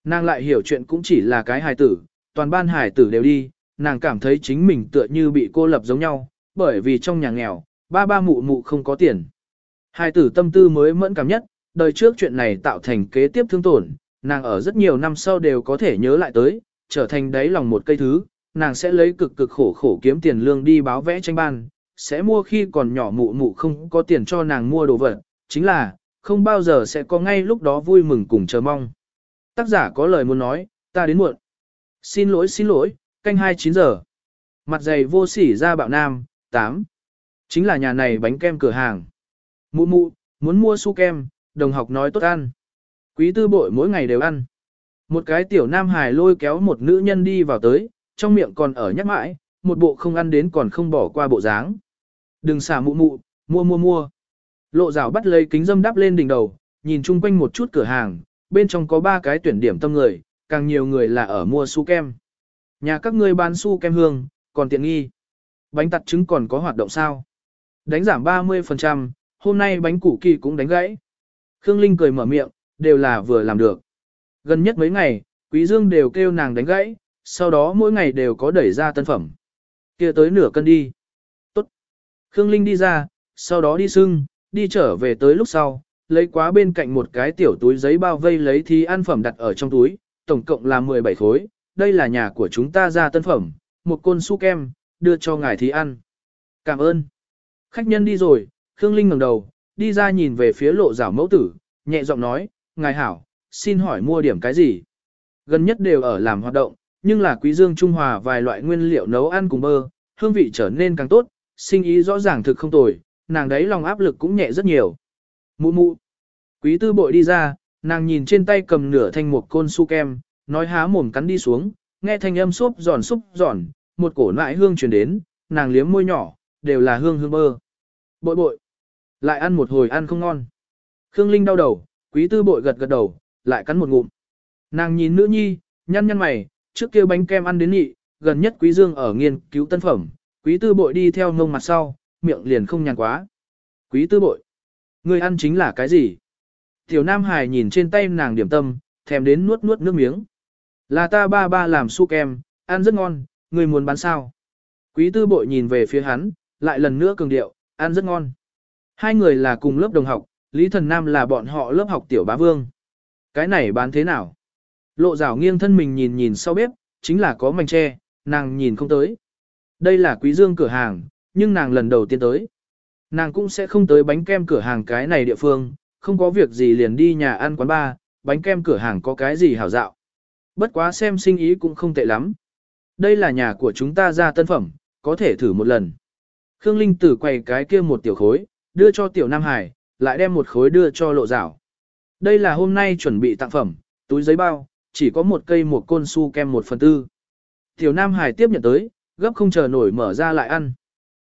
Nàng lại hiểu chuyện cũng chỉ là cái hài tử, toàn ban hài tử đều đi, nàng cảm thấy chính mình tựa như bị cô lập giống nhau, bởi vì trong nhà nghèo, ba ba mụ mụ không có tiền. Hài tử tâm tư mới mẫn cảm nhất, đời trước chuyện này tạo thành kế tiếp thương tổn, nàng ở rất nhiều năm sau đều có thể nhớ lại tới, trở thành đáy lòng một cây thứ, nàng sẽ lấy cực cực khổ khổ kiếm tiền lương đi báo vẽ tranh ban, sẽ mua khi còn nhỏ mụ mụ không có tiền cho nàng mua đồ vật, chính là, không bao giờ sẽ có ngay lúc đó vui mừng cùng chờ mong. Tác giả có lời muốn nói, ta đến muộn. Xin lỗi xin lỗi, canh 29 giờ. Mặt dày vô sỉ ra bạo nam, 8. Chính là nhà này bánh kem cửa hàng. Mụ mụ, muốn mua su kem, đồng học nói tốt ăn. Quý tư bội mỗi ngày đều ăn. Một cái tiểu nam hài lôi kéo một nữ nhân đi vào tới, trong miệng còn ở nhắc mãi, một bộ không ăn đến còn không bỏ qua bộ dáng. Đừng xả mụ mụ, mua mua mua. Lộ rào bắt lấy kính dâm đắp lên đỉnh đầu, nhìn chung quanh một chút cửa hàng, bên trong có ba cái tuyển điểm tâm người, càng nhiều người là ở mua su kem. Nhà các ngươi bán su kem hương, còn tiện nghi. Bánh tặt trứng còn có hoạt động sao? Đánh giảm 30%, hôm nay bánh củ kỳ cũng đánh gãy. Khương Linh cười mở miệng, đều là vừa làm được. Gần nhất mấy ngày, Quý Dương đều kêu nàng đánh gãy, sau đó mỗi ngày đều có đẩy ra tân phẩm. kia tới nửa cân đi. Tốt. Khương Linh đi ra, sau đó đi sưng, đi trở về tới lúc sau, lấy quá bên cạnh một cái tiểu túi giấy bao vây lấy thì ăn phẩm đặt ở trong túi, tổng cộng là 17 khối, đây là nhà của chúng ta ra tân phẩm, một côn su kem, đưa cho ngài thì ăn. Cảm ơn. Khách nhân đi rồi, Khương Linh ngẩng đầu, đi ra nhìn về phía lộ rảo mẫu tử, nhẹ giọng nói, ngài hảo, xin hỏi mua điểm cái gì? Gần nhất đều ở làm hoạt động, nhưng là quý dương trung hòa vài loại nguyên liệu nấu ăn cùng bơ, hương vị trở nên càng tốt, sinh ý rõ ràng thực không tồi, nàng đấy lòng áp lực cũng nhẹ rất nhiều. Mụ mụ. Quý tư bội đi ra, nàng nhìn trên tay cầm nửa thanh một côn su kem, nói há mồm cắn đi xuống, nghe thanh âm xốp giòn xúc giòn, một cổ nại hương truyền đến, nàng liếm môi nhỏ, đều là hương hương bơ. Bội bội. Lại ăn một hồi ăn không ngon. Khương Linh đau đầu, quý tư bội gật gật đầu, lại cắn một ngụm. Nàng nhìn nữ nhi, nhăn nhăn mày, trước kia bánh kem ăn đến nhị, gần nhất quý dương ở nghiên cứu tân phẩm, quý tư bội đi theo ngông mặt sau, miệng liền không nhàn quá. Quý tư bội, ngươi ăn chính là cái gì? Tiểu Nam Hải nhìn trên tay nàng điểm tâm, thèm đến nuốt nuốt nước miếng. Là ta ba ba làm su kem, ăn rất ngon, ngươi muốn bán sao? Quý tư bội nhìn về phía hắn, lại lần nữa cường điệu, ăn rất ngon. Hai người là cùng lớp đồng học, Lý Thần Nam là bọn họ lớp học tiểu bá vương. Cái này bán thế nào? Lộ rảo nghiêng thân mình nhìn nhìn sau bếp, chính là có mảnh tre, nàng nhìn không tới. Đây là Quý Dương cửa hàng, nhưng nàng lần đầu tiên tới. Nàng cũng sẽ không tới bánh kem cửa hàng cái này địa phương, không có việc gì liền đi nhà ăn quán bar, bánh kem cửa hàng có cái gì hảo dạo. Bất quá xem sinh ý cũng không tệ lắm. Đây là nhà của chúng ta ra tân phẩm, có thể thử một lần. Khương Linh tử quay cái kia một tiểu khối, đưa cho tiểu Nam Hải, lại đem một khối đưa cho lộ rảo. Đây là hôm nay chuẩn bị tặng phẩm, túi giấy bao, chỉ có một cây một côn su kem một phần tư. Tiểu Nam Hải tiếp nhận tới, gấp không chờ nổi mở ra lại ăn.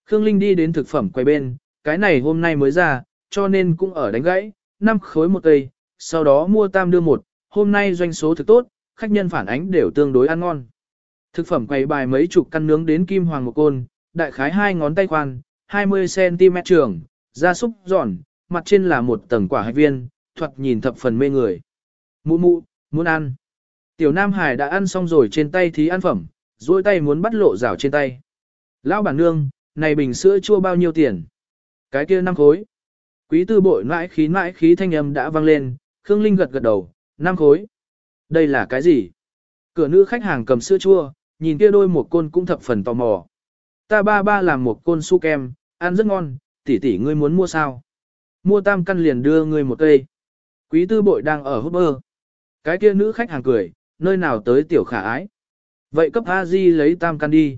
Khương Linh đi đến thực phẩm quay bên, cái này hôm nay mới ra, cho nên cũng ở đánh gãy, năm khối một cây, sau đó mua tam đưa một, hôm nay doanh số thực tốt, khách nhân phản ánh đều tương đối ăn ngon. Thực phẩm quầy bài mấy chục căn nướng đến kim hoàng một côn, đại khái hai ngón tay khoan, 20cm trường, da súc giòn, mặt trên là một tầng quả hạch viên, thuật nhìn thập phần mê người. Mụ mụ, muốn ăn. Tiểu Nam Hải đã ăn xong rồi trên tay thí ăn phẩm, duỗi tay muốn bắt lộ rào trên tay. Lão bản nương, này bình sữa chua bao nhiêu tiền? Cái kia năm khối. Quý tư bội mãi khí mãi khí thanh âm đã vang lên, Khương Linh gật gật đầu, năm khối. Đây là cái gì? Cửa nữ khách hàng cầm sữa chua, nhìn kia đôi một côn cũng thập phần tò mò. Ta ba ba làm một côn su kem, ăn rất ngon, tỷ tỷ ngươi muốn mua sao? Mua tam căn liền đưa ngươi một cây. Quý tư bội đang ở hút bơ. Cái kia nữ khách hàng cười, nơi nào tới tiểu khả ái. Vậy cấp a di lấy tam căn đi.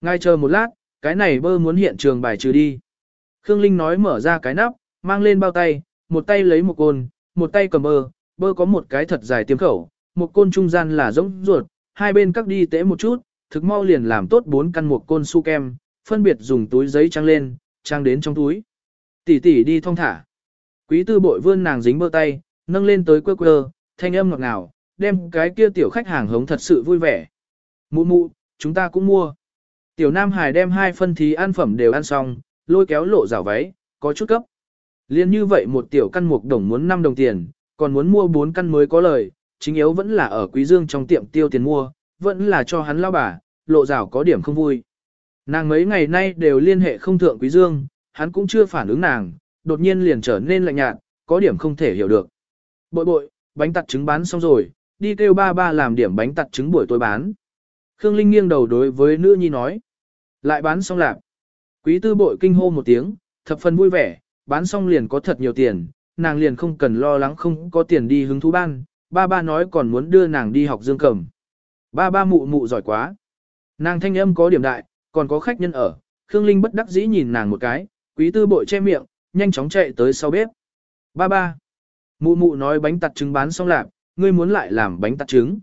Ngay chờ một lát, cái này bơ muốn hiện trường bài trừ đi. Khương Linh nói mở ra cái nắp, mang lên bao tay, một tay lấy một côn, một tay cầm bơ, bơ có một cái thật dài tiêm khẩu, một côn trung gian là giống ruột, hai bên cắt đi tễ một chút, thực mau liền làm tốt bốn căn một côn su kem, phân biệt dùng túi giấy trang lên, trang đến trong túi. Tỷ tỷ đi thong thả. Quý tư bội vươn nàng dính bơ tay, nâng lên tới quơ quơ, thanh âm ngọt ngào, đem cái kia tiểu khách hàng hống thật sự vui vẻ. Mụ mụ, chúng ta cũng mua. Tiểu Nam Hải đem hai phân thí ăn phẩm đều ăn xong, lôi kéo lộ rào váy, có chút cấp. Liên như vậy một tiểu căn mục đồng muốn 5 đồng tiền, còn muốn mua 4 căn mới có lời, chính yếu vẫn là ở quý dương trong tiệm tiêu tiền mua, vẫn là cho hắn lao bà, lộ rào có điểm không vui. Nàng mấy ngày nay đều liên hệ không thượng quý dương, hắn cũng chưa phản ứng nàng, đột nhiên liền trở nên lạnh nhạt, có điểm không thể hiểu được. Bội bội, bánh tặt trứng bán xong rồi, đi kêu ba ba làm điểm bánh tặt trứng buổi tối bán. Khương Linh nghiêng đầu đối với nữ nhi nói. Lại bán xong lạc. Quý tư bội kinh hô một tiếng, thập phần vui vẻ, bán xong liền có thật nhiều tiền, nàng liền không cần lo lắng không có tiền đi hứng thú ban, ba ba nói còn muốn đưa nàng đi học dương cầm. Ba ba mụ mụ giỏi quá. Nàng thanh âm có điểm đại, còn có khách nhân ở, Khương Linh bất đắc dĩ nhìn nàng một cái, quý tư bội che miệng, nhanh chóng chạy tới sau bếp. Ba ba. Mụ mụ nói bánh tặt trứng bán xong lạc, ngươi muốn lại làm bánh tặt trứng.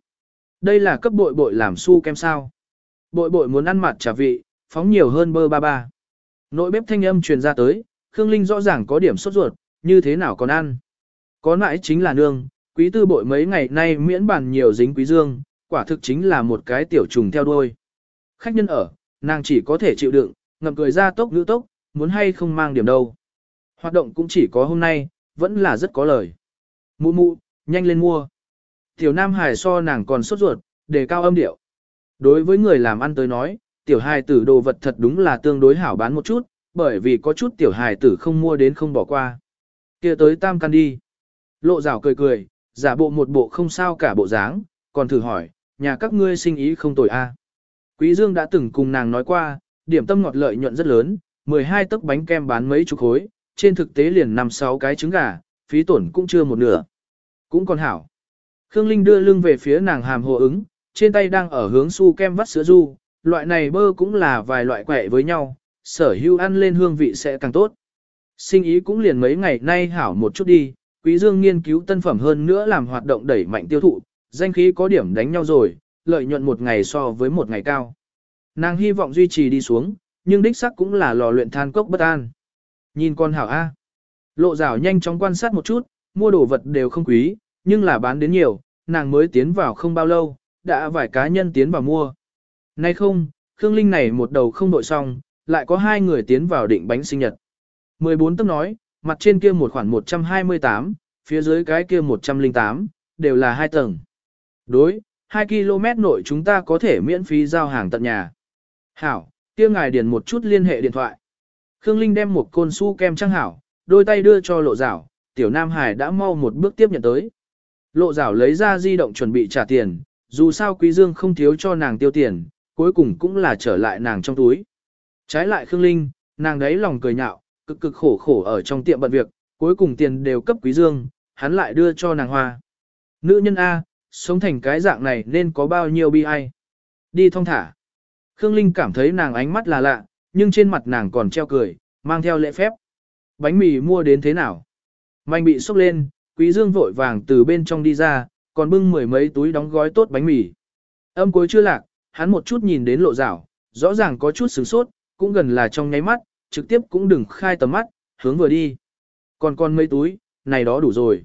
Đây là cấp bội bội làm su kem sao. Bội bội muốn ăn mặt trà vị, phóng nhiều hơn bơ ba ba. Nội bếp thanh âm truyền ra tới, Khương Linh rõ ràng có điểm sốt ruột, như thế nào còn ăn. Có nãi chính là nương, quý tư bội mấy ngày nay miễn bàn nhiều dính quý dương, quả thực chính là một cái tiểu trùng theo đuôi. Khách nhân ở, nàng chỉ có thể chịu đựng, ngậm cười ra tốc ngữ tốc, muốn hay không mang điểm đâu. Hoạt động cũng chỉ có hôm nay, vẫn là rất có lời. Mụ mụ, nhanh lên mua. Tiểu Nam Hải so nàng còn sốt ruột, đề cao âm điệu. Đối với người làm ăn tới nói, tiểu hài tử đồ vật thật đúng là tương đối hảo bán một chút, bởi vì có chút tiểu hài tử không mua đến không bỏ qua. kia tới tam căn đi. Lộ rào cười cười, giả bộ một bộ không sao cả bộ dáng, còn thử hỏi, nhà các ngươi sinh ý không tồi a Quý Dương đã từng cùng nàng nói qua, điểm tâm ngọt lợi nhuận rất lớn, 12 tấc bánh kem bán mấy chục khối, trên thực tế liền 5-6 cái trứng gà, phí tổn cũng chưa một nửa. Cũng còn hảo. Khương Linh đưa lưng về phía nàng hàm hồ ứng, trên tay đang ở hướng su kem vắt sữa du, loại này bơ cũng là vài loại quẻ với nhau, sở hữu ăn lên hương vị sẽ càng tốt. Sinh ý cũng liền mấy ngày nay hảo một chút đi, Quý Dương nghiên cứu tân phẩm hơn nữa làm hoạt động đẩy mạnh tiêu thụ, danh khí có điểm đánh nhau rồi, lợi nhuận một ngày so với một ngày cao. Nàng hy vọng duy trì đi xuống, nhưng đích sắc cũng là lò luyện than cốc bất an. Nhìn con hảo A. Lộ rào nhanh chóng quan sát một chút, mua đồ vật đều không quý, nhưng là bán đến nhiều, nàng mới tiến vào không bao lâu, đã vài cá nhân tiến vào mua. Nay không, Khương Linh này một đầu không đội xong, lại có hai người tiến vào định bánh sinh nhật. 14 tấm nói, mặt trên kia một khoản 128, phía dưới cái kia 108, đều là hai tầng. Đối, 2 km nội chúng ta có thể miễn phí giao hàng tận nhà. Hảo, kia ngài điền một chút liên hệ điện thoại. Khương Linh đem một côn su kem trang hảo, đôi tay đưa cho lộ rảo, tiểu Nam Hải đã mau một bước tiếp nhận tới. Lộ rảo lấy ra di động chuẩn bị trả tiền, dù sao Quý Dương không thiếu cho nàng tiêu tiền, cuối cùng cũng là trở lại nàng trong túi. Trái lại Khương Linh, nàng đấy lòng cười nhạo, cực cực khổ khổ ở trong tiệm bận việc, cuối cùng tiền đều cấp Quý Dương, hắn lại đưa cho nàng hoa. Nữ nhân A, sống thành cái dạng này nên có bao nhiêu bi ai. Đi thong thả. Khương Linh cảm thấy nàng ánh mắt là lạ, nhưng trên mặt nàng còn treo cười, mang theo lễ phép. Bánh mì mua đến thế nào? Mạnh bị sốc lên, Quý Dương vội vàng từ bên trong đi ra, còn bưng mười mấy túi đóng gói tốt bánh mì. Âm cuối chưa lạc, hắn một chút nhìn đến lộ rảo, rõ ràng có chút sửng sốt, cũng gần là trong nháy mắt, trực tiếp cũng đừng khai tầm mắt, hướng vừa đi. Còn còn mấy túi, này đó đủ rồi.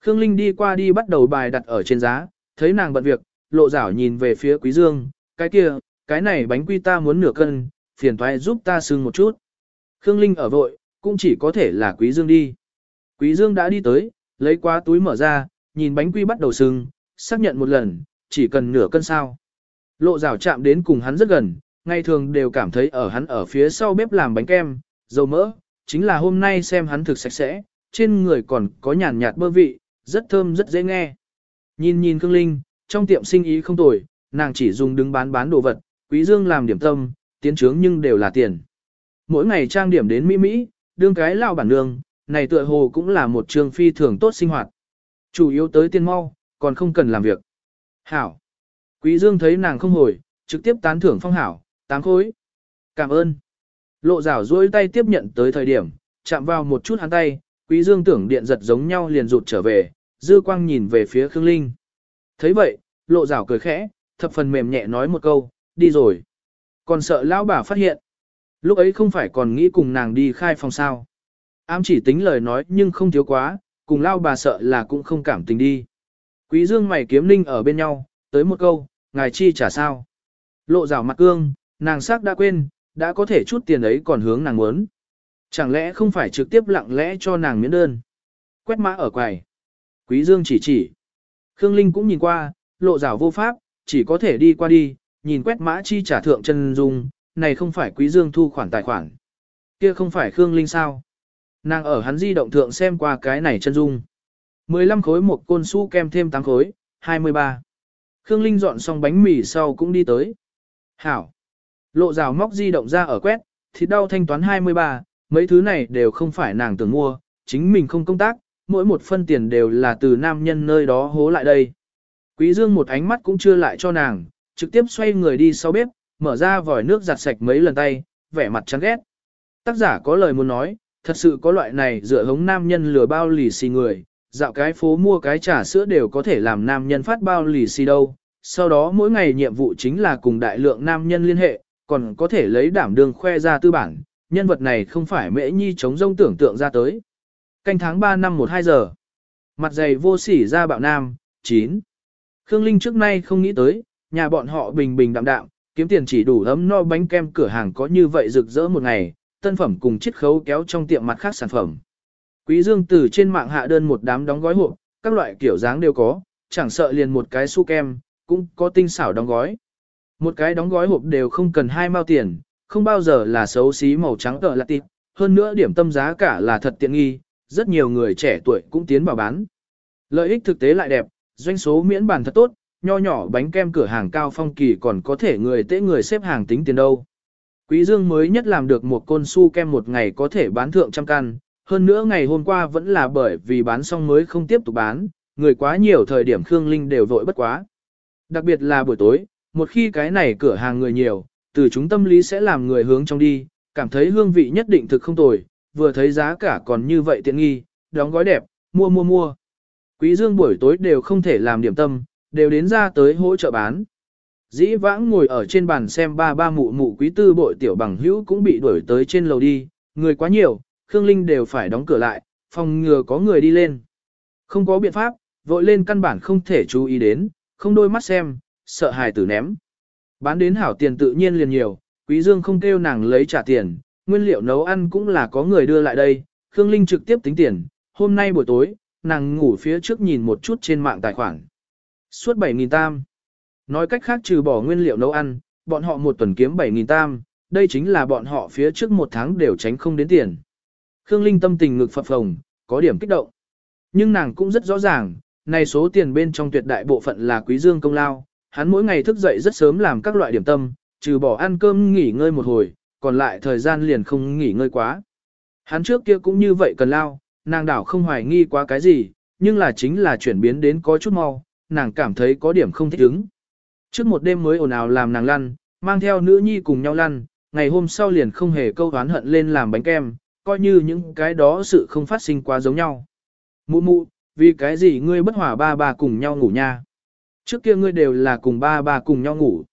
Khương Linh đi qua đi bắt đầu bài đặt ở trên giá, thấy nàng bận việc, lộ rảo nhìn về phía Quý Dương, cái kia, cái này bánh quy ta muốn nửa cân, phiền toái giúp ta sưng một chút. Khương Linh ở vội, cũng chỉ có thể là Quý Dương đi. Quý Dương đã đi tới, lấy qua túi mở ra, nhìn bánh quy bắt đầu sưng, xác nhận một lần, chỉ cần nửa cân sao. Lộ rào chạm đến cùng hắn rất gần, ngày thường đều cảm thấy ở hắn ở phía sau bếp làm bánh kem, dầu mỡ, chính là hôm nay xem hắn thực sạch sẽ, trên người còn có nhàn nhạt bơ vị, rất thơm rất dễ nghe. Nhìn nhìn Khương Linh, trong tiệm sinh ý không tồi, nàng chỉ dùng đứng bán bán đồ vật, quý dương làm điểm tâm, tiến trướng nhưng đều là tiền. Mỗi ngày trang điểm đến mỹ mỹ, đương cái lao bản nương, này tựa hồ cũng là một trường phi thường tốt sinh hoạt. Chủ yếu tới tiền mau, còn không cần làm việc. Hảo. Quý Dương thấy nàng không hồi, trực tiếp tán thưởng phong hảo, tám khối. Cảm ơn. Lộ rảo duỗi tay tiếp nhận tới thời điểm, chạm vào một chút hắn tay, Quý Dương tưởng điện giật giống nhau liền rụt trở về, dư quang nhìn về phía Khương Linh. thấy vậy, lộ rảo cười khẽ, thập phần mềm nhẹ nói một câu, đi rồi. Còn sợ lão bà phát hiện. Lúc ấy không phải còn nghĩ cùng nàng đi khai phòng sao. Ám chỉ tính lời nói nhưng không thiếu quá, cùng lão bà sợ là cũng không cảm tình đi. Quý dương mày kiếm linh ở bên nhau, tới một câu, ngài chi trả sao. Lộ rào mặt cương, nàng sắc đã quên, đã có thể chút tiền ấy còn hướng nàng muốn. Chẳng lẽ không phải trực tiếp lặng lẽ cho nàng miễn đơn. Quét mã ở quầy. Quý dương chỉ chỉ. Khương Linh cũng nhìn qua, lộ rào vô pháp, chỉ có thể đi qua đi, nhìn quét mã chi trả thượng chân dung, này không phải quý dương thu khoản tài khoản. Kia không phải Khương Linh sao? Nàng ở hắn di động thượng xem qua cái này chân dung. 15 khối một côn su kem thêm 8 khối, 23. Khương Linh dọn xong bánh mì sau cũng đi tới. Hảo. Lộ rào móc di động ra ở quét, thịt đau thanh toán 23, mấy thứ này đều không phải nàng tưởng mua, chính mình không công tác, mỗi một phân tiền đều là từ nam nhân nơi đó hố lại đây. Quý Dương một ánh mắt cũng chưa lại cho nàng, trực tiếp xoay người đi sau bếp, mở ra vòi nước giặt sạch mấy lần tay, vẻ mặt chán ghét. Tác giả có lời muốn nói, thật sự có loại này dựa hống nam nhân lừa bao lì xì người, dạo cái phố mua cái trà sữa đều có thể làm nam nhân phát bao lì xì đâu. Sau đó mỗi ngày nhiệm vụ chính là cùng đại lượng nam nhân liên hệ, còn có thể lấy đảm đường khoe ra tư bản, nhân vật này không phải mễ nhi chống rông tưởng tượng ra tới. Canh tháng 3 năm 12 giờ. Mặt dày vô sỉ ra bạo nam, 9. Khương Linh trước nay không nghĩ tới, nhà bọn họ bình bình đạm đạm, kiếm tiền chỉ đủ ấm no bánh kem cửa hàng có như vậy rực rỡ một ngày, tân phẩm cùng chiết khấu kéo trong tiệm mặt khác sản phẩm. Quý Dương từ trên mạng hạ đơn một đám đóng gói hộp, các loại kiểu dáng đều có, chẳng sợ liền một cái su kem, cũng có tinh xảo đóng gói. Một cái đóng gói hộp đều không cần hai mao tiền, không bao giờ là xấu xí màu trắng tợ là tịp, hơn nữa điểm tâm giá cả là thật tiện nghi, rất nhiều người trẻ tuổi cũng tiến vào bán. Lợi ích thực tế lại đẹp, doanh số miễn bản thật tốt, nho nhỏ bánh kem cửa hàng cao phong kỳ còn có thể người tế người xếp hàng tính tiền đâu. Quý Dương mới nhất làm được một côn su kem một ngày có thể bán thượng trăm căn, hơn nữa ngày hôm qua vẫn là bởi vì bán xong mới không tiếp tục bán, người quá nhiều thời điểm Khương Linh đều vội bất quá. Đặc biệt là buổi tối, một khi cái này cửa hàng người nhiều, từ chúng tâm lý sẽ làm người hướng trong đi, cảm thấy hương vị nhất định thực không tồi, vừa thấy giá cả còn như vậy tiện nghi, đóng gói đẹp, mua mua mua. Quý Dương buổi tối đều không thể làm điểm tâm, đều đến ra tới hỗ trợ bán. Dĩ vãng ngồi ở trên bàn xem ba ba mụ mụ quý tư bội tiểu bằng hữu cũng bị đuổi tới trên lầu đi, người quá nhiều, Khương Linh đều phải đóng cửa lại, phòng ngừa có người đi lên. Không có biện pháp, vội lên căn bản không thể chú ý đến, không đôi mắt xem, sợ hài tử ném. Bán đến hảo tiền tự nhiên liền nhiều, Quý Dương không kêu nàng lấy trả tiền, nguyên liệu nấu ăn cũng là có người đưa lại đây, Khương Linh trực tiếp tính tiền, hôm nay buổi tối, nàng ngủ phía trước nhìn một chút trên mạng tài khoản. Suốt 7.000 tam. Nói cách khác trừ bỏ nguyên liệu nấu ăn, bọn họ một tuần kiếm 7.000 tam, đây chính là bọn họ phía trước một tháng đều tránh không đến tiền. Khương Linh tâm tình ngực phập phồng, có điểm kích động. Nhưng nàng cũng rất rõ ràng, này số tiền bên trong tuyệt đại bộ phận là quý dương công lao, hắn mỗi ngày thức dậy rất sớm làm các loại điểm tâm, trừ bỏ ăn cơm nghỉ ngơi một hồi, còn lại thời gian liền không nghỉ ngơi quá. Hắn trước kia cũng như vậy cần lao, nàng đảo không hoài nghi quá cái gì, nhưng là chính là chuyển biến đến có chút mau, nàng cảm thấy có điểm không thích ứng. Trước một đêm mới ồn ào làm nàng lăn, mang theo nữ nhi cùng nhau lăn, ngày hôm sau liền không hề câu oán hận lên làm bánh kem, coi như những cái đó sự không phát sinh quá giống nhau. Mụ mụ, vì cái gì ngươi bất hòa ba ba cùng nhau ngủ nha? Trước kia ngươi đều là cùng ba ba cùng nhau ngủ.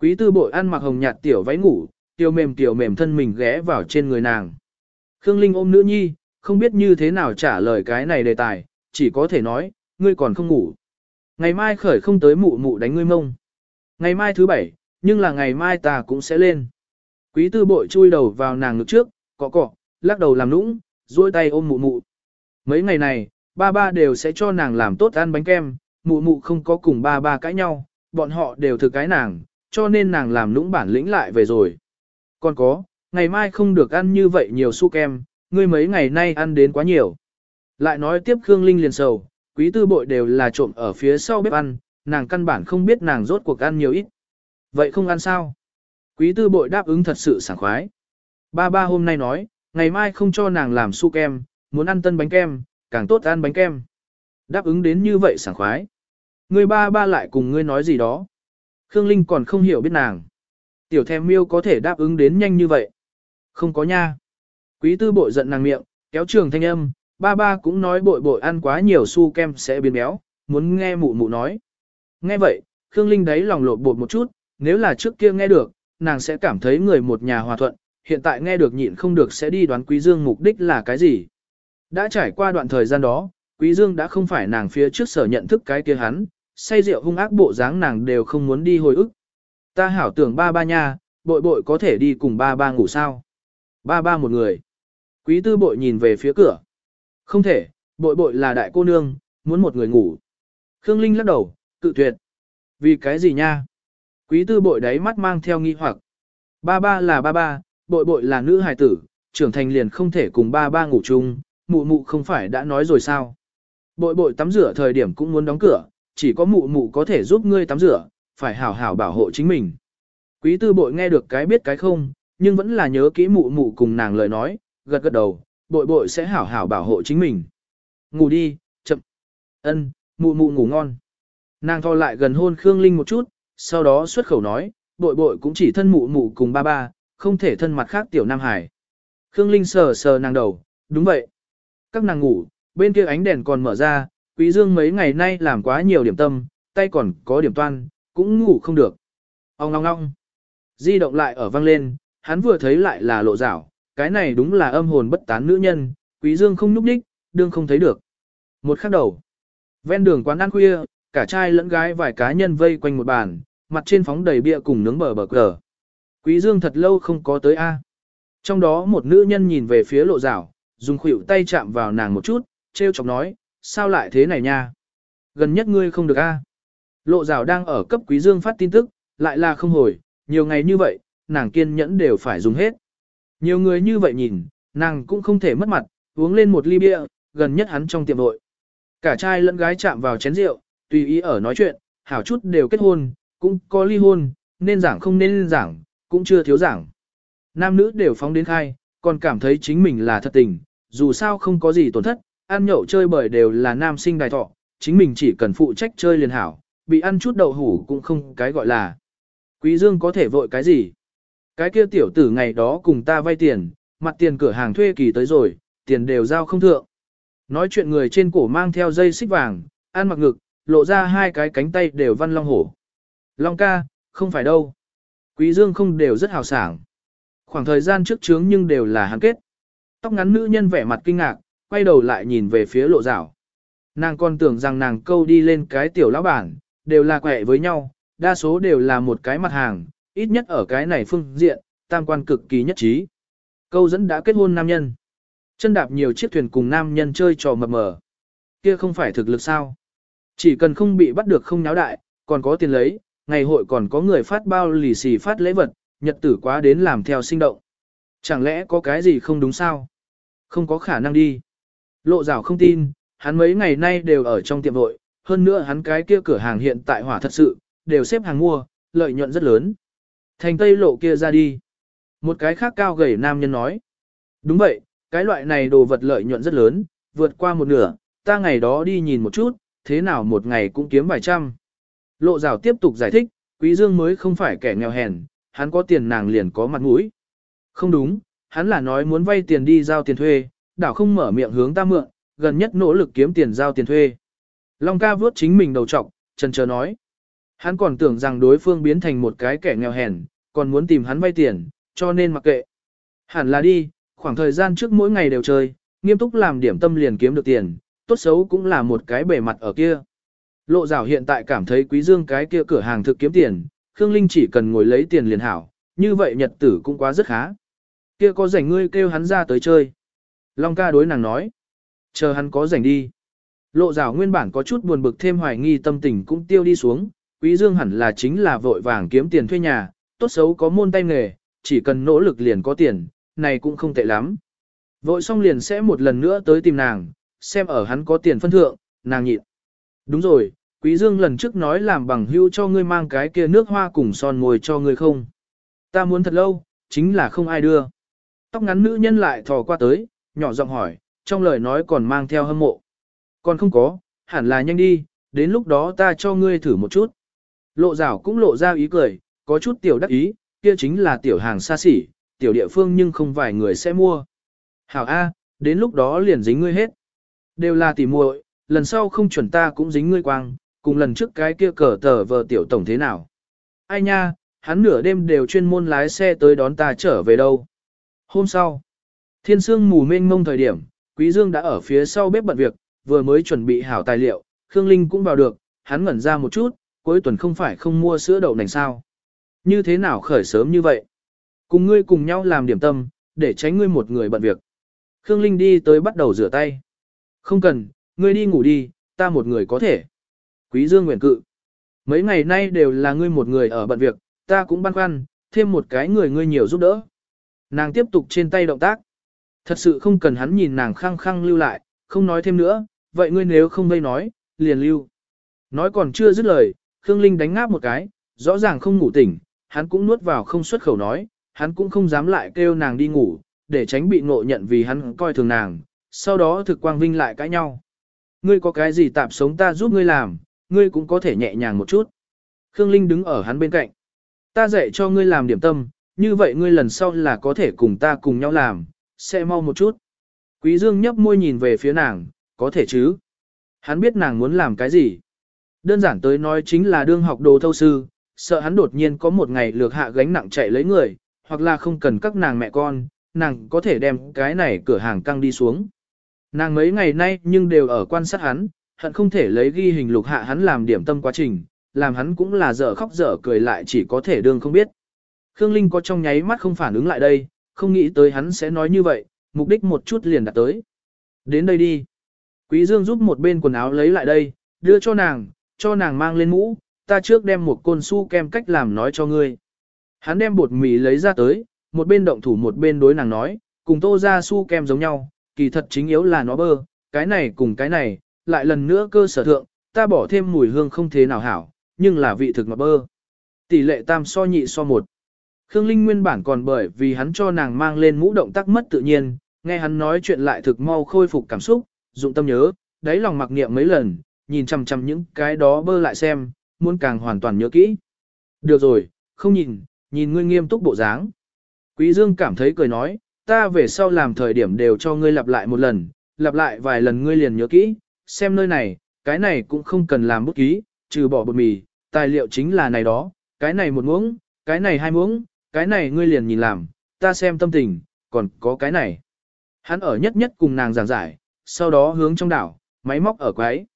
Quý tư bội ăn mặc hồng nhạt tiểu váy ngủ, tiểu mềm tiểu mềm thân mình ghé vào trên người nàng. Khương Linh ôm nữ nhi, không biết như thế nào trả lời cái này đề tài, chỉ có thể nói, ngươi còn không ngủ. Ngày mai khởi không tới mụ mụ đánh ngươi mông. Ngày mai thứ bảy, nhưng là ngày mai ta cũng sẽ lên. Quý tư bội chui đầu vào nàng ngực trước, cọ cọ, lắc đầu làm nũng, duỗi tay ôm mụ mụ. Mấy ngày này, ba ba đều sẽ cho nàng làm tốt ăn bánh kem, mụ mụ không có cùng ba ba cãi nhau, bọn họ đều thực cái nàng, cho nên nàng làm nũng bản lĩnh lại về rồi. Còn có, ngày mai không được ăn như vậy nhiều su kem, ngươi mấy ngày nay ăn đến quá nhiều. Lại nói tiếp Khương Linh liền sầu, quý tư bội đều là trộm ở phía sau bếp ăn, nàng căn bản không biết nàng rốt cuộc ăn nhiều ít. Vậy không ăn sao? Quý tư bội đáp ứng thật sự sảng khoái. Ba ba hôm nay nói, ngày mai không cho nàng làm su kem, muốn ăn tân bánh kem, càng tốt ăn bánh kem. Đáp ứng đến như vậy sảng khoái. Người ba ba lại cùng ngươi nói gì đó. Khương Linh còn không hiểu biết nàng. Tiểu thèm miêu có thể đáp ứng đến nhanh như vậy. Không có nha. Quý tư bội giận nàng miệng, kéo trường thanh âm, ba ba cũng nói bội bội ăn quá nhiều su kem sẽ biến béo, muốn nghe mụ mụ nói. Nghe vậy, Khương Linh đấy lòng lột bột một chút, nếu là trước kia nghe được, nàng sẽ cảm thấy người một nhà hòa thuận, hiện tại nghe được nhịn không được sẽ đi đoán Quý Dương mục đích là cái gì. Đã trải qua đoạn thời gian đó, Quý Dương đã không phải nàng phía trước sở nhận thức cái kia hắn, say rượu hung ác bộ dáng nàng đều không muốn đi hồi ức. Ta hảo tưởng ba ba nha, bội bội có thể đi cùng ba ba ngủ sao. Ba ba một người. Quý tư bội nhìn về phía cửa. Không thể, bội bội là đại cô nương, muốn một người ngủ. Khương Linh lắc đầu, cự tuyệt. Vì cái gì nha? Quý tư bội đáy mắt mang theo nghi hoặc. Ba ba là ba ba, bội bội là nữ hài tử, trưởng thành liền không thể cùng ba ba ngủ chung, mụ mụ không phải đã nói rồi sao. Bội bội tắm rửa thời điểm cũng muốn đóng cửa, chỉ có mụ mụ có thể giúp ngươi tắm rửa, phải hảo hảo bảo hộ chính mình. Quý tư bội nghe được cái biết cái không, nhưng vẫn là nhớ kỹ mụ mụ cùng nàng lời nói, gật gật đầu, bội bội sẽ hảo hảo bảo hộ chính mình. Ngủ đi, chậm. Ân, mụ mụ ngủ ngon. Nàng thò lại gần hôn Khương Linh một chút, sau đó xuất khẩu nói, bội bội cũng chỉ thân mụ mụ cùng ba ba, không thể thân mặt khác tiểu Nam Hải. Khương Linh sờ sờ nàng đầu, đúng vậy. Các nàng ngủ, bên kia ánh đèn còn mở ra, Quý Dương mấy ngày nay làm quá nhiều điểm tâm, tay còn có điểm toan, cũng ngủ không được. Ông ngong ngong. Di động lại ở vang lên, hắn vừa thấy lại là lộ rảo, cái này đúng là âm hồn bất tán nữ nhân, Quý Dương không núp nhích, đương không thấy được. Một khắc đầu. Ven đường quán ăn khuya, cả trai lẫn gái vài cá nhân vây quanh một bàn, mặt trên phóng đầy bia cùng nướng bờ bờ cờ. Quý Dương thật lâu không có tới A. Trong đó một nữ nhân nhìn về phía lộ rảo, dùng khuỷu tay chạm vào nàng một chút, treo chọc nói, sao lại thế này nha? Gần nhất ngươi không được A. Lộ rảo đang ở cấp Quý Dương phát tin tức, lại là không hồi, nhiều ngày như vậy, nàng kiên nhẫn đều phải dùng hết. Nhiều người như vậy nhìn, nàng cũng không thể mất mặt, uống lên một ly bia, gần nhất hắn trong tiệm vội. Cả trai lẫn gái chạm vào chén rượu, tùy ý ở nói chuyện, hảo chút đều kết hôn, cũng có ly hôn, nên giảng không nên giảng, cũng chưa thiếu giảng. Nam nữ đều phóng đến khai, còn cảm thấy chính mình là thật tình, dù sao không có gì tổn thất, ăn nhậu chơi bời đều là nam sinh đài thọ, chính mình chỉ cần phụ trách chơi liền hảo, bị ăn chút đậu hủ cũng không cái gọi là. Quý Dương có thể vội cái gì? Cái kia tiểu tử ngày đó cùng ta vay tiền, mặt tiền cửa hàng thuê kỳ tới rồi, tiền đều giao không thượng. Nói chuyện người trên cổ mang theo dây xích vàng, ăn mặc ngực, lộ ra hai cái cánh tay đều văn long hổ. Long ca, không phải đâu. Quý dương không đều rất hào sảng. Khoảng thời gian trước trướng nhưng đều là hắn kết. Tóc ngắn nữ nhân vẻ mặt kinh ngạc, quay đầu lại nhìn về phía lộ rảo. Nàng còn tưởng rằng nàng câu đi lên cái tiểu lão bản, đều là quẹ với nhau, đa số đều là một cái mặt hàng, ít nhất ở cái này phương diện, tam quan cực kỳ nhất trí. Câu dẫn đã kết hôn nam nhân. Chân đạp nhiều chiếc thuyền cùng nam nhân chơi trò mập mờ. Kia không phải thực lực sao. Chỉ cần không bị bắt được không náo đại, còn có tiền lấy, ngày hội còn có người phát bao lì xì phát lễ vật, nhật tử quá đến làm theo sinh động. Chẳng lẽ có cái gì không đúng sao? Không có khả năng đi. Lộ rào không tin, hắn mấy ngày nay đều ở trong tiệm vội, hơn nữa hắn cái kia cửa hàng hiện tại hỏa thật sự, đều xếp hàng mua, lợi nhuận rất lớn. Thành tây lộ kia ra đi. Một cái khác cao gầy nam nhân nói. Đúng vậy, cái loại này đồ vật lợi nhuận rất lớn, vượt qua một nửa, ta ngày đó đi nhìn một chút, thế nào một ngày cũng kiếm vài trăm. Lộ rào tiếp tục giải thích, Quý Dương mới không phải kẻ nghèo hèn, hắn có tiền nàng liền có mặt mũi. Không đúng, hắn là nói muốn vay tiền đi giao tiền thuê, đảo không mở miệng hướng ta mượn, gần nhất nỗ lực kiếm tiền giao tiền thuê. Long ca vướt chính mình đầu trọc, chân chờ nói. Hắn còn tưởng rằng đối phương biến thành một cái kẻ nghèo hèn, còn muốn tìm hắn vay tiền, cho nên mặc kệ. Hẳn là đi, khoảng thời gian trước mỗi ngày đều chơi, nghiêm túc làm điểm tâm liền kiếm được tiền, tốt xấu cũng là một cái bề mặt ở kia. Lộ rào hiện tại cảm thấy quý dương cái kia cửa hàng thực kiếm tiền, Khương Linh chỉ cần ngồi lấy tiền liền hảo, như vậy nhật tử cũng quá rất khá. Kia có rảnh ngươi kêu hắn ra tới chơi. Long ca đối nàng nói. Chờ hắn có rảnh đi. Lộ rào nguyên bản có chút buồn bực thêm hoài nghi tâm tình cũng tiêu đi xuống, quý dương hẳn là chính là vội vàng kiếm tiền thuê nhà, tốt xấu có môn tay nghề, chỉ cần nỗ lực liền có tiền, này cũng không tệ lắm. Vội xong liền sẽ một lần nữa tới tìm nàng, xem ở hắn có tiền phân thượng, nàng nhịn. Đúng rồi, Quý Dương lần trước nói làm bằng hưu cho ngươi mang cái kia nước hoa cùng son môi cho ngươi không. Ta muốn thật lâu, chính là không ai đưa. Tóc ngắn nữ nhân lại thò qua tới, nhỏ giọng hỏi, trong lời nói còn mang theo hâm mộ. Còn không có, hẳn là nhanh đi, đến lúc đó ta cho ngươi thử một chút. Lộ rảo cũng lộ ra ý cười, có chút tiểu đắc ý, kia chính là tiểu hàng xa xỉ, tiểu địa phương nhưng không vài người sẽ mua. Hảo A, đến lúc đó liền dính ngươi hết. Đều là tỉ muội, lần sau không chuẩn ta cũng dính ngươi quang, cùng lần trước cái kia cờ tờ vờ tiểu tổng thế nào. Ai nha, hắn nửa đêm đều chuyên môn lái xe tới đón ta trở về đâu. Hôm sau, thiên sương mù mênh mông thời điểm, Quý Dương đã ở phía sau bếp bận việc, vừa mới chuẩn bị hảo tài liệu, Khương Linh cũng vào được, hắn ngẩn ra một chút, cuối tuần không phải không mua sữa đậu nành sao. Như thế nào khởi sớm như vậy? Cùng ngươi cùng nhau làm điểm tâm, để tránh ngươi một người bận việc. Khương Linh đi tới bắt đầu rửa tay. Không cần, ngươi đi ngủ đi, ta một người có thể. Quý Dương nguyện cự. Mấy ngày nay đều là ngươi một người ở bận việc, ta cũng băn khoăn, thêm một cái người ngươi nhiều giúp đỡ. Nàng tiếp tục trên tay động tác. Thật sự không cần hắn nhìn nàng khăng khăng lưu lại, không nói thêm nữa, vậy ngươi nếu không vây nói, liền lưu. Nói còn chưa dứt lời, Khương Linh đánh ngáp một cái, rõ ràng không ngủ tỉnh, hắn cũng nuốt vào không xuất khẩu nói, hắn cũng không dám lại kêu nàng đi ngủ, để tránh bị ngộ nhận vì hắn coi thường nàng, sau đó thực quang vinh lại cãi nhau. Ngươi có cái gì tạm sống ta giúp ngươi làm, ngươi cũng có thể nhẹ nhàng một chút. Khương Linh đứng ở hắn bên cạnh. Ta dạy cho ngươi làm điểm tâm, như vậy ngươi lần sau là có thể cùng ta cùng nhau làm, sẽ mau một chút. Quý Dương nhấp môi nhìn về phía nàng, có thể chứ. Hắn biết nàng muốn làm cái gì. Đơn giản tới nói chính là đương học đồ thâu sư, sợ hắn đột nhiên có một ngày lược hạ gánh nặng chạy lấy người, hoặc là không cần các nàng mẹ con, nàng có thể đem cái này cửa hàng căng đi xuống. Nàng mấy ngày nay nhưng đều ở quan sát hắn, hận không thể lấy ghi hình lục hạ hắn làm điểm tâm quá trình, làm hắn cũng là dở khóc dở cười lại chỉ có thể đương không biết. Khương Linh có trong nháy mắt không phản ứng lại đây, không nghĩ tới hắn sẽ nói như vậy, mục đích một chút liền đạt tới. Đến đây đi. Quý Dương giúp một bên quần áo lấy lại đây, đưa cho nàng, cho nàng mang lên mũ, ta trước đem một côn su kem cách làm nói cho ngươi. Hắn đem bột mì lấy ra tới, một bên động thủ một bên đối nàng nói, cùng tô ra su kem giống nhau, kỳ thật chính yếu là nó bơ, cái này cùng cái này, lại lần nữa cơ sở thượng, ta bỏ thêm mùi hương không thế nào hảo, nhưng là vị thực ngọt bơ. Tỷ lệ tam so nhị so một. Khương Linh nguyên bản còn bởi vì hắn cho nàng mang lên mũ động tác mất tự nhiên, nghe hắn nói chuyện lại thực mau khôi phục cảm xúc, dụng tâm nhớ, đáy lòng mặc niệm mấy lần, nhìn chằm chằm những cái đó bơ lại xem, muốn càng hoàn toàn nhớ kỹ. Được rồi, không nhìn, nhìn ngươi nghiêm túc bộ dáng. Quý Dương cảm thấy cười nói, ta về sau làm thời điểm đều cho ngươi lặp lại một lần, lặp lại vài lần ngươi liền nhớ kỹ, xem nơi này, cái này cũng không cần làm bút ký, trừ bỏ bột mì, tài liệu chính là này đó, cái này một muỗng, cái này hai muỗng, cái này ngươi liền nhìn làm, ta xem tâm tình, còn có cái này. Hắn ở nhất nhất cùng nàng giảng giải, sau đó hướng trong đảo, máy móc ở quái.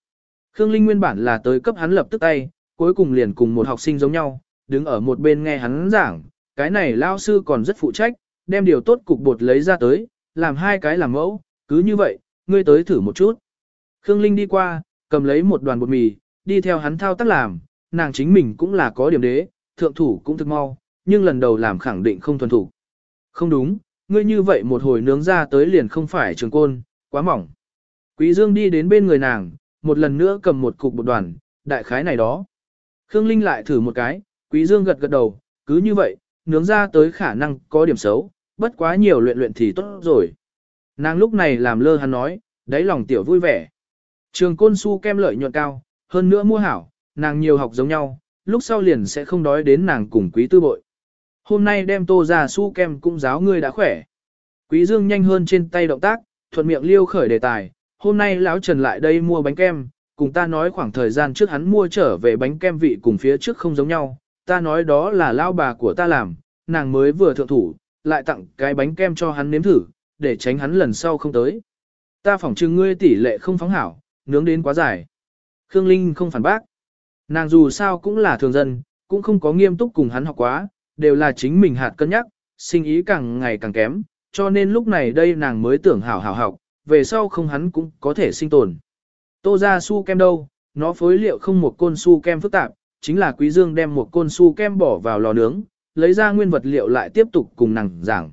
Khương Linh nguyên bản là tới cấp hắn lập tức tay, cuối cùng liền cùng một học sinh giống nhau, đứng ở một bên nghe hắn giảng, cái này lao sư còn rất phụ trách, đem điều tốt cục bột lấy ra tới, làm hai cái làm mẫu, cứ như vậy, ngươi tới thử một chút. Khương Linh đi qua, cầm lấy một đoàn bột mì, đi theo hắn thao tác làm, nàng chính mình cũng là có điểm đế, thượng thủ cũng thực mau, nhưng lần đầu làm khẳng định không thuần thủ. Không đúng, ngươi như vậy một hồi nướng ra tới liền không phải trường côn, quá mỏng. Quý Dương đi đến bên người nàng, một lần nữa cầm một cục bột đoàn, đại khái này đó. Khương Linh lại thử một cái, Quý Dương gật gật đầu, cứ như vậy, nướng ra tới khả năng có điểm xấu, bất quá nhiều luyện luyện thì tốt rồi. Nàng lúc này làm lơ hắn nói, đáy lòng tiểu vui vẻ. Trường côn su kem lợi nhuận cao, hơn nữa mua hảo, nàng nhiều học giống nhau, lúc sau liền sẽ không đói đến nàng cùng quý tư bội. Hôm nay đem tô ra su kem cũng giáo ngươi đã khỏe. Quý dương nhanh hơn trên tay động tác, thuận miệng liêu khởi đề tài, hôm nay lão Trần lại đây mua bánh kem, cùng ta nói khoảng thời gian trước hắn mua trở về bánh kem vị cùng phía trước không giống nhau, ta nói đó là lao bà của ta làm, nàng mới vừa thượng thủ, lại tặng cái bánh kem cho hắn nếm thử, để tránh hắn lần sau không tới. Ta phỏng chừng ngươi tỷ lệ không phóng hảo, nướng đến quá dài. Khương Linh không phản bác. Nàng dù sao cũng là thường dân, cũng không có nghiêm túc cùng hắn học quá, đều là chính mình hạt cân nhắc, sinh ý càng ngày càng kém, cho nên lúc này đây nàng mới tưởng hảo hảo học, về sau không hắn cũng có thể sinh tồn. Tô ra su kem đâu, nó phối liệu không một côn su kem phức tạp, chính là Quý Dương đem một côn su kem bỏ vào lò nướng, lấy ra nguyên vật liệu lại tiếp tục cùng nàng giảng.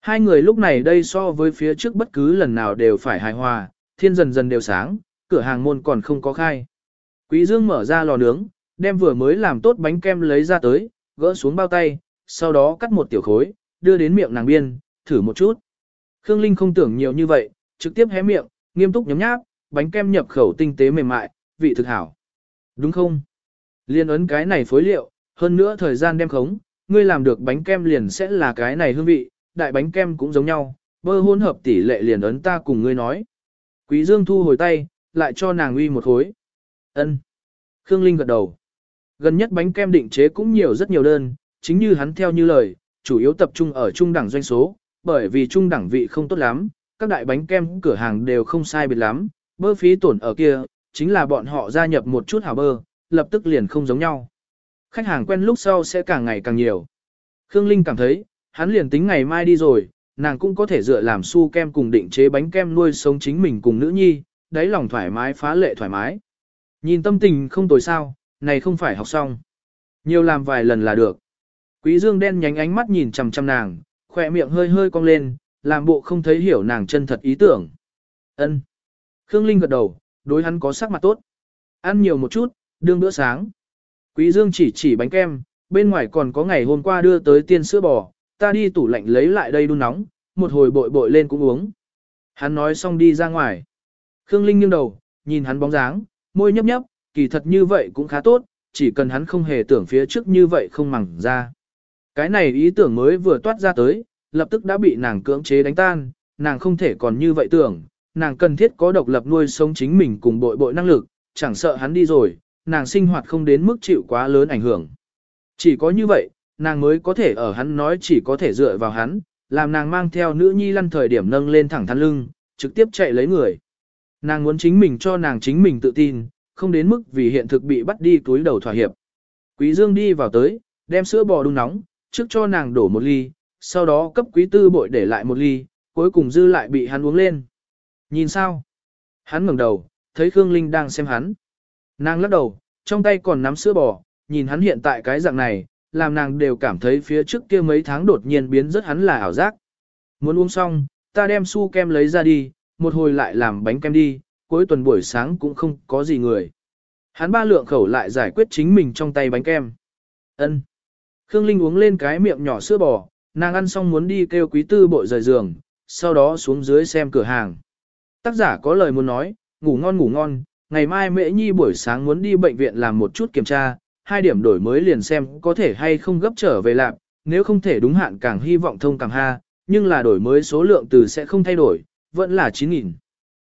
Hai người lúc này đây so với phía trước bất cứ lần nào đều phải hài hòa, thiên dần dần đều sáng, cửa hàng môn còn không có khai. Quý Dương mở ra lò nướng, đem vừa mới làm tốt bánh kem lấy ra tới, gỡ xuống bao tay, sau đó cắt một tiểu khối, đưa đến miệng nàng biên, thử một chút. Khương Linh không tưởng nhiều như vậy, trực tiếp hé miệng, nghiêm túc nhấm nháp, bánh kem nhập khẩu tinh tế mềm mại, vị thực hảo. Đúng không? Liên ấn cái này phối liệu, hơn nữa thời gian đem khống, ngươi làm được bánh kem liền sẽ là cái này hương vị, đại bánh kem cũng giống nhau, bơ hỗn hợp tỷ lệ liền ấn ta cùng ngươi nói. Quý Dương thu hồi tay, lại cho nàng uy một khối. Ân. Khương Linh gật đầu. Gần nhất bánh kem định chế cũng nhiều rất nhiều đơn, chính như hắn theo như lời, chủ yếu tập trung ở trung đẳng doanh số, bởi vì trung đẳng vị không tốt lắm, các đại bánh kem cửa hàng đều không sai biệt lắm, bơ phí tổn ở kia, chính là bọn họ gia nhập một chút hào bơ, lập tức liền không giống nhau. Khách hàng quen lúc sau sẽ càng ngày càng nhiều. Khương Linh cảm thấy, hắn liền tính ngày mai đi rồi, nàng cũng có thể dựa làm su kem cùng định chế bánh kem nuôi sống chính mình cùng nữ nhi, đáy lòng thoải mái phá lệ thoải mái. Nhìn tâm tình không tồi sao, này không phải học xong. Nhiều làm vài lần là được. Quý dương đen nhánh ánh mắt nhìn chằm chằm nàng, khỏe miệng hơi hơi cong lên, làm bộ không thấy hiểu nàng chân thật ý tưởng. Ân. Khương Linh gật đầu, đối hắn có sắc mặt tốt. Ăn nhiều một chút, đương bữa sáng. Quý Dương chỉ chỉ bánh kem, bên ngoài còn có ngày hôm qua đưa tới tiên sữa bò, ta đi tủ lạnh lấy lại đây đun nóng, một hồi bội bội lên cũng uống. Hắn nói xong đi ra ngoài. Khương Linh nghiêng đầu, nhìn hắn bóng dáng, môi nhấp nhấp, kỳ thật như vậy cũng khá tốt, chỉ cần hắn không hề tưởng phía trước như vậy không mẳng ra. Cái này ý tưởng mới vừa toát ra tới, lập tức đã bị nàng cưỡng chế đánh tan, nàng không thể còn như vậy tưởng, nàng cần thiết có độc lập nuôi sống chính mình cùng bội bội năng lực, chẳng sợ hắn đi rồi, nàng sinh hoạt không đến mức chịu quá lớn ảnh hưởng. Chỉ có như vậy, nàng mới có thể ở hắn nói chỉ có thể dựa vào hắn, làm nàng mang theo nữ nhi lăn thời điểm nâng lên thẳng thắn lưng, trực tiếp chạy lấy người. Nàng muốn chính mình cho nàng chính mình tự tin, không đến mức vì hiện thực bị bắt đi túi đầu thỏa hiệp. Quý Dương đi vào tới, đem sữa bò đun nóng, trước cho nàng đổ một ly, sau đó cấp quý tư bội để lại một ly, cuối cùng dư lại bị hắn uống lên. Nhìn sao? Hắn ngẩng đầu, thấy Khương Linh đang xem hắn. Nàng lắc đầu, trong tay còn nắm sữa bò, nhìn hắn hiện tại cái dạng này, làm nàng đều cảm thấy phía trước kia mấy tháng đột nhiên biến rất hắn là ảo giác. Muốn uống xong, ta đem su kem lấy ra đi, một hồi lại làm bánh kem đi, cuối tuần buổi sáng cũng không có gì người. Hắn ba lượng khẩu lại giải quyết chính mình trong tay bánh kem. Ân. Khương Linh uống lên cái miệng nhỏ sữa bò, nàng ăn xong muốn đi kêu quý tư bội rời giường, sau đó xuống dưới xem cửa hàng. Tác giả có lời muốn nói, ngủ ngon ngủ ngon, ngày mai Mễ nhi buổi sáng muốn đi bệnh viện làm một chút kiểm tra, hai điểm đổi mới liền xem có thể hay không gấp trở về làm, nếu không thể đúng hạn càng hy vọng thông càng ha, nhưng là đổi mới số lượng từ sẽ không thay đổi, vẫn là 9.000.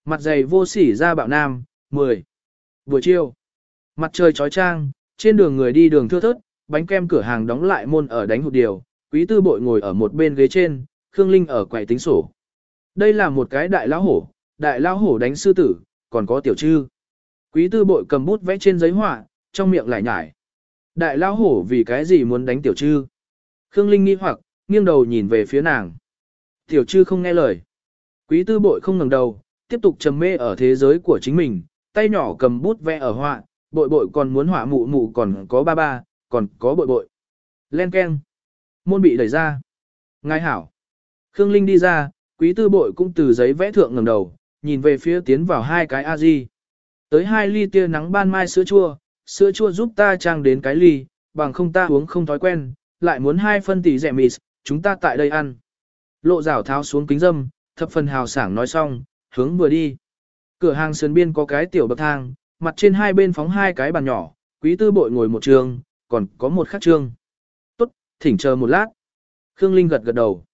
Mặt dày vô sỉ ra bạo nam, 10. Buổi chiều, mặt trời trói trang, trên đường người đi đường thưa thớt, bánh kem cửa hàng đóng lại môn ở đánh hụt điều, quý tư bội ngồi ở một bên ghế trên, Khương Linh ở quầy tính sổ. Đây là một cái đại lão hổ, đại lão hổ đánh sư tử, còn có tiểu trư. Quý tư bội cầm bút vẽ trên giấy họa, trong miệng lại nhải. Đại lão hổ vì cái gì muốn đánh tiểu trư? Khương Linh nghi hoặc, nghiêng đầu nhìn về phía nàng. Tiểu trư không nghe lời. Quý tư bội không ngẩng đầu, tiếp tục trầm mê ở thế giới của chính mình, tay nhỏ cầm bút vẽ ở họa, bội bội còn muốn họa mụ mụ còn có ba ba, còn có bội bội. Len keng. Môn bị đẩy ra. Ngài hảo. Khương Linh đi ra, quý tư bội cũng từ giấy vẽ thượng ngẩng đầu, nhìn về phía tiến vào hai cái a di. Tới hai ly tia nắng ban mai sữa chua, sữa chua giúp ta trang đến cái ly, bằng không ta uống không thói quen, lại muốn hai phân tỷ rẻ mịt, chúng ta tại đây ăn. Lộ rảo tháo xuống kính dâm, thập phần hào sảng nói xong, hướng vừa đi. Cửa hàng sườn biên có cái tiểu bậc thang, mặt trên hai bên phóng hai cái bàn nhỏ, quý tư bội ngồi một trường, còn có một khác trương. Tốt, thỉnh chờ một lát. Khương Linh gật gật đầu.